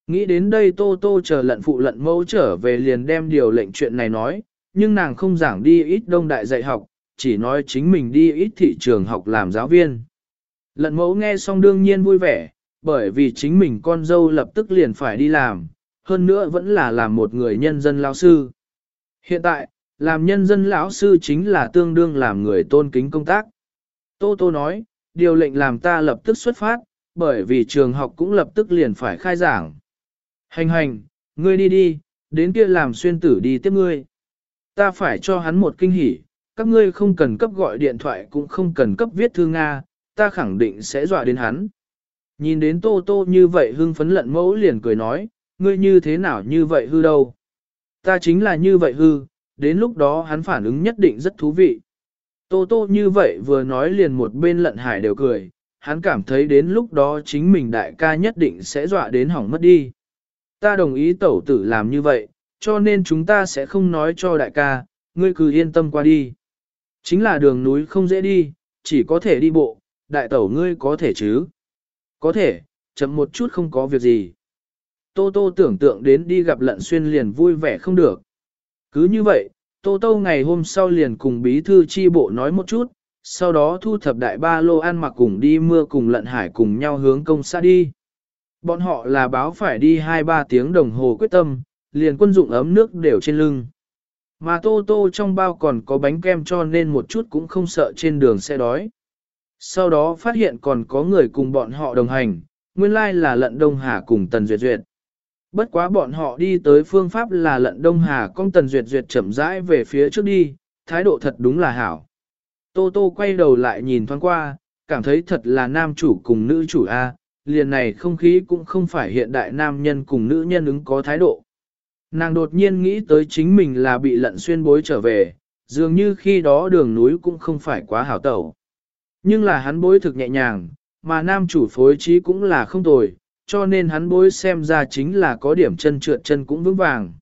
Nghĩ đến đây Tô Tô chờ lận phụ lận mẫu trở về liền đem điều lệnh chuyện này nói, nhưng nàng không giảng đi ít đông đại dạy học, chỉ nói chính mình đi ít thị trường học làm giáo viên. Lận mẫu nghe xong đương nhiên vui vẻ, bởi vì chính mình con dâu lập tức liền phải đi làm, hơn nữa vẫn là làm một người nhân dân lão sư. Hiện tại, làm nhân dân lão sư chính là tương đương làm người tôn kính công tác. Tô Tô nói, điều lệnh làm ta lập tức xuất phát, bởi vì trường học cũng lập tức liền phải khai giảng. Hành hành, ngươi đi đi, đến kia làm xuyên tử đi tiếp ngươi. Ta phải cho hắn một kinh hỉ, các ngươi không cần cấp gọi điện thoại cũng không cần cấp viết thư Nga, ta khẳng định sẽ dọa đến hắn. Nhìn đến tô tô như vậy hưng phấn lận mẫu liền cười nói, ngươi như thế nào như vậy hư đâu. Ta chính là như vậy hư, đến lúc đó hắn phản ứng nhất định rất thú vị. Tô tô như vậy vừa nói liền một bên lận hải đều cười, hắn cảm thấy đến lúc đó chính mình đại ca nhất định sẽ dọa đến hỏng mất đi. Ta đồng ý tẩu tử làm như vậy, cho nên chúng ta sẽ không nói cho đại ca, ngươi cứ yên tâm qua đi. Chính là đường núi không dễ đi, chỉ có thể đi bộ, đại tẩu ngươi có thể chứ? Có thể, chậm một chút không có việc gì. Tô Tô tưởng tượng đến đi gặp lận xuyên liền vui vẻ không được. Cứ như vậy, Tô Tô ngày hôm sau liền cùng bí thư chi bộ nói một chút, sau đó thu thập đại ba lô ăn mặc cùng đi mưa cùng lận hải cùng nhau hướng công xã đi. Bọn họ là báo phải đi 2-3 tiếng đồng hồ quyết tâm, liền quân dụng ấm nước đều trên lưng. Mà tô tô trong bao còn có bánh kem cho nên một chút cũng không sợ trên đường sẽ đói. Sau đó phát hiện còn có người cùng bọn họ đồng hành, nguyên lai là lận Đông Hà cùng Tần Duyệt Duyệt. Bất quá bọn họ đi tới phương pháp là lận Đông Hà công Tần Duyệt Duyệt chậm rãi về phía trước đi, thái độ thật đúng là hảo. Tô Tô quay đầu lại nhìn thoáng qua, cảm thấy thật là nam chủ cùng nữ chủ A, liền này không khí cũng không phải hiện đại nam nhân cùng nữ nhân ứng có thái độ. Nàng đột nhiên nghĩ tới chính mình là bị lận xuyên bối trở về, dường như khi đó đường núi cũng không phải quá hảo tẩu. Nhưng là hắn bối thực nhẹ nhàng, mà nam chủ phối trí cũng là không tồi, cho nên hắn bối xem ra chính là có điểm chân trượt chân cũng vững vàng.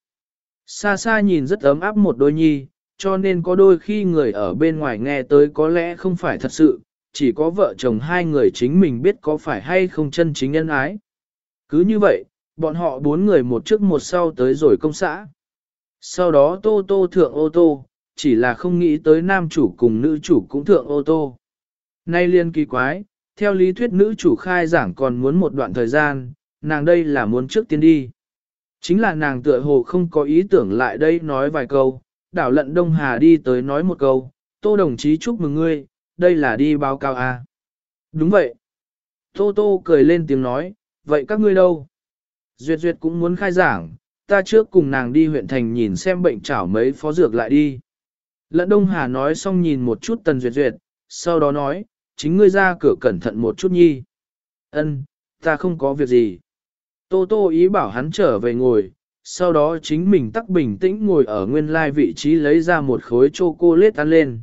Xa xa nhìn rất ấm áp một đôi nhi, cho nên có đôi khi người ở bên ngoài nghe tới có lẽ không phải thật sự, chỉ có vợ chồng hai người chính mình biết có phải hay không chân chính nhân ái. Cứ như vậy, bọn họ bốn người một trước một sau tới rồi công xã. Sau đó tô tô thượng ô tô, chỉ là không nghĩ tới nam chủ cùng nữ chủ cũng thượng ô tô. Nay liên kỳ quái, theo lý thuyết nữ chủ khai giảng còn muốn một đoạn thời gian, nàng đây là muốn trước tiên đi. Chính là nàng tựa hồ không có ý tưởng lại đây nói vài câu, đảo lận Đông Hà đi tới nói một câu, tô đồng chí chúc mừng ngươi, đây là đi báo cáo à. Đúng vậy. Tô tô cười lên tiếng nói, vậy các ngươi đâu? Duyệt Duyệt cũng muốn khai giảng, ta trước cùng nàng đi huyện thành nhìn xem bệnh chảo mấy phó dược lại đi. Lận Đông Hà nói xong nhìn một chút Tần Duyệt Duyệt, sau đó nói, chính ngươi ra cửa cẩn thận một chút nhi. Ân, ta không có việc gì. Tô Tô ý bảo hắn trở về ngồi, sau đó chính mình tắc bình tĩnh ngồi ở nguyên lai vị trí lấy ra một khối chocolate ăn lên.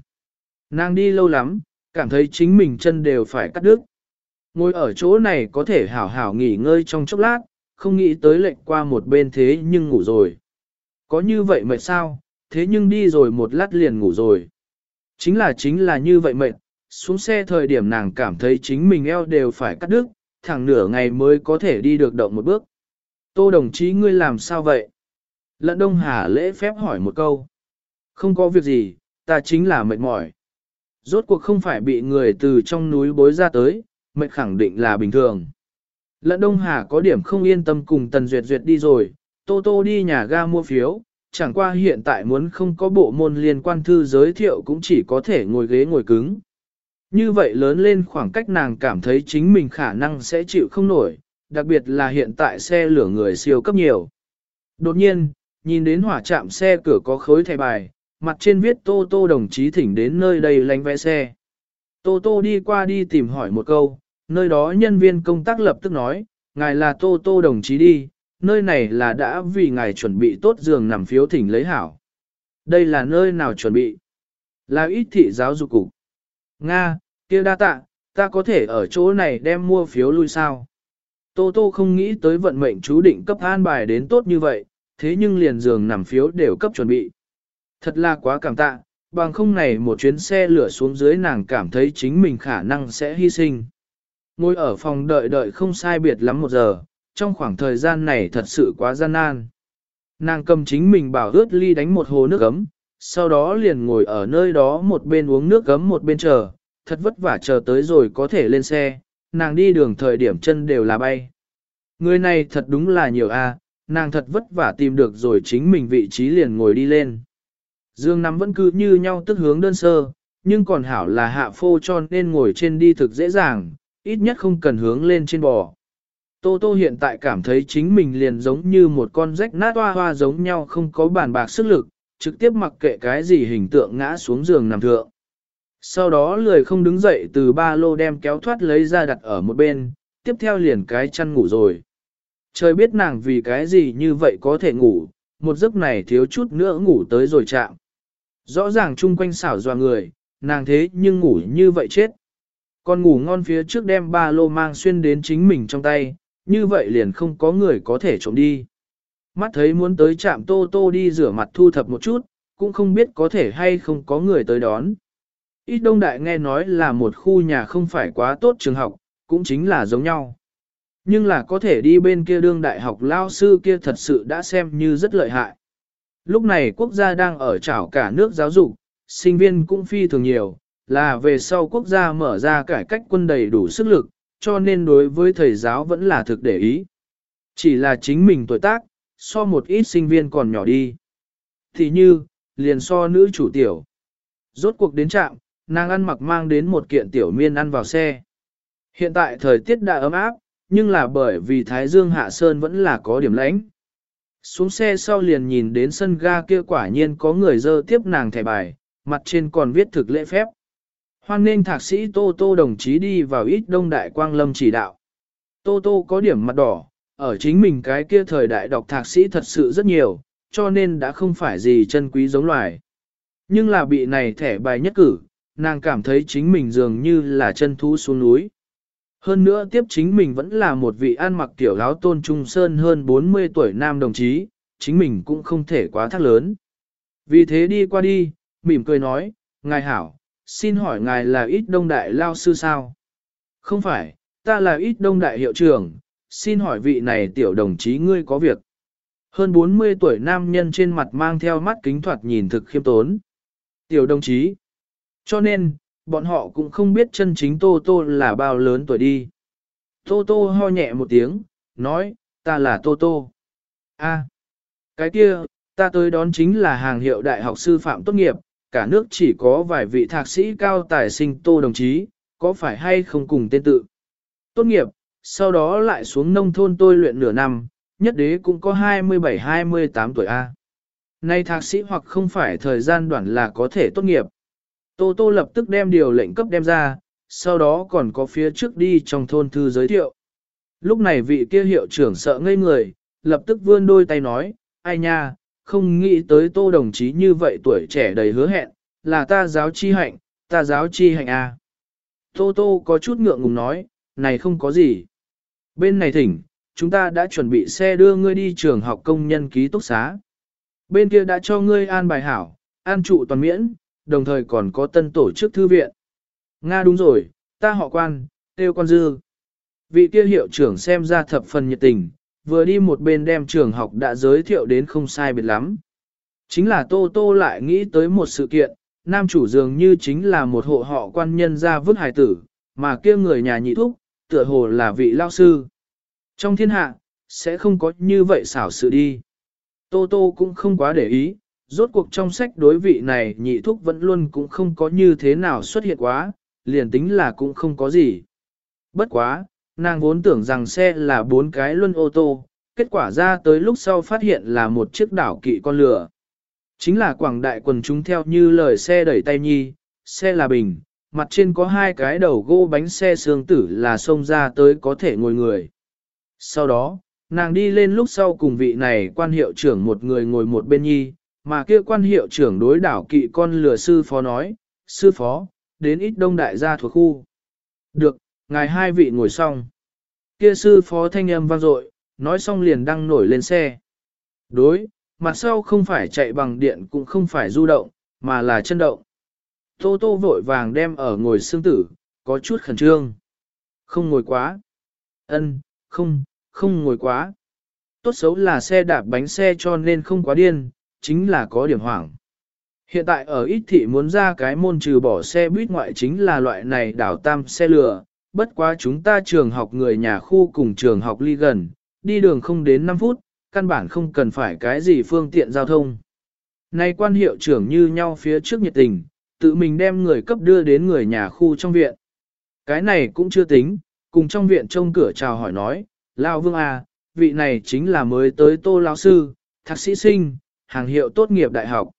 Nàng đi lâu lắm, cảm thấy chính mình chân đều phải cắt đứt. Ngồi ở chỗ này có thể hảo hảo nghỉ ngơi trong chốc lát, không nghĩ tới lệnh qua một bên thế nhưng ngủ rồi. Có như vậy mệt sao, thế nhưng đi rồi một lát liền ngủ rồi. Chính là chính là như vậy mệt, xuống xe thời điểm nàng cảm thấy chính mình eo đều phải cắt đứt, thẳng nửa ngày mới có thể đi được động một bước. Tô đồng chí ngươi làm sao vậy? Lận Đông Hà lễ phép hỏi một câu. Không có việc gì, ta chính là mệt mỏi. Rốt cuộc không phải bị người từ trong núi bối ra tới, mệt khẳng định là bình thường. Lận Đông Hà có điểm không yên tâm cùng Tần Duyệt Duyệt đi rồi, Tô Tô đi nhà ga mua phiếu, chẳng qua hiện tại muốn không có bộ môn liên quan thư giới thiệu cũng chỉ có thể ngồi ghế ngồi cứng. Như vậy lớn lên khoảng cách nàng cảm thấy chính mình khả năng sẽ chịu không nổi, đặc biệt là hiện tại xe lửa người siêu cấp nhiều. Đột nhiên, nhìn đến hỏa trạm xe cửa có khối thẻ bài, mặt trên viết Tô Tô đồng chí thỉnh đến nơi đây lánh vẽ xe. Tô Tô đi qua đi tìm hỏi một câu, nơi đó nhân viên công tác lập tức nói, ngài là Tô Tô đồng chí đi, nơi này là đã vì ngài chuẩn bị tốt giường nằm phiếu thỉnh lấy hảo. Đây là nơi nào chuẩn bị? Là ít thị giáo dục cục. Nga, kia đa tạ, ta có thể ở chỗ này đem mua phiếu lui sao? Tô Tô không nghĩ tới vận mệnh chú định cấp an bài đến tốt như vậy, thế nhưng liền giường nằm phiếu đều cấp chuẩn bị. Thật là quá cảm tạ, bằng không này một chuyến xe lửa xuống dưới nàng cảm thấy chính mình khả năng sẽ hy sinh. Ngồi ở phòng đợi đợi không sai biệt lắm một giờ, trong khoảng thời gian này thật sự quá gian nan. Nàng cầm chính mình bảo ướt ly đánh một hồ nước ấm, sau đó liền ngồi ở nơi đó một bên uống nước gấm một bên chờ, thật vất vả chờ tới rồi có thể lên xe, nàng đi đường thời điểm chân đều là bay. Người này thật đúng là nhiều a, nàng thật vất vả tìm được rồi chính mình vị trí liền ngồi đi lên. Dương nắm vẫn cứ như nhau tức hướng đơn sơ, nhưng còn hảo là hạ phô cho nên ngồi trên đi thực dễ dàng, ít nhất không cần hướng lên trên bò. Tô Tô hiện tại cảm thấy chính mình liền giống như một con rách nát hoa hoa giống nhau không có bản bạc sức lực, trực tiếp mặc kệ cái gì hình tượng ngã xuống giường nằm thượng. Sau đó lười không đứng dậy từ ba lô đem kéo thoát lấy ra đặt ở một bên, tiếp theo liền cái chăn ngủ rồi. Trời biết nàng vì cái gì như vậy có thể ngủ, một giấc này thiếu chút nữa ngủ tới rồi chạm. Rõ ràng chung quanh xảo dọa người, nàng thế nhưng ngủ như vậy chết. Còn ngủ ngon phía trước đem ba lô mang xuyên đến chính mình trong tay, như vậy liền không có người có thể trộm đi. Mắt thấy muốn tới trạm tô tô đi rửa mặt thu thập một chút, cũng không biết có thể hay không có người tới đón. Ít đông đại nghe nói là một khu nhà không phải quá tốt trường học, cũng chính là giống nhau. Nhưng là có thể đi bên kia đương đại học lao sư kia thật sự đã xem như rất lợi hại. Lúc này quốc gia đang ở trảo cả nước giáo dục, sinh viên cũng phi thường nhiều, là về sau quốc gia mở ra cải cách quân đầy đủ sức lực, cho nên đối với thầy giáo vẫn là thực để ý. Chỉ là chính mình tuổi tác, so một ít sinh viên còn nhỏ đi. Thì như, liền so nữ chủ tiểu. Rốt cuộc đến trạm, nàng ăn mặc mang đến một kiện tiểu miên ăn vào xe. Hiện tại thời tiết đã ấm áp, nhưng là bởi vì Thái Dương Hạ Sơn vẫn là có điểm lãnh. Xuống xe sau liền nhìn đến sân ga kia quả nhiên có người dơ tiếp nàng thẻ bài, mặt trên còn viết thực lễ phép. Hoan nên thạc sĩ Tô Tô đồng chí đi vào ít đông đại quang lâm chỉ đạo. Tô Tô có điểm mặt đỏ, ở chính mình cái kia thời đại đọc thạc sĩ thật sự rất nhiều, cho nên đã không phải gì chân quý giống loài. Nhưng là bị này thẻ bài nhất cử, nàng cảm thấy chính mình dường như là chân thú xuống núi. Hơn nữa tiếp chính mình vẫn là một vị ăn mặc tiểu áo tôn trung sơn hơn 40 tuổi nam đồng chí, chính mình cũng không thể quá thác lớn. Vì thế đi qua đi, mỉm cười nói, Ngài hảo, xin hỏi ngài là ít đông đại lao sư sao? Không phải, ta là ít đông đại hiệu trưởng, xin hỏi vị này tiểu đồng chí ngươi có việc. Hơn 40 tuổi nam nhân trên mặt mang theo mắt kính thoạt nhìn thực khiêm tốn. Tiểu đồng chí. Cho nên, bọn họ cũng không biết chân chính Tô Tô là bao lớn tuổi đi. Tô Tô ho nhẹ một tiếng, nói, ta là Tô Tô. A, cái kia, ta tới đón chính là hàng hiệu đại học sư phạm tốt nghiệp, cả nước chỉ có vài vị thạc sĩ cao tài sinh Tô đồng chí, có phải hay không cùng tên tự. Tốt nghiệp, sau đó lại xuống nông thôn tôi luyện nửa năm, nhất đế cũng có 27-28 tuổi A. Nay thạc sĩ hoặc không phải thời gian đoạn là có thể tốt nghiệp. Tô Tô lập tức đem điều lệnh cấp đem ra, sau đó còn có phía trước đi trong thôn thư giới thiệu. Lúc này vị kia hiệu trưởng sợ ngây người, lập tức vươn đôi tay nói, ai nha, không nghĩ tới tô đồng chí như vậy tuổi trẻ đầy hứa hẹn, là ta giáo chi hạnh, ta giáo chi hạnh à. Tô tô có chút ngượng ngùng nói, này không có gì. Bên này thỉnh, chúng ta đã chuẩn bị xe đưa ngươi đi trường học công nhân ký túc xá. Bên kia đã cho ngươi an bài hảo, an trụ toàn miễn, đồng thời còn có tân tổ chức thư viện. Nga đúng rồi, ta họ quan, tiêu quan dư. Vị kia hiệu trưởng xem ra thập phần nhiệt tình, vừa đi một bên đem trường học đã giới thiệu đến không sai biệt lắm. Chính là Tô Tô lại nghĩ tới một sự kiện, nam chủ dường như chính là một hộ họ quan nhân ra vứt hài tử, mà kia người nhà nhị thúc, tựa hồ là vị lao sư. Trong thiên hạ, sẽ không có như vậy xảo sự đi. Tô Tô cũng không quá để ý, rốt cuộc trong sách đối vị này nhị thúc vẫn luôn cũng không có như thế nào xuất hiện quá, liền tính là cũng không có gì. Bất quá, nàng vốn tưởng rằng xe là bốn cái luân ô tô, kết quả ra tới lúc sau phát hiện là một chiếc đảo kỵ con lửa. Chính là quảng đại quần chúng theo như lời xe đẩy tay nhi, xe là bình, mặt trên có hai cái đầu gỗ bánh xe xương tử là xông ra tới có thể ngồi người. Sau đó, nàng đi lên lúc sau cùng vị này quan hiệu trưởng một người ngồi một bên nhi, mà kia quan hiệu trưởng đối đảo kỵ con lừa sư phó nói, sư phó, đến ít đông đại gia thuộc khu. Được, ngài hai vị ngồi xong. Kia sư phó thanh âm vang dội, nói xong liền đăng nổi lên xe. Đối, mặt sau không phải chạy bằng điện cũng không phải du động, mà là chân động. Tô tô vội vàng đem ở ngồi xương tử, có chút khẩn trương. Không ngồi quá. Ân, không, không ngồi quá. Tốt xấu là xe đạp bánh xe cho nên không quá điên, chính là có điểm hoảng. Hiện tại ở ít thị muốn ra cái môn trừ bỏ xe buýt ngoại chính là loại này đảo tam xe lửa, bất quá chúng ta trường học người nhà khu cùng trường học ly gần, đi đường không đến 5 phút, căn bản không cần phải cái gì phương tiện giao thông. Nay quan hiệu trưởng như nhau phía trước nhiệt tình, tự mình đem người cấp đưa đến người nhà khu trong viện. Cái này cũng chưa tính, cùng trong viện trông cửa chào hỏi nói, Lao Vương à, vị này chính là mới tới Tô Lão Sư, thạc sĩ sinh, hàng hiệu tốt nghiệp đại học.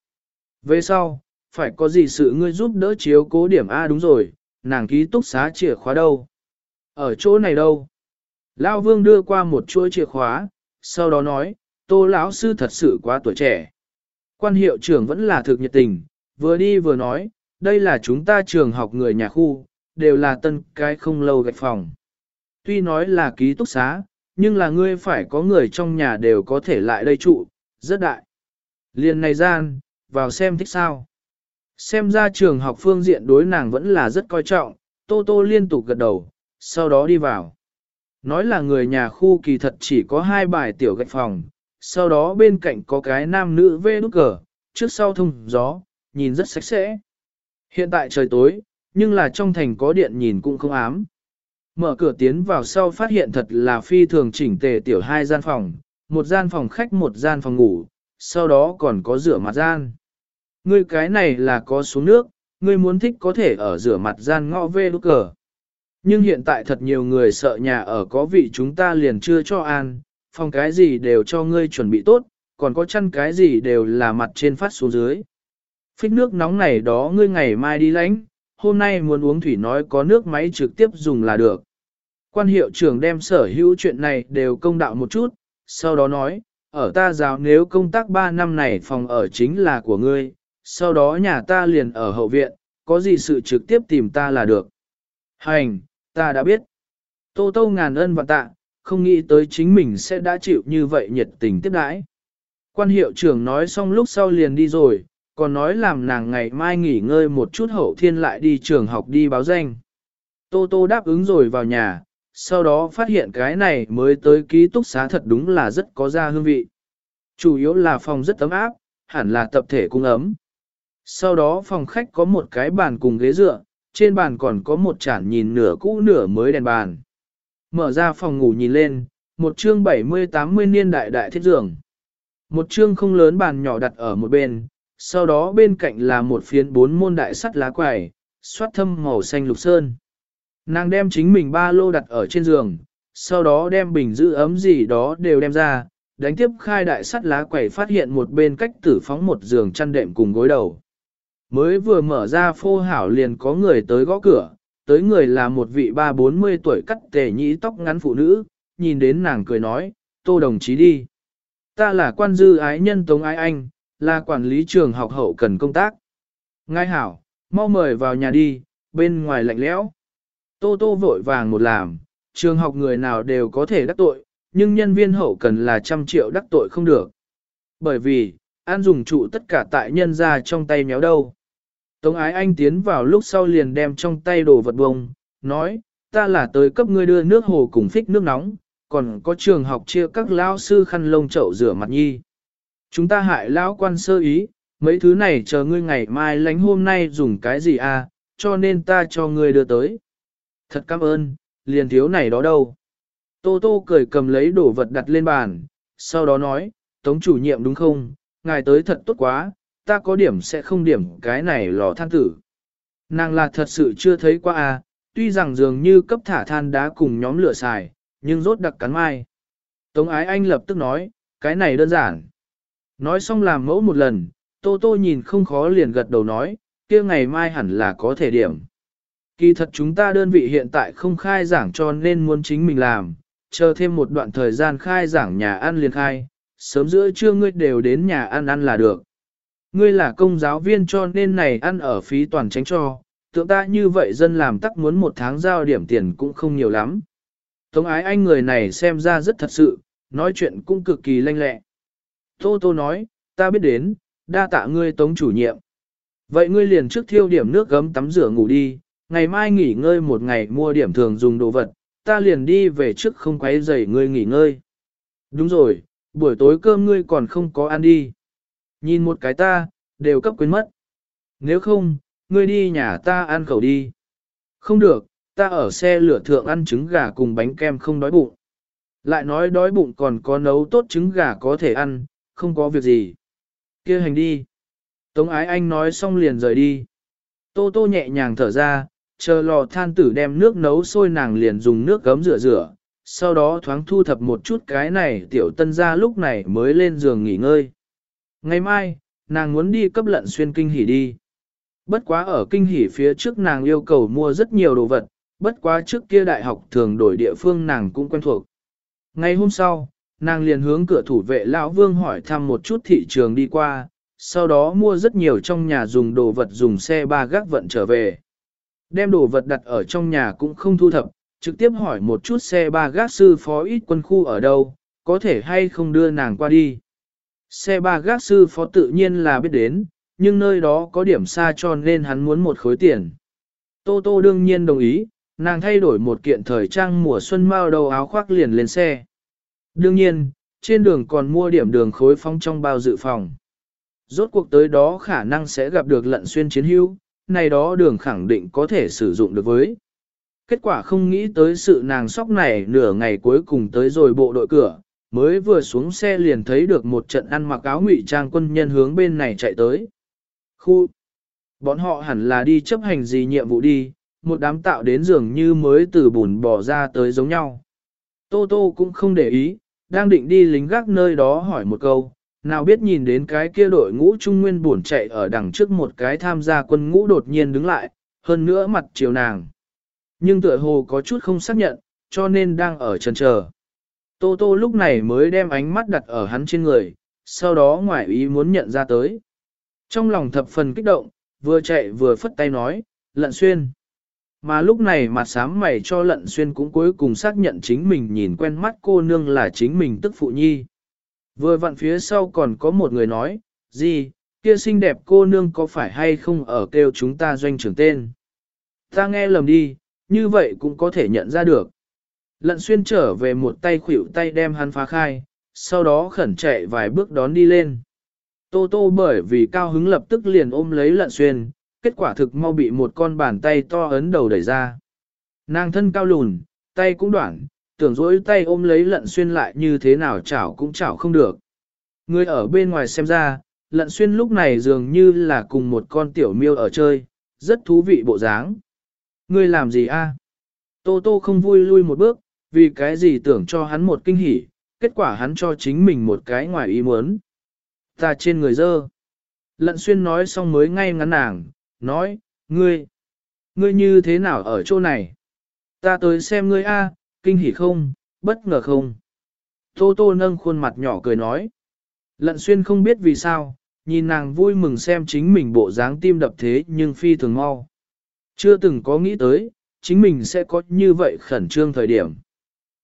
Về sau, phải có gì sự ngươi giúp đỡ chiếu cố điểm A đúng rồi, nàng ký túc xá chìa khóa đâu? Ở chỗ này đâu? Lao Vương đưa qua một chuỗi chìa khóa, sau đó nói, Tô lão sư thật sự quá tuổi trẻ. Quan hiệu trưởng vẫn là thực nhiệt tình, vừa đi vừa nói, đây là chúng ta trường học người nhà khu, đều là tân cái không lâu gạch phòng. Tuy nói là ký túc xá, nhưng là ngươi phải có người trong nhà đều có thể lại đây trụ, rất đại. Liền này gian, vào xem thích sao. Xem ra trường học phương diện đối nàng vẫn là rất coi trọng, Tô Tô liên tục gật đầu, sau đó đi vào. Nói là người nhà khu kỳ thật chỉ có hai bài tiểu gạch phòng, sau đó bên cạnh có cái nam nữ vê nút cờ, trước sau thông gió, nhìn rất sạch sẽ. Hiện tại trời tối, nhưng là trong thành có điện nhìn cũng không ám. Mở cửa tiến vào sau phát hiện thật là phi thường chỉnh tề tiểu hai gian phòng, một gian phòng khách một gian phòng ngủ, sau đó còn có rửa mặt gian. Ngươi cái này là có xuống nước, ngươi muốn thích có thể ở rửa mặt gian ngõ vê nút cờ. Nhưng hiện tại thật nhiều người sợ nhà ở có vị chúng ta liền chưa cho an, phòng cái gì đều cho ngươi chuẩn bị tốt, còn có chăn cái gì đều là mặt trên phát xuống dưới. Phích nước nóng này đó ngươi ngày mai đi lãnh, hôm nay muốn uống thủy nói có nước máy trực tiếp dùng là được. Quan hiệu trưởng đem sở hữu chuyện này đều công đạo một chút, sau đó nói, ở ta giáo nếu công tác 3 năm này phòng ở chính là của ngươi, sau đó nhà ta liền ở hậu viện, có gì sự trực tiếp tìm ta là được. Hành, ta đã biết. Tô tô ngàn ân và tạ, không nghĩ tới chính mình sẽ đã chịu như vậy nhiệt tình tiếp đãi. Quan hiệu trưởng nói xong lúc sau liền đi rồi, còn nói làm nàng ngày mai nghỉ ngơi một chút hậu thiên lại đi trường học đi báo danh. Tô tô đáp ứng rồi vào nhà, sau đó phát hiện cái này mới tới ký túc xá thật đúng là rất có ra hương vị. Chủ yếu là phòng rất ấm áp, hẳn là tập thể cung ấm. Sau đó phòng khách có một cái bàn cùng ghế dựa, trên bàn còn có một chản nhìn nửa cũ nửa mới đèn bàn. Mở ra phòng ngủ nhìn lên, một chương 70-80 niên đại đại thiết giường. Một chương không lớn bàn nhỏ đặt ở một bên, sau đó bên cạnh là một phiến bốn môn đại sắt lá quài, xoát thâm màu xanh lục sơn. Nàng đem chính mình ba lô đặt ở trên giường, sau đó đem bình giữ ấm gì đó đều đem ra, đánh tiếp khai đại sắt lá quẩy phát hiện một bên cách tử phóng một giường chăn đệm cùng gối đầu. Mới vừa mở ra phô hảo liền có người tới gõ cửa, tới người là một vị ba bốn mươi tuổi cắt tề nhĩ tóc ngắn phụ nữ, nhìn đến nàng cười nói, tô đồng chí đi. Ta là quan dư ái nhân Tống Ái Anh, là quản lý trường học hậu cần công tác. Ngai hảo, mau mời vào nhà đi, bên ngoài lạnh lẽo. Tô tô vội vàng một làm, trường học người nào đều có thể đắc tội, nhưng nhân viên hậu cần là trăm triệu đắc tội không được. Bởi vì, an dùng trụ tất cả tại nhân ra trong tay méo đâu. Tống ái anh tiến vào lúc sau liền đem trong tay đồ vật bông, nói, ta là tới cấp ngươi đưa nước hồ cùng phích nước nóng, còn có trường học chia các lao sư khăn lông chậu rửa mặt nhi. Chúng ta hại lão quan sơ ý, Mấy thứ này chờ ngươi ngày mai lánh hôm nay dùng cái gì à, cho nên ta cho ngươi đưa tới. Thật cảm ơn, liền thiếu này đó đâu. Tô Tô cười cầm lấy đồ vật đặt lên bàn, sau đó nói, Tống chủ nhiệm đúng không, ngài tới thật tốt quá, ta có điểm sẽ không điểm cái này lò than tử. Nàng là thật sự chưa thấy qua à, tuy rằng dường như cấp thả than đá cùng nhóm lửa xài, nhưng rốt đặc cắn mai. Tống ái anh lập tức nói, cái này đơn giản. Nói xong làm mẫu một lần, Tô Tô nhìn không khó liền gật đầu nói, kia ngày mai hẳn là có thể điểm. Kỳ thật chúng ta đơn vị hiện tại không khai giảng cho nên muốn chính mình làm, chờ thêm một đoạn thời gian khai giảng nhà ăn liền khai, sớm giữa trưa ngươi đều đến nhà ăn ăn là được. Ngươi là công giáo viên cho nên này ăn ở phí toàn tránh cho, tượng ta như vậy dân làm tắc muốn một tháng giao điểm tiền cũng không nhiều lắm. Tống ái anh người này xem ra rất thật sự, nói chuyện cũng cực kỳ lanh lẹ. Tô Tô nói, ta biết đến, đa tạ ngươi tống chủ nhiệm. Vậy ngươi liền trước thiêu điểm nước gấm tắm rửa ngủ đi, ngày mai nghỉ ngơi một ngày mua điểm thường dùng đồ vật, ta liền đi về trước không quấy rầy ngươi nghỉ ngơi. Đúng rồi, buổi tối cơm ngươi còn không có ăn đi. Nhìn một cái ta, đều cấp quên mất. Nếu không, ngươi đi nhà ta ăn khẩu đi. Không được, ta ở xe lửa thượng ăn trứng gà cùng bánh kem không đói bụng. Lại nói đói bụng còn có nấu tốt trứng gà có thể ăn, không có việc gì. kia hành đi. Tống ái anh nói xong liền rời đi. Tô tô nhẹ nhàng thở ra, chờ lò than tử đem nước nấu sôi nàng liền dùng nước gấm rửa rửa, sau đó thoáng thu thập một chút cái này tiểu tân ra lúc này mới lên giường nghỉ ngơi. Ngày mai, nàng muốn đi cấp lận xuyên kinh hỉ đi. Bất quá ở kinh hỉ phía trước nàng yêu cầu mua rất nhiều đồ vật, bất quá trước kia đại học thường đổi địa phương nàng cũng quen thuộc. Ngày hôm sau, nàng liền hướng cửa thủ vệ lão vương hỏi thăm một chút thị trường đi qua, sau đó mua rất nhiều trong nhà dùng đồ vật dùng xe ba gác vận trở về. Đem đồ vật đặt ở trong nhà cũng không thu thập, trực tiếp hỏi một chút xe ba gác sư phó ít quân khu ở đâu, có thể hay không đưa nàng qua đi. Xe ba gác sư phó tự nhiên là biết đến, nhưng nơi đó có điểm xa cho nên hắn muốn một khối tiền. Tô Tô đương nhiên đồng ý, nàng thay đổi một kiện thời trang mùa xuân mao đầu áo khoác liền lên xe. Đương nhiên, trên đường còn mua điểm đường khối phong trong bao dự phòng. Rốt cuộc tới đó khả năng sẽ gặp được lận xuyên chiến hữu, này đó đường khẳng định có thể sử dụng được với. Kết quả không nghĩ tới sự nàng sóc này nửa ngày cuối cùng tới rồi bộ đội cửa, mới vừa xuống xe liền thấy được một trận ăn mặc áo ngụy trang quân nhân hướng bên này chạy tới. Khu! Bọn họ hẳn là đi chấp hành gì nhiệm vụ đi, một đám tạo đến dường như mới từ bùn bỏ ra tới giống nhau. Tô Tô cũng không để ý, đang định đi lính gác nơi đó hỏi một câu, nào biết nhìn đến cái kia đội ngũ trung nguyên buồn chạy ở đằng trước một cái tham gia quân ngũ đột nhiên đứng lại, hơn nữa mặt chiều nàng. Nhưng tựa hồ có chút không xác nhận, cho nên đang ở chân chờ. Tô Tô lúc này mới đem ánh mắt đặt ở hắn trên người, sau đó ngoại ý muốn nhận ra tới. Trong lòng thập phần kích động, vừa chạy vừa phất tay nói, lận xuyên. Mà lúc này mặt sám mày cho lận xuyên cũng cuối cùng xác nhận chính mình nhìn quen mắt cô nương là chính mình tức phụ nhi. Vừa vặn phía sau còn có một người nói, gì, kia xinh đẹp cô nương có phải hay không ở kêu chúng ta doanh trưởng tên. Ta nghe lầm đi, như vậy cũng có thể nhận ra được. Lận xuyên trở về một tay khuỷu tay đem hắn phá khai, sau đó khẩn chạy vài bước đón đi lên. Tô tô bởi vì cao hứng lập tức liền ôm lấy lận xuyên, kết quả thực mau bị một con bàn tay to ấn đầu đẩy ra. Nàng thân cao lùn, tay cũng đoạn, tưởng dỗi tay ôm lấy lận xuyên lại như thế nào chảo cũng chảo không được. Người ở bên ngoài xem ra, lận xuyên lúc này dường như là cùng một con tiểu miêu ở chơi, rất thú vị bộ dáng. Ngươi làm gì a? Tô tô không vui lui một bước, vì cái gì tưởng cho hắn một kinh hỉ, kết quả hắn cho chính mình một cái ngoài ý muốn. Ta trên người dơ. Lận xuyên nói xong mới ngay ngắn nàng, nói, ngươi, ngươi như thế nào ở chỗ này? Ta tới xem ngươi a, kinh hỉ không, bất ngờ không? Tô tô nâng khuôn mặt nhỏ cười nói. Lận xuyên không biết vì sao, nhìn nàng vui mừng xem chính mình bộ dáng tim đập thế nhưng phi thường mau. Chưa từng có nghĩ tới, chính mình sẽ có như vậy khẩn trương thời điểm.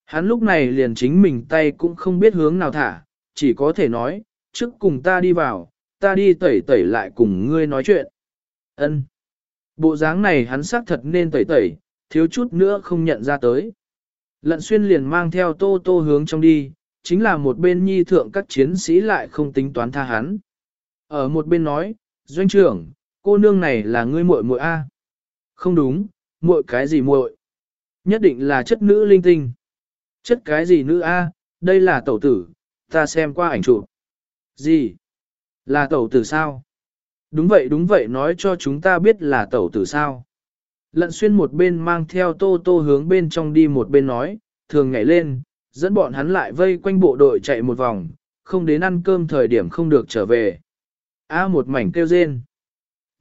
Hắn lúc này liền chính mình tay cũng không biết hướng nào thả, chỉ có thể nói, trước cùng ta đi vào, ta đi tẩy tẩy lại cùng ngươi nói chuyện. Ân. Bộ dáng này hắn xác thật nên tẩy tẩy, thiếu chút nữa không nhận ra tới. Lận xuyên liền mang theo tô tô hướng trong đi, chính là một bên nhi thượng các chiến sĩ lại không tính toán tha hắn. Ở một bên nói, doanh trưởng, cô nương này là ngươi muội muội A. Không đúng, muội cái gì muội? Nhất định là chất nữ linh tinh. Chất cái gì nữ A, đây là tẩu tử, ta xem qua ảnh chụp. Gì? Là tẩu tử sao? Đúng vậy đúng vậy nói cho chúng ta biết là tẩu tử sao. Lận xuyên một bên mang theo tô tô hướng bên trong đi một bên nói, thường nhảy lên, dẫn bọn hắn lại vây quanh bộ đội chạy một vòng, không đến ăn cơm thời điểm không được trở về. A một mảnh kêu rên.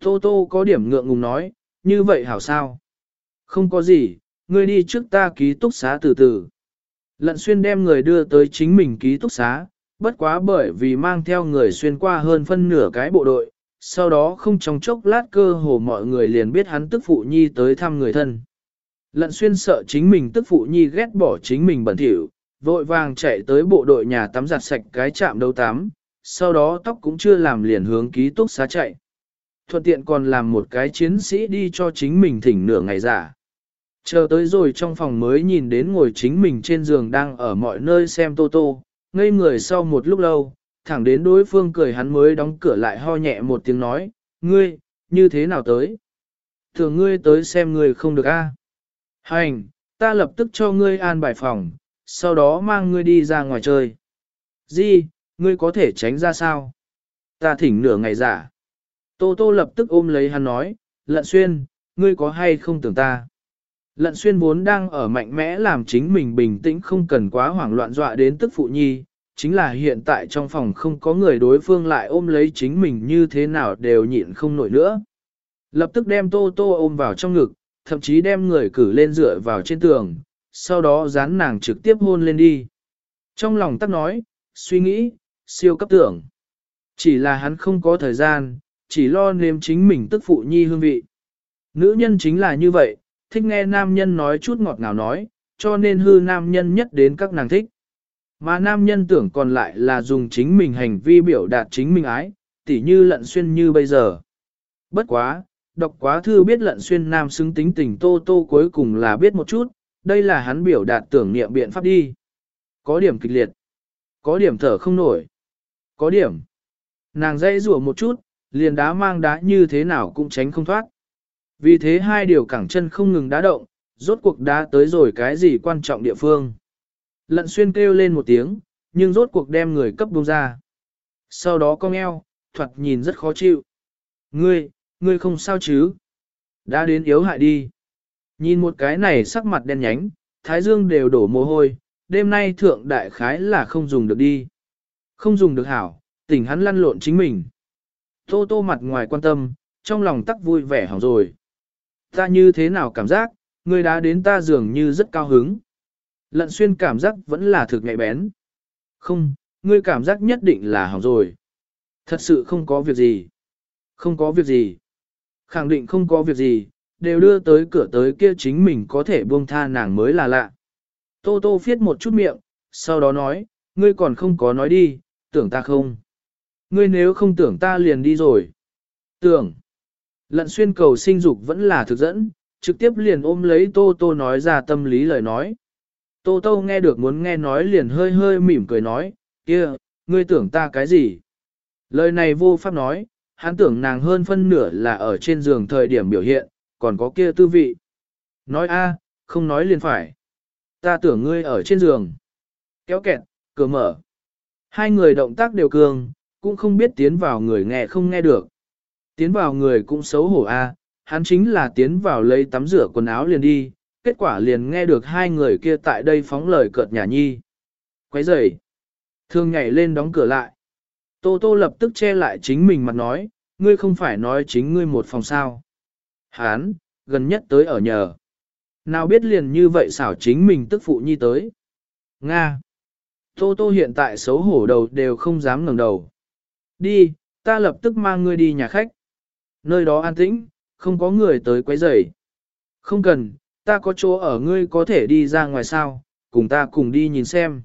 Tô tô có điểm ngượng ngùng nói, như vậy hảo sao? Không có gì, ngươi đi trước ta ký túc xá từ từ. Lận xuyên đem người đưa tới chính mình ký túc xá, bất quá bởi vì mang theo người xuyên qua hơn phân nửa cái bộ đội, sau đó không trong chốc lát cơ hồ mọi người liền biết hắn tức phụ nhi tới thăm người thân. Lận xuyên sợ chính mình tức phụ nhi ghét bỏ chính mình bẩn thỉu, vội vàng chạy tới bộ đội nhà tắm giặt sạch cái chạm đấu tắm, sau đó tóc cũng chưa làm liền hướng ký túc xá chạy. Thuận tiện còn làm một cái chiến sĩ đi cho chính mình thỉnh nửa ngày giả. Chờ tới rồi trong phòng mới nhìn đến ngồi chính mình trên giường đang ở mọi nơi xem tô tô, ngây người sau một lúc lâu, thẳng đến đối phương cười hắn mới đóng cửa lại ho nhẹ một tiếng nói, ngươi, như thế nào tới? Thường ngươi tới xem ngươi không được a. Hành, ta lập tức cho ngươi an bài phòng, sau đó mang ngươi đi ra ngoài chơi. Di, ngươi có thể tránh ra sao? Ta thỉnh nửa ngày giả. Tô Tô lập tức ôm lấy hắn nói, lận xuyên, ngươi có hay không tưởng ta? Lận xuyên vốn đang ở mạnh mẽ làm chính mình bình tĩnh không cần quá hoảng loạn dọa đến tức phụ nhi, chính là hiện tại trong phòng không có người đối phương lại ôm lấy chính mình như thế nào đều nhịn không nổi nữa. Lập tức đem Tô Tô ôm vào trong ngực, thậm chí đem người cử lên dựa vào trên tường, sau đó dán nàng trực tiếp hôn lên đi. Trong lòng tắc nói, suy nghĩ, siêu cấp tưởng. Chỉ là hắn không có thời gian, chỉ lo nếm chính mình tức phụ nhi hương vị. Nữ nhân chính là như vậy, thích nghe nam nhân nói chút ngọt ngào nói, cho nên hư nam nhân nhất đến các nàng thích. Mà nam nhân tưởng còn lại là dùng chính mình hành vi biểu đạt chính mình ái, tỉ như lận xuyên như bây giờ. Bất quá, đọc quá thư biết lận xuyên nam xứng tính tình tô tô cuối cùng là biết một chút, đây là hắn biểu đạt tưởng niệm biện pháp đi. Có điểm kịch liệt, có điểm thở không nổi, có điểm. Nàng dây rủa một chút, liền đá mang đá như thế nào cũng tránh không thoát. Vì thế hai điều cẳng chân không ngừng đá động, rốt cuộc đá tới rồi cái gì quan trọng địa phương. Lận xuyên kêu lên một tiếng, nhưng rốt cuộc đem người cấp buông ra. Sau đó cong eo, thoạt nhìn rất khó chịu. Ngươi, ngươi không sao chứ? Đã đến yếu hại đi. Nhìn một cái này sắc mặt đen nhánh, thái dương đều đổ mồ hôi, đêm nay thượng đại khái là không dùng được đi. Không dùng được hảo, tỉnh hắn lăn lộn chính mình. Tô tô mặt ngoài quan tâm, trong lòng tắc vui vẻ hỏng rồi. Ta như thế nào cảm giác, ngươi đã đến ta dường như rất cao hứng. Lận xuyên cảm giác vẫn là thực nhạy bén. Không, ngươi cảm giác nhất định là hỏng rồi. Thật sự không có việc gì. Không có việc gì. Khẳng định không có việc gì, đều đưa tới cửa tới kia chính mình có thể buông tha nàng mới là lạ. Tô tô phiết một chút miệng, sau đó nói, ngươi còn không có nói đi, tưởng ta không. Ngươi nếu không tưởng ta liền đi rồi. Tưởng. Lận xuyên cầu sinh dục vẫn là thực dẫn, trực tiếp liền ôm lấy tô tô nói ra tâm lý lời nói. Tô Tô nghe được muốn nghe nói liền hơi hơi mỉm cười nói, kia, ngươi tưởng ta cái gì? Lời này vô pháp nói, hắn tưởng nàng hơn phân nửa là ở trên giường thời điểm biểu hiện, còn có kia tư vị. Nói a, không nói liền phải. Ta tưởng ngươi ở trên giường. Kéo kẹt, cửa mở. Hai người động tác đều cường, cũng không biết tiến vào người nghe không nghe được. Tiến vào người cũng xấu hổ a, hắn chính là tiến vào lấy tắm rửa quần áo liền đi, kết quả liền nghe được hai người kia tại đây phóng lời cợt nhà nhi. Quấy rầy. Thương nhảy lên đóng cửa lại. Tô Tô lập tức che lại chính mình mặt nói, ngươi không phải nói chính ngươi một phòng sao. Hán, gần nhất tới ở nhờ. Nào biết liền như vậy xảo chính mình tức phụ nhi tới. Nga. Tô Tô hiện tại xấu hổ đầu đều không dám ngẩng đầu. Đi, ta lập tức mang ngươi đi nhà khách. Nơi đó an tĩnh, không có người tới quấy rầy. Không cần, ta có chỗ ở ngươi có thể đi ra ngoài sao, cùng ta cùng đi nhìn xem.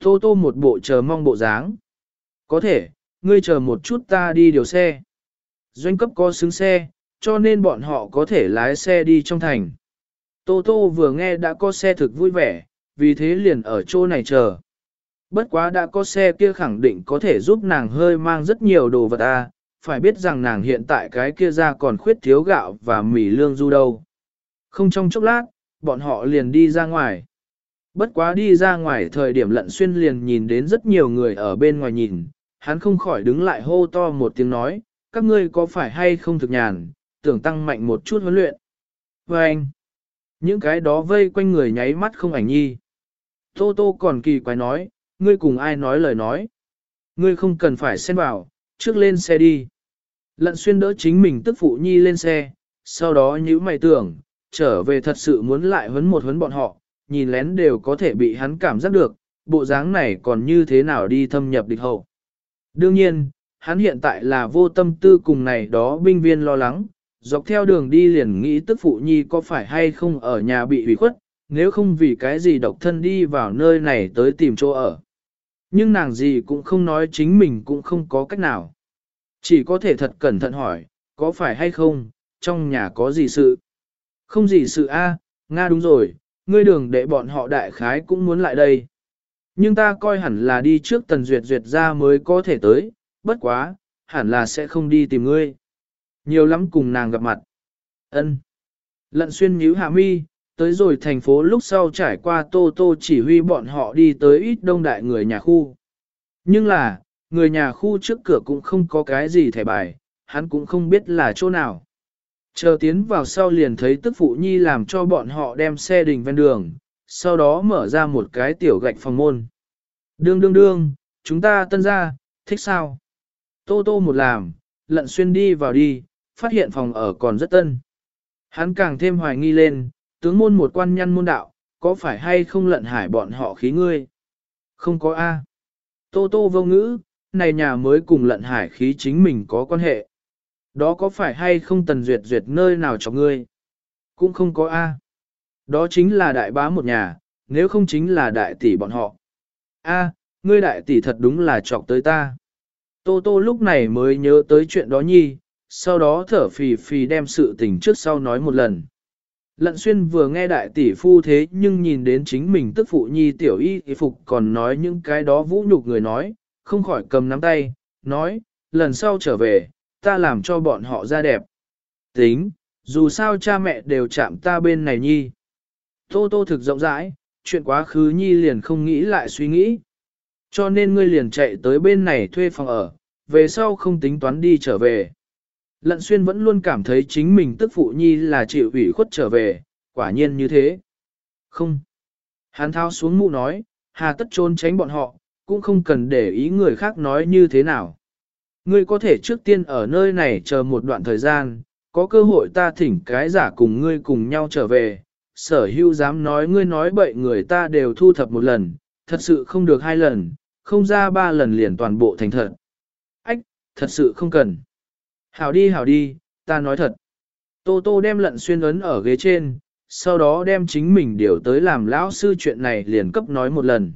Tô tô một bộ chờ mong bộ dáng. Có thể, ngươi chờ một chút ta đi điều xe. Doanh cấp có xứng xe, cho nên bọn họ có thể lái xe đi trong thành. Tô tô vừa nghe đã có xe thực vui vẻ, vì thế liền ở chỗ này chờ. Bất quá đã có xe kia khẳng định có thể giúp nàng hơi mang rất nhiều đồ vật à, phải biết rằng nàng hiện tại cái kia ra còn khuyết thiếu gạo và mì lương du đâu. Không trong chốc lát, bọn họ liền đi ra ngoài. Bất quá đi ra ngoài thời điểm lận xuyên liền nhìn đến rất nhiều người ở bên ngoài nhìn, hắn không khỏi đứng lại hô to một tiếng nói, các ngươi có phải hay không thực nhàn, tưởng tăng mạnh một chút huấn luyện. Và anh, những cái đó vây quanh người nháy mắt không ảnh nhi. Tô Tô còn kỳ quái nói, ngươi cùng ai nói lời nói. Ngươi không cần phải xen vào, trước lên xe đi. Lận xuyên đỡ chính mình tức phụ nhi lên xe, sau đó nhữ mày tưởng, trở về thật sự muốn lại huấn một huấn bọn họ, nhìn lén đều có thể bị hắn cảm giác được, bộ dáng này còn như thế nào đi thâm nhập địch hậu. Đương nhiên, hắn hiện tại là vô tâm tư cùng này đó binh viên lo lắng, dọc theo đường đi liền nghĩ tức phụ nhi có phải hay không ở nhà bị hủy khuất, nếu không vì cái gì độc thân đi vào nơi này tới tìm chỗ ở. Nhưng nàng gì cũng không nói chính mình cũng không có cách nào. Chỉ có thể thật cẩn thận hỏi, có phải hay không, trong nhà có gì sự? Không gì sự a, Nga đúng rồi, ngươi đường để bọn họ đại khái cũng muốn lại đây. Nhưng ta coi hẳn là đi trước tần duyệt duyệt ra mới có thể tới, bất quá, hẳn là sẽ không đi tìm ngươi. Nhiều lắm cùng nàng gặp mặt. ân Lận xuyên nhíu hạ mi, tới rồi thành phố lúc sau trải qua tô tô chỉ huy bọn họ đi tới ít đông đại người nhà khu. Nhưng là, người nhà khu trước cửa cũng không có cái gì thẻ bài, hắn cũng không biết là chỗ nào. Chờ tiến vào sau liền thấy tức phụ nhi làm cho bọn họ đem xe đình ven đường, sau đó mở ra một cái tiểu gạch phòng môn. Đương đương đương, chúng ta tân ra, thích sao? Tô tô một làm, lận xuyên đi vào đi, phát hiện phòng ở còn rất tân. Hắn càng thêm hoài nghi lên, tướng môn một quan nhân môn đạo, có phải hay không lận hải bọn họ khí ngươi? Không có A. Tô tô vô ngữ, này nhà mới cùng lận hải khí chính mình có quan hệ. Đó có phải hay không tần duyệt duyệt nơi nào cho ngươi? Cũng không có A. Đó chính là đại bá một nhà, nếu không chính là đại tỷ bọn họ. A, ngươi đại tỷ thật đúng là chọc tới ta. Tô tô lúc này mới nhớ tới chuyện đó nhi, sau đó thở phì phì đem sự tình trước sau nói một lần. Lận xuyên vừa nghe đại tỷ phu thế nhưng nhìn đến chính mình tức phụ nhi tiểu y y phục còn nói những cái đó vũ nhục người nói, không khỏi cầm nắm tay, nói, lần sau trở về, ta làm cho bọn họ ra đẹp. Tính, dù sao cha mẹ đều chạm ta bên này nhi. Tô tô thực rộng rãi, chuyện quá khứ nhi liền không nghĩ lại suy nghĩ. Cho nên ngươi liền chạy tới bên này thuê phòng ở, về sau không tính toán đi trở về. Lận xuyên vẫn luôn cảm thấy chính mình tức phụ nhi là chịu ủy khuất trở về, quả nhiên như thế. Không. Hắn thao xuống mũ nói, hà tất trốn tránh bọn họ, cũng không cần để ý người khác nói như thế nào. Ngươi có thể trước tiên ở nơi này chờ một đoạn thời gian, có cơ hội ta thỉnh cái giả cùng ngươi cùng nhau trở về, sở hữu dám nói ngươi nói bậy người ta đều thu thập một lần, thật sự không được hai lần, không ra ba lần liền toàn bộ thành thật. Ách, thật sự không cần. Hảo đi hảo đi, ta nói thật. Tô Tô đem lận xuyên ấn ở ghế trên, sau đó đem chính mình điều tới làm lão sư chuyện này liền cấp nói một lần.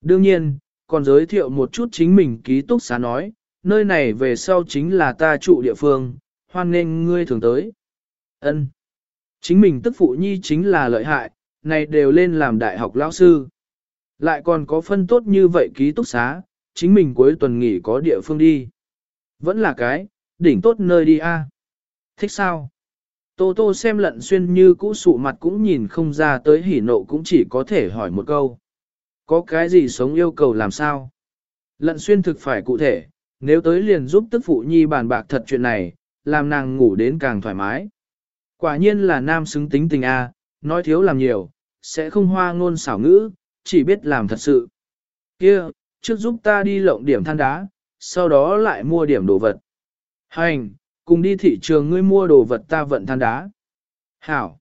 Đương nhiên, còn giới thiệu một chút chính mình ký túc xá nói, nơi này về sau chính là ta trụ địa phương, hoan nghênh ngươi thường tới. Ân. Chính mình tức phụ nhi chính là lợi hại, này đều lên làm đại học lão sư. Lại còn có phân tốt như vậy ký túc xá, chính mình cuối tuần nghỉ có địa phương đi. Vẫn là cái, đỉnh tốt nơi đi a. À. Thích sao? Tô tô xem lận xuyên như cũ sụ mặt cũng nhìn không ra tới hỉ nộ cũng chỉ có thể hỏi một câu. Có cái gì sống yêu cầu làm sao? Lận xuyên thực phải cụ thể, nếu tới liền giúp tức phụ nhi bàn bạc thật chuyện này, làm nàng ngủ đến càng thoải mái. Quả nhiên là nam xứng tính tình A, nói thiếu làm nhiều, sẽ không hoa ngôn xảo ngữ, chỉ biết làm thật sự. Kia, trước giúp ta đi lộng điểm than đá, sau đó lại mua điểm đồ vật. Hành, cùng đi thị trường ngươi mua đồ vật ta vận than đá. Hảo.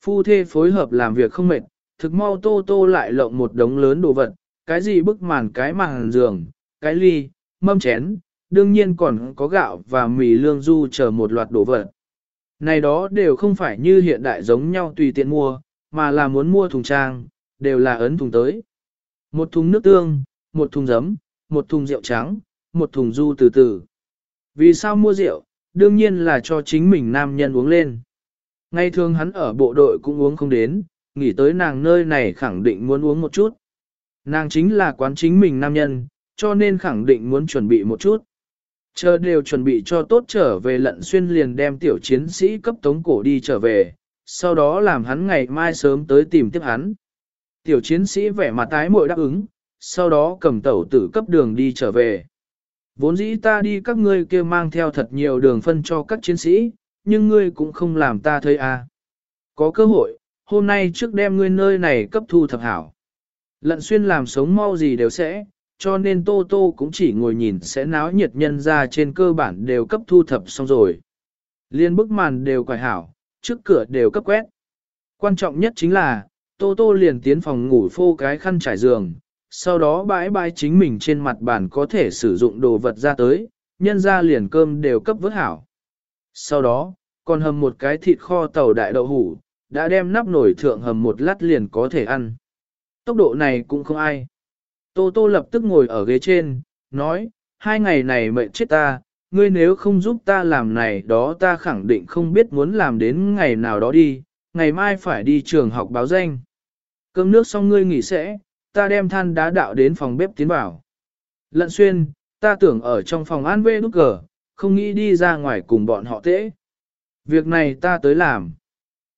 Phu thê phối hợp làm việc không mệt, thực mau tô tô lại lộng một đống lớn đồ vật, cái gì bức màn cái màn giường, cái ly, mâm chén, đương nhiên còn có gạo và mì lương du chờ một loạt đồ vật. Này đó đều không phải như hiện đại giống nhau tùy tiện mua, mà là muốn mua thùng trang, đều là ấn thùng tới. Một thùng nước tương, một thùng giấm, một thùng rượu trắng, một thùng du từ từ. Vì sao mua rượu? Đương nhiên là cho chính mình nam nhân uống lên. Ngày thường hắn ở bộ đội cũng uống không đến, nghĩ tới nàng nơi này khẳng định muốn uống một chút. Nàng chính là quán chính mình nam nhân, cho nên khẳng định muốn chuẩn bị một chút. Chờ đều chuẩn bị cho tốt trở về lận xuyên liền đem tiểu chiến sĩ cấp tống cổ đi trở về, sau đó làm hắn ngày mai sớm tới tìm tiếp hắn. Tiểu chiến sĩ vẻ mặt tái mội đáp ứng, sau đó cầm tẩu tử cấp đường đi trở về. Vốn dĩ ta đi các ngươi kia mang theo thật nhiều đường phân cho các chiến sĩ, nhưng ngươi cũng không làm ta thấy à. Có cơ hội, hôm nay trước đem ngươi nơi này cấp thu thập hảo. Lận xuyên làm sống mau gì đều sẽ, cho nên Tô Tô cũng chỉ ngồi nhìn sẽ náo nhiệt nhân ra trên cơ bản đều cấp thu thập xong rồi. Liên bức màn đều quải hảo, trước cửa đều cấp quét. Quan trọng nhất chính là, Tô Tô liền tiến phòng ngủ phô cái khăn trải giường, sau đó bãi bãi chính mình trên mặt bàn có thể sử dụng đồ vật ra tới, nhân ra liền cơm đều cấp vớt hảo. Sau đó, còn hầm một cái thịt kho tàu đại đậu hủ, đã đem nắp nổi thượng hầm một lát liền có thể ăn. Tốc độ này cũng không ai. Tô Tô lập tức ngồi ở ghế trên, nói, hai ngày này mệnh chết ta, ngươi nếu không giúp ta làm này đó ta khẳng định không biết muốn làm đến ngày nào đó đi, ngày mai phải đi trường học báo danh. Cơm nước xong ngươi nghỉ sẽ, ta đem than đá đạo đến phòng bếp tiến vào. Lận xuyên, ta tưởng ở trong phòng an vê nút cờ, không nghĩ đi ra ngoài cùng bọn họ tễ. Việc này ta tới làm.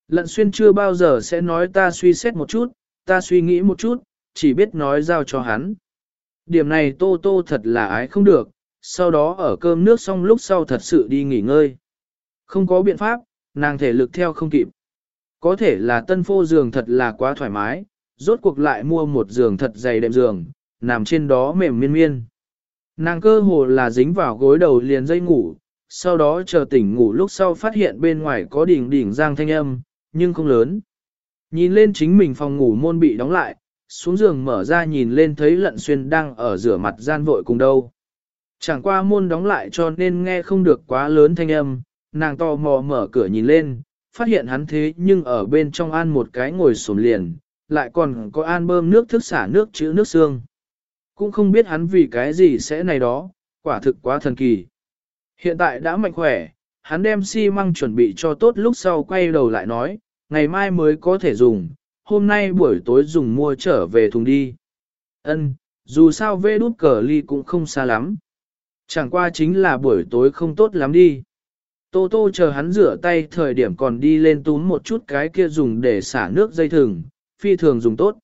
Lận xuyên chưa bao giờ sẽ nói ta suy xét một chút, ta suy nghĩ một chút, chỉ biết nói giao cho hắn. Điểm này tô tô thật là ái không được, sau đó ở cơm nước xong lúc sau thật sự đi nghỉ ngơi. Không có biện pháp, nàng thể lực theo không kịp. Có thể là tân phô giường thật là quá thoải mái, rốt cuộc lại mua một giường thật dày đệm giường, nằm trên đó mềm miên miên. Nàng cơ hồ là dính vào gối đầu liền dây ngủ, sau đó chờ tỉnh ngủ lúc sau phát hiện bên ngoài có đỉnh đỉnh giang thanh âm, nhưng không lớn. Nhìn lên chính mình phòng ngủ môn bị đóng lại, xuống giường mở ra nhìn lên thấy lận xuyên đang ở rửa mặt gian vội cùng đâu. Chẳng qua môn đóng lại cho nên nghe không được quá lớn thanh âm, nàng to mò mở cửa nhìn lên, phát hiện hắn thế nhưng ở bên trong an một cái ngồi sổm liền, lại còn có an bơm nước thức xả nước chữ nước xương. Cũng không biết hắn vì cái gì sẽ này đó, quả thực quá thần kỳ. Hiện tại đã mạnh khỏe, hắn đem xi măng chuẩn bị cho tốt lúc sau quay đầu lại nói, ngày mai mới có thể dùng, hôm nay buổi tối dùng mua trở về thùng đi. Ân, dù sao vê đút cờ ly cũng không xa lắm. Chẳng qua chính là buổi tối không tốt lắm đi. Tô tô chờ hắn rửa tay thời điểm còn đi lên túm một chút cái kia dùng để xả nước dây thừng, phi thường dùng tốt.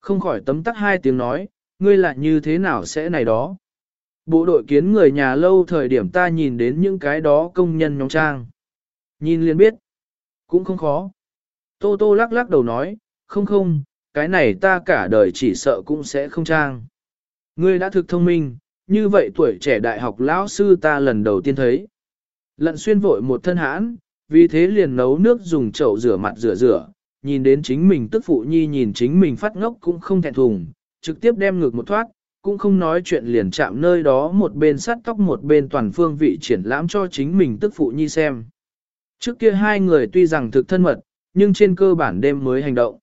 Không khỏi tấm tắc hai tiếng nói, ngươi lại như thế nào sẽ này đó. Bộ đội kiến người nhà lâu thời điểm ta nhìn đến những cái đó công nhân nhóm trang. Nhìn liền biết, cũng không khó. Tô tô lắc lắc đầu nói, không không, cái này ta cả đời chỉ sợ cũng sẽ không trang. Ngươi đã thực thông minh, như vậy tuổi trẻ đại học lão sư ta lần đầu tiên thấy. Lận xuyên vội một thân hãn, vì thế liền nấu nước dùng chậu rửa mặt rửa rửa, nhìn đến chính mình tức phụ nhi nhìn chính mình phát ngốc cũng không thẹn thùng, trực tiếp đem ngược một thoát, cũng không nói chuyện liền chạm nơi đó một bên sắt tóc một bên toàn phương vị triển lãm cho chính mình tức phụ nhi xem. Trước kia hai người tuy rằng thực thân mật, nhưng trên cơ bản đêm mới hành động.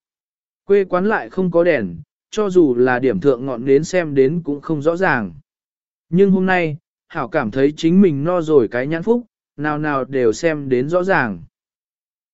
Quê quán lại không có đèn, cho dù là điểm thượng ngọn đến xem đến cũng không rõ ràng. Nhưng hôm nay, Hảo cảm thấy chính mình no rồi cái nhãn phúc, nào nào đều xem đến rõ ràng.